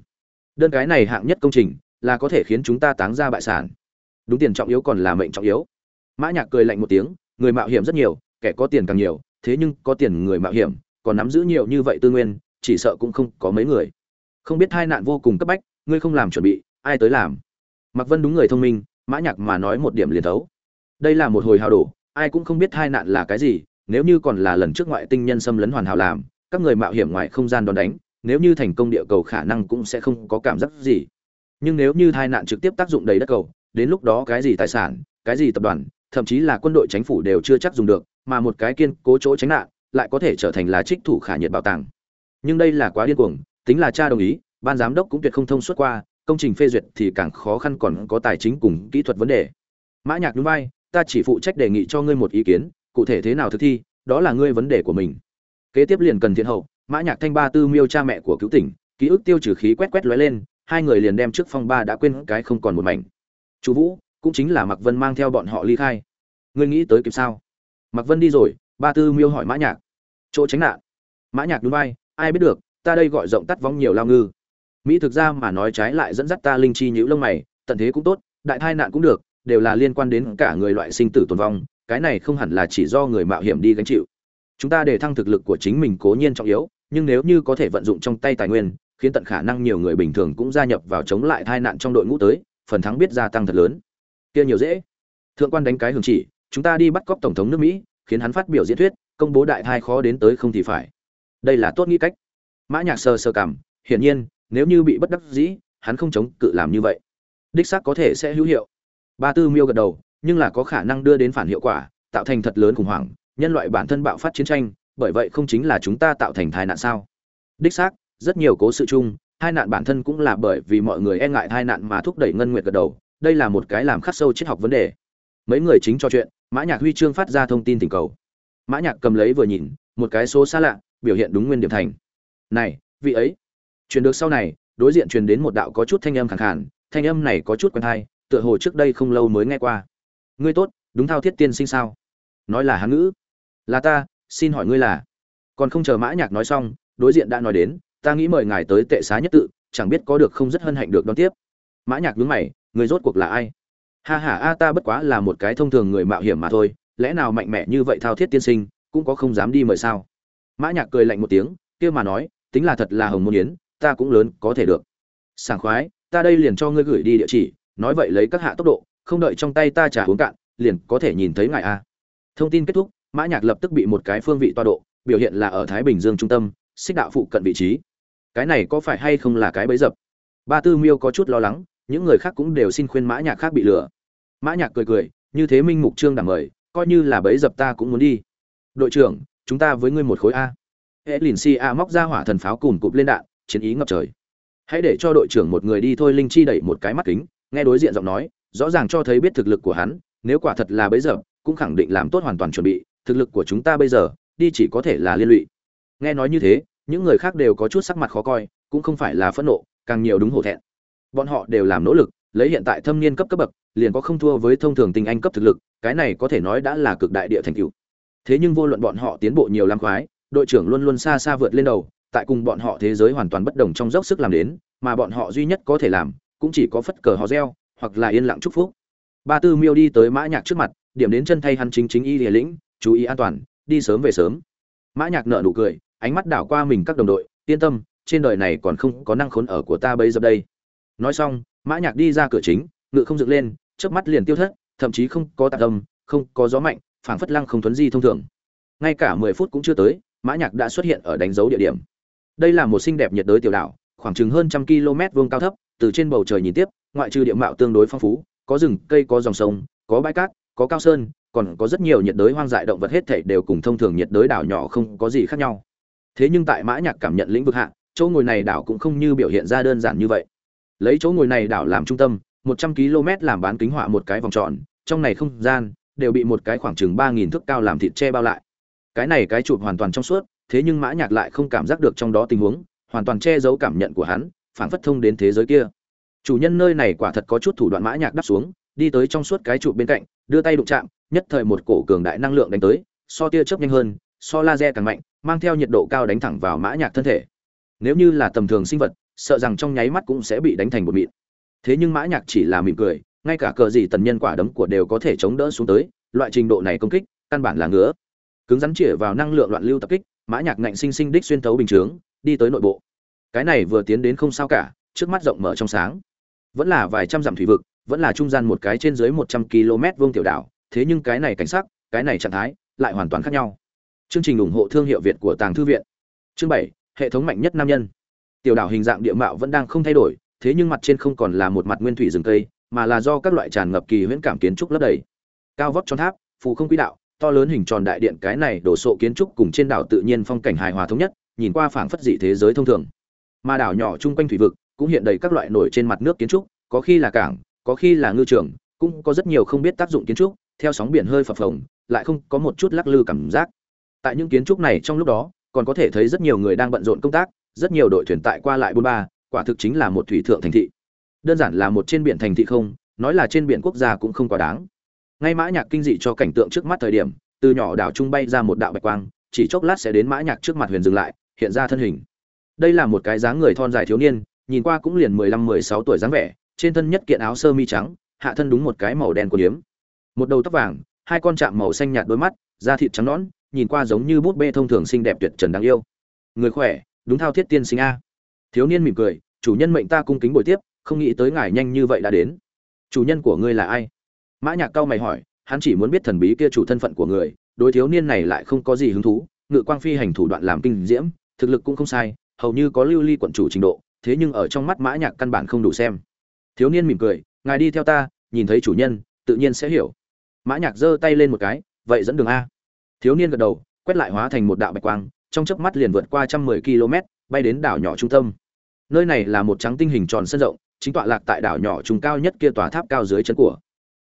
Đơn cái này hạng nhất công trình là có thể khiến chúng ta táng ra bại sản. Đúng tiền trọng yếu còn là mệnh trọng yếu. Mã nhạc cười lạnh một tiếng, người mạo hiểm rất nhiều, kẻ có tiền càng nhiều, thế nhưng có tiền người mạo hiểm, còn nắm giữ nhiều như vậy tư nguyên, chỉ sợ cũng không có mấy người. Không biết hai nạn vô cùng cấp bách, ngươi không làm chuẩn bị, ai tới làm? Mặc vân đúng người thông minh, mã nhạc mà nói một điểm liền thấu. Đây là một hồi hào đổ, ai cũng không biết hai nạn là cái gì, nếu như còn là lần trước ngoại tinh nhân xâm lấn hoàn hảo làm các người mạo hiểm ngoài không gian đòn đánh, nếu như thành công địa cầu khả năng cũng sẽ không có cảm giác gì. Nhưng nếu như tai nạn trực tiếp tác dụng đầy đất cầu, đến lúc đó cái gì tài sản, cái gì tập đoàn, thậm chí là quân đội chính phủ đều chưa chắc dùng được, mà một cái kiên cố chỗ tránh nạn lại có thể trở thành là trích thủ khả nhiệt bảo tàng. Nhưng đây là quá điên cuồng, tính là cha đồng ý, ban giám đốc cũng tuyệt không thông suốt qua, công trình phê duyệt thì càng khó khăn còn có tài chính cùng kỹ thuật vấn đề. Mã nhạc núi vai, ta chỉ phụ trách đề nghị cho ngươi một ý kiến, cụ thể thế nào thực thi, đó là ngươi vấn đề của mình kế tiếp liền cần thiện hậu, mã nhạc thanh ba tư miêu cha mẹ của cứu tỉnh, ký ức tiêu trừ khí quét quét lóe lên, hai người liền đem trước phong ba đã quên cái không còn một mảnh. Chú vũ, cũng chính là mặc vân mang theo bọn họ ly khai. Ngươi nghĩ tới kịp sao? Mặc vân đi rồi, ba tư miêu hỏi mã nhạc. Chỗ tránh nạn. Mã nhạc đúng vai, ai biết được, ta đây gọi rộng tắt vóng nhiều lao ngư. Mỹ thực ra mà nói trái lại dẫn dắt ta linh chi nhũ lông mày, tận thế cũng tốt, đại tai nạn cũng được, đều là liên quan đến cả người loại sinh tử tồn vong, cái này không hẳn là chỉ do người mạo hiểm đi gánh chịu chúng ta để thăng thực lực của chính mình cố nhiên trọng yếu, nhưng nếu như có thể vận dụng trong tay tài nguyên, khiến tận khả năng nhiều người bình thường cũng gia nhập vào chống lại tai nạn trong đội ngũ tới, phần thắng biết gia tăng thật lớn. Kia nhiều dễ. Thượng quan đánh cái hưởng chỉ, chúng ta đi bắt cóc tổng thống nước mỹ, khiến hắn phát biểu diễn thuyết, công bố đại thai khó đến tới không thì phải. Đây là tốt nghĩ cách. Mã nhạc sơ sơ cảm, hiển nhiên, nếu như bị bất đắc dĩ, hắn không chống cự làm như vậy. Đích xác có thể sẽ hữu hiệu. Ba tư miêu gật đầu, nhưng là có khả năng đưa đến phản hiệu quả, tạo thành thật lớn khủng hoảng nhân loại bản thân bạo phát chiến tranh, bởi vậy không chính là chúng ta tạo thành tai nạn sao? Đích xác, rất nhiều cố sự chung, hai nạn bản thân cũng là bởi vì mọi người e ngại hai nạn mà thúc đẩy ngân nguyệt gật đầu, đây là một cái làm khắc sâu triết học vấn đề. Mấy người chính cho chuyện, mã nhạc huy chương phát ra thông tin tình cầu. Mã nhạc cầm lấy vừa nhìn, một cái số xa lạ, biểu hiện đúng nguyên điểm thành. Này, vị ấy. Truyền được sau này, đối diện truyền đến một đạo có chút thanh âm khàn khàn, thanh âm này có chút quen tai, tựa hồ trước đây không lâu mới nghe qua. Ngươi tốt, đúng thao thiết tiên sinh sao? Nói là hán ngữ là ta, xin hỏi ngươi là. Còn không chờ mã nhạc nói xong, đối diện đã nói đến, ta nghĩ mời ngài tới tệ xá nhất tự, chẳng biết có được không rất hân hạnh được đón tiếp. Mã nhạc nhướng mày, người rốt cuộc là ai? Ha ha, a, ta bất quá là một cái thông thường người mạo hiểm mà thôi, lẽ nào mạnh mẽ như vậy thao thiết tiên sinh, cũng có không dám đi mời sao? Mã nhạc cười lạnh một tiếng, kia mà nói, tính là thật là hồng môn yến, ta cũng lớn, có thể được. Sảng khoái, ta đây liền cho ngươi gửi đi địa chỉ, nói vậy lấy các hạ tốc độ, không đợi trong tay ta trả uống cạn, liền có thể nhìn thấy ngài a. Thông tin kết thúc mã nhạc lập tức bị một cái phương vị toa độ, biểu hiện là ở thái bình dương trung tâm, xích đạo phụ cận vị trí. Cái này có phải hay không là cái bẫy dập? Ba tư miêu có chút lo lắng, những người khác cũng đều xin khuyên mã nhạc khác bị lừa. Mã nhạc cười cười, như thế minh mục trương đảm mời, coi như là bẫy dập ta cũng muốn đi. Đội trưởng, chúng ta với ngươi một khối a. Hệ lìn si a móc ra hỏa thần pháo cùn cụp lên đạn, chiến ý ngập trời. Hãy để cho đội trưởng một người đi thôi, linh chi đẩy một cái mắt kính, nghe đối diện giọng nói, rõ ràng cho thấy biết thực lực của hắn, nếu quả thật là bấy giờ cũng khẳng định làm tốt hoàn toàn chuẩn bị thực lực của chúng ta bây giờ, đi chỉ có thể là liên lụy. Nghe nói như thế, những người khác đều có chút sắc mặt khó coi, cũng không phải là phẫn nộ, càng nhiều đúng hổ thẹn. Bọn họ đều làm nỗ lực, lấy hiện tại thâm niên cấp cấp bậc, liền có không thua với thông thường tinh anh cấp thực lực, cái này có thể nói đã là cực đại địa thành cựu thế nhưng vô luận bọn họ tiến bộ nhiều lắm khoái, đội trưởng luôn luôn xa xa vượt lên đầu, tại cùng bọn họ thế giới hoàn toàn bất đồng trong dốc sức làm đến, mà bọn họ duy nhất có thể làm, cũng chỉ có phất cờ hò reo, hoặc là yên lặng chúc phúc. Ba tư miêu đi tới mã nhạc trước mặt, điểm đến chân thay hắn chính chính y lìa lĩnh chú ý an toàn, đi sớm về sớm. Mã nhạc nở nụ cười, ánh mắt đảo qua mình các đồng đội, yên tâm, trên đời này còn không có năng khốn ở của ta bây giờ đây. Nói xong, mã nhạc đi ra cửa chính, ngựa không dựng lên, chớp mắt liền tiêu thất, thậm chí không có tạp âm, không có gió mạnh, phảng phất lăng không thuấn di thông thường. Ngay cả mười phút cũng chưa tới, mã nhạc đã xuất hiện ở đánh dấu địa điểm. Đây là một xinh đẹp nhiệt đới tiểu đảo, khoảng chừng hơn trăm km vuông cao thấp, từ trên bầu trời nhìn tiếp, ngoại trừ địa mạo tương đối phong phú, có rừng, cây, có dòng sông, có bãi cát, có cao sơn còn có rất nhiều nhiệt đới hoang dại động vật hết thảy đều cùng thông thường nhiệt đới đảo nhỏ không có gì khác nhau. Thế nhưng tại mã nhạc cảm nhận lĩnh vực hạ, chỗ ngồi này đảo cũng không như biểu hiện ra đơn giản như vậy. Lấy chỗ ngồi này đảo làm trung tâm 100 km làm bán kính họa một cái vòng tròn, trong này không gian đều bị một cái khoảng chừng 3000 thước cao làm thịt che bao lại. Cái này cái chụp hoàn toàn trong suốt, thế nhưng mã nhạc lại không cảm giác được trong đó tình huống, hoàn toàn che giấu cảm nhận của hắn phản phất thông đến thế giới kia. Chủ nhân nơi này quả thật có chút thủ đoạn mã nhạc đắp xuống, đi tới trong suốt cái trụ bên cạnh, đưa tay đụng chạm nhất thời một cổ cường đại năng lượng đánh tới, so tia chớp nhanh hơn, so laser càng mạnh, mang theo nhiệt độ cao đánh thẳng vào mã nhạc thân thể. Nếu như là tầm thường sinh vật, sợ rằng trong nháy mắt cũng sẽ bị đánh thành bột mịn. Thế nhưng mã nhạc chỉ là mỉm cười, ngay cả cờ gì tần nhân quả đấm của đều có thể chống đỡ xuống tới, loại trình độ này công kích, căn bản là ngứa. Cứng rắn chĩa vào năng lượng loạn lưu tập kích, mã nhạc ngạnh sinh sinh đích xuyên thấu bình chướng, đi tới nội bộ. Cái này vừa tiến đến không sao cả, trước mắt rộng mở trong sáng. Vẫn là vài trăm dặm thủy vực, vẫn là trung gian một cái trên dưới một trăm km vuông tiểu đảo thế nhưng cái này cảnh sắc, cái này trạng thái, lại hoàn toàn khác nhau. Chương trình ủng hộ thương hiệu việt của tàng thư viện. Chương bảy, hệ thống mạnh nhất nam nhân. Tiểu đảo hình dạng địa mạo vẫn đang không thay đổi, thế nhưng mặt trên không còn là một mặt nguyên thủy rừng cây, mà là do các loại tràn ngập kỳ huyễn cảm kiến trúc lấp đầy. Cao vóc tròn tháp, phù không quỹ đạo, to lớn hình tròn đại điện, cái này đổ sộ kiến trúc cùng trên đảo tự nhiên phong cảnh hài hòa thống nhất, nhìn qua phảng phất dị thế giới thông thường. Mà đảo nhỏ chung quanh thủy vực cũng hiện đầy các loại nổi trên mặt nước kiến trúc, có khi là cảng, có khi là ngư trường, cũng có rất nhiều không biết tác dụng kiến trúc theo sóng biển hơi phập phồng, lại không có một chút lắc lư cảm giác. Tại những kiến trúc này trong lúc đó, còn có thể thấy rất nhiều người đang bận rộn công tác, rất nhiều đội thuyền tại qua lại bôn ba, quả thực chính là một thủy thượng thành thị. Đơn giản là một trên biển thành thị không, nói là trên biển quốc gia cũng không quá đáng. Ngay mã nhạc kinh dị cho cảnh tượng trước mắt thời điểm, từ nhỏ đảo trung bay ra một đạo bạch quang, chỉ chốc lát sẽ đến mã nhạc trước mặt huyền dừng lại, hiện ra thân hình. Đây là một cái dáng người thon dài thiếu niên, nhìn qua cũng liền mười lăm, mười sáu tuổi dáng vẻ, trên thân nhất kiện áo sơ mi trắng, hạ thân đúng một cái màu đen của liếm một đầu tóc vàng, hai con chạm màu xanh nhạt đôi mắt, da thịt trắng nõn, nhìn qua giống như bút bê thông thường xinh đẹp tuyệt trần đáng yêu. Người khỏe, đúng thao thiết tiên sinh a. Thiếu niên mỉm cười, chủ nhân mệnh ta cung kính buổi tiếp, không nghĩ tới ngài nhanh như vậy đã đến. Chủ nhân của ngươi là ai? Mã nhạc cao mày hỏi, hắn chỉ muốn biết thần bí kia chủ thân phận của người, đối thiếu niên này lại không có gì hứng thú, ngự quang phi hành thủ đoạn làm kinh diễm, thực lực cũng không sai, hầu như có lưu ly quận chủ trình độ, thế nhưng ở trong mắt mã nhạc căn bản không đủ xem. Thiếu niên mỉm cười, ngài đi theo ta, nhìn thấy chủ nhân, tự nhiên sẽ hiểu mã nhạc giơ tay lên một cái, vậy dẫn đường a. Thiếu niên gật đầu, quét lại hóa thành một đạo bạch quang, trong chớp mắt liền vượt qua trăm mười km, bay đến đảo nhỏ trung tâm. Nơi này là một trắng tinh hình tròn sân rộng, chính tọa lạc tại đảo nhỏ trung cao nhất kia tòa tháp cao dưới chân của.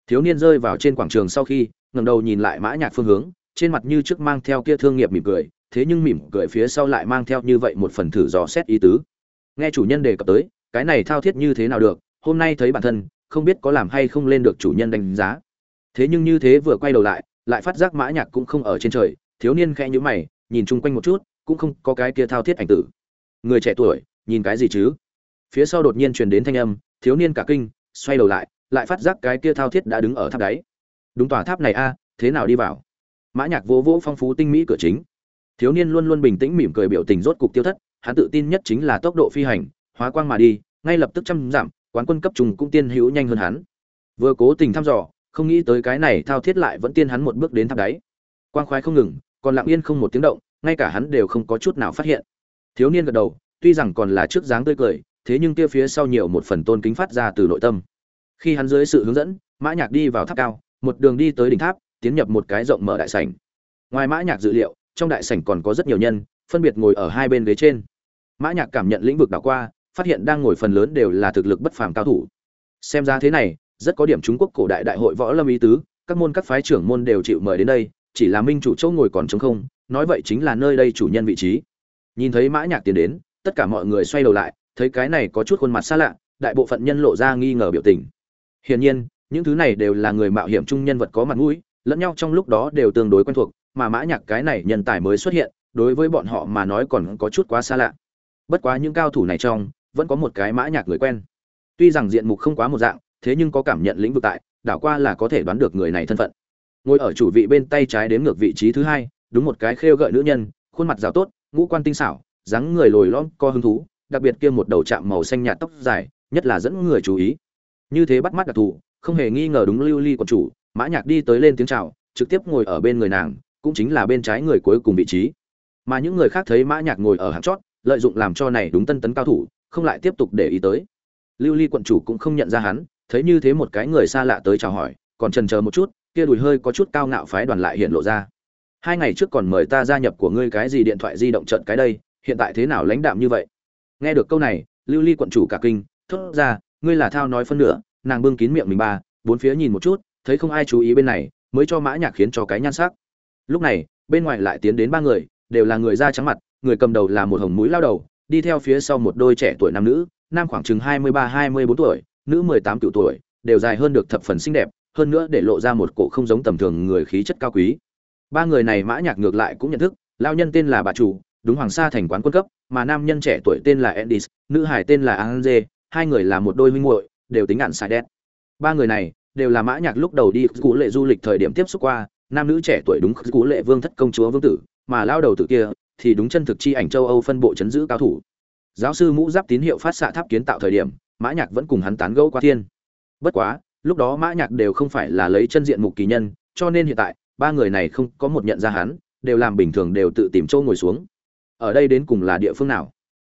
Thiếu niên rơi vào trên quảng trường sau khi, ngẩng đầu nhìn lại mã nhạc phương hướng, trên mặt như trước mang theo kia thương nghiệp mỉm cười, thế nhưng mỉm cười phía sau lại mang theo như vậy một phần thử dò xét ý tứ. Nghe chủ nhân đề cập tới, cái này thao thiết như thế nào được? Hôm nay thấy bản thân, không biết có làm hay không lên được chủ nhân đánh giá thế nhưng như thế vừa quay đầu lại lại phát giác mã nhạc cũng không ở trên trời, thiếu niên khẽ nhíu mày, nhìn chung quanh một chút, cũng không có cái kia thao thiết ảnh tử. Người trẻ tuổi, nhìn cái gì chứ? Phía sau đột nhiên truyền đến thanh âm, thiếu niên cả kinh, xoay đầu lại lại phát giác cái kia thao thiết đã đứng ở tháp đáy. Đúng tòa tháp này a, thế nào đi vào? Mã nhạc vô vỗ phong phú tinh mỹ cửa chính. Thiếu niên luôn luôn bình tĩnh mỉm cười biểu tình rốt cục tiêu thất, hắn tự tin nhất chính là tốc độ phi hành, hóa quang mà đi, ngay lập tức trăm giảm, quán quân cấp trùng cũng tiên hữu nhanh hơn hắn. Vừa cố tình thăm dò không nghĩ tới cái này thao thiết lại vẫn tiên hắn một bước đến tháp đáy. Quang khoái không ngừng, còn lặng yên không một tiếng động, ngay cả hắn đều không có chút nào phát hiện. Thiếu niên gật đầu, tuy rằng còn là trước dáng tươi cười, thế nhưng kia phía sau nhiều một phần tôn kính phát ra từ nội tâm. Khi hắn dưới sự hướng dẫn, mã nhạc đi vào tháp cao, một đường đi tới đỉnh tháp, tiến nhập một cái rộng mở đại sảnh. Ngoài mã nhạc dự liệu, trong đại sảnh còn có rất nhiều nhân, phân biệt ngồi ở hai bên ghế trên. Mã nhạc cảm nhận lĩnh vực đảo qua, phát hiện đang ngồi phần lớn đều là thực lực bất phàm cao thủ. Xem ra thế này rất có điểm Trung Quốc cổ đại đại hội võ lâm ý tứ, các môn các phái trưởng môn đều chịu mời đến đây, chỉ là minh chủ chỗ ngồi còn trống không, nói vậy chính là nơi đây chủ nhân vị trí. Nhìn thấy mã nhạc tiến đến, tất cả mọi người xoay đầu lại, thấy cái này có chút khuôn mặt xa lạ, đại bộ phận nhân lộ ra nghi ngờ biểu tình. Hiển nhiên, những thứ này đều là người mạo hiểm trung nhân vật có mặt mũi, lẫn nhau trong lúc đó đều tương đối quen thuộc, mà mã nhạc cái này nhân tài mới xuất hiện, đối với bọn họ mà nói còn có chút quá xa lạ. Bất quá những cao thủ này trong, vẫn có một cái mã nhạc người quen. Tuy rằng diện mục không quá một dạng thế nhưng có cảm nhận lĩnh vực tại, đảo qua là có thể đoán được người này thân phận. Ngồi ở chủ vị bên tay trái đến ngược vị trí thứ hai, đúng một cái khêu gợi nữ nhân, khuôn mặt rào tốt, ngũ quan tinh xảo, dáng người lồi lõm co hứng thú, đặc biệt kia một đầu chạm màu xanh nhạt tóc dài, nhất là dẫn người chú ý. Như thế bắt mắt đặc thù, không hề nghi ngờ đúng lưu ly của chủ, mã nhạc đi tới lên tiếng chào, trực tiếp ngồi ở bên người nàng, cũng chính là bên trái người cuối cùng vị trí. Mà những người khác thấy mã nhạc ngồi ở hàng chót, lợi dụng làm cho này đúng tân tấn cao thủ, không lại tiếp tục để ý tới. Lưu ly quận chủ cũng không nhận ra hắn thấy như thế một cái người xa lạ tới chào hỏi, còn trần chờ một chút, kia đùi hơi có chút cao ngạo phái đoàn lại hiện lộ ra. Hai ngày trước còn mời ta gia nhập của ngươi cái gì điện thoại di động trận cái đây, hiện tại thế nào lãnh đạm như vậy? Nghe được câu này, lưu ly quận chủ cả kinh, thốt ra, ngươi là thao nói phân nửa, nàng bưng kín miệng mình ba, bốn phía nhìn một chút, thấy không ai chú ý bên này, mới cho mã nhạc khiến cho cái nhan sắc. Lúc này, bên ngoài lại tiến đến ba người, đều là người da trắng mặt, người cầm đầu là một hồng mũi lao đầu, đi theo phía sau một đôi trẻ tuổi nam nữ, nam khoảng chừng hai mươi ba, hai mươi bốn tuổi nữ mười tám cựu tuổi đều dài hơn được thập phần xinh đẹp hơn nữa để lộ ra một cổ không giống tầm thường người khí chất cao quý ba người này mã nhạc ngược lại cũng nhận thức lao nhân tên là bà chủ đúng hoàng sa thành quán quân cấp mà nam nhân trẻ tuổi tên là Endis, nữ hải tên là Anje, hai người là một đôi huynh muội, đều tính ngạn sai đét. Ba người này đều là Mã Nhạc lúc đầu đi cũ lệ du lịch thời điểm tiếp xúc qua, nam nữ trẻ tuổi đúng cũ lệ vương thất công chúa vương tử, mà lao đầu tử kia thì đúng chân thực chi ảnh châu âu phân bộ chấn giữ cao thủ giáo sư mũ giáp tín hiệu phát xạ tháp kiến tạo thời điểm mã nhạc vẫn cùng hắn tán gẫu qua thiên. Bất quá, lúc đó mã nhạc đều không phải là lấy chân diện mục kỳ nhân, cho nên hiện tại, ba người này không có một nhận ra hắn, đều làm bình thường đều tự tìm chỗ ngồi xuống. Ở đây đến cùng là địa phương nào?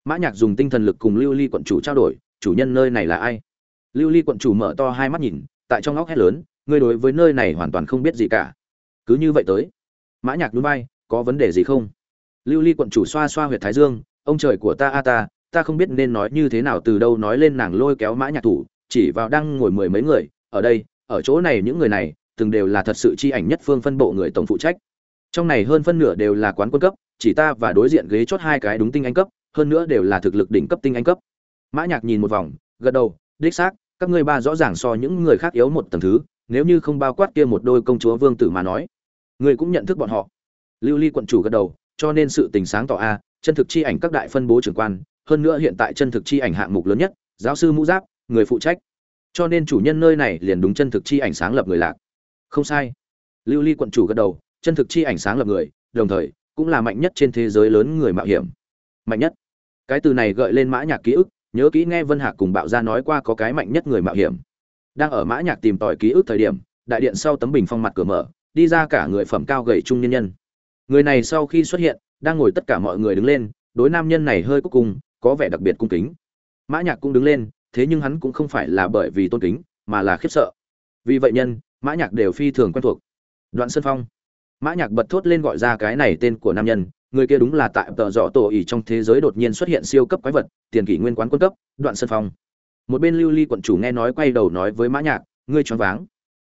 Mã nhạc dùng tinh thần lực cùng lưu ly quận chủ trao đổi, chủ nhân nơi này là ai? Lưu ly quận chủ mở to hai mắt nhìn, tại trong óc hét lớn, ngươi đối với nơi này hoàn toàn không biết gì cả. Cứ như vậy tới. Mã nhạc núi bay có vấn đề gì không? Lưu ly quận chủ xoa xoa huyệt thái dương, ông trời của ta a ta ta không biết nên nói như thế nào từ đâu nói lên nàng lôi kéo mã nhạc thủ, chỉ vào đang ngồi mười mấy người, ở đây, ở chỗ này những người này, từng đều là thật sự chi ảnh nhất phương phân bộ người tổng phụ trách. Trong này hơn phân nửa đều là quán quân cấp, chỉ ta và đối diện ghế chốt hai cái đúng tinh anh cấp, hơn nữa đều là thực lực đỉnh cấp tinh anh cấp. Mã nhạc nhìn một vòng, gật đầu, đích xác, các ngươi ba rõ ràng so những người khác yếu một tầng thứ, nếu như không bao quát kia một đôi công chúa vương tử mà nói, ngươi cũng nhận thức bọn họ. Lưu ly quận chủ gật đầu, cho nên sự tình sáng tỏ a, chân thực chi ảnh các đại phân bố trưởng quan hơn nữa hiện tại chân thực chi ảnh hạng mục lớn nhất, giáo sư mũ giáp, người phụ trách. Cho nên chủ nhân nơi này liền đúng chân thực chi ảnh sáng lập người lạc. Không sai. Lưu ly quận chủ gật đầu, chân thực chi ảnh sáng lập người, đồng thời, cũng là mạnh nhất trên thế giới lớn người mạo hiểm. Mạnh nhất. Cái từ này gợi lên mã nhạc ký ức, nhớ kỹ nghe vân hạc cùng bạo gia nói qua có cái mạnh nhất người mạo hiểm. Đang ở mã nhạc tìm tòi ký ức thời điểm, đại điện sau tấm bình phong mặt cửa mở, đi ra cả người phẩm cao gầy trung nhân nhân. Người này sau khi xuất hiện, đang ngồi tất cả mọi người đứng lên, đối nam nhân này hơi cúc cung có vẻ đặc biệt cung kính. Mã nhạc cũng đứng lên, thế nhưng hắn cũng không phải là bởi vì tôn kính, mà là khiếp sợ. Vì vậy nhân, mã nhạc đều phi thường quen thuộc. Đoạn sơn phong. Mã nhạc bật thốt lên gọi ra cái này tên của nam nhân, người kia đúng là tại tờ dọ tổ ỉ trong thế giới đột nhiên xuất hiện siêu cấp quái vật, tiền kỷ nguyên quán quân cấp, đoạn sơn phong. Một bên lưu ly quận chủ nghe nói quay đầu nói với mã nhạc, ngươi choáng váng.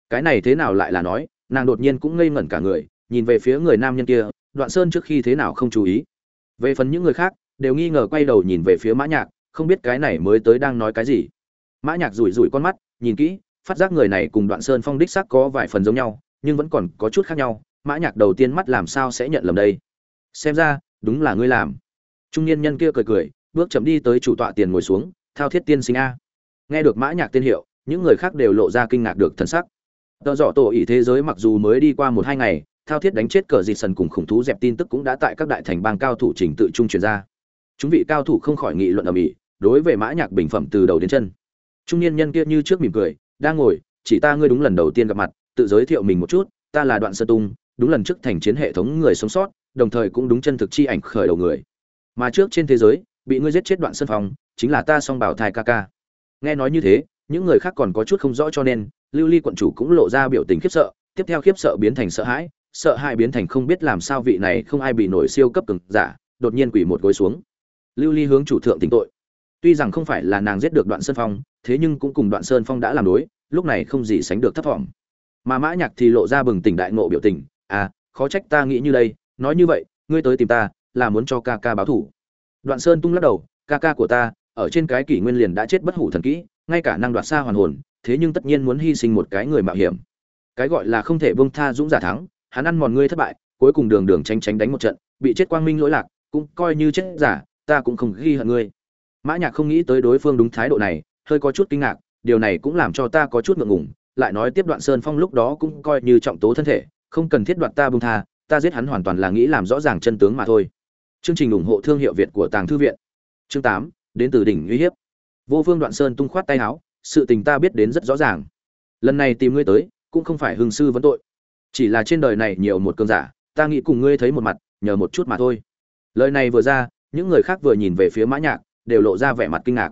Cái này thế nào lại là nói, nàng đột nhiên cũng ngây ngẩn cả người, nhìn về phía người nam nhân kia, đoạn sơn trước khi thế nào không chú ý. Về phần những người khác đều nghi ngờ quay đầu nhìn về phía mã nhạc, không biết cái này mới tới đang nói cái gì. Mã nhạc rủi rủi con mắt, nhìn kỹ, phát giác người này cùng đoạn sơn phong đích xác có vài phần giống nhau, nhưng vẫn còn có chút khác nhau. Mã nhạc đầu tiên mắt làm sao sẽ nhận lầm đây? Xem ra, đúng là ngươi làm. Trung niên nhân kia cười cười, bước chậm đi tới chủ tọa tiền ngồi xuống, thao thiết tiên sinh a. Nghe được mã nhạc tên hiệu, những người khác đều lộ ra kinh ngạc được thần sắc. Tờ dọ tổ ỷ thế giới mặc dù mới đi qua một hai ngày, thao thiết đánh chết cờ dịt sần cùng khủng thú dẹp tin tức cũng đã tại các đại thành bang cao thủ trình tự trung truyền ra chúng vị cao thủ không khỏi nghị luận ầm ĩ đối với mã nhạc bình phẩm từ đầu đến chân. Trung niên nhân kia như trước mỉm cười, đang ngồi, chỉ ta ngươi đúng lần đầu tiên gặp mặt, tự giới thiệu mình một chút, ta là đoạn sơ tung, đúng lần trước thành chiến hệ thống người sống sót, đồng thời cũng đúng chân thực chi ảnh khởi đầu người. Mà trước trên thế giới, bị ngươi giết chết đoạn sân phòng chính là ta song bảo thai ca ca. Nghe nói như thế, những người khác còn có chút không rõ cho nên, lưu ly quận chủ cũng lộ ra biểu tình khiếp sợ, tiếp theo khiếp sợ biến thành sợ hãi sợ hãi biến thành không biết làm sao vị này không ai bị nổi siêu cấp cường giả, đột nhiên quỳ một gối xuống lưu ly hướng chủ thượng tỉnh tội. Tuy rằng không phải là nàng giết được đoạn sơn phong, thế nhưng cũng cùng đoạn sơn phong đã làm đối, lúc này không gì sánh được thấp vọng mà mã nhạc thì lộ ra bừng tỉnh đại ngộ biểu tình à khó trách ta nghĩ như đây, nói như vậy, ngươi tới tìm ta là muốn cho ca ca báo thủ. Đoạn sơn tung lắc đầu, ca ca của ta, ở trên cái kỷ nguyên liền đã chết bất hủ thần kỹ, ngay cả năng đoạt xa hoàn hồn, thế nhưng tất nhiên muốn hy sinh một cái người mạo hiểm. Cái gọi là không thể buông tha dũng giả thắng, hắn ăn mòn ngươi thất bại, cuối cùng đường đường tranh tránh đánh một trận, bị chết quang minh lỗi lạc, cũng coi như chết giả ta cũng không ghi hận ngươi. Mã nhạc không nghĩ tới đối phương đúng thái độ này, hơi có chút kinh ngạc, điều này cũng làm cho ta có chút ngượng ngùng, lại nói tiếp đoạn sơn phong lúc đó cũng coi như trọng tố thân thể, không cần thiết đoạt ta buông tha, ta giết hắn hoàn toàn là nghĩ làm rõ ràng chân tướng mà thôi. Chương trình ủng hộ thương hiệu việt của tàng thư viện. Chương tám, đến từ đỉnh uy hiếp. Vô phương đoạn sơn tung khoát tay áo, sự tình ta biết đến rất rõ ràng. Lần này tìm ngươi tới, cũng không phải hưng sư vấn tội. Chỉ là trên đời này nhiều một cơn giả, ta nghĩ cùng ngươi thấy một mặt, nhờ một chút mà thôi. Lời này vừa ra những người khác vừa nhìn về phía mã nhạc, đều lộ ra vẻ mặt kinh ngạc.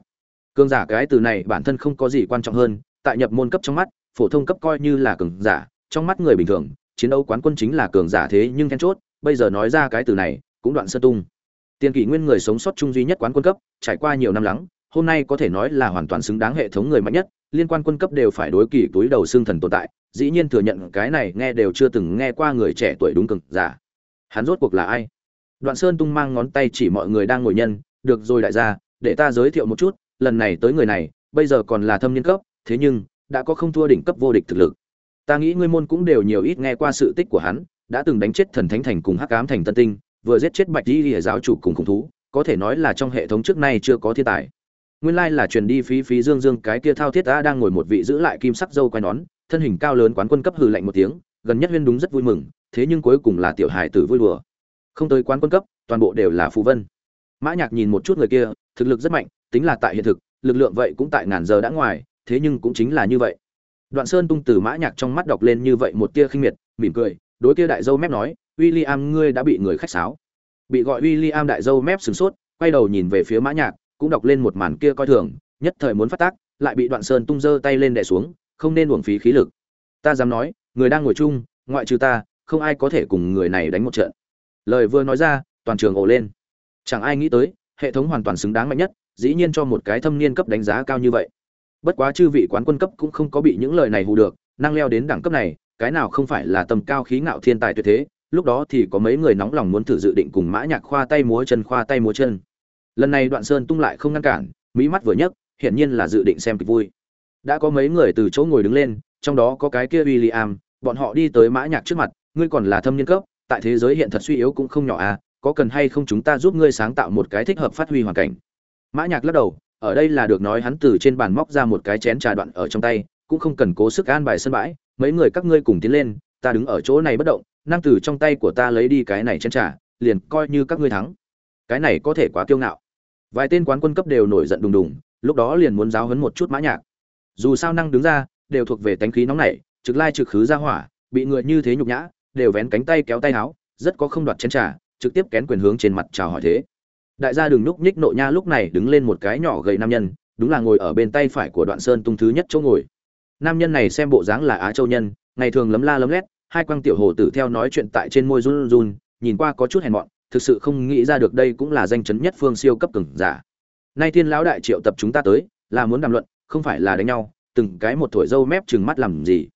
Cường giả cái từ này bản thân không có gì quan trọng hơn, tại nhập môn cấp trong mắt, phổ thông cấp coi như là cường giả, trong mắt người bình thường, chiến đấu quán quân chính là cường giả thế nhưng then chốt, bây giờ nói ra cái từ này, cũng đoạn sơ tung. Tiền kỷ nguyên người sống sót chung duy nhất quán quân cấp, trải qua nhiều năm lắng, hôm nay có thể nói là hoàn toàn xứng đáng hệ thống người mạnh nhất, liên quan quân cấp đều phải đối kỳ túi đầu xương thần tồn tại, dĩ nhiên thừa nhận cái này nghe đều chưa từng nghe qua người trẻ tuổi đúng cường giả. Hắn rốt cuộc là ai? Đoạn sơn tung mang ngón tay chỉ mọi người đang ngồi nhân, được rồi đại gia, để ta giới thiệu một chút, lần này tới người này, bây giờ còn là thâm niên cấp, thế nhưng, đã có không thua đỉnh cấp vô địch thực lực. Ta nghĩ ngươi môn cũng đều nhiều ít nghe qua sự tích của hắn, đã từng đánh chết thần thánh thành cùng hắc ám thành tân tinh, vừa giết chết bạch di lìa giáo chủ cùng khủng thú, có thể nói là trong hệ thống trước nay chưa có thiên tài. Nguyên lai là truyền đi phí phí dương dương cái kia thao thiết đã đang ngồi một vị giữ lại kim sắc dâu quai nón, thân hình cao lớn quán quân cấp hừ lạnh một tiếng, gần nhất huyên đúng rất vui mừng, thế nhưng cuối cùng là tiểu hài tử vui đùa không tới quán quân cấp, toàn bộ đều là phù vân. Mã nhạc nhìn một chút người kia, thực lực rất mạnh, tính là tại hiện thực, lực lượng vậy cũng tại ngàn giờ đã ngoài, thế nhưng cũng chính là như vậy. Đoạn sơn tung từ mã nhạc trong mắt đọc lên như vậy một tia khinh miệt, mỉm cười, đối kia đại dâu mép nói, William, ngươi đã bị người khách sáo. Bị gọi William đại dâu mép sửng sốt, quay đầu nhìn về phía mã nhạc, cũng đọc lên một màn kia coi thường, nhất thời muốn phát tác, lại bị đoạn sơn tung giơ tay lên đè xuống, không nên uổng phí khí lực. Ta dám nói, người đang ngồi chung, ngoại trừ ta, không ai có thể cùng người này đánh một trận lời vừa nói ra, toàn trường ồ lên. Chẳng ai nghĩ tới, hệ thống hoàn toàn xứng đáng mạnh nhất, dĩ nhiên cho một cái thâm niên cấp đánh giá cao như vậy. Bất quá chư vị quán quân cấp cũng không có bị những lời này hù được, năng leo đến đẳng cấp này, cái nào không phải là tầm cao khí ngạo thiên tài tuyệt thế, lúc đó thì có mấy người nóng lòng muốn thử dự định cùng mã nhạc khoa tay múa chân khoa tay múa chân. Lần này đoạn sơn tung lại không ngăn cản, mỹ mắt vừa nhấc, hiển nhiên là dự định xem kịch vui. Đã có mấy người từ chỗ ngồi đứng lên, trong đó có cái kia William, bọn họ đi tới mã nhạc trước mặt, ngươi còn là thâm niên cấp tại thế giới hiện thật suy yếu cũng không nhỏ à có cần hay không chúng ta giúp ngươi sáng tạo một cái thích hợp phát huy hoàn cảnh? Mã nhạc lắc đầu, ở đây là được nói hắn từ trên bàn móc ra một cái chén trà đoạn ở trong tay, cũng không cần cố sức an bài sân bãi, mấy người các ngươi cùng tiến lên, ta đứng ở chỗ này bất động, năng từ trong tay của ta lấy đi cái này chén trà, liền coi như các ngươi thắng. Cái này có thể quá kiêu ngạo. Vài tên quán quân cấp đều nổi giận đùng đùng, lúc đó liền muốn giáo huấn một chút mã nhạc. Dù sao năng đứng ra, đều thuộc về tánh khí nóng nảy, trực lai trực khứ ra hỏa, bị người như thế nhục nhã đều vén cánh tay kéo tay áo, rất có không đoạt chén trà, trực tiếp kén quyền hướng trên mặt chào hỏi thế. Đại gia đường lúc nhích nộ nha lúc này đứng lên một cái nhỏ gầy nam nhân, đúng là ngồi ở bên tay phải của đoạn sơn tung thứ nhất chỗ ngồi. Nam nhân này xem bộ dáng là á châu nhân, ngày thường lấm la lấm lét, hai quang tiểu hồ tử theo nói chuyện tại trên môi run run, nhìn qua có chút hèn mọn, thực sự không nghĩ ra được đây cũng là danh chấn nhất phương siêu cấp cường giả. Nay thiên lão đại triệu tập chúng ta tới, là muốn đàm luận, không phải là đánh nhau, từng cái một thổi dâu mép trừng mắt làm gì.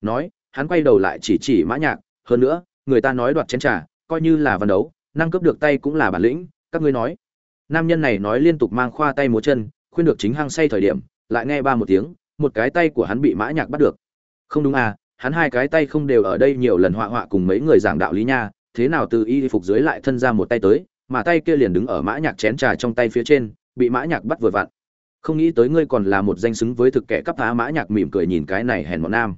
Nói, hắn quay đầu lại chỉ chỉ mã nhạc hơn nữa, người ta nói đoạt chén trà, coi như là văn đấu, năng cướp được tay cũng là bản lĩnh, các ngươi nói. Nam nhân này nói liên tục mang khoa tay múa chân, khuyên được chính hăng say thời điểm, lại nghe ba một tiếng, một cái tay của hắn bị mã nhạc bắt được. Không đúng à hắn hai cái tay không đều ở đây nhiều lần họa họa cùng mấy người giảng đạo lý nha, thế nào từ y phục dưới lại thân ra một tay tới, mà tay kia liền đứng ở mã nhạc chén trà trong tay phía trên, bị mã nhạc bắt vừa vặn. Không nghĩ tới ngươi còn là một danh xứng với thực kẻ cấp phá mã nhạc mỉm cười nhìn cái này hèn mọn nam.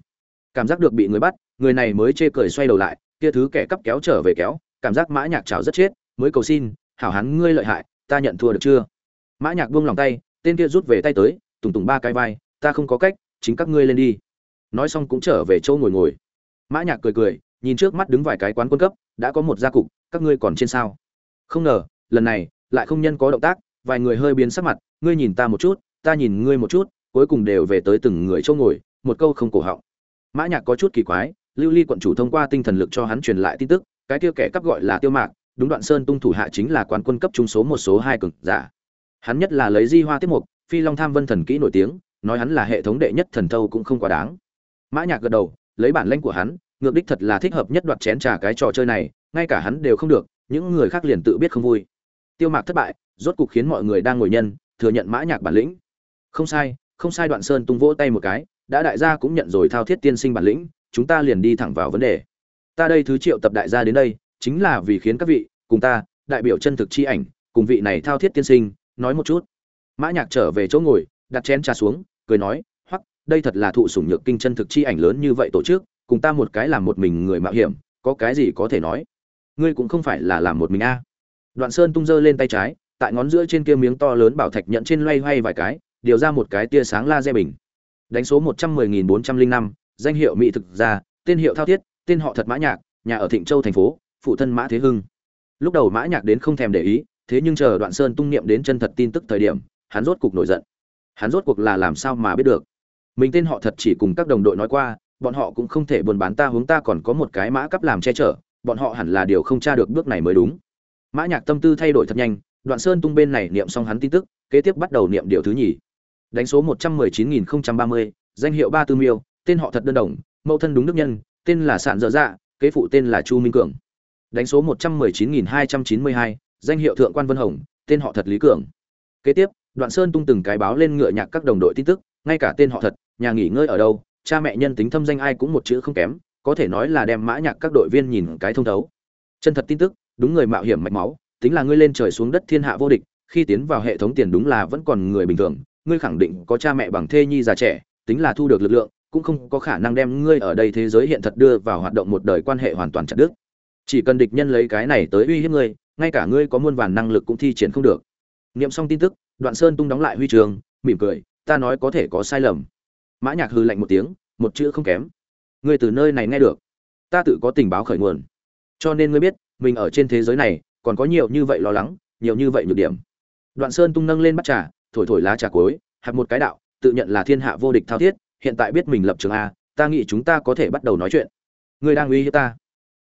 Cảm giác được bị người bắt người này mới chê cười xoay đầu lại, kia thứ kẻ cắp kéo trở về kéo, cảm giác mã nhạc chảo rất chết, mới cầu xin, hảo hắn ngươi lợi hại, ta nhận thua được chưa? Mã nhạc buông lòng tay, tên kia rút về tay tới, tùng tùng ba cái vai, ta không có cách, chính các ngươi lên đi. Nói xong cũng trở về chỗ ngồi ngồi. Mã nhạc cười cười, nhìn trước mắt đứng vài cái quán quân cấp, đã có một gia cục, các ngươi còn trên sao? Không ngờ, lần này, lại không nhân có động tác, vài người hơi biến sắc mặt, ngươi nhìn ta một chút, ta nhìn ngươi một chút, cuối cùng đều về tới từng người chỗ ngồi, một câu không cổ họng. Mã nhạc có chút kỳ quái lưu ly quận chủ thông qua tinh thần lực cho hắn truyền lại tin tức, cái kia kẻ cắp gọi là tiêu mạc, đúng đoạn sơn tung thủ hạ chính là quán quân cấp trung số một số hai cực giả. Hắn nhất là lấy di hoa tiết mục, phi long tham vân thần kỹ nổi tiếng, nói hắn là hệ thống đệ nhất thần thâu cũng không quá đáng. Mã nhạc gật đầu, lấy bản lĩnh của hắn, ngược đích thật là thích hợp nhất đoạt chén trà cái trò chơi này, ngay cả hắn đều không được, những người khác liền tự biết không vui. Tiêu mạc thất bại, rốt cục khiến mọi người đang ngồi nhân, thừa nhận mã nhạc bản lĩnh. Không sai không sai, đoạn sơn tung vỗ tay một cái, đã đại gia cũng nhận rồi thao thiết tiên sinh bản lĩnh chúng ta liền đi thẳng vào vấn đề. Ta đây thứ triệu tập đại gia đến đây, chính là vì khiến các vị, cùng ta, đại biểu chân thực chi ảnh, cùng vị này thao thiết tiên sinh, nói một chút. Mã nhạc trở về chỗ ngồi, đặt chén trà xuống, cười nói hoặc đây thật là thụ sủng nhược kinh chân thực chi ảnh lớn như vậy tổ chức, cùng ta một cái làm một mình người mạo hiểm, có cái gì có thể nói? Ngươi cũng không phải là làm một mình a. Đoạn sơn tung giơ lên tay trái, tại ngón giữa trên kia miếng to lớn bảo thạch nhận trên loay hoay vài cái, điều ra một cái tia sáng laser bình. Đánh số một trăm mười nghìn bốn trăm linh năm danh hiệu mỹ thực gia, tên hiệu thao thiết, tên họ thật mã nhạc, nhà ở thịnh châu thành phố, phụ thân mã thế hưng. Lúc đầu mã nhạc đến không thèm để ý, thế nhưng chờ đoạn sơn tung niệm đến chân thật tin tức thời điểm, hắn rốt cục nổi giận. Hắn rốt cuộc là làm sao mà biết được? Mình tên họ thật chỉ cùng các đồng đội nói qua, bọn họ cũng không thể buồn bán ta hướng ta còn có một cái mã cấp làm che chở, bọn họ hẳn là điều không tra được bước này mới đúng. Mã nhạc tâm tư thay đổi thật nhanh, đoạn sơn tung bên này niệm xong hắn tin tức, kế tiếp bắt đầu niệm điều thứ nhì. Đánh số một trăm mười chín nghìn không trăm ba mươi, danh hiệu ba tư miêu tên họ thật đơn đồng, mẫu thân đúng đức nhân, tên là sạn dở dạ kế phụ tên là chu minh cường. Đánh số một trăm mười chín nghìn hai trăm chín mươi hai, danh hiệu thượng quan vân hồng, tên họ thật lý cường. Kế tiếp, đoạn sơn tung từng cái báo lên ngựa nhạc các đồng đội tin tức, ngay cả tên họ thật, nhà nghỉ ngơi ở đâu, cha mẹ nhân tính thâm danh ai cũng một chữ không kém, có thể nói là đem mã nhạc các đội viên nhìn cái thông thấu. Chân thật tin tức, đúng người mạo hiểm mạch máu, tính là ngươi lên trời xuống đất thiên hạ vô địch, khi tiến vào hệ thống tiền đúng là vẫn còn người bình thường, ngươi khẳng định có cha mẹ bằng thê nhi già trẻ, tính là thu được lực lượng cũng không có khả năng đem ngươi ở đây thế giới hiện thật đưa vào hoạt động một đời quan hệ hoàn toàn chặt đứt. Chỉ cần địch nhân lấy cái này tới uy hiếp ngươi, ngay cả ngươi có muôn vàn năng lực cũng thi triển không được. Niệm xong tin tức, đoạn sơn tung đóng lại huy trường, mỉm cười, ta nói có thể có sai lầm. Mã nhạc hừ lạnh một tiếng, một chữ không kém. Ngươi từ nơi này nghe được, ta tự có tình báo khởi nguồn. Cho nên ngươi biết, mình ở trên thế giới này, còn có nhiều như vậy lo lắng, nhiều như vậy nhược điểm. Đoạn sơn tung nâng lên bắt trà, thổi thổi lá trà cối hạt một cái đạo, tự nhận là thiên hạ vô địch thao thiết hiện tại biết mình lập trường a, ta nghĩ chúng ta có thể bắt đầu nói chuyện. Ngươi đang uy hiếp ta.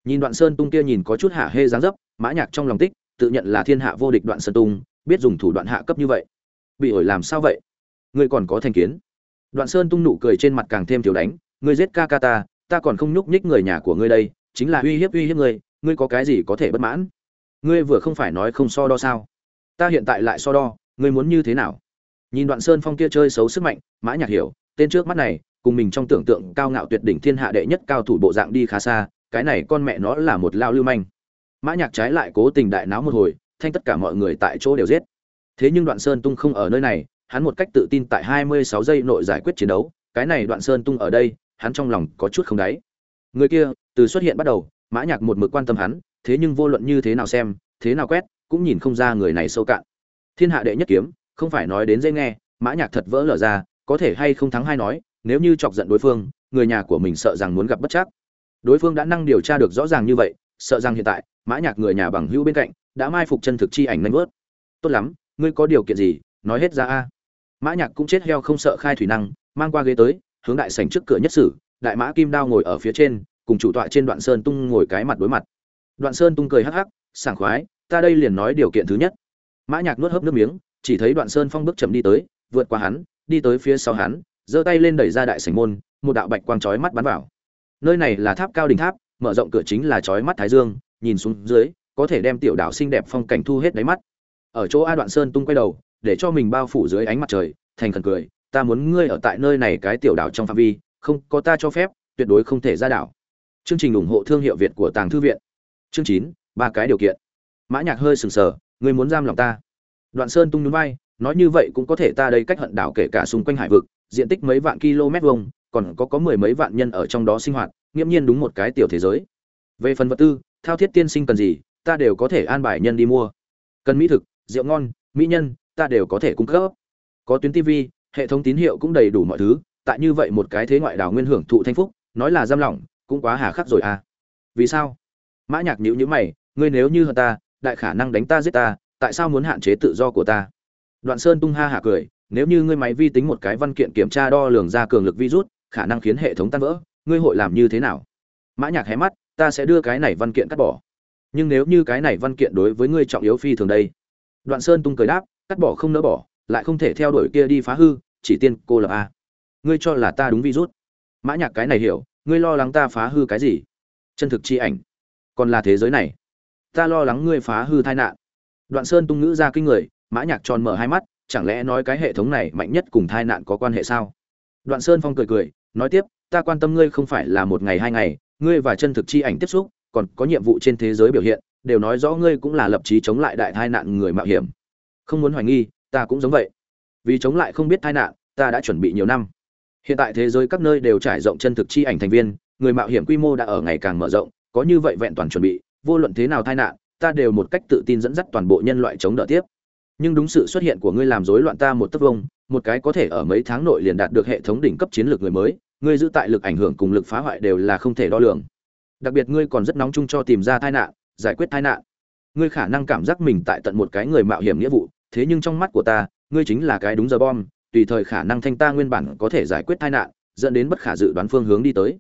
Nhìn đoạn sơn tung kia nhìn có chút hạ hê dáng dấp, mã nhạc trong lòng tích, tự nhận là thiên hạ vô địch đoạn sơn tung, biết dùng thủ đoạn hạ cấp như vậy. Bị ổi làm sao vậy? Ngươi còn có thành kiến. Đoạn sơn tung nụ cười trên mặt càng thêm thiếu đánh ngươi giết ca ca ta ta còn không nhúc nhích người nhà của ngươi đây, chính là uy hiếp uy hiếp ngươi ngươi có cái gì có thể bất mãn? Ngươi vừa không phải nói không so đo sao? Ta hiện tại lại so đo, ngươi muốn như thế nào? Nhìn đoạn sơn phong kia chơi xấu sức mạnh, mã nhạc hiểu tên trước mắt này, cùng mình trong tưởng tượng cao ngạo tuyệt đỉnh thiên hạ đệ nhất cao thủ bộ dạng đi khá xa, cái này con mẹ nó là một lao lưu manh. Mã nhạc trái lại cố tình đại náo một hồi, thanh tất cả mọi người tại chỗ đều giết. Thế nhưng đoạn sơn tung không ở nơi này, hắn một cách tự tin tại 26 giây nội giải quyết chiến đấu, cái này đoạn sơn tung ở đây, hắn trong lòng có chút không đáy. Người kia, từ xuất hiện bắt đầu, mã nhạc một mực quan tâm hắn, thế nhưng vô luận như thế nào xem, thế nào quét, cũng nhìn không ra người này sâu cạn. Thiên hạ đệ nhất kiếm, không phải nói đến dễ nghe, mã nhạc thật vỡ lở ra có thể hay không thắng hay nói, nếu như chọc giận đối phương, người nhà của mình sợ rằng muốn gặp bất chắc. Đối phương đã năng điều tra được rõ ràng như vậy, sợ rằng hiện tại, mã nhạc người nhà bằng hữu bên cạnh, đã mai phục chân thực chi ảnh nhanh vớt. Tốt lắm, ngươi có điều kiện gì, nói hết ra a. Mã nhạc cũng chết heo không sợ khai thủy năng, mang qua ghế tới, hướng đại sảnh trước cửa nhất sử, đại mã kim đao ngồi ở phía trên, cùng chủ tọa trên đoạn sơn tung ngồi cái mặt đối mặt. Đoạn sơn tung cười hắc hắc, sảng khoái, ta đây liền nói điều kiện thứ nhất. Mã nhạc nuốt hớp nước miếng, chỉ thấy đoạn sơn phong bước chậm đi tới, vượt qua hắn đi tới phía sau hắn, giơ tay lên đẩy ra đại sảnh môn, một đạo bạch quang chói mắt bắn vào. Nơi này là tháp cao đỉnh tháp, mở rộng cửa chính là chói mắt thái dương, nhìn xuống dưới, có thể đem tiểu đảo xinh đẹp phong cảnh thu hết đáy mắt. Ở chỗ a đoạn sơn tung quay đầu, để cho mình bao phủ dưới ánh mặt trời, thành khẩn cười, ta muốn ngươi ở tại nơi này cái tiểu đảo trong phạm vi, không có ta cho phép, tuyệt đối không thể ra đảo. Chương trình ủng hộ thương hiệu việt của tàng thư viện. Chương chín, ba cái điều kiện. Mã nhạc hơi sừng sờ, ngươi muốn giam lòng ta? Đoạn sơn tung nhún vai nói như vậy cũng có thể ta đây cách hận đảo kể cả xung quanh hải vực, diện tích mấy vạn km vuông, còn có có mười mấy vạn nhân ở trong đó sinh hoạt, nghiễm nhiên đúng một cái tiểu thế giới. Về phần vật tư, thao thiết tiên sinh cần gì, ta đều có thể an bài nhân đi mua. Cần mỹ thực, rượu ngon, mỹ nhân, ta đều có thể cung cấp. Có tuyến tv hệ thống tín hiệu cũng đầy đủ mọi thứ, tại như vậy một cái thế ngoại đảo nguyên hưởng thụ thanh phúc, nói là giam lỏng, cũng quá hà khắc rồi à. Vì sao? Mã nhạc nhíu nhíu mày, ngươi nếu như hơn ta, đại khả năng đánh ta giết ta, tại sao muốn hạn chế tự do của ta? Đoạn sơn tung ha hả cười, nếu như ngươi máy vi tính một cái văn kiện kiểm tra đo lường ra cường lực virus, khả năng khiến hệ thống tan vỡ, ngươi hội làm như thế nào? Mã nhạc hé mắt, ta sẽ đưa cái này văn kiện cắt bỏ. Nhưng nếu như cái này văn kiện đối với ngươi trọng yếu phi thường đây. Đoạn sơn tung cười đáp, cắt bỏ không nỡ bỏ, lại không thể theo đuổi kia đi phá hư, chỉ tiên cô lập a. Ngươi cho là ta đúng virus? Mã nhạc cái này hiểu, ngươi lo lắng ta phá hư cái gì? Chân thực chi ảnh. Còn là thế giới này. Ta lo lắng ngươi phá hư tai nạn. Đoạn sơn tung ngữ ra kinh người mã nhạc tròn mở hai mắt, chẳng lẽ nói cái hệ thống này mạnh nhất cùng tai nạn có quan hệ sao? Đoạn sơn phong cười cười, nói tiếp, ta quan tâm ngươi không phải là một ngày hai ngày, ngươi và chân thực chi ảnh tiếp xúc, còn có nhiệm vụ trên thế giới biểu hiện, đều nói rõ ngươi cũng là lập chí chống lại đại tai nạn người mạo hiểm. Không muốn hoài nghi, ta cũng giống vậy. Vì chống lại không biết tai nạn, ta đã chuẩn bị nhiều năm. Hiện tại thế giới các nơi đều trải rộng chân thực chi ảnh thành viên, người mạo hiểm quy mô đã ở ngày càng mở rộng, có như vậy vẹn toàn chuẩn bị, vô luận thế nào tai nạn, ta đều một cách tự tin dẫn dắt toàn bộ nhân loại chống đỡ tiếp nhưng đúng sự xuất hiện của ngươi làm rối loạn ta một tấc vông, một cái có thể ở mấy tháng nội liền đạt được hệ thống đỉnh cấp chiến lược người mới, ngươi giữ tại lực ảnh hưởng cùng lực phá hoại đều là không thể đo lường. Đặc biệt ngươi còn rất nóng chung cho tìm ra tai nạn, giải quyết tai nạn. Ngươi khả năng cảm giác mình tại tận một cái người mạo hiểm nghĩa vụ, thế nhưng trong mắt của ta, ngươi chính là cái đúng giờ bom, tùy thời khả năng thanh ta nguyên bản có thể giải quyết tai nạn, dẫn đến bất khả dự đoán phương hướng đi tới.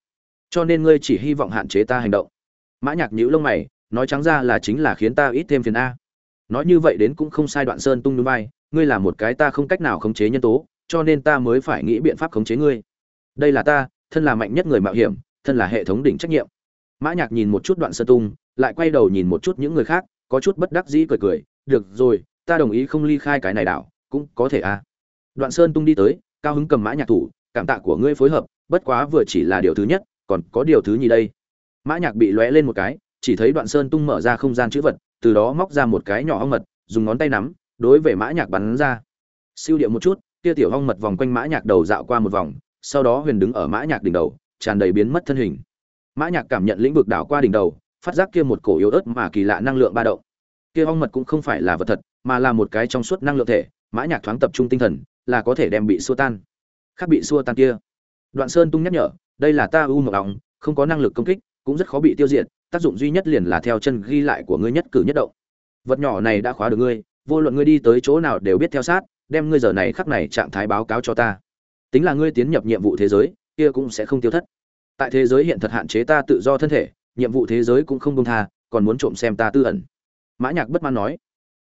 Cho nên ngươi chỉ hy vọng hạn chế ta hành động. Mã nhạc nhíu lông mày, nói trắng ra là chính là khiến ta ít thêm phiền a nói như vậy đến cũng không sai đoạn sơn tung núi bay ngươi là một cái ta không cách nào khống chế nhân tố, cho nên ta mới phải nghĩ biện pháp khống chế ngươi. Đây là ta, thân là mạnh nhất người mạo hiểm, thân là hệ thống đỉnh trách nhiệm. Mã nhạc nhìn một chút đoạn sơn tung, lại quay đầu nhìn một chút những người khác, có chút bất đắc dĩ cười cười, được rồi, ta đồng ý không ly khai cái này đảo, cũng có thể a đoạn sơn tung đi tới, cao hứng cầm mã nhạc thủ, cảm tạ của ngươi phối hợp, bất quá vừa chỉ là điều thứ nhất, còn có điều thứ nhì đây. Mã nhạc bị lóe lên một cái, chỉ thấy đoạn sơn tung mở ra không gian chữ vật từ đó móc ra một cái nhỏ ong mật, dùng ngón tay nắm, đối về mã nhạc bắn ra. Siêu điệu một chút, kia tiểu ong mật vòng quanh mã nhạc đầu dạo qua một vòng, sau đó huyền đứng ở mã nhạc đỉnh đầu, tràn đầy biến mất thân hình. Mã nhạc cảm nhận lĩnh vực đảo qua đỉnh đầu, phát giác kia một cổ yếu ớt mà kỳ lạ năng lượng ba động. Kia ong mật cũng không phải là vật thật, mà là một cái trong suốt năng lượng thể, mã nhạc thoáng tập trung tinh thần, là có thể đem bị xua tan. Khác bị xua tan kia. Đoạn sơn tung nhắc nhở, đây là ta u mật ong không có năng lực công kích, cũng rất khó bị tiêu diệt tác dụng duy nhất liền là theo chân ghi lại của ngươi nhất cử nhất động. Vật nhỏ này đã khóa được ngươi, vô luận ngươi đi tới chỗ nào đều biết theo sát, đem ngươi giờ này khắc này trạng thái báo cáo cho ta. Tính là ngươi tiến nhập nhiệm vụ thế giới, kia cũng sẽ không tiêu thất. Tại thế giới hiện thật hạn chế ta tự do thân thể, nhiệm vụ thế giới cũng không công tha, còn muốn trộm xem ta tư ẩn. Mã nhạc bất mãn nói.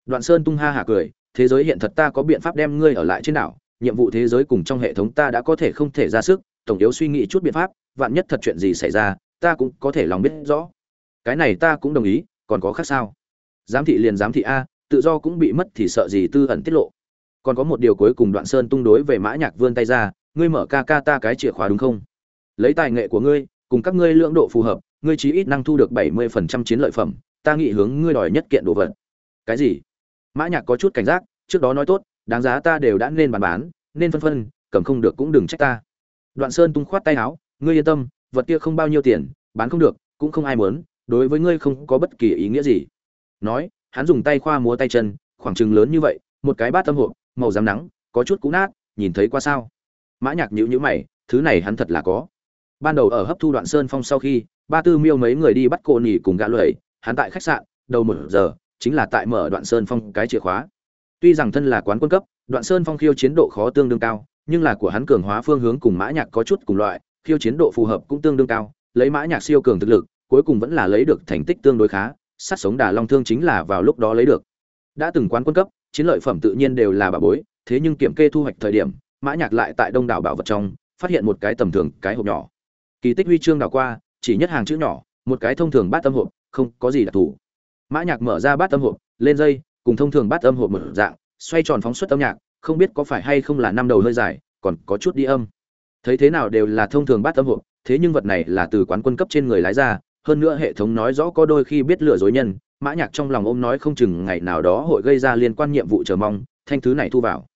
Đoạn sơn tung ha hả cười, thế giới hiện thật ta có biện pháp đem ngươi ở lại trên đảo, nhiệm vụ thế giới cùng trong hệ thống ta đã có thể không thể ra sức, tổng yếu suy nghĩ chút biện pháp, vạn nhất thật chuyện gì xảy ra, ta cũng có thể lòng biết rõ cái này ta cũng đồng ý, còn có khác sao? Giám thị liền giám thị a, tự do cũng bị mất thì sợ gì tư ẩn tiết lộ. Còn có một điều cuối cùng đoạn sơn tung đối về mã nhạc vươn tay ra, ngươi mở ca ca ta cái chìa khóa đúng không? Lấy tài nghệ của ngươi, cùng các ngươi lượng độ phù hợp, ngươi chí ít năng thu được bảy mươi phần trăm chiến lợi phẩm, ta nghĩ hướng ngươi đòi nhất kiện đồ vật. Cái gì? Mã nhạc có chút cảnh giác, trước đó nói tốt, đáng giá ta đều đã nên bàn bán, nên phân phân, cầm không được cũng đừng trách ta. Đoạn sơn tung khoát tay áo, ngươi yên tâm, vật kia không bao nhiêu tiền, bán không được, cũng không ai muốn đối với ngươi không có bất kỳ ý nghĩa gì. Nói, hắn dùng tay khoa múa tay chân, khoảng chừng lớn như vậy, một cái bát tâm hộp, màu rám nắng, có chút cũ nát, nhìn thấy qua sao? Mã nhạc nhíu nhíu mày, thứ này hắn thật là có. Ban đầu ở hấp thu đoạn sơn phong sau khi, ba tư miêu mấy người đi bắt cô nhỉ cùng gã lưỡi hắn tại khách sạn, đầu một giờ, chính là tại mở đoạn sơn phong cái chìa khóa. Tuy rằng thân là quán quân cấp, đoạn sơn phong khiêu chiến độ khó tương đương cao, nhưng là của hắn cường hóa phương hướng cùng mã nhạc có chút cùng loại, khiêu chiến độ phù hợp cũng tương đương cao, lấy mã nhạc siêu cường thực lực cuối cùng vẫn là lấy được thành tích tương đối khá, sát sống đà long thương chính là vào lúc đó lấy được. Đã từng quán quân cấp, chiến lợi phẩm tự nhiên đều là bà bối, thế nhưng kiểm kê thu hoạch thời điểm, mã nhạc lại tại đông đảo bảo vật trong, phát hiện một cái tầm thường, cái hộp nhỏ. Kỳ tích huy chương đảo qua, chỉ nhất hàng chữ nhỏ, một cái thông thường bát tâm hộp, không có gì đặc thù. Mã nhạc mở ra bát tâm hộp, lên dây, cùng thông thường bát âm hộp một dạng, xoay tròn phóng xuất âm nhạc, không biết có phải hay không là năm đầu hơi dài, còn có chút đi âm. Thấy thế nào đều là thông thường bát âm hộp, thế nhưng vật này là từ quán quân cấp trên người lái ra hơn nữa hệ thống nói rõ có đôi khi biết lừa dối nhân, mã nhạc trong lòng ôm nói không chừng ngày nào đó hội gây ra liên quan nhiệm vụ chờ mong, thanh thứ này thu vào.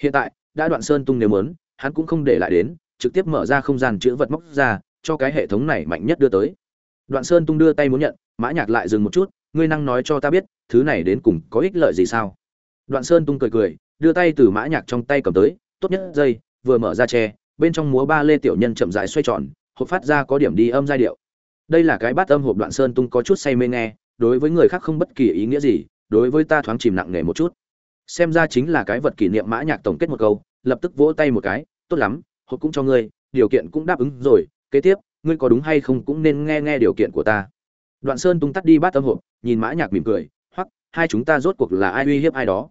Hiện tại, đã đoạn sơn tung nếu muốn, hắn cũng không để lại đến, trực tiếp mở ra không gian chứa vật móc ra, cho cái hệ thống này mạnh nhất đưa tới. Đoạn sơn tung đưa tay muốn nhận, mã nhạc lại dừng một chút, ngươi năng nói cho ta biết, thứ này đến cùng có ích lợi gì sao? Đoạn sơn tung cười cười, đưa tay từ mã nhạc trong tay cầm tới, tốt nhất dây, vừa mở ra che, bên trong múa ba lê tiểu nhân chậm rãi xoay tròn, hộp phát ra có điểm đi âm giai điệu đây là cái bát âm hộp đoạn sơn tung có chút say mê nghe, đối với người khác không bất kỳ ý nghĩa gì, đối với ta thoáng chìm nặng nề một chút. Xem ra chính là cái vật kỷ niệm mã nhạc tổng kết một câu, lập tức vỗ tay một cái, tốt lắm, hộp cũng cho ngươi, điều kiện cũng đáp ứng rồi, kế tiếp, ngươi có đúng hay không cũng nên nghe nghe điều kiện của ta. Đoạn sơn tung tắt đi bát âm hộp, nhìn mã nhạc mỉm cười hoặc hai chúng ta rốt cuộc là ai uy hiếp ai đó?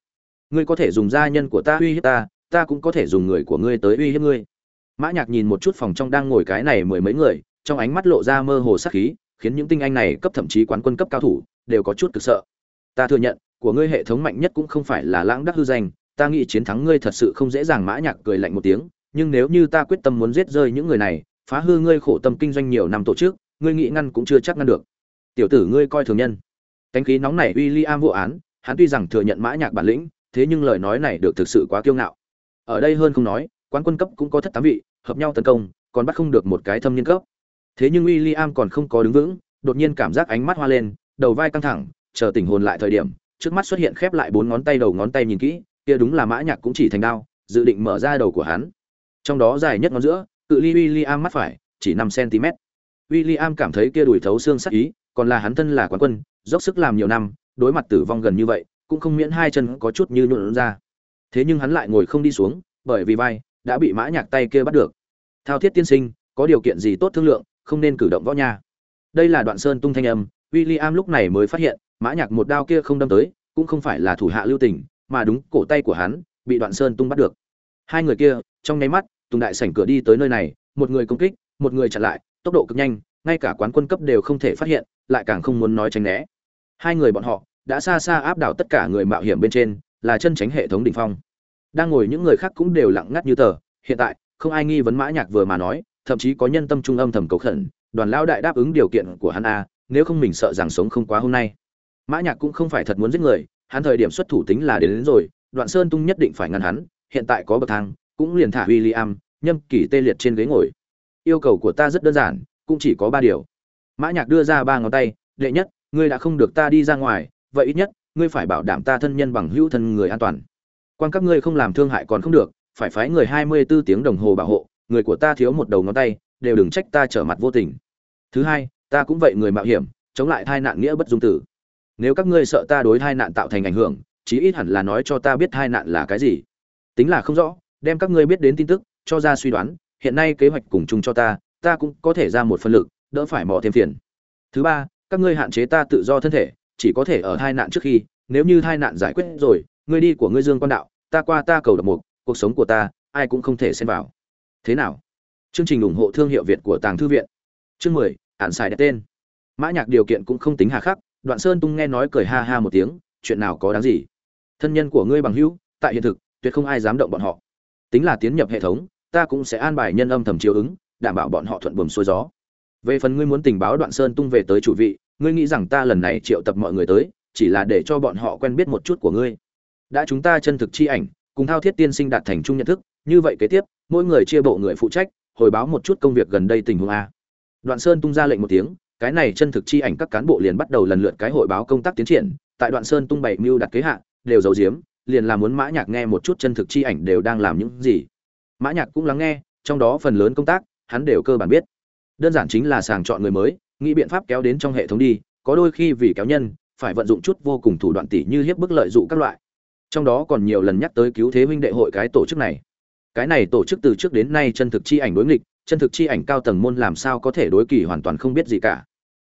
Ngươi có thể dùng gia nhân của ta uy hiếp ta ta cũng có thể dùng người của ngươi tới uy hiếp ngươi. Mã nhạc nhìn một chút phòng trong đang ngồi cái này mười mấy người trong ánh mắt lộ ra mơ hồ sát khí, khiến những tinh anh này cấp thậm chí quán quân cấp cao thủ đều có chút cực sợ. Ta thừa nhận, của ngươi hệ thống mạnh nhất cũng không phải là lãng đắc hư danh, ta nghĩ chiến thắng ngươi thật sự không dễ dàng mã nhạc cười lạnh một tiếng, nhưng nếu như ta quyết tâm muốn giết rơi những người này, phá hư ngươi khổ tâm kinh doanh nhiều năm tổ chức, ngươi nghĩ ngăn cũng chưa chắc ngăn được. Tiểu tử ngươi coi thường nhân. Cánh khí nóng này William vô án, hắn tuy rằng thừa nhận mã nhạc bản lĩnh, thế nhưng lời nói này được thực sự quá kiêu ngạo. Ở đây hơn không nói, quán quân cấp cũng có thất tám vị, hợp nhau tấn công, còn bắt không được một cái thâm niên cấp thế nhưng William còn không có đứng vững, đột nhiên cảm giác ánh mắt hoa lên, đầu vai căng thẳng, chờ tỉnh hồn lại thời điểm, trước mắt xuất hiện khép lại bốn ngón tay đầu ngón tay nhìn kỹ, kia đúng là mã nhạc cũng chỉ thành đao, dự định mở ra đầu của hắn. Trong đó dài nhất ngón giữa, cự ly William mắt phải, chỉ năm cm. William cảm thấy kia đùi thấu xương sắc ý, còn là hắn thân là quán quân, dốc sức làm nhiều năm, đối mặt tử vong gần như vậy, cũng không miễn hai chân có chút như nhuộn ra. Thế nhưng hắn lại ngồi không đi xuống, bởi vì vai đã bị mã nhạc tay kia bắt được. Thao thiết tiên sinh, có điều kiện gì tốt thương lượng không nên cử động võ nha. Đây là đoạn sơn tung thanh âm, William lúc này mới phát hiện, mã nhạc một đao kia không đâm tới, cũng không phải là thủ hạ lưu tình, mà đúng cổ tay của hắn, bị đoạn sơn tung bắt được. Hai người kia, trong nháy mắt, tùng đại sảnh cửa đi tới nơi này, một người công kích, một người chặn lại, tốc độ cực nhanh, ngay cả quán quân cấp đều không thể phát hiện, lại càng không muốn nói tránh né. Hai người bọn họ, đã xa xa áp đảo tất cả người mạo hiểm bên trên, là chân tránh hệ thống đỉnh phong. Đang ngồi những người khác cũng đều lặng ngắt như tờ, hiện tại, không ai nghi vấn mã nhạc vừa mà nói thậm chí có nhân tâm trung âm thầm cầu khẩn đoàn lão đại đáp ứng điều kiện của hắn a nếu không mình sợ rằng sống không quá hôm nay. Mã nhạc cũng không phải thật muốn giết người hắn thời điểm xuất thủ tính là đến, đến rồi đoạn sơn tung nhất định phải ngăn hắn hiện tại có bậc thang cũng liền thả William nhâm kỳ tê liệt trên ghế ngồi. Yêu cầu của ta rất đơn giản cũng chỉ có ba điều. Mã nhạc đưa ra ba ngón tay đệ nhất ngươi đã không được ta đi ra ngoài vậy ít nhất ngươi phải bảo đảm ta thân nhân bằng hữu thân người an toàn. Quan các ngươi không làm thương hại còn không được phải phái người hai mươi 24 tiếng đồng hồ bảo hộ người của ta thiếu một đầu ngón tay, đều đừng trách ta trở mặt vô tình. Thứ hai, ta cũng vậy người mạo hiểm, chống lại tai nạn nghĩa bất dung tử. Nếu các ngươi sợ ta đối tai nạn tạo thành ảnh hưởng, chí ít hẳn là nói cho ta biết tai nạn là cái gì. Tính là không rõ, đem các ngươi biết đến tin tức, cho ra suy đoán, hiện nay kế hoạch cùng chung cho ta ta cũng có thể ra một phân lực, đỡ phải mò thêm phiền. Thứ ba, các ngươi hạn chế ta tự do thân thể, chỉ có thể ở hai nạn trước khi, nếu như hai nạn giải quyết rồi ngươi đi của ngươi dương quan đạo, ta qua ta cầu độc mục, cuộc sống của ta, ai cũng không thể xen vào thế nào? Chương trình ủng hộ thương hiệu việt của tàng thư viện. Chương mười ạn xài đặt tên. Mã nhạc điều kiện cũng không tính hà khắc, đoạn sơn tung nghe nói cười ha ha một tiếng, chuyện nào có đáng gì? Thân nhân của ngươi bằng hữu, tại hiện thực, tuyệt không ai dám động bọn họ. Tính là tiến nhập hệ thống, ta cũng sẽ an bài nhân âm thầm chiếu ứng, đảm bảo bọn họ thuận buồm xuôi gió. Về phần ngươi muốn tình báo đoạn sơn tung về tới chủ vị, ngươi nghĩ rằng ta lần này triệu tập mọi người tới, chỉ là để cho bọn họ quen biết một chút của ngươi. Đã chúng ta chân thực chi ảnh, cùng thao thiết tiên sinh đạt thành chung nhận thức, như vậy kế tiếp mỗi người chia bộ người phụ trách, hồi báo một chút công việc gần đây tình huống a. Đoạn sơn tung ra lệnh một tiếng, cái này chân thực chi ảnh các cán bộ liền bắt đầu lần lượt cái hội báo công tác tiến triển, tại đoạn sơn tung bảy mưu đặt kế hạ, đều giấu giếm, liền là muốn mã nhạc nghe một chút chân thực chi ảnh đều đang làm những gì. Mã nhạc cũng lắng nghe, trong đó phần lớn công tác, hắn đều cơ bản biết. Đơn giản chính là sàng chọn người mới, nghĩ biện pháp kéo đến trong hệ thống đi, có đôi khi vì kéo nhân, phải vận dụng chút vô cùng thủ đoạn tỷ như hiếp bức lợi dụng các loại. Trong đó còn nhiều lần nhắc tới cứu thế huynh đệ hội cái tổ chức này cái này tổ chức từ trước đến nay chân thực chi ảnh đối nghịch, chân thực chi ảnh cao tầng môn làm sao có thể đối kỳ hoàn toàn không biết gì cả.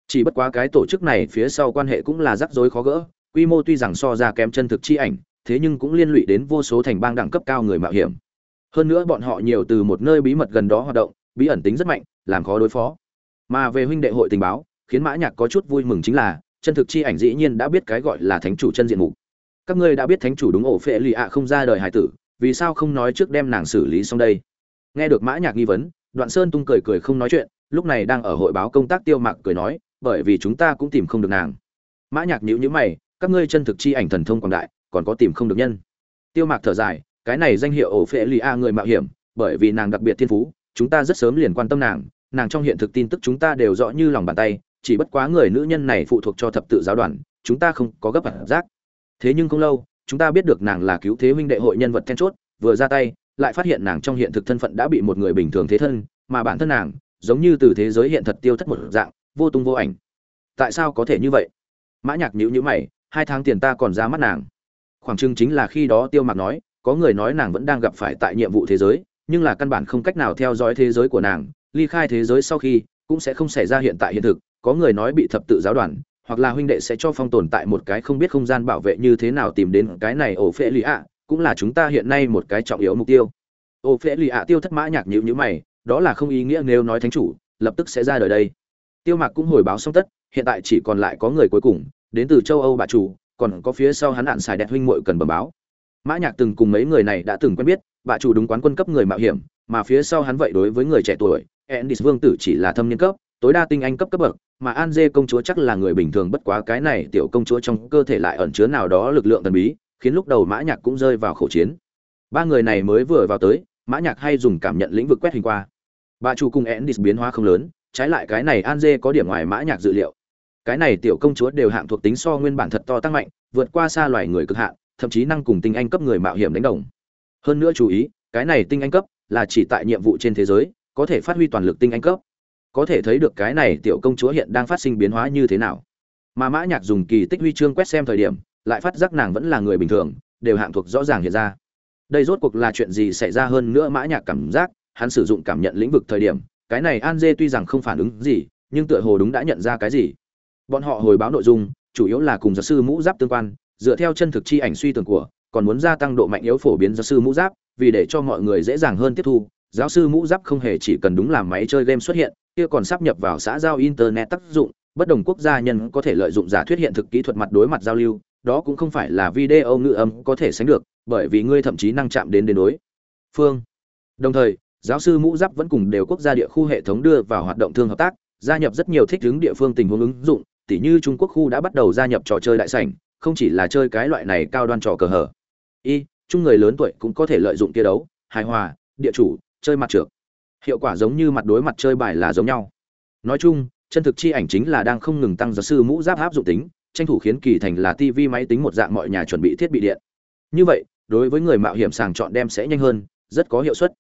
Chỉ bất quá cái tổ chức này phía sau quan hệ cũng là rắc rối khó gỡ, quy mô tuy rằng so ra kém chân thực chi ảnh, thế nhưng cũng liên lụy đến vô số thành bang đẳng cấp cao người mạo hiểm. Hơn nữa bọn họ nhiều từ một nơi bí mật gần đó hoạt động, bí ẩn tính rất mạnh, làm khó đối phó. Mà về huynh đệ hội tình báo, khiến mã nhạc có chút vui mừng chính là, chân thực chi ảnh dĩ nhiên đã biết cái gọi là thánh chủ chân diện mục. Các ngươi đã biết thánh chủ đúng ổ phệ lì ạ không ra đời hải tử vì sao không nói trước đem nàng xử lý xong đây? Nghe được mã nhạc nghi vấn, đoạn sơn tung cười cười không nói chuyện, lúc này đang ở hội báo công tác tiêu mạc cười nói, bởi vì chúng ta cũng tìm không được nàng. Mã nhạc nhíu nhíu mày, các ngươi chân thực chi ảnh thần thông quảng đại, còn có tìm không được nhân. Tiêu mạc thở dài, cái này danh hiệu ổ phệ lì a người mạo hiểm, bởi vì nàng đặc biệt thiên phú, chúng ta rất sớm liền quan tâm nàng nàng trong hiện thực tin tức chúng ta đều rõ như lòng bàn tay, chỉ bất quá người nữ nhân này phụ thuộc cho thập tự giáo đoàn, chúng ta không có gấp cảm giác. Thế nhưng không lâu chúng ta biết được nàng là cứu thế huynh đệ hội nhân vật then chốt, vừa ra tay, lại phát hiện nàng trong hiện thực thân phận đã bị một người bình thường thế thân, mà bản thân nàng, giống như từ thế giới hiện thật tiêu thất một dạng, vô tung vô ảnh. Tại sao có thể như vậy? Mã nhạc nhíu nhíu mày, hai tháng tiền ta còn ra mắt nàng. Khoảng chừng chính là khi đó tiêu mạc nói, có người nói nàng vẫn đang gặp phải tại nhiệm vụ thế giới, nhưng là căn bản không cách nào theo dõi thế giới của nàng, ly khai thế giới sau khi, cũng sẽ không xảy ra hiện tại hiện thực, có người nói bị thập tự giáo đoàn hoặc là huynh đệ sẽ cho phong tồn tại một cái không biết không gian bảo vệ như thế nào tìm đến cái này ổ phệ lì ạ, cũng là chúng ta hiện nay một cái trọng yếu mục tiêu. Ổ phệ lì ạ tiêu thất mã nhạc nhữ nhữ mày, đó là không ý nghĩa nếu nói thánh chủ, lập tức sẽ ra đời đây. Tiêu mạc cũng hồi báo xong tất, hiện tại chỉ còn lại có người cuối cùng, đến từ châu âu bà chủ, còn có phía sau hắn hạn xài đẹp huynh muội cần bẩm báo. Mã nhạc từng cùng mấy người này đã từng quen biết, bà chủ đúng quán quân cấp người mạo hiểm, mà phía sau hắn vậy đối với người trẻ tuổi Endis vương tử chỉ là thâm niên cấp tối đa tinh anh cấp cấp bậc, mà an dê công chúa chắc là người bình thường, bất quá cái này tiểu công chúa trong cơ thể lại ẩn chứa nào đó lực lượng thần bí, khiến lúc đầu mã nhạc cũng rơi vào khẩu chiến. Ba người này mới vừa vào tới, mã nhạc hay dùng cảm nhận lĩnh vực quét hình qua. Bà chủ cùng Endis biến hóa không lớn, trái lại cái này an dê có điểm ngoài mã nhạc dự liệu. Cái này tiểu công chúa đều hạng thuộc tính so nguyên bản thật to tăng mạnh, vượt qua xa loài người cực hạn, thậm chí năng cùng tinh anh cấp người mạo hiểm đánh đồng. Hơn nữa chú ý, cái này tinh anh cấp là chỉ tại nhiệm vụ trên thế giới, có thể phát huy toàn lực tinh anh cấp có thể thấy được cái này tiểu công chúa hiện đang phát sinh biến hóa như thế nào. Mà mã nhạc dùng kỳ tích huy chương quét xem thời điểm, lại phát giác nàng vẫn là người bình thường, đều hạng thuộc rõ ràng hiện ra. Đây rốt cuộc là chuyện gì xảy ra hơn nữa mã nhạc cảm giác, hắn sử dụng cảm nhận lĩnh vực thời điểm, cái này an dê tuy rằng không phản ứng gì, nhưng tựa hồ đúng đã nhận ra cái gì. Bọn họ hồi báo nội dung, chủ yếu là cùng giáo sư mũ giáp tương quan, dựa theo chân thực chi ảnh suy tưởng của, còn muốn gia tăng độ mạnh yếu phổ biến giáo sư mũ giáp, vì để cho mọi người dễ dàng hơn tiếp thu giáo sư mũ giáp không hề chỉ cần đúng làm máy chơi game xuất hiện, kia còn sắp nhập vào xã giao internet tác dụng, bất đồng quốc gia nhân có thể lợi dụng giả thuyết hiện thực kỹ thuật mặt đối mặt giao lưu, đó cũng không phải là video ngữ âm có thể sánh được, bởi vì ngươi thậm chí năng chạm đến đến đối. Phương. Đồng thời, giáo sư mũ giáp vẫn cùng đều quốc gia địa khu hệ thống đưa vào hoạt động thương hợp tác, gia nhập rất nhiều thích ứng địa phương tình huống ứng dụng, tỉ như trung quốc khu đã bắt đầu gia nhập trò chơi đại sảnh, không chỉ là chơi cái loại này cao đoan trò cờ hở. Y, chung người lớn tuổi cũng có thể lợi dụng kia đấu, hài hòa, địa chủ chơi mặt trượt hiệu quả giống như mặt đối mặt chơi bài là giống nhau nói chung chân thực chi ảnh chính là đang không ngừng tăng giáo sư mũ giáp áp dụng tính tranh thủ khiến kỳ thành là TV máy tính một dạng mọi nhà chuẩn bị thiết bị điện. Như vậy, đối với người mạo hiểm sàng chọn đem sẽ nhanh hơn, rất có hiệu suất.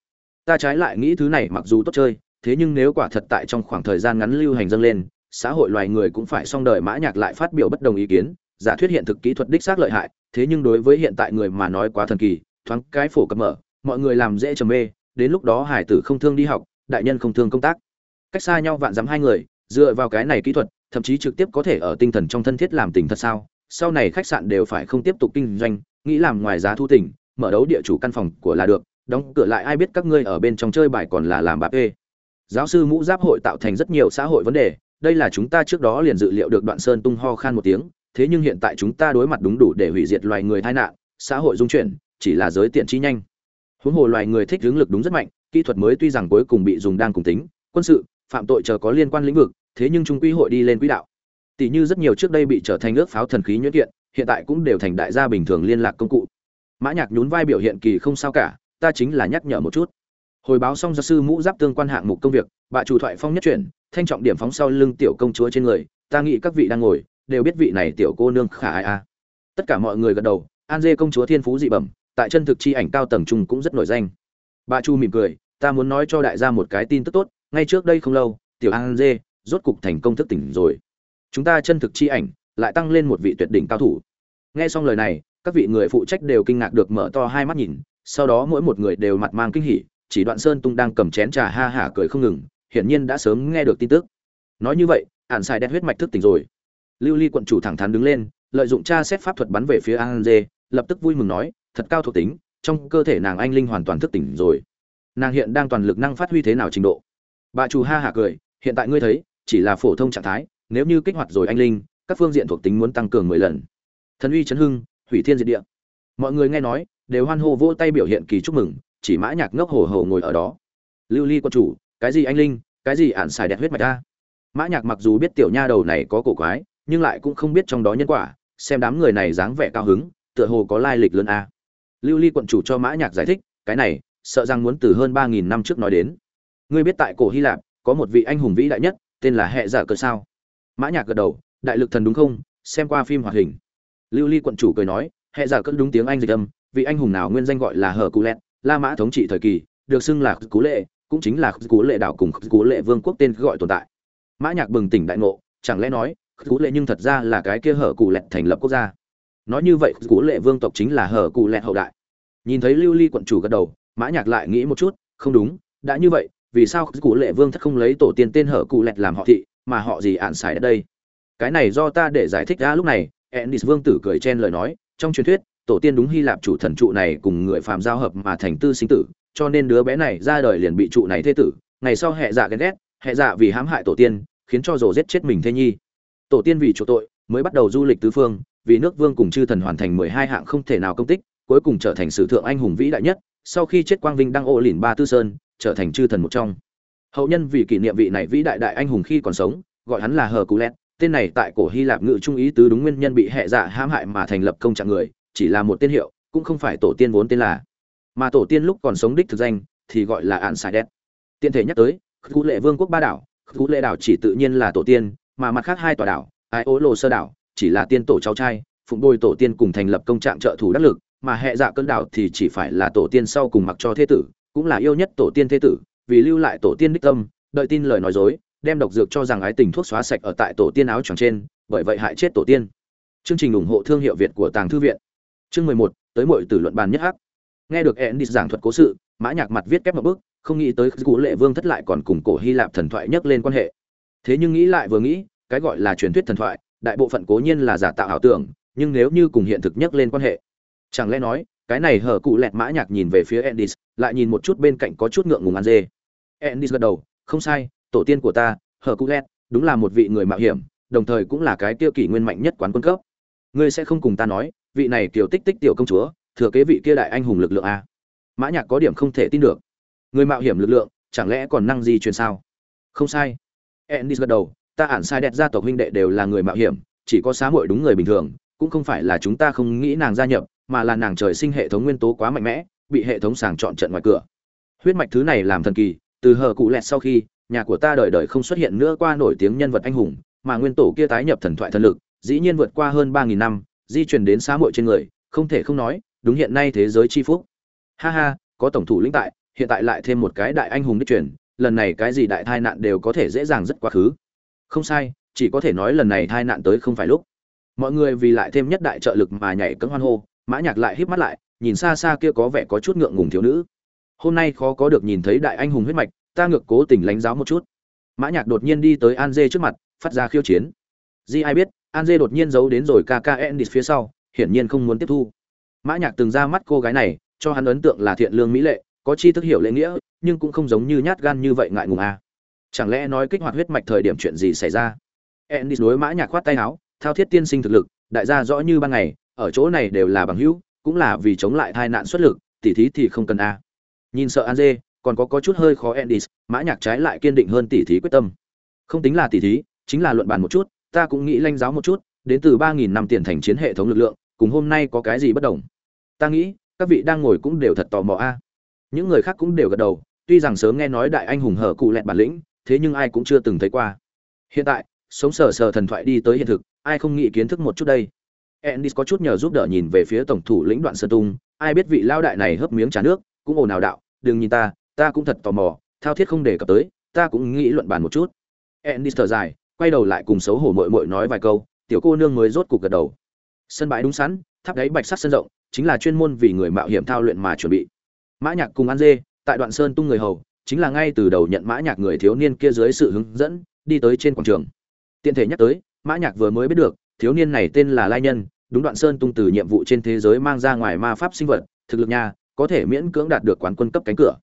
Ta trái lại nghĩ thứ này mặc dù tốt chơi, thế nhưng nếu quả thật tại trong khoảng thời gian ngắn lưu hành dâng lên, xã hội loài người cũng phải song đời mã nhạc lại phát biểu bất đồng ý kiến, giả thuyết hiện thực kỹ thuật đích xác lợi hại, thế nhưng đối với hiện tại người mà nói quá thần kỳ, thoáng cái phổ cập mở, mọi người làm dễ trầm mê, đến lúc đó hải tử không thương đi học, đại nhân không thương công tác. Cách xa nhau vạn dặm hai người, dựa vào cái này kỹ thuật, thậm chí trực tiếp có thể ở tinh thần trong thân thiết làm tình thật sao? Sau này khách sạn đều phải không tiếp tục kinh doanh, nghĩ làm ngoài giá thu tỉnh mở đấu địa chủ căn phòng của là được, đóng cửa lại ai biết các ngươi ở bên trong chơi bài còn là làm bạc ê. Giáo sư mũ giáp hội tạo thành rất nhiều xã hội vấn đề, đây là chúng ta trước đó liền dự liệu được Đoạn Sơn tung ho khan một tiếng, thế nhưng hiện tại chúng ta đối mặt đúng đủ để hủy diệt loài người tai nạn, xã hội dung chuyển, chỉ là giới tiện trí nhanh. Huống hồ loài người thích hướng lực đúng rất mạnh, kỹ thuật mới tuy rằng cuối cùng bị dùng đang cùng tính, quân sự, phạm tội chờ có liên quan lĩnh vực, thế nhưng trung quy hội đi lên quỹ đạo. Tỷ như rất nhiều trước đây bị trở thành ước pháo thần khí nhuyễn kiện, hiện tại cũng đều thành đại gia bình thường liên lạc công cụ. Mã Nhạc nhún vai biểu hiện kỳ không sao cả, ta chính là nhắc nhở một chút. Hồi báo xong giáo sư mũ giáp tương quan hạng mục công việc, bà chủ thoại phong nhất chuyển, thanh trọng điểm phóng sau lưng tiểu công chúa trên người, ta nghĩ các vị đang ngồi, đều biết vị này tiểu cô nương khả ai a. Tất cả mọi người gật đầu, An Dê công chúa thiên phú dị bẩm, tại chân thực chi ảnh cao tầng trung cũng rất nổi danh. Bà Chu mỉm cười, ta muốn nói cho đại gia một cái tin tức tốt, ngay trước đây không lâu, tiểu An Dê rốt cục thành công thức tỉnh rồi. Chúng ta chân thực chi ảnh lại tăng lên một vị tuyệt đỉnh cao thủ. Nghe xong lời này, các vị người phụ trách đều kinh ngạc được mở to hai mắt nhìn, sau đó mỗi một người đều mặt mang kinh hỉ, chỉ Đoạn Sơn Tung đang cầm chén trà ha hả cười không ngừng, hiển nhiên đã sớm nghe được tin tức. Nói như vậy, ản xài đen huyết mạch thức tỉnh rồi. Lưu Ly quận chủ thẳng thắn đứng lên, lợi dụng tra xét pháp thuật bắn về phía An Dê, lập tức vui mừng nói, thật cao thuộc tính, trong cơ thể nàng anh linh hoàn toàn thức tỉnh rồi. Nàng hiện đang toàn lực năng phát huy thế nào trình độ? Bà chủ ha Hạ cười, hiện tại ngươi thấy, chỉ là phổ thông trạng thái, nếu như kích hoạt rồi anh linh, các phương diện thuộc tính muốn tăng cường 10 lần. Thần uy chấn hưng, hủy thiên diệt địa. Mọi người nghe nói, đều hoan hô vỗ tay biểu hiện kỳ chúc mừng, chỉ Mã Nhạc ngốc hổ hổ ngồi ở đó. Lưu Ly quân chủ, cái gì anh linh, cái gì ản xài đẹp huyết mạch ta Mã Nhạc mặc dù biết tiểu nha đầu này có cổ quái, nhưng lại cũng không biết trong đó nhân quả, xem đám người này dáng vẻ cao hứng, tựa hồ có lai lịch lớn a. Lưu Ly quận chủ cho Mã Nhạc giải thích, cái này, sợ rằng muốn từ hơn 3000 năm trước nói đến. Ngươi biết tại cổ Hy Lạp, có một vị anh hùng vĩ đại nhất, tên là Hệ Giả Cơ sao? Mã Nhạc gật đầu, đại lực thần đúng không? Xem qua phim hoạt hình. Lưu Ly quận chủ cười nói, Hệ Giả Cơ đúng tiếng Anh dịch âm, vị anh hùng nào nguyên danh gọi là Hở Cú Lẹt, La Mã thống trị thời kỳ, được xưng là Cú Lệ, cũng chính là Cú Lệ đảo cùng Cú Lệ vương quốc tên gọi tồn tại. Mã Nhạc bừng tỉnh đại ngộ, chẳng lẽ nói, Cú Lệ nhưng thật ra là cái kia Hở Cú Lẹt thành lập quốc gia. Nói như vậy, Cú Lệ vương tộc chính là Hở cụ Lẹt hậu đại. Nhìn thấy Lưu Ly quận chủ gật đầu, Mã Nhạc lại nghĩ một chút, không đúng, đã như vậy, vì sao Cú Lệ vương thất không lấy tổ tiên tên Hở cụ Lẹt làm họ thị, mà họ gì ạn xài ở đây? Cái này do ta để giải thích ra lúc này, Ennis vương tử cười chen lời nói, trong truyền thuyết, tổ tiên đúng hy lạp chủ thần trụ này cùng người phàm giao hợp mà thành tư sinh tử cho nên đứa bé này ra đời liền bị trụ này thế tử ngày sau hệ dạ ghen ghét hệ dạ vì hãm hại tổ tiên khiến cho rồ giết chết mình thế nhi tổ tiên vì chỗ tội mới bắt đầu du lịch tứ phương vì nước vương cùng chư thần hoàn thành mười hai hạng không thể nào công tích, cuối cùng trở thành sử thượng anh hùng vĩ đại nhất, sau khi chết quang vinh đăng ô lìn ba tư sơn, trở thành chư thần một trong. Hậu nhân vì kỷ niệm vị này vĩ đại đại anh hùng khi còn sống, gọi hắn là hờ cú lét, tên này tại cổ hy lạp ngự trung ý tứ đúng nguyên nhân bị hệ dạ hãm hại mà thành lập công trạng người, chỉ là một tên hiệu, cũng không phải tổ tiên vốn tên là. Mà tổ tiên lúc còn sống đích thực danh, thì gọi là ạn sài đét. Tiện thể nhắc tới khu lệ vương quốc ba đảo khu lệ đảo chỉ tự nhiên là tổ tiên, mà mặt khác hai tòa đảo, ai ố lô sơ đảo chỉ là tiên tổ cháu trai, phụng đôi tổ tiên cùng thành lập công trạng trợ thủ đắc lực, mà hệ dạ cơn đảo thì chỉ phải là tổ tiên sau cùng mặc cho thế tử, cũng là yêu nhất tổ tiên thế tử, vì lưu lại tổ tiên đích tâm, đợi tin lời nói dối, đem độc dược cho rằng ái tình thuốc xóa sạch ở tại tổ tiên áo choàng trên, bởi vậy hại chết tổ tiên. Chương trình ủng hộ thương hiệu việt của tàng thư viện. Chương mười một, tới mọi từ luận bàn nhất hắc. Nghe được endis giảng thuật cố sự, mã nhạc mặt viết kép một bước không nghĩ tới cụ lệ vương thất lại còn cùng cổ hy lạp thần thoại nhắc lên quan hệ. Thế nhưng nghĩ lại vừa nghĩ, cái gọi là truyền thuyết thần thoại đại bộ phận cố nhiên là giả tạo ảo tưởng nhưng nếu như cùng hiện thực nhắc lên quan hệ chẳng lẽ nói cái này hở cụ lẹt mã nhạc nhìn về phía Endis, lại nhìn một chút bên cạnh có chút ngượng ngùng ăn dê. Endis gật đầu không sai tổ tiên của ta hở cụ lẹt đúng là một vị người mạo hiểm đồng thời cũng là cái tiêu kỷ nguyên mạnh nhất quán quân cấp. Ngươi sẽ không cùng ta nói vị này tiểu tích tích tiểu công chúa thừa kế vị kia đại anh hùng lực lượng a. Mã nhạc có điểm không thể tin được. Người mạo hiểm lực lượng chẳng lẽ còn năng gì truyền sao? Không sai. Endis gật đầu ta ản sai đẹp gia tộc huynh đệ đều là người mạo hiểm, chỉ có xá hội đúng người bình thường, cũng không phải là chúng ta không nghĩ nàng gia nhập, mà là nàng trời sinh hệ thống nguyên tố quá mạnh mẽ, bị hệ thống sàng chọn trận ngoài cửa. Huyết mạch thứ này làm thần kỳ, từ hờ cụ lẹt sau khi, nhà của ta đời đời không xuất hiện nữa qua nổi tiếng nhân vật anh hùng, mà nguyên tổ kia tái nhập thần thoại thần lực, dĩ nhiên vượt qua hơn ba nghìn năm, di chuyển đến xã hội trên người, không thể không nói, đúng hiện nay thế giới chi phúc. Ha ha, có tổng thủ lĩnh tại, hiện tại lại thêm một cái đại anh hùng đích truyền, lần này cái gì đại tai nạn đều có thể dễ dàng rất quá khứ không sai, chỉ có thể nói lần này tai nạn tới không phải lúc. Mọi người vì lại thêm nhất đại trợ lực mà nhảy cẫng hoan hô, mã nhạc lại híp mắt lại, nhìn xa xa kia có vẻ có chút ngượng ngùng thiếu nữ. Hôm nay khó có được nhìn thấy đại anh hùng huyết mạch, ta ngược cố tình lánh giáo một chút. Mã nhạc đột nhiên đi tới an dê trước mặt, phát ra khiêu chiến. Di ai biết, an dê đột nhiên giấu đến rồi kkn đi phía sau, hiển nhiên không muốn tiếp thu. Mã nhạc từng ra mắt cô gái này, cho hắn ấn tượng là thiện lương mỹ lệ, có chi thức hiểu lễ nghĩa, nhưng cũng không giống như nhát gan như vậy ngại ngùng à chẳng lẽ nói kích hoạt huyết mạch thời điểm chuyện gì xảy ra? Ennis đối mã nhạc khoát tay áo, thao thiết tiên sinh thực lực, đại gia rõ như ban ngày, ở chỗ này đều là bằng hữu, cũng là vì chống lại tai nạn xuất lực tỷ thí thì không cần a. Nhìn sợ an dê còn có có chút hơi khó Ennis, mã nhạc trái lại kiên định hơn tỷ thí quyết tâm. Không tính là tỷ thí, chính là luận bàn một chút, ta cũng nghĩ lanh giáo một chút, đến từ ba nghìn năm tiền thành chiến hệ thống lực lượng, cùng hôm nay có cái gì bất đồng? Ta nghĩ, các vị đang ngồi cũng đều thật tò mò a. Những người khác cũng đều gật đầu, tuy rằng sớm nghe nói đại anh hùng hở cụ lẹn bản lĩnh thế nhưng ai cũng chưa từng thấy qua. Hiện tại, sống sờ sờ thần thoại đi tới hiện thực, ai không nghĩ kiến thức một chút đây? Endis có chút nhờ giúp đỡ nhìn về phía tổng thủ lĩnh đoạn sơn tung, ai biết vị lao đại này hớp miếng trà nước, cũng ồn ào đạo, đừng nhìn ta ta cũng thật tò mò, thao thiết không đề cập tới, ta cũng nghĩ luận bàn một chút. Endis thở dài, quay đầu lại cùng xấu hổ mội mội nói vài câu, tiểu cô nương mới rốt cục gật đầu. Sân bãi đúng sẵn, tháp đáy bạch sắc sân rộng, chính là chuyên môn vì người mạo hiểm thao luyện mà chuẩn bị. Mã nhạc cùng an dê, tại đoạn sơn tung người hầu chính là ngay từ đầu nhận mã nhạc người thiếu niên kia dưới sự hướng dẫn, đi tới trên quảng trường. Tiện thể nhắc tới, mã nhạc vừa mới biết được, thiếu niên này tên là lai nhân, đúng đoạn sơn tung từ nhiệm vụ trên thế giới mang ra ngoài ma pháp sinh vật, thực lực nha, có thể miễn cưỡng đạt được quán quân cấp cánh cửa.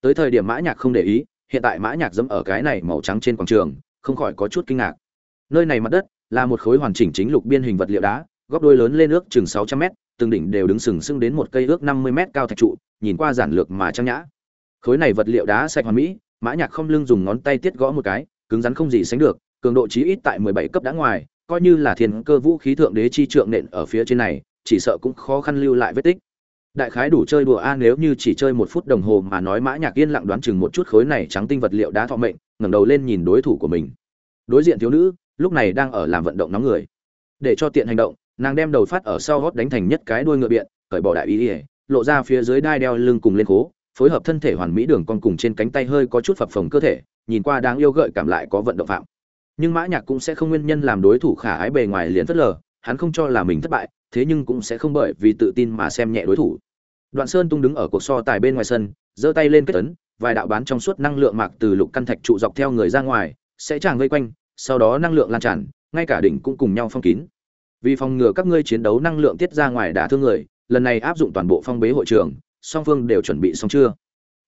Tới thời điểm mã nhạc không để ý, hiện tại mã nhạc dẫm ở cái này màu trắng trên quảng trường, không khỏi có chút kinh ngạc. Nơi này mặt đất là một khối hoàn chỉnh chính lục biên hình vật liệu đá, góc đôi lớn lên ước chừng 600 mét, từng đỉnh đều đứng sừng sững đến một cây ước 50 mét cao thạch trụ, nhìn qua giản lược mà trang nhã khối này vật liệu đá sạch hoàn mỹ, mã nhạc không lưng dùng ngón tay tiết gõ một cái, cứng rắn không gì sánh được, cường độ chí ít tại 17 cấp đã ngoài, coi như là thiên cơ vũ khí thượng đế chi trượng nện ở phía trên này, chỉ sợ cũng khó khăn lưu lại vết tích. Đại khái đủ chơi đùa a, nếu như chỉ chơi một phút đồng hồ mà nói mã nhạc yên lặng đoán chừng một chút khối này trắng tinh vật liệu đá thọ mệnh, ngẩng đầu lên nhìn đối thủ của mình. Đối diện thiếu nữ, lúc này đang ở làm vận động nóng người. Để cho tiện hành động, nàng đem đầu phát ở sau gót đánh thành nhất cái đuôi ngựa biện, cởi bỏ đại ý ỉa lộ ra phía dưới đai đeo lưng cùng lên khố phối hợp thân thể hoàn mỹ đường con cùng trên cánh tay hơi có chút phập phồng cơ thể, nhìn qua đáng yêu gợi cảm lại có vận động phạm. Nhưng mã nhạc cũng sẽ không nguyên nhân làm đối thủ khả ái bề ngoài liền phất lờ, hắn không cho là mình thất bại, thế nhưng cũng sẽ không bởi vì tự tin mà xem nhẹ đối thủ. Đoạn sơn tung đứng ở cuộc so tài bên ngoài sân, giơ tay lên kết ấn, vài đạo bán trong suốt năng lượng mạc từ lục căn thạch trụ dọc theo người ra ngoài, sẽ tràn vây quanh, sau đó năng lượng lan tràn, ngay cả đỉnh cũng cùng nhau phong kín. Vì phòng ngừa các ngươi chiến đấu năng lượng tiết ra ngoài đả thương người, lần này áp dụng toàn bộ phong bế hội trường song phương đều chuẩn bị xong chưa?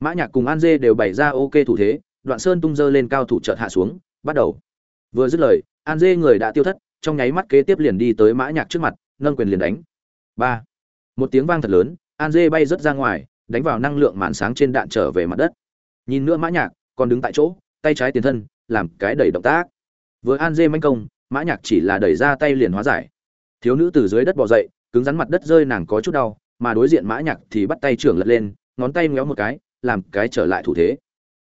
Mã nhạc cùng an dê đều bày ra ok thủ thế, đoạn sơn tung dơ lên cao thủ chợt hạ xuống, bắt đầu. Vừa dứt lời, an dê người đã tiêu thất, trong nháy mắt kế tiếp liền đi tới mã nhạc trước mặt, nâng quyền liền đánh. Ba. Một tiếng vang thật lớn, an dê bay rất ra ngoài, đánh vào năng lượng màn sáng trên đạn trở về mặt đất. Nhìn nữa mã nhạc, còn đứng tại chỗ, tay trái tiền thân, làm cái đẩy động tác. Vừa an dê manh công, mã nhạc chỉ là đẩy ra tay liền hóa giải. Thiếu nữ từ dưới đất bò dậy, cứng rắn mặt đất rơi nàng có chút đau mà đối diện mã nhạc thì bắt tay trưởng lật lên, ngón tay ngéo một cái, làm cái trở lại thủ thế.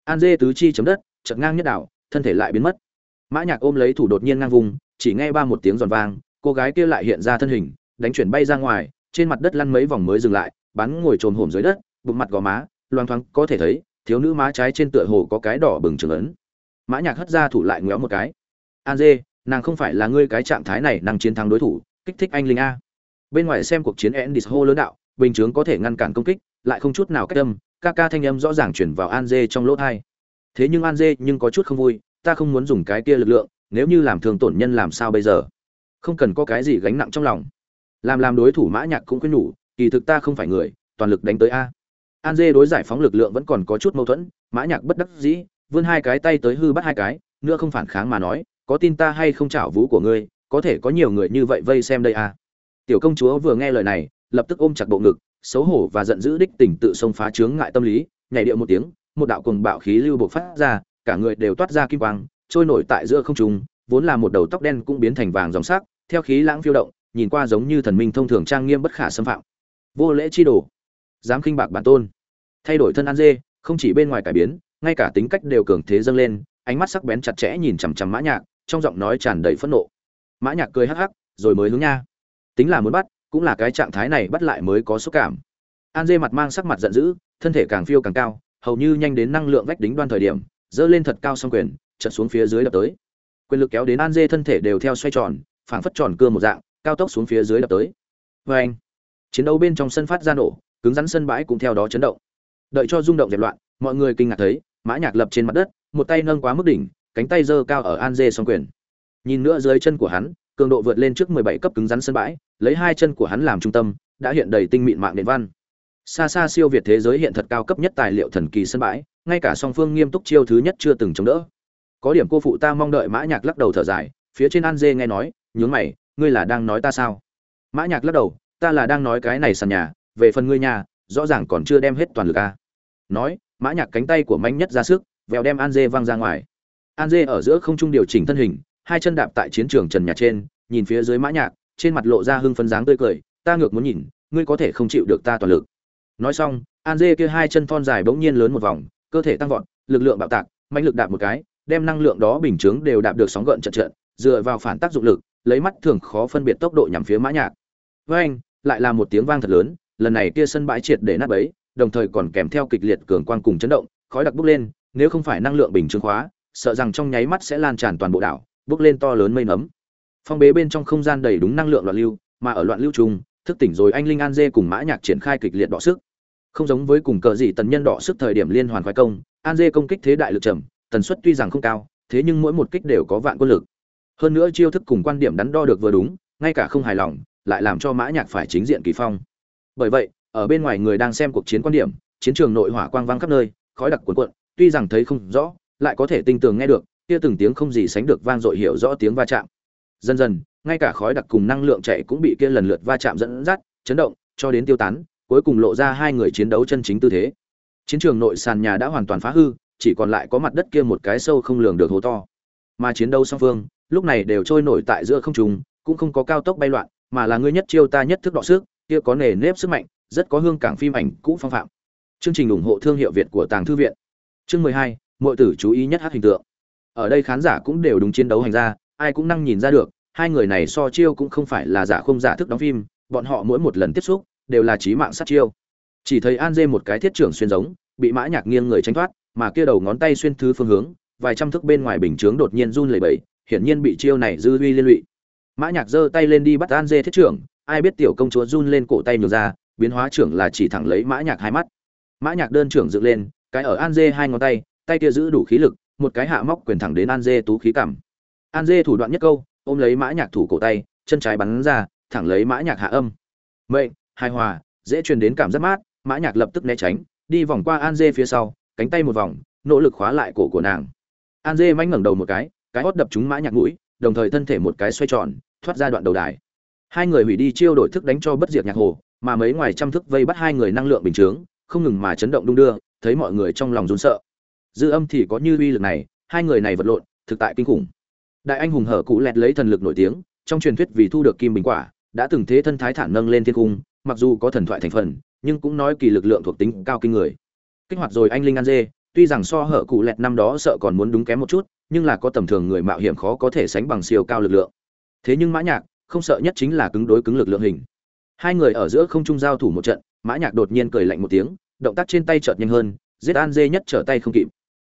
An dê tứ chi chấm đất, chợt ngang nhất đảo, thân thể lại biến mất. Mã nhạc ôm lấy thủ đột nhiên ngang vùng, chỉ nghe ba một tiếng giòn vang, cô gái kia lại hiện ra thân hình, đánh chuyển bay ra ngoài, trên mặt đất lăn mấy vòng mới dừng lại, bắn ngồi trồn hổm dưới đất, bụng mặt gò má, loang thoáng, có thể thấy, thiếu nữ má trái trên tựa hồ có cái đỏ bừng trường ấn mã nhạc hất ra thủ lại ngéo một cái. An dê, nàng không phải là ngươi cái trạng thái này năng chiến thắng đối thủ, kích thích anh linh a. Bên ngoài xem cuộc chiến endis hô lớn đạo bình chướng có thể ngăn cản công kích, lại không chút nào cách âm, ca ca thanh âm rõ ràng chuyển vào an dê trong lỗ thai. Thế nhưng an dê nhưng có chút không vui, ta không muốn dùng cái kia lực lượng, nếu như làm thương tổn nhân làm sao bây giờ? Không cần có cái gì gánh nặng trong lòng. Làm làm đối thủ mã nhạc cũng khuyên nhủ, kỳ thực ta không phải người, toàn lực đánh tới a. An dê đối giải phóng lực lượng vẫn còn có chút mâu thuẫn, mã nhạc bất đắc dĩ, vươn hai cái tay tới hư bắt hai cái, nữa không phản kháng mà nói, có tin ta hay không chảo vũ của ngươi, có thể có nhiều người như vậy vây xem đây à tiểu công chúa vừa nghe lời này lập tức ôm chặt bộ ngực, xấu hổ và giận dữ đích tỉnh tự xông phá chướng ngại tâm lý, nhảy điệu một tiếng, một đạo cùng bạo khí lưu bộc phát ra, cả người đều toát ra kim quang, trôi nổi tại giữa không trung, vốn là một đầu tóc đen cũng biến thành vàng dòng sắc, theo khí lãng phiêu động, nhìn qua giống như thần minh thông thường trang nghiêm bất khả xâm phạm. Vô lễ chi đồ. Dám khinh bạc bản tôn. Thay đổi thân an dê, không chỉ bên ngoài cải biến, ngay cả tính cách đều cường thế dâng lên, ánh mắt sắc bén chặt chẽ nhìn chằm chằm mã nhạc, trong giọng nói tràn đầy phẫn nộ. Mã nhạc cười hắc hắc, rồi mới hướng nha. Tính là muốn bắt cũng là cái trạng thái này bắt lại mới có xúc cảm. An dê mặt mang sắc mặt giận dữ, thân thể càng phiêu càng cao, hầu như nhanh đến năng lượng vách đính đoan thời điểm dơ lên thật cao song quyền chật xuống phía dưới đập tới. Quyền lực kéo đến an dê thân thể đều theo xoay tròn, phảng phất tròn cưa một dạng, cao tốc xuống phía dưới đập tới. Vê anh. Chiến đấu bên trong sân phát ra nổ, cứng rắn sân bãi cũng theo đó chấn động. Đợi cho rung động dẹp loạn, mọi người kinh ngạc thấy, mã nhạc lập trên mặt đất, một tay nâng quá mức đỉnh, cánh tay giơ cao ở an dê song quyền. Nhìn nữa dưới chân của hắn cường độ vượt lên trước 17 cấp cứng rắn sân bãi, lấy hai chân của hắn làm trung tâm, đã hiện đầy tinh mịn mạng nền văn. Xa xa siêu việt thế giới hiện thật cao cấp nhất tài liệu thần kỳ sân bãi, ngay cả song phương nghiêm túc chiêu thứ nhất chưa từng chống đỡ. Có điểm cô phụ ta mong đợi mã nhạc lắc đầu thở dài, phía trên an dê nghe nói, nhướng mày, ngươi là đang nói ta sao? Mã nhạc lắc đầu, ta là đang nói cái này sàn nhà, về phần ngươi nhà, rõ ràng còn chưa đem hết toàn lực a. Nói, mã nhạc cánh tay của mạnh nhất ra sức, vèo đem an dê văng ra ngoài. An dê ở giữa không trung điều chỉnh thân hình hai chân đạp tại chiến trường trần nhà trên, nhìn phía dưới mã nhạc, trên mặt lộ ra hưng phấn dáng tươi cười, ta ngược muốn nhìn, ngươi có thể không chịu được ta toàn lực. Nói xong, an dê kia hai chân thon dài bỗng nhiên lớn một vòng, cơ thể tăng vọt, lực lượng bạo tạc mạnh lực đạp một cái, đem năng lượng đó bình chứng đều đạp được sóng gợn trận trận, dựa vào phản tác dụng lực, lấy mắt thường khó phân biệt tốc độ nhằm phía mã nhạc. Với anh, lại là một tiếng vang thật lớn, lần này kia sân bãi triệt để nát bấy, đồng thời còn kèm theo kịch liệt cường quang cùng chấn động, khói đặc bốc lên, nếu không phải năng lượng bình chứng khóa, sợ rằng trong nháy mắt sẽ lan tràn toàn bộ đảo bước lên to lớn mây nấm. Phong bế bên trong không gian đầy đúng năng lượng loạn lưu, mà ở loạn lưu trùng thức tỉnh rồi anh linh an dê cùng mã nhạc triển khai kịch liệt đọ sức. Không giống với cùng cờ gì tần nhân đọ sức thời điểm liên hoàn khoái công, an dê công kích thế đại lực trầm, tần suất tuy rằng không cao, thế nhưng mỗi một kích đều có vạn quân lực. Hơn nữa chiêu thức cùng quan điểm đắn đo được vừa đúng, ngay cả không hài lòng, lại làm cho mã nhạc phải chính diện kỳ phong. Bởi vậy, ở bên ngoài người đang xem cuộc chiến quan điểm, chiến trường nội hỏa quang vang khắp nơi, khói đặc cuồn cuộn, tuy rằng thấy không rõ, lại có thể tinh tường nghe được kia từng tiếng không gì sánh được vang dội hiểu rõ tiếng va chạm. Dần dần, ngay cả khói đặc cùng năng lượng chạy cũng bị kia lần lượt va chạm dẫn dắt, chấn động, cho đến tiêu tán, cuối cùng lộ ra hai người chiến đấu chân chính tư thế. Chiến trường nội sàn nhà đã hoàn toàn phá hư, chỉ còn lại có mặt đất kia một cái sâu không lường được hố to. Mà chiến đấu song phương, lúc này đều trôi nổi tại giữa không trung, cũng không có cao tốc bay loạn, mà là ngươi nhất chiêu ta nhất thức đọ sức, kia có nề nếp sức mạnh, rất có hương cảng phim ảnh cũ phong phạm. Chương trình ủng hộ thương hiệu việt của tàng thư viện. Chương mười hai mọi tử chú ý nhất hát hình tượng ở đây khán giả cũng đều đúng chiến đấu hành ra, ai cũng năng nhìn ra được, hai người này so chiêu cũng không phải là giả không giả thức đóng phim, bọn họ mỗi một lần tiếp xúc, đều là trí mạng sát chiêu. Chỉ thấy an dê một cái thiết trưởng xuyên giống, bị mã nhạc nghiêng người tránh thoát, mà kia đầu ngón tay xuyên thứ phương hướng, vài trăm thước bên ngoài bình chướng đột nhiên run lẩy bẩy, hiển nhiên bị chiêu này dư uy liên lụy. Mã nhạc giơ tay lên đi bắt an dê thiết trưởng, ai biết tiểu công chúa run lên cổ tay nhường ra, biến hóa trưởng là chỉ thẳng lấy mã nhạc hai mắt. Mã nhạc đơn trưởng dựng lên, cái ở an dê hai ngón tay tay kia giữ đủ khí lực một cái hạ móc quyền thẳng đến an dê tú khí cảm. An dê thủ đoạn nhất câu, ôm lấy mã nhạc thủ cổ tay, chân trái bắn ra, thẳng lấy mã nhạc hạ âm. Mệnh, hài hòa, dễ truyền đến cảm giác mát, mã nhạc lập tức né tránh, đi vòng qua an dê phía sau, cánh tay một vòng, nỗ lực khóa lại cổ của nàng. An dê manh ngẩng đầu một cái cái hót đập trúng mã nhạc mũi, đồng thời thân thể một cái xoay tròn, thoát ra đoạn đầu đài. Hai người hủy đi chiêu đổi thức đánh cho bất diệt nhạc hồ, mà mấy ngoài trăm thức vây bắt hai người năng lượng bình chướng, không ngừng mà chấn động đung đưa, thấy mọi người trong lòng run sợ dư âm thì có như uy lực này, hai người này vật lộn, thực tại kinh khủng. Đại anh hùng hở cụ lẹt lấy thần lực nổi tiếng, trong truyền thuyết vì thu được kim bình quả, đã từng thế thân thái thản nâng lên thiên cung, mặc dù có thần thoại thành phần, nhưng cũng nói kỳ lực lượng thuộc tính cao kinh người. Kích hoạt rồi anh linh an dê, tuy rằng so hở cụ lẹt năm đó sợ còn muốn đúng kém một chút, nhưng là có tầm thường người mạo hiểm khó có thể sánh bằng siêu cao lực lượng. Thế nhưng mã nhạc, không sợ nhất chính là cứng đối cứng lực lượng hình. Hai người ở giữa không trung giao thủ một trận, mã nhạc đột nhiên cười lạnh một tiếng, động tác trên tay chợt nhanh hơn, giết an dê nhất trở tay không kịp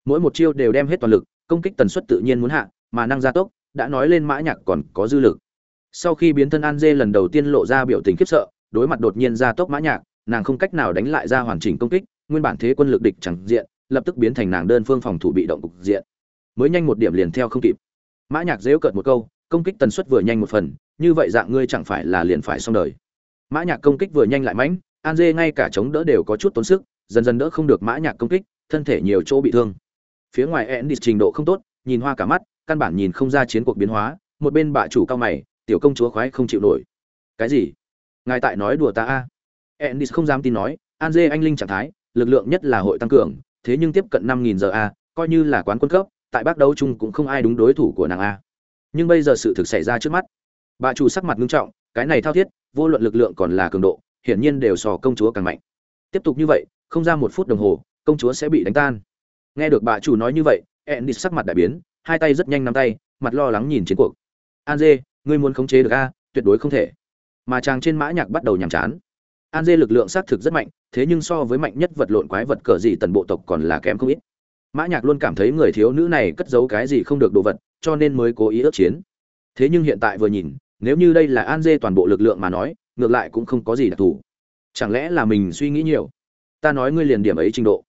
mỗi một chiêu đều đem hết toàn lực, công kích tần suất tự nhiên muốn hạ, mà năng gia tốc, đã nói lên mã nhạc còn có dư lực. Sau khi biến thân an dê lần đầu tiên lộ ra biểu tình khiếp sợ, đối mặt đột nhiên gia tốc mã nhạc, nàng không cách nào đánh lại ra hoàn chỉnh công kích, nguyên bản thế quân lực địch chẳng diện, lập tức biến thành nàng đơn phương phòng thủ bị động cục diện. Mới nhanh một điểm liền theo không kịp. Mã nhạc dễ cợt một câu, công kích tần suất vừa nhanh một phần, như vậy dạng ngươi chẳng phải là liền phải xong đời. Mã nhạc công kích vừa nhanh lại mãnh, an dê ngay cả chống đỡ đều có chút tốn sức, dần dần đỡ không được mã nhạc công kích, thân thể nhiều chỗ bị thương phía ngoài Endis trình độ không tốt, nhìn hoa cả mắt, căn bản nhìn không ra chiến cuộc biến hóa, một bên bạ chủ cao mày, tiểu công chúa khoái không chịu nổi. Cái gì? Ngài tại nói đùa ta a? Endis không dám tin nói, an dê anh linh trạng thái, lực lượng nhất là hội tăng cường, thế nhưng tiếp cận năm nghìn giờ a, coi như là quán quân cấp, tại bác đấu chung cũng không ai đúng đối thủ của nàng a. Nhưng bây giờ sự thực xảy ra trước mắt. Bà chủ sắc mặt nghiêm trọng, cái này thao thiết, vô luận lực lượng còn là cường độ, hiển nhiên đều so công chúa càng mạnh. Tiếp tục như vậy, không ra một phút đồng hồ, công chúa sẽ bị đánh tan nghe được bà chủ nói như vậy, ennis sắc mặt đại biến, hai tay rất nhanh nắm tay, mặt lo lắng nhìn chiến cuộc. An dê ngươi muốn khống chế được a? Tuyệt đối không thể. Mà chàng trên mã nhạc bắt đầu nhàm chán. An dê lực lượng xác thực rất mạnh, thế nhưng so với mạnh nhất vật lộn quái vật cờ gì tần bộ tộc còn là kém không ít. Mã nhạc luôn cảm thấy người thiếu nữ này cất giấu cái gì không được đồ vật, cho nên mới cố ý ước chiến. Thế nhưng hiện tại vừa nhìn, nếu như đây là an dê toàn bộ lực lượng mà nói, ngược lại cũng không có gì đặc thù. Chẳng lẽ là mình suy nghĩ nhiều? Ta nói ngươi liền điểm ấy trình độ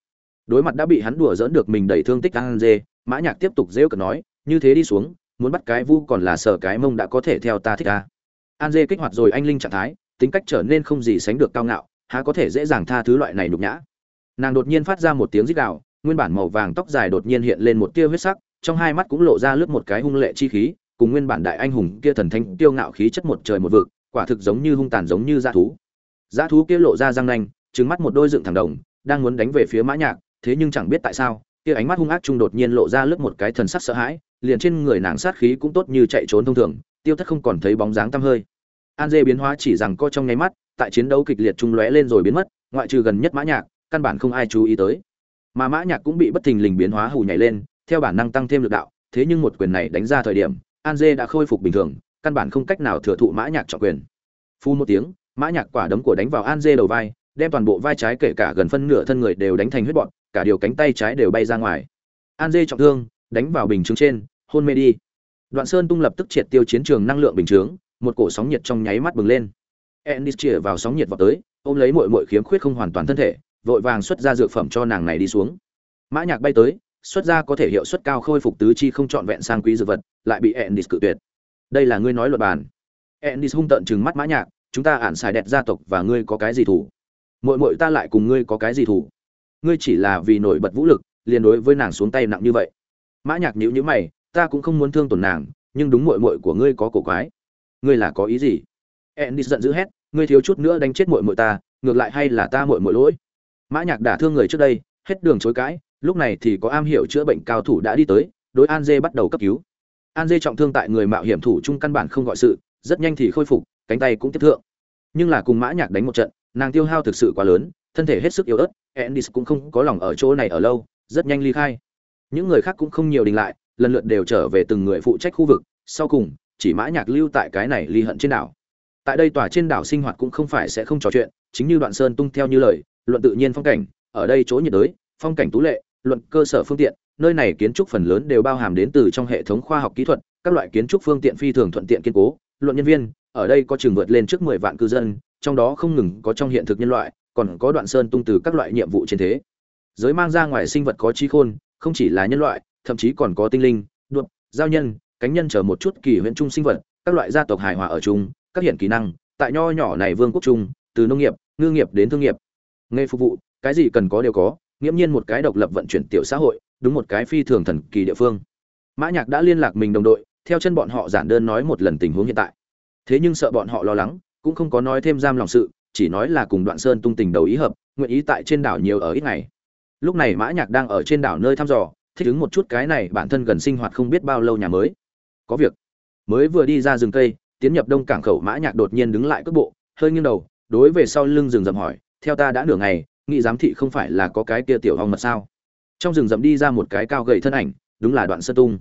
đối mặt đã bị hắn đùa dỡn được mình đầy thương tích an dê, mã nhạc tiếp tục rêu cợt nói, như thế đi xuống, muốn bắt cái vu còn là sợ cái mông đã có thể theo ta thích ta. An dê kích hoạt rồi anh linh trạng thái, tính cách trở nên không gì sánh được cao ngạo, há có thể dễ dàng tha thứ loại này nhục nhã. Nàng đột nhiên phát ra một tiếng rít gào, nguyên bản màu vàng tóc dài đột nhiên hiện lên một tia huyết sắc, trong hai mắt cũng lộ ra lướt một cái hung lệ chi khí, cùng nguyên bản đại anh hùng kia thần thanh tiêu ngạo khí chất một trời một vực, quả thực giống như hung tàn giống như dã thú. Dã thú kia lộ ra răng nanh, trừng mắt một đôi dựng thẳng đồng, đang muốn đánh về phía mã nhạc thế nhưng chẳng biết tại sao, kia ánh mắt hung ác trung đột nhiên lộ ra lướt một cái thần sắc sợ hãi, liền trên người nàng sát khí cũng tốt như chạy trốn thông thường, tiêu thất không còn thấy bóng dáng tăm hơi. An dê biến hóa chỉ rằng co trong nháy mắt, tại chiến đấu kịch liệt trung lóe lên rồi biến mất, ngoại trừ gần nhất mã nhạc, căn bản không ai chú ý tới. Mà mã nhạc cũng bị bất thình lình biến hóa hù nhảy lên, theo bản năng tăng thêm lực đạo, thế nhưng một quyền này đánh ra thời điểm, an dê đã khôi phục bình thường, căn bản không cách nào thừa thụ mã nhạc trọng quyền. Phu một tiếng, mã nhạc quả đấm của đánh vào an dê đầu vai đem toàn bộ vai trái kể cả gần phân nửa thân người đều đánh thành huyết bọt, cả điều cánh tay trái đều bay ra ngoài. An dê trọng thương, đánh vào bình chứng trên, hôn mê đi. Đoạn sơn tung lập tức triệt tiêu chiến trường năng lượng bình chướng, một cổ sóng nhiệt trong nháy mắt bừng lên. Ennis chĩa vào sóng nhiệt vào tới, ôm lấy muội muội khiếm khuyết không hoàn toàn thân thể, vội vàng xuất ra dược phẩm cho nàng này đi xuống. Mã nhạc bay tới, xuất ra có thể hiệu suất cao khôi phục tứ chi không chọn vẹn sang quý dược vật, lại bị Ennis cự tuyệt. Đây là ngươi nói luật bàn. Ennis hung tợn trừng mắt mã nhạc, chúng ta ản xài đẹp gia tộc và ngươi có cái gì thủ? Muội muội ta lại cùng ngươi có cái gì thủ ngươi chỉ là vì nổi bật vũ lực, liền đối với nàng xuống tay nặng như vậy. Mã nhạc nhíu nhíu mày, ta cũng không muốn thương tổn nàng, nhưng đúng muội muội của ngươi có cổ quái. Ngươi là có ý gì? Ennis giận dữ hét, ngươi thiếu chút nữa đánh chết muội muội ta, ngược lại hay là ta muội muội lỗi? Mã nhạc đả thương người trước đây, hết đường chối cãi, lúc này thì có am hiểu chữa bệnh cao thủ đã đi tới, đối an dê bắt đầu cấp cứu. An dê trọng thương tại người mạo hiểm thủ trung căn bản không gọi sự, rất nhanh thì khôi phục, cánh tay cũng tiếp thượng. Nhưng là cùng mã nhạc đánh một trận nàng tiêu hao thực sự quá lớn, thân thể hết sức yếu ớt endis cũng không có lòng ở chỗ này ở lâu, rất nhanh ly khai. Những người khác cũng không nhiều đình lại, lần lượt đều trở về từng người phụ trách khu vực, sau cùng, chỉ mã nhạc lưu tại cái này ly hận trên đảo. Tại đây tòa trên đảo sinh hoạt cũng không phải sẽ không trò chuyện, chính như đoạn sơn tung theo như lời, luận tự nhiên phong cảnh, ở đây chỗ nhiệt đới, phong cảnh tú lệ, luận cơ sở phương tiện, nơi này kiến trúc phần lớn đều bao hàm đến từ trong hệ thống khoa học kỹ thuật, các loại kiến trúc phương tiện phi thường thuận tiện kiên cố, luận nhân viên, ở đây có trường vượt lên trước 10 vạn cư dân trong đó không ngừng có trong hiện thực nhân loại, còn có đoạn sơn tung từ các loại nhiệm vụ trên thế. Giới mang ra ngoài sinh vật có trí khôn, không chỉ là nhân loại, thậm chí còn có tinh linh, đuộc, giao nhân, cánh nhân chờ một chút kỳ huyễn trung sinh vật, các loại gia tộc hài hòa ở chung, các hiện kỹ năng, tại nho nhỏ này vương quốc trung từ nông nghiệp, ngư nghiệp đến thương nghiệp. Nghề phục vụ, cái gì cần có đều có, nghiễm nhiên một cái độc lập vận chuyển tiểu xã hội, đúng một cái phi thường thần kỳ địa phương. Mã nhạc đã liên lạc mình đồng đội, theo chân bọn họ giản đơn nói một lần tình huống hiện tại. Thế nhưng sợ bọn họ lo lắng cũng không có nói thêm giam lòng sự, chỉ nói là cùng đoạn sơn tung tình đầu ý hợp, nguyện ý tại trên đảo nhiều ở ít ngày. Lúc này mã nhạc đang ở trên đảo nơi thăm dò, thích ứng một chút cái này bản thân gần sinh hoạt không biết bao lâu nhà mới. Có việc. Mới vừa đi ra rừng cây, tiến nhập đông cảng khẩu, mã nhạc đột nhiên đứng lại cước bộ, hơi nghiêng đầu, đối về sau lưng rừng rậm hỏi, theo ta đã nửa ngày nghị giám thị không phải là có cái kia tiểu hong mật sao? Trong rừng rậm đi ra một cái cao gầy thân ảnh, đúng là đoạn sơn tung.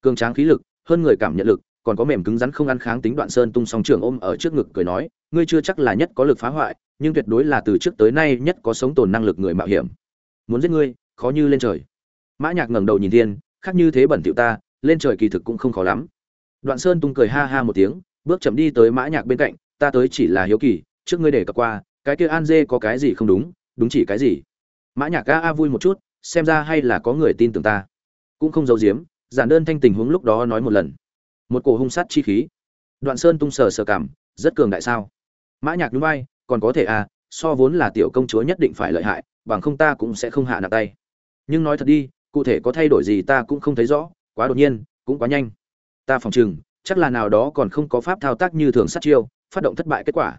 Cường tráng khí lực, hơn người cảm nhận lực còn có mềm cứng rắn không ăn kháng tính đoạn sơn tung song trưởng ôm ở trước ngực cười nói, ngươi chưa chắc là nhất có lực phá hoại, nhưng tuyệt đối là từ trước tới nay nhất có sống tồn năng lực người mạo hiểm. Muốn giết ngươi, khó như lên trời. Mã nhạc ngẩng đầu nhìn thiên, khác như thế bẩn tiểu ta, lên trời kỳ thực cũng không khó lắm. Đoạn sơn tung cười ha ha một tiếng, bước chậm đi tới mã nhạc bên cạnh, ta tới chỉ là hiếu kỳ, trước ngươi để cập qua, cái kia an dê có cái gì không đúng đúng chỉ cái gì? Mã nhạc ca a vui một chút, xem ra hay là có người tin tưởng ta. Cũng không giấu giếm, giản đơn thanh tình huống lúc đó nói một lần một cổ hung sát chi khí. Đoạn sơn tung sờ sờ cảm, rất cường đại sao? Mã nhạc nhún vai, còn có thể à so vốn là tiểu công chúa nhất định phải lợi hại, bằng không ta cũng sẽ không hạ nặng tay. Nhưng nói thật đi, cụ thể có thay đổi gì ta cũng không thấy rõ, quá đột nhiên, cũng quá nhanh. Ta phòng chừng chắc là nào đó còn không có pháp thao tác như thường sát chiêu, phát động thất bại kết quả.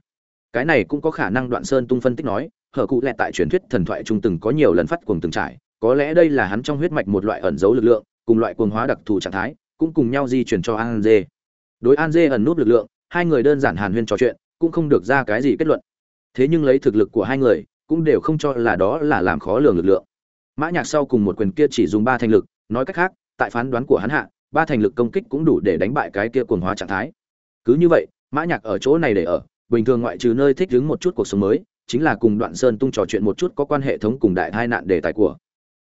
Cái này cũng có khả năng đoạn sơn tung phân tích nói, hở cụ lẹ tại truyền thuyết thần thoại trung từng có nhiều lần phát cuồng từng trải, có lẽ đây là hắn trong huyết mạch một loại ẩn giấu lực lượng, cùng loại cuồng hóa đặc thù trạng thái cũng cùng nhau di chuyển cho an dê. Đối an dê ẩn nút lực lượng, hai người đơn giản hàn huyên trò chuyện, cũng không được ra cái gì kết luận. Thế nhưng lấy thực lực của hai người, cũng đều không cho là đó là làm khó lường lực lượng. Mã nhạc sau cùng một quyền kia chỉ dùng ba thành lực, nói cách khác, tại phán đoán của hắn hạ, ba thành lực công kích cũng đủ để đánh bại cái kia cuồng hóa trạng thái. Cứ như vậy, mã nhạc ở chỗ này để ở, bình thường ngoại trừ nơi thích ứng một chút cuộc sống mới, chính là cùng đoạn sơn tung trò chuyện một chút có quan hệ thống cùng đại hai nạn đề tài của.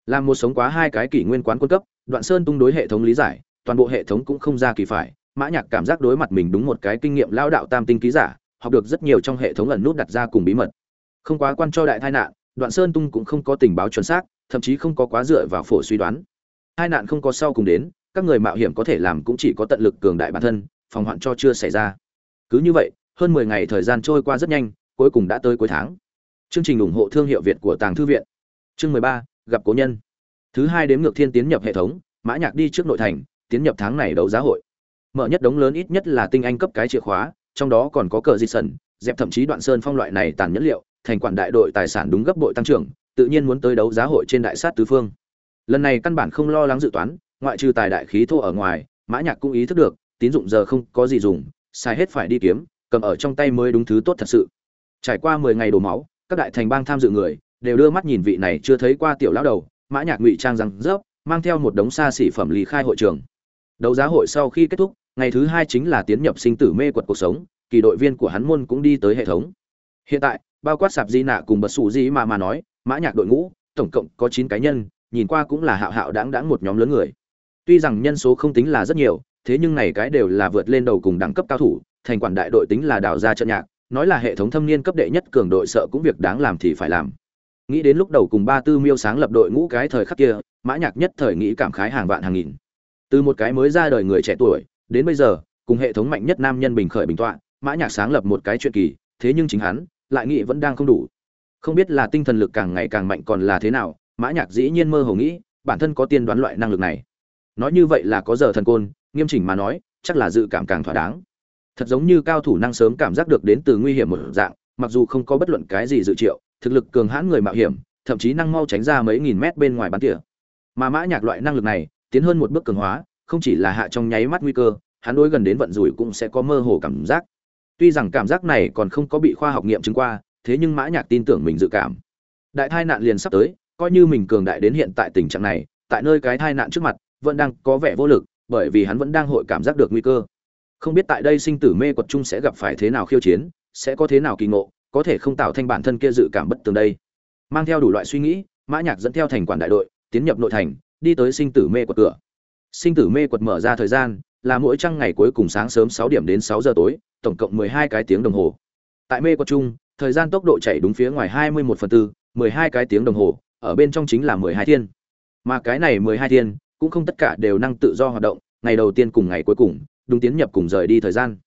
Làm một sống quá hai cái kỷ nguyên quán quân cấp, đoạn sơn tung đối hệ thống lý giải toàn bộ hệ thống cũng không ra kỳ phải. Mã nhạc cảm giác đối mặt mình đúng một cái kinh nghiệm lao đạo tam tinh ký giả học được rất nhiều trong hệ thống ẩn nút đặt ra cùng bí mật. Không quá quan cho đại tai nạn đoạn sơn tung cũng không có tình báo chuẩn xác thậm chí không có quá dựa vào phổ suy đoán. Hai nạn không có sau cùng đến các người mạo hiểm có thể làm cũng chỉ có tận lực cường đại bản thân phòng hoạn cho chưa xảy ra. Cứ như vậy hơn 10 ngày thời gian trôi qua rất nhanh cuối cùng đã tới cuối tháng. Chương trình ủng hộ thương hiệu việt của tàng thư viện. Chương 13, gặp cố nhân. Thứ hai đếm ngược thiên tiến nhập hệ thống mã nhạc đi trước nội thành tiến nhập tháng này đấu giá hội. Mở nhất đống lớn ít nhất là tinh anh cấp cái chìa khóa, trong đó còn có cờ di sần, dẹp thậm chí đoạn sơn phong loại này tàn nhẫn liệu, thành quản đại đội tài sản đúng gấp bội tăng trưởng, tự nhiên muốn tới đấu giá hội trên đại sát tứ phương. Lần này căn bản không lo lắng dự toán, ngoại trừ tài đại khí thô ở ngoài, mã nhạc cũng ý thức được, tín dụng giờ không có gì dùng xài hết phải đi kiếm, cầm ở trong tay mới đúng thứ tốt thật sự. Trải qua mười ngày đổ máu, các đại thành bang tham dự người, đều đưa mắt nhìn vị này chưa thấy qua tiểu lão đầu, mã nhạc ngụy trang răng rớp, mang theo một đống xa xỉ phẩm lý khai hội trường đấu giá hội sau khi kết thúc, ngày thứ hai chính là tiến nhập sinh tử mê quật cuộc sống, kỳ đội viên của hắn môn cũng đi tới hệ thống. Hiện tại, bao quát sạp di nạ cùng bật sủ di mà mà nói, mã nhạc đội ngũ, tổng cộng có chín cá nhân, nhìn qua cũng là hạo hạo đáng đáng một nhóm lớn người. Tuy rằng nhân số không tính là rất nhiều, thế nhưng này cái đều là vượt lên đầu cùng đẳng cấp cao thủ, thành quản đại đội tính là đào ra trận nhạc, nói là hệ thống thâm niên cấp đệ nhất cường đội sợ cũng việc đáng làm thì phải làm. Nghĩ đến lúc đầu cùng ba tư miêu sáng lập đội ngũ cái thời khắc kia, mã nhạc nhất thời nghĩ cảm khái hàng vạn hàng nghìn từ một cái mới ra đời người trẻ tuổi, đến bây giờ, cùng hệ thống mạnh nhất nam nhân bình khởi bình tọa, mã nhạc sáng lập một cái chuyện kỳ, thế nhưng chính hắn, lại nghĩ vẫn đang không đủ. Không biết là tinh thần lực càng ngày càng mạnh còn là thế nào, mã nhạc dĩ nhiên mơ hồ nghĩ, bản thân có tiên đoán loại năng lực này. Nói như vậy là có giờ thần côn, nghiêm chỉnh mà nói, chắc là dự cảm càng thỏa đáng. Thật giống như cao thủ năng sớm cảm giác được đến từ nguy hiểm một dạng, mặc dù không có bất luận cái gì dự triệu, thực lực cường hãn người mạo hiểm, thậm chí năng mau tránh ra mấy nghìn mét bên ngoài bắn tỉa. Mà mã nhạc loại năng lực này tiến hơn một bước cường hóa, không chỉ là hạ trong nháy mắt nguy cơ, hắn đối gần đến vận rủi cũng sẽ có mơ hồ cảm giác. Tuy rằng cảm giác này còn không có bị khoa học nghiệm chứng qua, thế nhưng mã nhạc tin tưởng mình dự cảm. Đại tai nạn liền sắp tới, coi như mình cường đại đến hiện tại tình trạng này, tại nơi cái tai nạn trước mặt, vẫn đang có vẻ vô lực, bởi vì hắn vẫn đang hội cảm giác được nguy cơ. Không biết tại đây sinh tử mê quật chung sẽ gặp phải thế nào khiêu chiến, sẽ có thế nào kỳ ngộ, có thể không tạo thành bản thân kia dự cảm bất tường đây. Mang theo đủ loại suy nghĩ, mã nhạc dẫn theo thành quản đại đội, tiến nhập nội thành đi tới sinh tử mê quật cửa. Sinh tử mê quật mở ra thời gian, là mỗi trăng ngày cuối cùng sáng sớm sáu điểm đến sáu giờ tối, tổng cộng mười hai cái tiếng đồng hồ. Tại mê quật chung, thời gian tốc độ chạy đúng phía ngoài hai mươi một phần tư, mười hai cái tiếng đồng hồ, ở bên trong chính là mười hai thiên. Mà cái này mười hai thiên, cũng không tất cả đều năng tự do hoạt động, ngày đầu tiên cùng ngày cuối cùng, đúng tiến nhập cùng rời đi thời gian.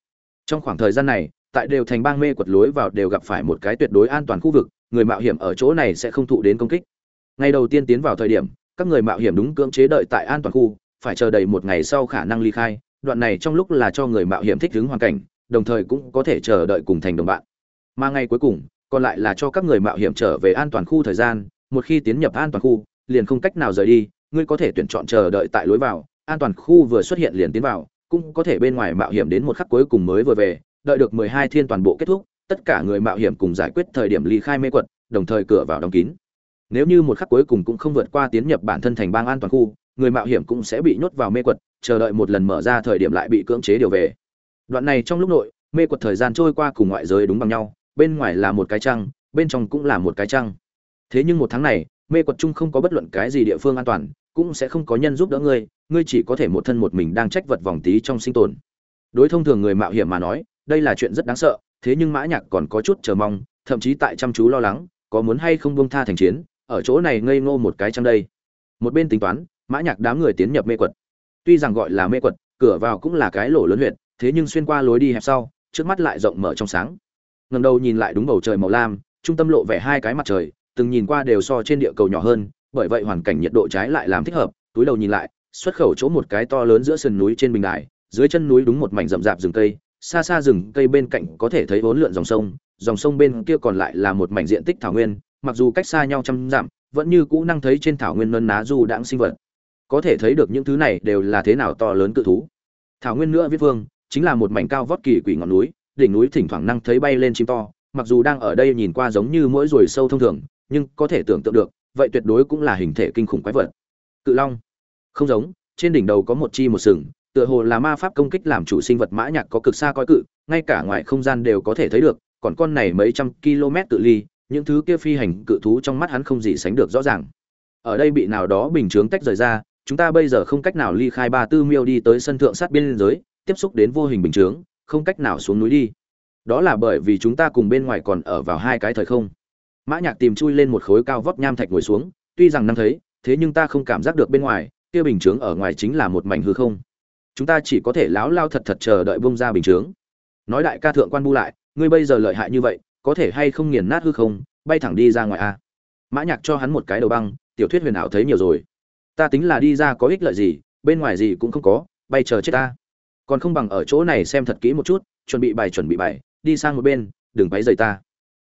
Trong khoảng thời gian này, tại đều thành bang mê quật lối vào đều gặp phải một cái tuyệt đối an toàn khu vực, người mạo hiểm ở chỗ này sẽ không thụ đến công kích. Ngày đầu tiên tiến vào thời điểm các người mạo hiểm đúng cưỡng chế đợi tại an toàn khu, phải chờ đầy một ngày sau khả năng ly khai, đoạn này trong lúc là cho người mạo hiểm thích ứng hoàn cảnh, đồng thời cũng có thể chờ đợi cùng thành đồng bạn. Mà ngày cuối cùng, còn lại là cho các người mạo hiểm trở về an toàn khu thời gian, một khi tiến nhập an toàn khu, liền không cách nào rời đi, ngươi có thể tuyển chọn chờ đợi tại lối vào, an toàn khu vừa xuất hiện liền tiến vào, cũng có thể bên ngoài mạo hiểm đến một khắc cuối cùng mới vừa về, đợi được mười hai thiên toàn bộ kết thúc, tất cả người mạo hiểm cùng giải quyết thời điểm ly khai mê quật, đồng thời cửa vào đóng kín nếu như một khắc cuối cùng cũng không vượt qua tiến nhập bản thân thành bang an toàn khu, người mạo hiểm cũng sẽ bị nhốt vào mê quật, chờ đợi một lần mở ra thời điểm lại bị cưỡng chế điều về. Đoạn này trong lúc nội, mê quật thời gian trôi qua cùng ngoại giới đúng bằng nhau, bên ngoài là một cái trăng, bên trong cũng là một cái trăng. Thế nhưng một tháng này, mê quật chung không có bất luận cái gì địa phương an toàn, cũng sẽ không có nhân giúp đỡ ngươi ngươi chỉ có thể một thân một mình đang trách vật vòng tí trong sinh tồn. Đối thông thường người mạo hiểm mà nói, đây là chuyện rất đáng sợ, thế nhưng mã nhạc còn có chút chờ mong, thậm chí tại chăm chú lo lắng, có muốn hay không buông tha thành chiến ở chỗ này ngây ngô một cái trong đây? Một bên tính toán, mã nhạc đám người tiến nhập mê quật. Tuy rằng gọi là mê quật, cửa vào cũng là cái lỗ lớn huyệt, thế nhưng xuyên qua lối đi hẹp sau, trước mắt lại rộng mở trong sáng. Ngẩng đầu nhìn lại đúng bầu trời màu lam, trung tâm lộ vẻ hai cái mặt trời, từng nhìn qua đều so trên địa cầu nhỏ hơn, bởi vậy hoàn cảnh nhiệt độ trái lại làm thích hợp, túi đầu nhìn lại, xuất khẩu chỗ một cái to lớn giữa sườn núi trên bình đài, dưới chân núi đúng một mảnh rậm rạp rừng cây, xa xa rừng cây bên cạnh có thể thấy vốn lượn dòng sông dòng sông bên kia còn lại là một mảnh diện tích thảo nguyên mặc dù cách xa nhau trăm dặm, vẫn như cũ năng thấy trên thảo nguyên nân ná du đãng sinh vật. Có thể thấy được những thứ này đều là thế nào to lớn cự thú. Thảo nguyên nữa viết vương, chính là một mảnh cao vót kỳ quỷ ngọn núi, đỉnh núi thỉnh thoảng năng thấy bay lên chim to, mặc dù đang ở đây nhìn qua giống như mỗi ruồi sâu thông thường, nhưng có thể tưởng tượng được, vậy tuyệt đối cũng là hình thể kinh khủng quái vật. Cự long. Không giống, trên đỉnh đầu có một chi một sừng, tựa hồ là ma pháp công kích làm chủ sinh vật mã nhạc có cực xa coi cự, ngay cả ngoài không gian đều có thể thấy được, còn con này mấy trăm km tự ly những thứ kia phi hành cự thú trong mắt hắn không gì sánh được rõ ràng. Ở đây bị nào đó bình chướng tách rời ra, chúng ta bây giờ không cách nào ly khai ba tư miêu đi tới sân thượng sát biên giới, tiếp xúc đến vô hình bình chướng, không cách nào xuống núi đi. Đó là bởi vì chúng ta cùng bên ngoài còn ở vào hai cái thời không. Mã nhạc tìm chui lên một khối cao vóc nham thạch ngồi xuống, tuy rằng năng thấy, thế nhưng ta không cảm giác được bên ngoài, kia bình chướng ở ngoài chính là một mảnh hư không. Chúng ta chỉ có thể láo lao thật thật chờ đợi bung ra bình chướng. Nói đại ca thượng quan bu lại, ngươi bây giờ lợi hại như vậy có thể hay không nghiền nát hư không, bay thẳng đi ra ngoài a. Mã nhạc cho hắn một cái đầu băng, tiểu thuyết huyền ảo thấy nhiều rồi. Ta tính là đi ra có ích lợi gì, bên ngoài gì cũng không có, bay chờ chết ta. Còn không bằng ở chỗ này xem thật kỹ một chút, chuẩn bị bài chuẩn bị bài, đi sang một bên, đừng bay rời ta.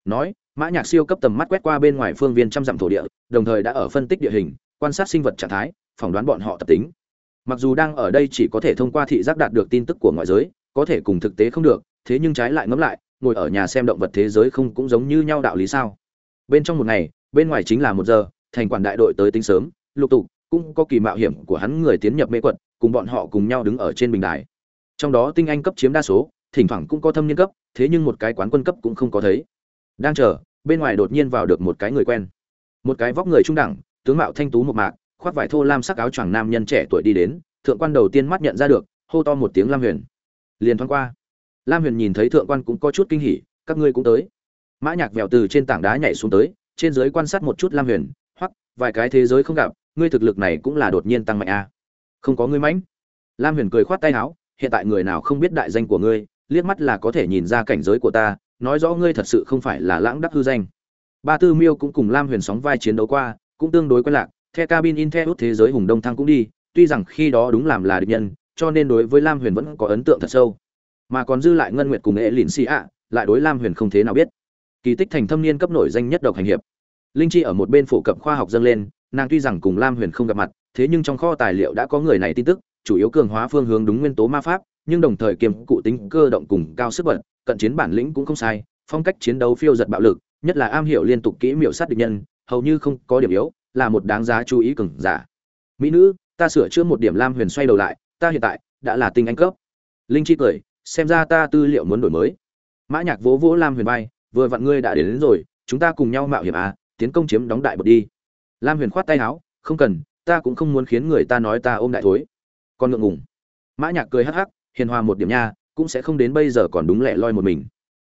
Nói, mã nhạc siêu cấp tầm mắt quét qua bên ngoài phương viên trăm dặm thổ địa, đồng thời đã ở phân tích địa hình, quan sát sinh vật trạng thái, phỏng đoán bọn họ tập tính. Mặc dù đang ở đây chỉ có thể thông qua thị giác đạt được tin tức của ngoại giới, có thể cùng thực tế không được, thế nhưng trái lại ngẫm lại ngồi ở nhà xem động vật thế giới không cũng giống như nhau đạo lý sao? Bên trong một ngày, bên ngoài chính là một giờ, thành quản đại đội tới tính sớm, lục tục, cũng có kỳ mạo hiểm của hắn người tiến nhập mê quật, cùng bọn họ cùng nhau đứng ở trên bình đài. Trong đó tinh anh cấp chiếm đa số, thỉnh thoảng cũng có thâm niên cấp, thế nhưng một cái quán quân cấp cũng không có thấy. Đang chờ, bên ngoài đột nhiên vào được một cái người quen. Một cái vóc người trung đẳng, tướng mạo thanh tú một mạc, khoác vải thô lam sắc áo choàng nam nhân trẻ tuổi đi đến, thượng quan đầu tiên mắt nhận ra được, hô to một tiếng lam huyền. Liền thoáng qua lam huyền nhìn thấy thượng quan cũng có chút kinh hỉ, các ngươi cũng tới. Mã nhạc vèo từ trên tảng đá nhảy xuống tới, trên dưới quan sát một chút lam huyền hoặc vài cái thế giới không gặp, ngươi thực lực này cũng là đột nhiên tăng mạnh a không có ngươi mãnh. Lam huyền cười khoát tay áo, hiện tại người nào không biết đại danh của ngươi, liếc mắt là có thể nhìn ra cảnh giới của ta, nói rõ ngươi thật sự không phải là lãng đắc hư danh. Ba tư miêu cũng cùng lam huyền sóng vai chiến đấu qua, cũng tương đối quen lạc, the cabin in the thế giới hùng đông thăng cũng đi, tuy rằng khi đó đúng làm là địch nhân, cho nên đối với lam huyền vẫn có ấn tượng thật sâu mà còn dư lại ngân nguyệt cùng ệ lìn xì ạ, lại đối lam huyền không thế nào biết. Kỳ tích thành thâm niên cấp nổi danh nhất độc hành hiệp. Linh chi ở một bên phổ cập khoa học dâng lên, nàng tuy rằng cùng lam huyền không gặp mặt, thế nhưng trong kho tài liệu đã có người này tin tức, chủ yếu cường hóa phương hướng đúng nguyên tố ma pháp, nhưng đồng thời kiềm cụ tính cơ động cùng cao sức bật, cận chiến bản lĩnh cũng không sai, phong cách chiến đấu phiêu giật bạo lực, nhất là am hiểu liên tục kỹ miểu sát địch nhân, hầu như không có điểm yếu, là một đáng giá chú ý cường giả. Mỹ nữ, ta sửa chữa một điểm lam huyền xoay đầu lại, ta hiện tại đã là tinh anh cấp. Linh chi cười xem ra ta tư liệu muốn đổi mới. Mã nhạc vỗ vỗ lam huyền bay vừa vặn ngươi đã đến, đến rồi chúng ta cùng nhau mạo hiểm à tiến công chiếm đóng đại bột đi. Lam huyền khoát tay áo không cần ta cũng không muốn khiến người ta nói ta ôm đại thối. Con ngượng ngùng. Mã nhạc cười hắc hắc hiền hòa một điểm nha cũng sẽ không đến bây giờ còn đúng lẻ loi một mình.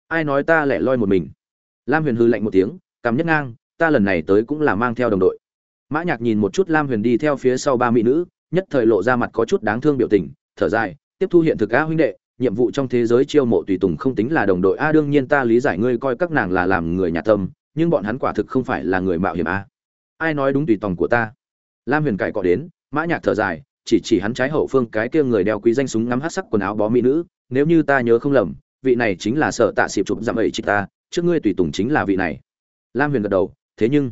Ai nói ta lẻ loi một mình? Lam huyền hư lạnh một tiếng cằm nhất ngang ta lần này tới cũng là mang theo đồng đội. Mã nhạc nhìn một chút lam huyền đi theo phía sau ba mỹ nữ nhất thời lộ ra mặt có chút đáng thương biểu tình thở dài tiếp thu hiện thực a huynh đệ nhiệm vụ trong thế giới chiêu mộ tùy tùng không tính là đồng đội. A, đương nhiên ta lý giải ngươi coi các nàng là làm người nhà tâm, nhưng bọn hắn quả thực không phải là người mạo hiểm a. Ai nói đúng tùy tòng của ta? Lam huyền cải cọ đến, mã nhạc thở dài, chỉ chỉ hắn trái hậu phương, cái kia người đeo quý danh súng ngắm hắc sắc quần áo bó mỹ nữ, nếu như ta nhớ không lầm, vị này chính là sở tạ xịp chụp giảm ấy chị ta, trước ngươi tùy tùng chính là vị này. Lam huyền gật đầu, thế nhưng,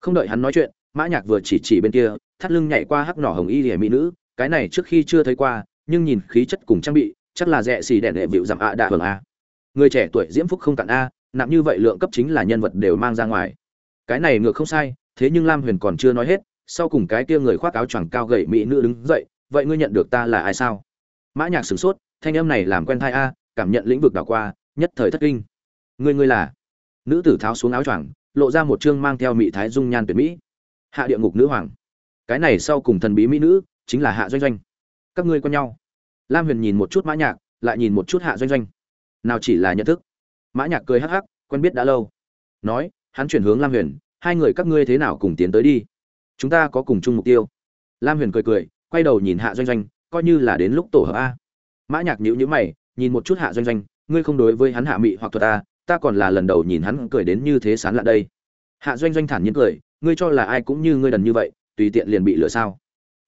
không đợi hắn nói chuyện, mã nhạc vừa chỉ chỉ bên kia, thắt lưng nhảy qua hắc nỏ hồng y lìa mỹ nữ, cái này trước khi chưa thấy qua, nhưng nhìn khí chất cùng trang bị chắc là rẻ xì đèn đệ vịu giảm ạ đạ hưởng a. Người trẻ tuổi diễm phúc không cạn a, nặng như vậy lượng cấp chính là nhân vật đều mang ra ngoài. Cái này ngược không sai, thế nhưng lam huyền còn chưa nói hết, sau cùng cái kia người khoác áo choàng cao gầy mỹ nữ đứng dậy, vậy ngươi nhận được ta là ai sao? Mã nhạc sửng sốt, thanh âm này làm quen thai a, cảm nhận lĩnh vực đảo qua, nhất thời thất kinh. Ngươi ngươi là? Nữ tử tháo xuống áo choàng, lộ ra một trương mang theo mỹ thái dung nhan tuyệt mỹ. Hạ địa ngục nữ hoàng. Cái này sau cùng thần bí mỹ nữ, chính là hạ doanh doanh. Các ngươi quen nhau lam huyền nhìn một chút mã nhạc, lại nhìn một chút hạ doanh doanh. Nào chỉ là nhận thức. Mã nhạc cười hắc hắc, quen biết đã lâu. Nói, hắn chuyển hướng lam huyền, hai người các ngươi thế nào cùng tiến tới đi? Chúng ta có cùng chung mục tiêu. Lam huyền cười cười, quay đầu nhìn hạ doanh doanh, coi như là đến lúc tổ hợp a. Mã nhạc nhíu nhíu mày, nhìn một chút hạ doanh doanh, ngươi không đối với hắn hạ mị hoặc thuật ta ta còn là lần đầu nhìn hắn cười đến như thế sán lạ đây. Hạ doanh doanh thản nhiên cười, ngươi cho là ai cũng như ngươi đần như vậy, tùy tiện liền bị lừa sao?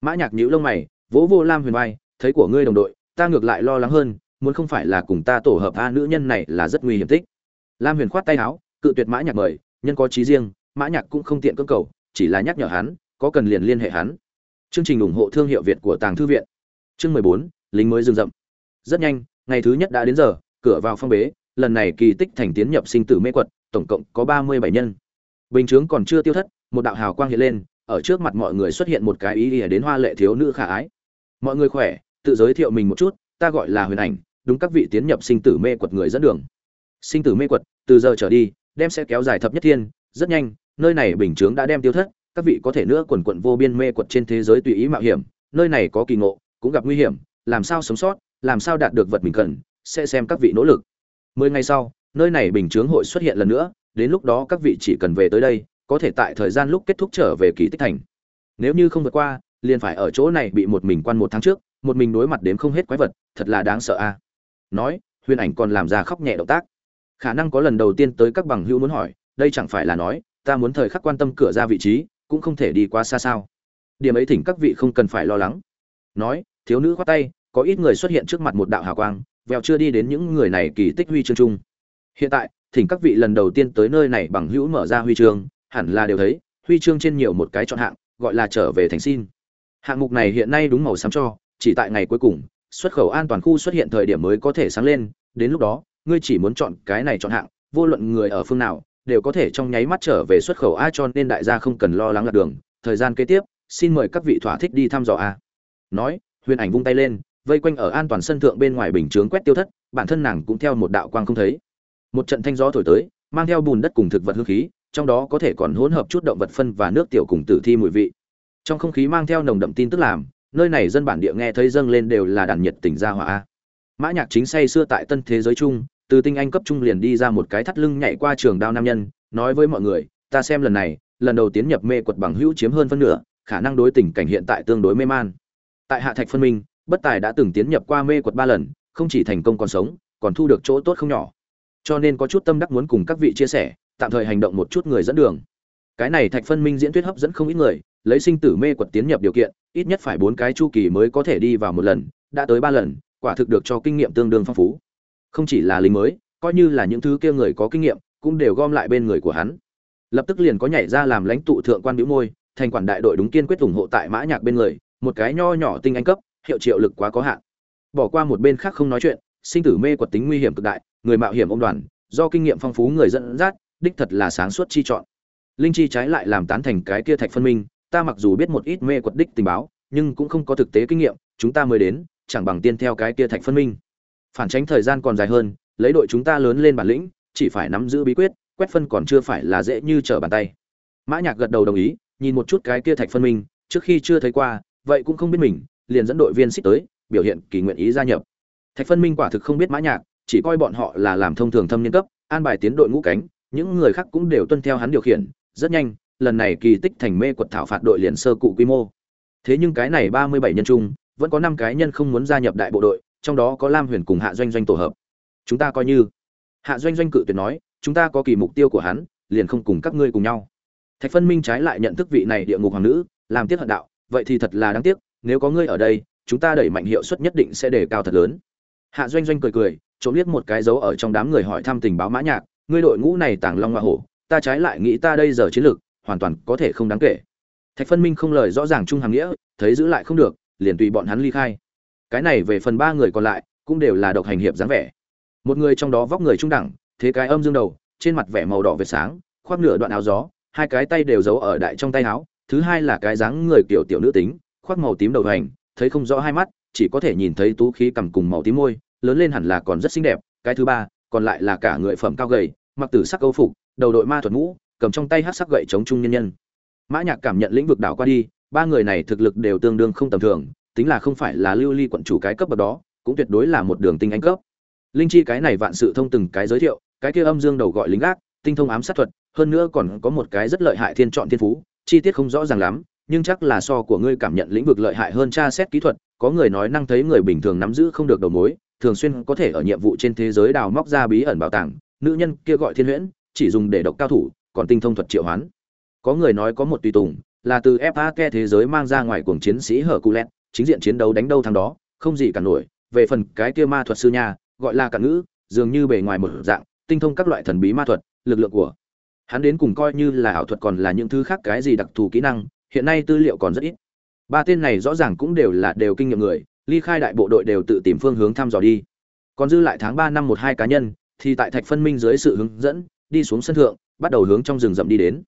Mã nhạc nhíu lông mày, vỗ vô lam huyền vai thấy của ngươi đồng đội, ta ngược lại lo lắng hơn, muốn không phải là cùng ta tổ hợp a nữ nhân này là rất nguy hiểm tích lam huyền khoát tay áo, cự tuyệt mã nhạc mời, nhân có trí riêng, mã nhạc cũng không tiện cưỡng cầu, chỉ là nhắc nhở hắn, có cần liền liên hệ hắn. Chương trình ủng hộ thương hiệu việt của tàng thư viện. Chương mười bốn, lính mới dừng rậm. Rất nhanh, ngày thứ nhất đã đến giờ, cửa vào phong bế, lần này kỳ tích thành tiến nhập sinh tử mê quật, tổng cộng có ba mươi bảy nhân. Bình chướng còn chưa tiêu thất, một đạo hào quang hiện lên, ở trước mặt mọi người xuất hiện một cái ý ỉa đến hoa lệ thiếu nữ khả ái. Mọi người khỏe tự giới thiệu mình một chút, ta gọi là huyền ảnh, đúng các vị tiến nhập sinh tử mê quật người dẫn đường. Sinh tử mê quật, từ giờ trở đi, đem sẽ kéo dài thập nhất thiên, rất nhanh, nơi này bình chướng đã đem tiêu thất, các vị có thể nữa quần quận vô biên mê quật trên thế giới tùy ý mạo hiểm, nơi này có kỳ ngộ, cũng gặp nguy hiểm, làm sao sống sót, làm sao đạt được vật mình cần, sẽ xem các vị nỗ lực. Mười ngày sau, nơi này bình chướng hội xuất hiện lần nữa, đến lúc đó các vị chỉ cần về tới đây, có thể tại thời gian lúc kết thúc trở về kỳ tích thành. Nếu như không vượt qua, liền phải ở chỗ này bị một mình quan một tháng trước một mình đối mặt đến không hết quái vật, thật là đáng sợ a. Nói, huyền ảnh còn làm ra khóc nhẹ động tác. Khả năng có lần đầu tiên tới các bằng hữu muốn hỏi, đây chẳng phải là nói, ta muốn thời khắc quan tâm cửa ra vị trí, cũng không thể đi quá xa sao. Điểm ấy thỉnh các vị không cần phải lo lắng. Nói, thiếu nữ khoát tay, có ít người xuất hiện trước mặt một đạo hào quang, vèo chưa đi đến những người này kỳ tích huy chương chung. Hiện tại, thỉnh các vị lần đầu tiên tới nơi này bằng hữu mở ra huy chương, hẳn là đều thấy, huy chương trên nhiều một cái chọn hạng, gọi là trở về thành xin. Hạng mục này hiện nay đúng màu xám cho chỉ tại ngày cuối cùng, xuất khẩu an toàn khu xuất hiện thời điểm mới có thể sáng lên, đến lúc đó, ngươi chỉ muốn chọn cái này chọn hạng, vô luận người ở phương nào, đều có thể trong nháy mắt trở về xuất khẩu a cho nên đại gia không cần lo lắng lạc đường. Thời gian kế tiếp, xin mời các vị thỏa thích đi thăm dò a. Nói, huyền ảnh vung tay lên, vây quanh ở an toàn sân thượng bên ngoài bình chướng quét tiêu thất, bản thân nàng cũng theo một đạo quang không thấy. Một trận thanh gió thổi tới, mang theo bùn đất cùng thực vật hương khí, trong đó có thể còn hỗn hợp chút động vật phân và nước tiểu cùng tử thi mùi vị. Trong không khí mang theo nồng đậm tin tức làm nơi này dân bản địa nghe thấy dâng lên đều là đàn nhiệt tình gia hỏa mã nhạc chính say xưa tại tân thế giới chung, từ tinh anh cấp trung liền đi ra một cái thắt lưng nhảy qua trường đao nam nhân, nói với mọi người, ta xem lần này, lần đầu tiến nhập mê quật bằng hữu chiếm hơn phân nửa, khả năng đối tình cảnh hiện tại tương đối mê man. Tại hạ thạch phân minh, bất tài đã từng tiến nhập qua mê quật ba lần, không chỉ thành công còn sống, còn thu được chỗ tốt không nhỏ. Cho nên có chút tâm đắc muốn cùng các vị chia sẻ, tạm thời hành động một chút người dẫn đường. Cái này thạch phân minh diễn thuyết hấp dẫn không ít người lấy sinh tử mê quật tiến nhập điều kiện, ít nhất phải bốn cái chu kỳ mới có thể đi vào một lần, đã tới ba lần, quả thực được cho kinh nghiệm tương đương phong phú. Không chỉ là lính mới, coi như là những thứ kia người có kinh nghiệm, cũng đều gom lại bên người của hắn. Lập tức liền có nhảy ra làm lãnh tụ thượng quan biểu môi, thành quản đại đội đúng kiên quyết ủng hộ tại mã nhạc bên người, một cái nho nhỏ tinh anh cấp, hiệu triệu lực quá có hạn. Bỏ qua một bên khác không nói chuyện, sinh tử mê quật tính nguy hiểm cực đại, người mạo hiểm ông đoàn, do kinh nghiệm phong phú người dẫn dắt, đích thật là sáng suốt chi chọn. Linh chi trái lại làm tán thành cái kia thạch phân minh ta mặc dù biết một ít mê quật đích tình báo, nhưng cũng không có thực tế kinh nghiệm, chúng ta mới đến, chẳng bằng tiên theo cái kia thạch phân minh. Phản tránh thời gian còn dài hơn, lấy đội chúng ta lớn lên bản lĩnh, chỉ phải nắm giữ bí quyết, quét phân còn chưa phải là dễ như trở bàn tay. Mã nhạc gật đầu đồng ý, nhìn một chút cái kia thạch phân minh, trước khi chưa thấy qua, vậy cũng không biết mình, liền dẫn đội viên xích tới, biểu hiện kỳ nguyện ý gia nhập. Thạch phân minh quả thực không biết mã nhạc, chỉ coi bọn họ là làm thông thường thâm niên cấp, an bài tiến đội ngũ cánh, những người khác cũng đều tuân theo hắn điều khiển, rất nhanh lần này kỳ tích thành mê quật thảo phạt đội liền sơ cụ quy mô. Thế nhưng cái này ba mươi bảy nhân chung vẫn có năm cái nhân không muốn gia nhập đại bộ đội, trong đó có lam huyền cùng hạ doanh doanh tổ hợp. Chúng ta coi như. Hạ doanh doanh cự tuyệt nói, chúng ta có kỳ mục tiêu của hắn, liền không cùng các ngươi cùng nhau. Thạch phân minh trái lại nhận thức vị này địa ngục hoàng nữ, làm tiếc hận đạo, vậy thì thật là đáng tiếc, nếu có ngươi ở đây, chúng ta đẩy mạnh hiệu suất nhất định sẽ đề cao thật lớn. Hạ doanh doanh cười cười, trộm liếc một cái dấu ở trong đám người hỏi thăm tình báo mã nhạc, ngươi đội ngũ này tàng long hoa hổ, ta trái lại nghĩ ta đây giờ chiến lược hoàn toàn có thể không đáng kể. Thạch phân minh không lời rõ ràng chung hàng nghĩa, thấy giữ lại không được, liền tùy bọn hắn ly khai. Cái này về phần ba người còn lại, cũng đều là độc hành hiệp dáng vẻ. Một người trong đó vóc người trung đẳng, thế cái âm dương đầu, trên mặt vẻ màu đỏ vệt sáng, khoác nửa đoạn áo gió, hai cái tay đều giấu ở đại trong tay áo, thứ hai là cái dáng người kiểu tiểu nữ tính, khoác màu tím đầu hành, thấy không rõ hai mắt, chỉ có thể nhìn thấy tú khí cầm cùng màu tím môi, lớn lên hẳn là còn rất xinh đẹp, cái thứ ba, còn lại là cả người phẩm cao gầy, mặc tử sắc câu phục, đầu đội ma thuật ngũ cầm trong tay hát sắc gậy chống trung nhân nhân. Mã nhạc cảm nhận lĩnh vực đảo qua đi, ba người này thực lực đều tương đương không tầm thường, tính là không phải là lưu ly quận chủ cái cấp bậc đó, cũng tuyệt đối là một đường tinh anh cấp. Linh chi cái này vạn sự thông từng cái giới thiệu, cái kia âm dương đầu gọi lính gác, tinh thông ám sát thuật, hơn nữa còn có một cái rất lợi hại thiên chọn thiên phú, chi tiết không rõ ràng lắm, nhưng chắc là so của ngươi cảm nhận lĩnh vực lợi hại hơn tra xét kỹ thuật, có người nói năng thấy người bình thường nắm giữ không được đầu mối, thường xuyên có thể ở nhiệm vụ trên thế giới đào móc ra bí ẩn bảo tàng, nữ nhân kia gọi thiên huyễn, chỉ dùng để độc cao thủ còn tinh thông thuật triệu hoán có người nói có một tùy tùng là từ FAK thế giới mang ra ngoài cuồng chiến sĩ hở Culet, chính diện chiến đấu đánh đâu thắng đó, không gì cả nổi, về phần cái kia ma thuật sư nha, gọi là cả ngữ, dường như bề ngoài một dạng, tinh thông các loại thần bí ma thuật, lực lượng của hắn đến cùng coi như là ảo thuật còn là những thứ khác cái gì đặc thù kỹ năng, hiện nay tư liệu còn rất ít. Ba tên này rõ ràng cũng đều là đều kinh nghiệm người, ly khai đại bộ đội đều tự tìm phương hướng thăm dò đi. Còn dư lại tháng ba năm một hai cá nhân, thì tại Thạch Phân Minh dưới sự hướng dẫn, đi xuống sân thượng, bắt đầu hướng trong rừng rậm đi đến.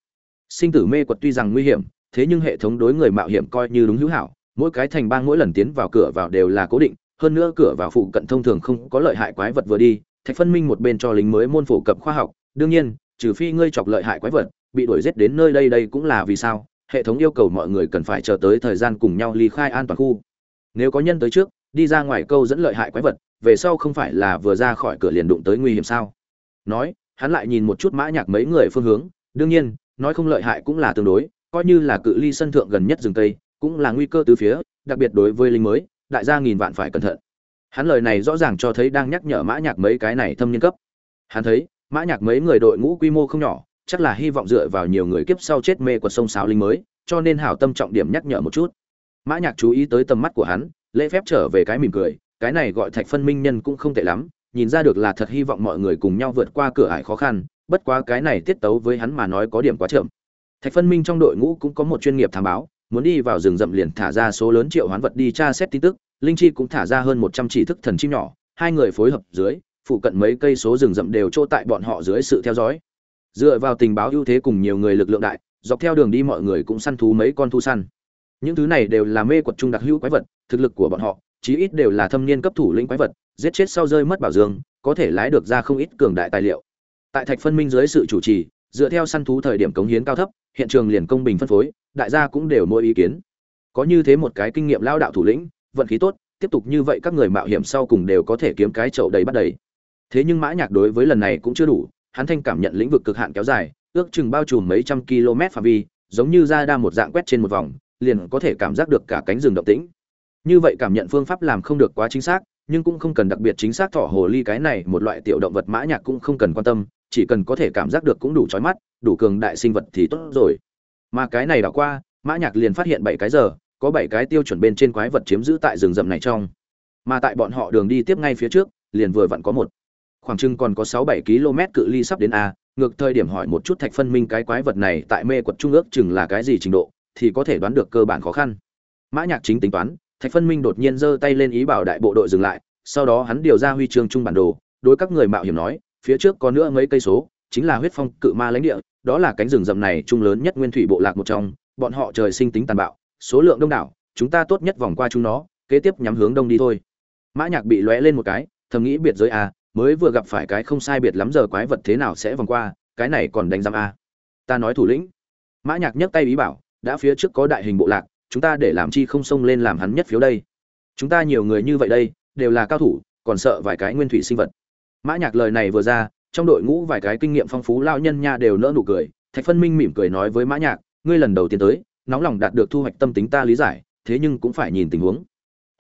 Sinh tử mê quật tuy rằng nguy hiểm, thế nhưng hệ thống đối người mạo hiểm coi như đúng hữu hảo mỗi cái thành bang mỗi lần tiến vào cửa vào đều là cố định hơn nữa cửa vào phụ cận thông thường không có lợi hại quái vật vừa đi thạch phân minh một bên cho lính mới môn phổ cập khoa học đương nhiên trừ phi ngươi chọc lợi hại quái vật bị đuổi giết đến nơi đây đây cũng là vì sao hệ thống yêu cầu mọi người cần phải chờ tới thời gian cùng nhau ly khai an toàn khu nếu có nhân tới trước đi ra ngoài câu dẫn lợi hại quái vật về sau không phải là vừa ra khỏi cửa liền đụng tới nguy hiểm sao nói hắn lại nhìn một chút mã nhạc mấy người phương hướng, đương nhiên, nói không lợi hại cũng là tương đối, coi như là cự ly sân thượng gần nhất rừng tây cũng là nguy cơ từ phía, đặc biệt đối với linh mới, đại gia nghìn vạn phải cẩn thận. Hắn lời này rõ ràng cho thấy đang nhắc nhở mã nhạc mấy cái này thâm niên cấp. Hắn thấy, mã nhạc mấy người đội ngũ quy mô không nhỏ, chắc là hy vọng dựa vào nhiều người kiếp sau chết mê của sông sáo linh mới, cho nên hảo tâm trọng điểm nhắc nhở một chút. Mã nhạc chú ý tới tầm mắt của hắn, lễ phép trở về cái mỉm cười, cái này gọi thạch phân minh nhân cũng không tệ lắm nhìn ra được là thật hy vọng mọi người cùng nhau vượt qua cửa ải khó khăn, bất quá cái này tiết tấu với hắn mà nói có điểm quá chậm. Thạch phân minh trong đội ngũ cũng có một chuyên nghiệp thám báo, muốn đi vào rừng rậm liền thả ra số lớn triệu hoán vật đi tra xét tin tức, linh chi cũng thả ra hơn một trăm chỉ thức thần chim nhỏ, hai người phối hợp dưới, phụ cận mấy cây số rừng rậm đều trô tại bọn họ dưới sự theo dõi. Dựa vào tình báo ưu thế cùng nhiều người lực lượng đại, dọc theo đường đi mọi người cũng săn thú mấy con thu săn. Những thứ này đều là mê quật trung đặc hữu quái vật, thực lực của bọn họ, chí ít đều là thâm niên cấp thủ lĩnh quái vật giết chết sau rơi mất bảo dương, có thể lái được ra không ít cường đại tài liệu. Tại thạch phân minh dưới sự chủ trì, dựa theo săn thú thời điểm cống hiến cao thấp, hiện trường liền công bình phân phối, đại gia cũng đều mỗi ý kiến. Có như thế một cái kinh nghiệm lao đạo thủ lĩnh, vận khí tốt, tiếp tục như vậy các người mạo hiểm sau cùng đều có thể kiếm cái chậu đầy bắt đầy. Thế nhưng mã nhạc đối với lần này cũng chưa đủ, hắn thanh cảm nhận lĩnh vực cực hạn kéo dài, ước chừng bao trùm mấy trăm km phạm vi, giống như ra đa một dạng quét trên một vòng, liền có thể cảm giác được cả cánh rừng động tĩnh. Như vậy cảm nhận phương pháp làm không được quá chính xác nhưng cũng không cần đặc biệt chính xác thỏ hồ ly cái này, một loại tiểu động vật mã nhạc cũng không cần quan tâm, chỉ cần có thể cảm giác được cũng đủ chói mắt, đủ cường đại sinh vật thì tốt rồi. Mà cái này đã qua, mã nhạc liền phát hiện bảy cái giờ, có bảy cái tiêu chuẩn bên trên quái vật chiếm giữ tại rừng rậm này trong. Mà tại bọn họ đường đi tiếp ngay phía trước, liền vừa vặn có một. Khoảng chừng còn có sáu bảy km cự ly sắp đến a, ngược thời điểm hỏi một chút thạch phân minh cái quái vật này tại mê quật trung ước chừng là cái gì trình độ, thì có thể đoán được cơ bản khó khăn. Mã nhạc chính tính toán thạch phân minh đột nhiên giơ tay lên ý bảo đại bộ đội dừng lại, sau đó hắn điều ra huy chương trung bản đồ, đối các người mạo hiểm nói, phía trước có nữa mấy cây số, chính là huyết phong cự ma lãnh địa, đó là cánh rừng rậm này trung lớn nhất nguyên thủy bộ lạc một trong, bọn họ trời sinh tính tàn bạo, số lượng đông đảo, chúng ta tốt nhất vòng qua chúng nó, kế tiếp nhắm hướng đông đi thôi. Mã nhạc bị lóe lên một cái, thầm nghĩ biệt giới a mới vừa gặp phải cái không sai biệt lắm giờ quái vật thế nào sẽ vòng qua, cái này còn đánh giam a ta nói thủ lĩnh. Mã nhạc nhấc tay ý bảo, đã phía trước có đại hình bộ lạc chúng ta để làm chi không xông lên làm hắn nhất phiếu đây. Chúng ta nhiều người như vậy đây, đều là cao thủ, còn sợ vài cái nguyên thủy sinh vật. Mã nhạc lời này vừa ra, trong đội ngũ vài cái kinh nghiệm phong phú lao nhân nha đều nỡ nụ cười, thạch phân minh mỉm cười nói với mã nhạc, ngươi lần đầu tiên tới, nóng lòng đạt được thu hoạch tâm tính ta lý giải, thế nhưng cũng phải nhìn tình huống.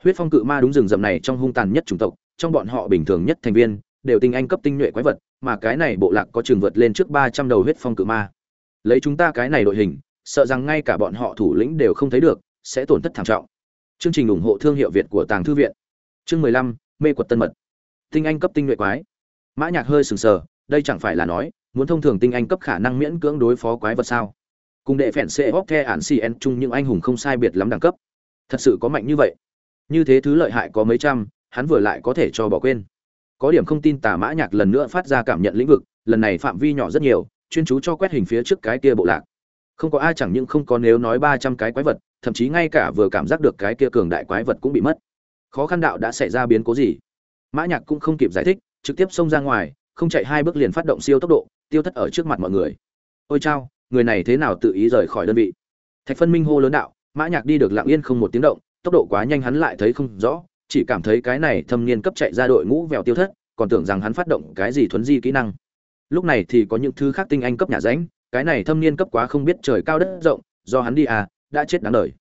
Huyết phong cự ma đúng rừng rậm này trong hung tàn nhất chủng tộc, trong bọn họ bình thường nhất thành viên, đều tinh anh cấp tinh nhuệ quái vật, mà cái này bộ lạc có trường vượt lên trước ba trăm đầu huyết phong cự ma. Lấy chúng ta cái này đội hình sợ rằng ngay cả bọn họ thủ lĩnh đều không thấy được, sẽ tổn thất thảm trọng. Chương trình ủng hộ thương hiệu việt của tàng thư viện. Chương mười lăm, mê quật tân mật. Tinh anh cấp tinh nhuệ quái. Mã nhạc hơi sừng sờ, đây chẳng phải là nói, muốn thông thường tinh anh cấp khả năng miễn cưỡng đối phó quái vật sao? Cùng đệ phèn xe hốc the án cn chung những anh hùng không sai biệt lắm đẳng cấp. Thật sự có mạnh như vậy. Như thế thứ lợi hại có mấy trăm, hắn vừa lại có thể cho bỏ quên. Có điểm không tin tà mã nhạc lần nữa phát ra cảm nhận lĩnh vực, lần này phạm vi nhỏ rất nhiều, chuyên chú cho quét hình phía trước cái kia bộ lạc không có ai chẳng những không có nếu nói ba trăm cái quái vật, thậm chí ngay cả vừa cảm giác được cái kia cường đại quái vật cũng bị mất. Khó khăn đạo đã xảy ra biến cố gì? Mã nhạc cũng không kịp giải thích, trực tiếp xông ra ngoài, không chạy hai bước liền phát động siêu tốc độ, tiêu thất ở trước mặt mọi người. Ôi chao, người này thế nào tự ý rời khỏi đơn vị? Thạch phân minh hô lớn đạo, mã nhạc đi được lặng yên không một tiếng động, tốc độ quá nhanh hắn lại thấy không rõ, chỉ cảm thấy cái này thâm niên cấp chạy ra đội ngũ vèo tiêu thất, còn tưởng rằng hắn phát động cái gì thuấn di kỹ năng. Lúc này thì có những thứ khác tinh anh cấp nhà ránh cái này thâm niên cấp quá không biết trời cao đất rộng, do hắn đi à đã chết đáng đời.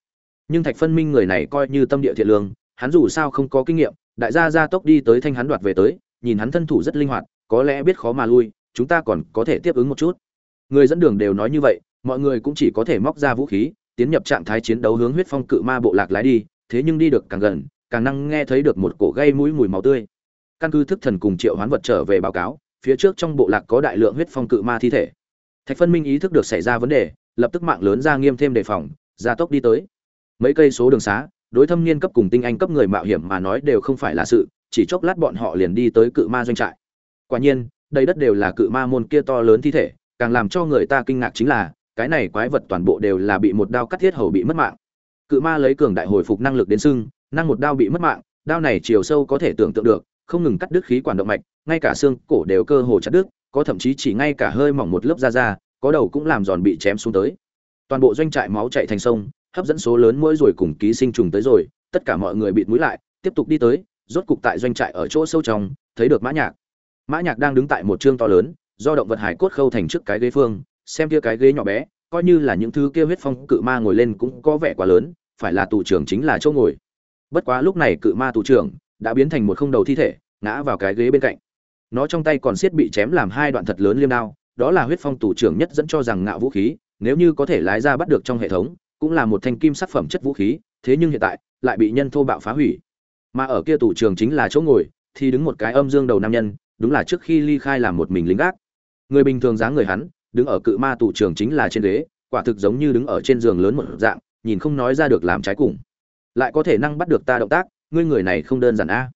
Nhưng thạch phân minh người này coi như tâm địa thiện lương, hắn dù sao không có kinh nghiệm, đại gia gia tốc đi tới thanh hắn đoạt về tới, nhìn hắn thân thủ rất linh hoạt, có lẽ biết khó mà lui, chúng ta còn có thể tiếp ứng một chút. Người dẫn đường đều nói như vậy, mọi người cũng chỉ có thể móc ra vũ khí, tiến nhập trạng thái chiến đấu hướng huyết phong cự ma bộ lạc lái đi, thế nhưng đi được càng gần, càng năng nghe thấy được một cổ gây mũi mùi máu tươi. Căn cứ thức thần cùng triệu hoán vật trở về báo cáo, phía trước trong bộ lạc có đại lượng huyết phong cự ma thi thể thạch phân minh ý thức được xảy ra vấn đề, lập tức mạng lớn ra nghiêm thêm đề phòng, gia tốc đi tới. Mấy cây số đường xá, đối thâm niên cấp cùng tinh anh cấp người mạo hiểm mà nói đều không phải là sự, chỉ chốc lát bọn họ liền đi tới cự ma doanh trại. Quả nhiên đây đất đều là cự ma môn kia to lớn thi thể, càng làm cho người ta kinh ngạc chính là, cái này quái vật toàn bộ đều là bị một đao cắt thiết hầu bị mất mạng. Cự ma lấy cường đại hồi phục năng lực đến sưng năng một đao bị mất mạng, đao này chiều sâu có thể tưởng tượng được, không ngừng cắt đứt khí quản động mạch, ngay cả xương cổ đều cơ hồ chặt đứt có thậm chí chỉ ngay cả hơi mỏng một lớp da da, có đầu cũng làm giòn bị chém xuống tới. Toàn bộ doanh trại máu chạy thành sông, hấp dẫn số lớn mũi rồi cùng ký sinh trùng tới rồi, tất cả mọi người bịt mũi lại, tiếp tục đi tới, rốt cục tại doanh trại ở chỗ sâu trong, thấy được mã nhạc. Mã nhạc đang đứng tại một trương to lớn, do động vật hải cốt khâu thành trước cái ghế phương, xem kia cái ghế nhỏ bé, coi như là những thứ kia huyết phong cự ma ngồi lên cũng có vẻ quá lớn, phải là tù trưởng chính là chỗ ngồi. Bất quá lúc này cự ma tù trưởng đã biến thành một không đầu thi thể, ngã vào cái ghế bên cạnh nó trong tay còn xiết bị chém làm hai đoạn thật lớn liêm đao, đó là huyết phong tù trưởng nhất dẫn cho rằng ngạo vũ khí, nếu như có thể lái ra bắt được trong hệ thống, cũng là một thanh kim sắc phẩm chất vũ khí, thế nhưng hiện tại, lại bị nhân thô bạo phá hủy. Mà ở kia tù trưởng chính là chỗ ngồi, thì đứng một cái âm dương đầu nam nhân, đúng là trước khi ly khai làm một mình lính gác. Người bình thường dáng người hắn, đứng ở cự ma tù trưởng chính là trên ghế, quả thực giống như đứng ở trên giường lớn một dạng, nhìn không nói ra được làm trái cùng. Lại có thể năng bắt được ta động tác, ngươi người này không đơn giản a.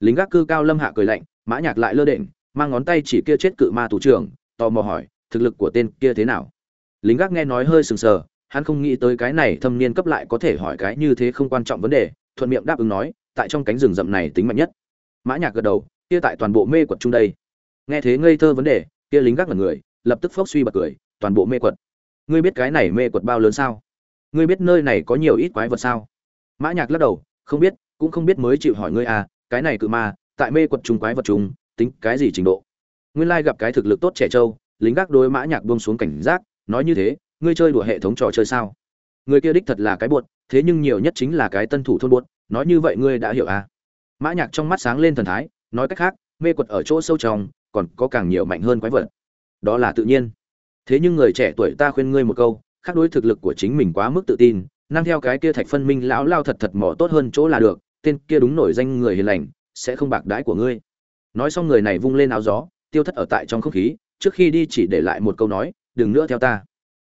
Lính gác cư cao lâm hạ cười lạnh mã nhạc lại lơ đễnh, mang ngón tay chỉ kia chết cự ma tù trưởng, tò mò hỏi, thực lực của tên kia thế nào? Lính gác nghe nói hơi sừng sờ, hắn không nghĩ tới cái này thâm niên cấp lại có thể hỏi cái như thế không quan trọng vấn đề, thuận miệng đáp ứng nói, tại trong cánh rừng rậm này tính mạnh nhất. Mã nhạc gật đầu, kia tại toàn bộ mê quật trung đây. Nghe thế ngây thơ vấn đề, kia lính gác ngẩn người, lập tức phốc suy bật cười, toàn bộ mê quật. Ngươi biết cái này mê quật bao lớn sao? Ngươi biết nơi này có nhiều ít quái vật sao? Mã nhạc lắc đầu, không biết, cũng không biết mới chịu hỏi ngươi à cái này cự ma tại mê quật trùng quái vật trùng tính cái gì trình độ? Nguyên lai gặp cái thực lực tốt trẻ trâu, lính gác đối mã nhạc buông xuống cảnh giác, nói như thế, ngươi chơi đùa hệ thống trò chơi sao? Người kia đích thật là cái buột, thế nhưng nhiều nhất chính là cái tân thủ thôn buột, nói như vậy ngươi đã hiểu à? Mã nhạc trong mắt sáng lên thần thái, nói cách khác, mê quật ở chỗ sâu trong, còn có càng nhiều mạnh hơn quái vật. Đó là tự nhiên. Thế nhưng người trẻ tuổi ta khuyên ngươi một câu, khác đối thực lực của chính mình quá mức tự tin năng theo cái kia thạch phân minh lão lao thật thật mỏ tốt hơn chỗ là được, tên kia đúng nổi danh người hiền lành sẽ không bạc đãi của ngươi. Nói xong người này vung lên áo gió, tiêu thất ở tại trong không khí, trước khi đi chỉ để lại một câu nói, đừng nữa theo ta.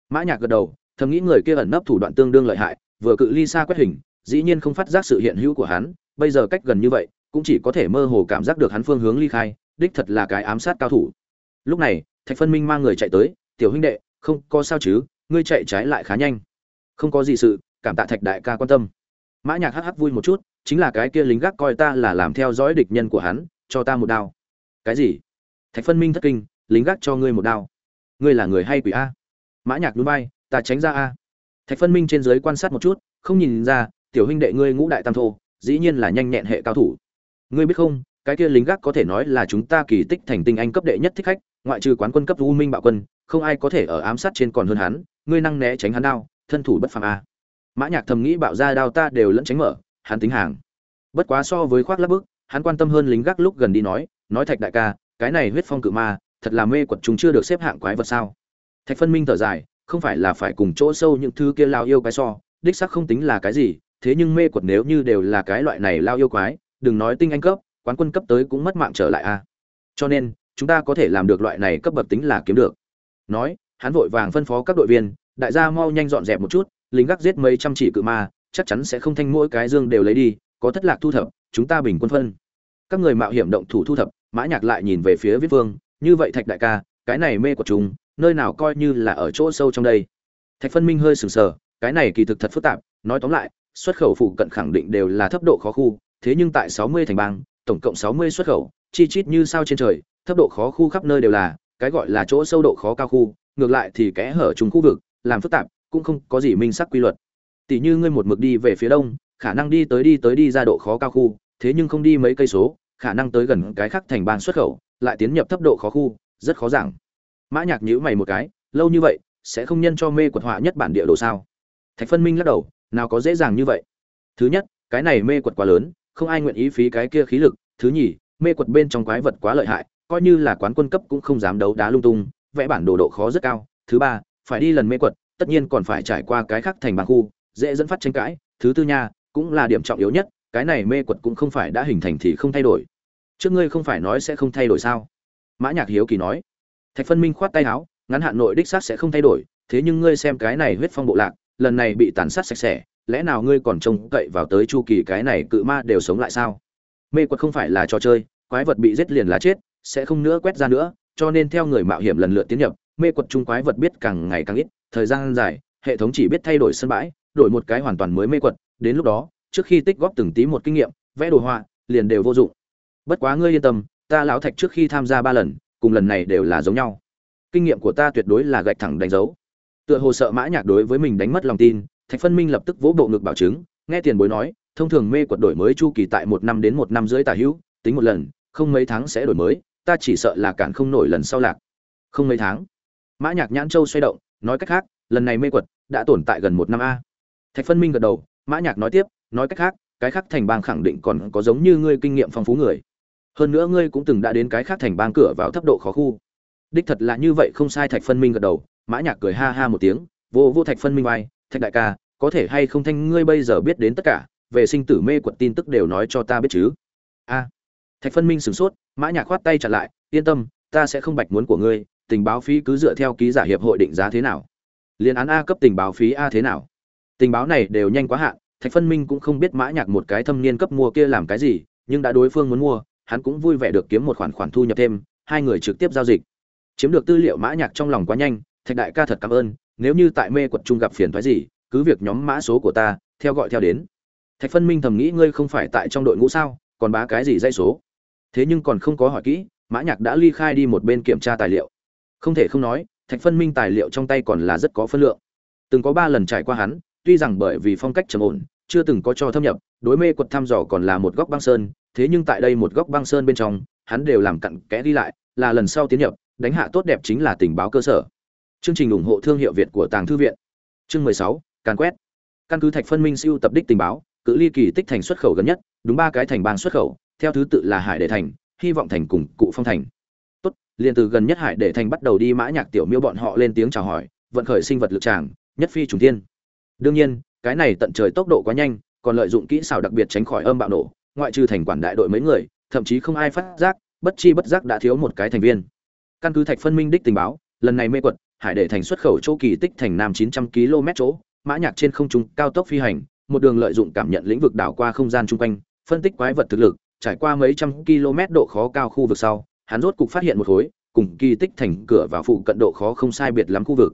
Mã nhạc gật đầu, thầm nghĩ người kia ẩn nấp thủ đoạn tương đương lợi hại, vừa cự ly xa quét hình, dĩ nhiên không phát giác sự hiện hữu của hắn, bây giờ cách gần như vậy, cũng chỉ có thể mơ hồ cảm giác được hắn phương hướng ly khai, đích thật là cái ám sát cao thủ. Lúc này, thạch phân minh mang người chạy tới, tiểu huynh đệ, không có sao chứ, ngươi chạy trái lại khá nhanh. Không có gì sự, cảm tạ thạch đại ca quan tâm mã nhạc hắc hắc vui một chút, chính là cái kia lính gác coi ta là làm theo dõi địch nhân của hắn, cho ta một đao. Cái gì? Thạch phân minh thất kinh, lính gác cho ngươi một đao. Ngươi là người hay quỷ a? Mã nhạc núi bay ta tránh ra a. Thạch phân minh trên dưới quan sát một chút, không nhìn ra, tiểu huynh đệ ngươi ngũ đại tam thô dĩ nhiên là nhanh nhẹn hệ cao thủ. Ngươi biết không, cái kia lính gác có thể nói là chúng ta kỳ tích thành tinh anh cấp đệ nhất thích khách, ngoại trừ quán quân cấp u minh bạo quân, không ai có thể ở ám sát trên còn hơn hắn. Ngươi năng né tránh hắn đao, thân thủ bất phàm a mã nhạc thầm nghĩ bạo ra đao ta đều lẫn tránh mở, hắn tính hàng. Bất quá so với khoác lắp bức, hắn quan tâm hơn lính gác lúc gần đi nói nói thạch đại ca, cái này huyết phong cự ma, thật là mê quật chúng chưa được xếp hạng quái vật sao? Thạch phân minh thở dài, không phải là phải cùng chỗ sâu những thứ kia lao yêu quái so, đích xác không tính là cái gì, thế nhưng mê quật nếu như đều là cái loại này lao yêu quái, đừng nói tinh anh cấp, quán quân cấp tới cũng mất mạng trở lại a cho nên, chúng ta có thể làm được loại này cấp bậc tính là kiếm được. Nói, hắn vội vàng phân phó các đội viên, đại gia mau nhanh dọn dẹp một chút lính gác giết mấy trăm chỉ cự ma, chắc chắn sẽ không thanh mỗi cái dương đều lấy đi, có thất lạc thu thập, chúng ta bình quân phân. Các người mạo hiểm động thủ thu thập, mã nhạc lại nhìn về phía viết vương, như vậy thạch đại ca, cái này mê của chúng nơi nào coi như là ở chỗ sâu trong đây? Thạch phân minh hơi sừng sờ, cái này kỳ thực thật phức tạp, nói tóm lại, xuất khẩu phụ cận khẳng định đều là thấp độ khó khu, thế nhưng tại 60 thành bang, tổng cộng 60 xuất khẩu, chi chít như sao trên trời, thấp độ khó khu khắp nơi đều là, cái gọi là chỗ sâu độ khó cao khu, ngược lại thì kẽ hở trùng khu vực, làm phức tạp cũng không có gì minh sắc quy luật. Tỷ như ngươi một mực đi về phía đông, khả năng đi tới đi tới đi ra độ khó cao khu, thế nhưng không đi mấy cây số, khả năng tới gần cái khác thành bang xuất khẩu, lại tiến nhập thấp độ khó khu, rất khó giảng. Mã nhạc nhíu mày một cái, lâu như vậy, sẽ không nhân cho mê quật họa nhất bản địa đồ sao? Thạch phân minh lắc đầu, nào có dễ dàng như vậy. Thứ nhất, cái này mê quật quá lớn, không ai nguyện ý phí cái kia khí lực. Thứ nhì, mê quật bên trong quái vật quá lợi hại, coi như là quán quân cấp cũng không dám đấu đá lung tung, vẽ bản đồ độ khó rất cao. Thứ ba, phải đi lần mê quật tất nhiên còn phải trải qua cái khác thành bang khu, dễ dẫn phát tranh cãi, thứ tư nha, cũng là điểm trọng yếu nhất, cái này mê quật cũng không phải đã hình thành thì không thay đổi. Trước ngươi không phải nói sẽ không thay đổi sao? Mã nhạc hiếu kỳ nói. Thạch phân minh khoát tay áo, ngắn hạn nội đích xác sẽ không thay đổi, thế nhưng ngươi xem cái này huyết phong bộ lạc, lần này bị tàn sát sạch sẽ, lẽ nào ngươi còn trông cậy vào tới chu kỳ cái này cự ma đều sống lại sao? Mê quật không phải là trò chơi, quái vật bị giết liền là chết, sẽ không nữa quét ra nữa, cho nên theo người mạo hiểm lần lượt tiến nhập mê quật trung quái vật biết càng ngày càng ít, thời gian dài, hệ thống chỉ biết thay đổi sân bãi, đổi một cái hoàn toàn mới mê quật, đến lúc đó, trước khi tích góp từng tí một kinh nghiệm, vẽ đồ họa, liền đều vô dụng. Bất quá ngươi yên tâm, ta lão thạch trước khi tham gia ba lần, cùng lần này đều là giống nhau. Kinh nghiệm của ta tuyệt đối là gạch thẳng đánh dấu. Tựa hồ sợ mã nhạc đối với mình đánh mất lòng tin, thạch phân minh lập tức vỗ bộ ngực bảo chứng, nghe tiền bối nói, thông thường mê quật đổi mới chu kỳ tại một năm đến một năm rưỡi tả hữu, tính một lần, không mấy tháng sẽ đổi mới, ta chỉ sợ là cản không nổi lần sau lạc. Không mấy tháng mã nhạc nhãn châu xoay động, nói cách khác, lần này mê quật đã tồn tại gần một năm a. Thạch phân minh gật đầu, mã nhạc nói tiếp, nói cách khác, cái khác thành bang khẳng định còn có giống như ngươi kinh nghiệm phong phú người. Hơn nữa ngươi cũng từng đã đến cái khác thành bang cửa vào thấp độ khó khu. Đích thật là như vậy không sai, thạch phân minh gật đầu, mã nhạc cười ha ha một tiếng, vô vô thạch phân minh bay thạch đại ca, có thể hay không thanh ngươi bây giờ biết đến tất cả, về sinh tử mê quật tin tức đều nói cho ta biết chứ? A. Thạch phân minh sửng sốt, mã nhạc khoát tay chặn lại, yên tâm, ta sẽ không bạch muốn của ngươi tình báo phí cứ dựa theo ký giả hiệp hội định giá thế nào. Liên án a cấp tình báo phí a thế nào. Tình báo này đều nhanh quá hạn, thạch phân minh cũng không biết mã nhạc một cái thâm niên cấp mua kia làm cái gì, nhưng đã đối phương muốn mua, hắn cũng vui vẻ được kiếm một khoản khoản thu nhập thêm, hai người trực tiếp giao dịch. Chiếm được tư liệu mã nhạc trong lòng quá nhanh, thạch đại ca thật cảm ơn, nếu như tại mê quật trung gặp phiền toái gì, cứ việc nhóm mã số của ta, theo gọi theo đến. Thạch phân minh thầm nghĩ ngươi không phải tại trong đội ngũ sao, còn bá cái gì dây số? Thế nhưng còn không có hỏi kỹ, mã nhạc đã ly khai đi một bên kiểm tra tài liệu không thể không nói, thạch phân minh tài liệu trong tay còn là rất có phân lượng. Từng có ba lần trải qua hắn, tuy rằng bởi vì phong cách trầm ổn, chưa từng có cho thâm nhập, đối mê quật thăm dò còn là một góc băng sơn, thế nhưng tại đây một góc băng sơn bên trong, hắn đều làm cặn kẽ đi lại, là lần sau tiến nhập, đánh hạ tốt đẹp chính là tình báo cơ sở. Chương trình ủng hộ thương hiệu việt của tàng thư viện. Chương mười sáu càn quét. Căn cứ thạch phân minh siêu tập đích tình báo, cự ly kỳ tích thành xuất khẩu gần nhất, đúng ba cái thành bang xuất khẩu, theo thứ tự là hải đệ thành, hy vọng thành cùng cụ phong thành liền từ gần nhất hải để thành bắt đầu đi mã nhạc tiểu miêu bọn họ lên tiếng chào hỏi, vận khởi sinh vật lực tràng, nhất phi trùng thiên. Đương nhiên, cái này tận trời tốc độ quá nhanh, còn lợi dụng kỹ xảo đặc biệt tránh khỏi âm bạo nổ, ngoại trừ thành quản đại đội mấy người, thậm chí không ai phát giác, bất chi bất giác đã thiếu một cái thành viên. Căn cứ thạch phân minh đích tình báo, lần này mê quật, hải để thành xuất khẩu chỗ kỳ tích thành nam 900 km chỗ, mã nhạc trên không trung cao tốc phi hành, một đường lợi dụng cảm nhận lĩnh vực đảo qua không gian chung quanh, phân tích quái vật thực lực, trải qua mấy trăm km độ khó cao khu vực sau hắn rốt cục phát hiện một khối, cùng kỳ tích thành cửa vào phụ cận độ khó không sai biệt lắm khu vực.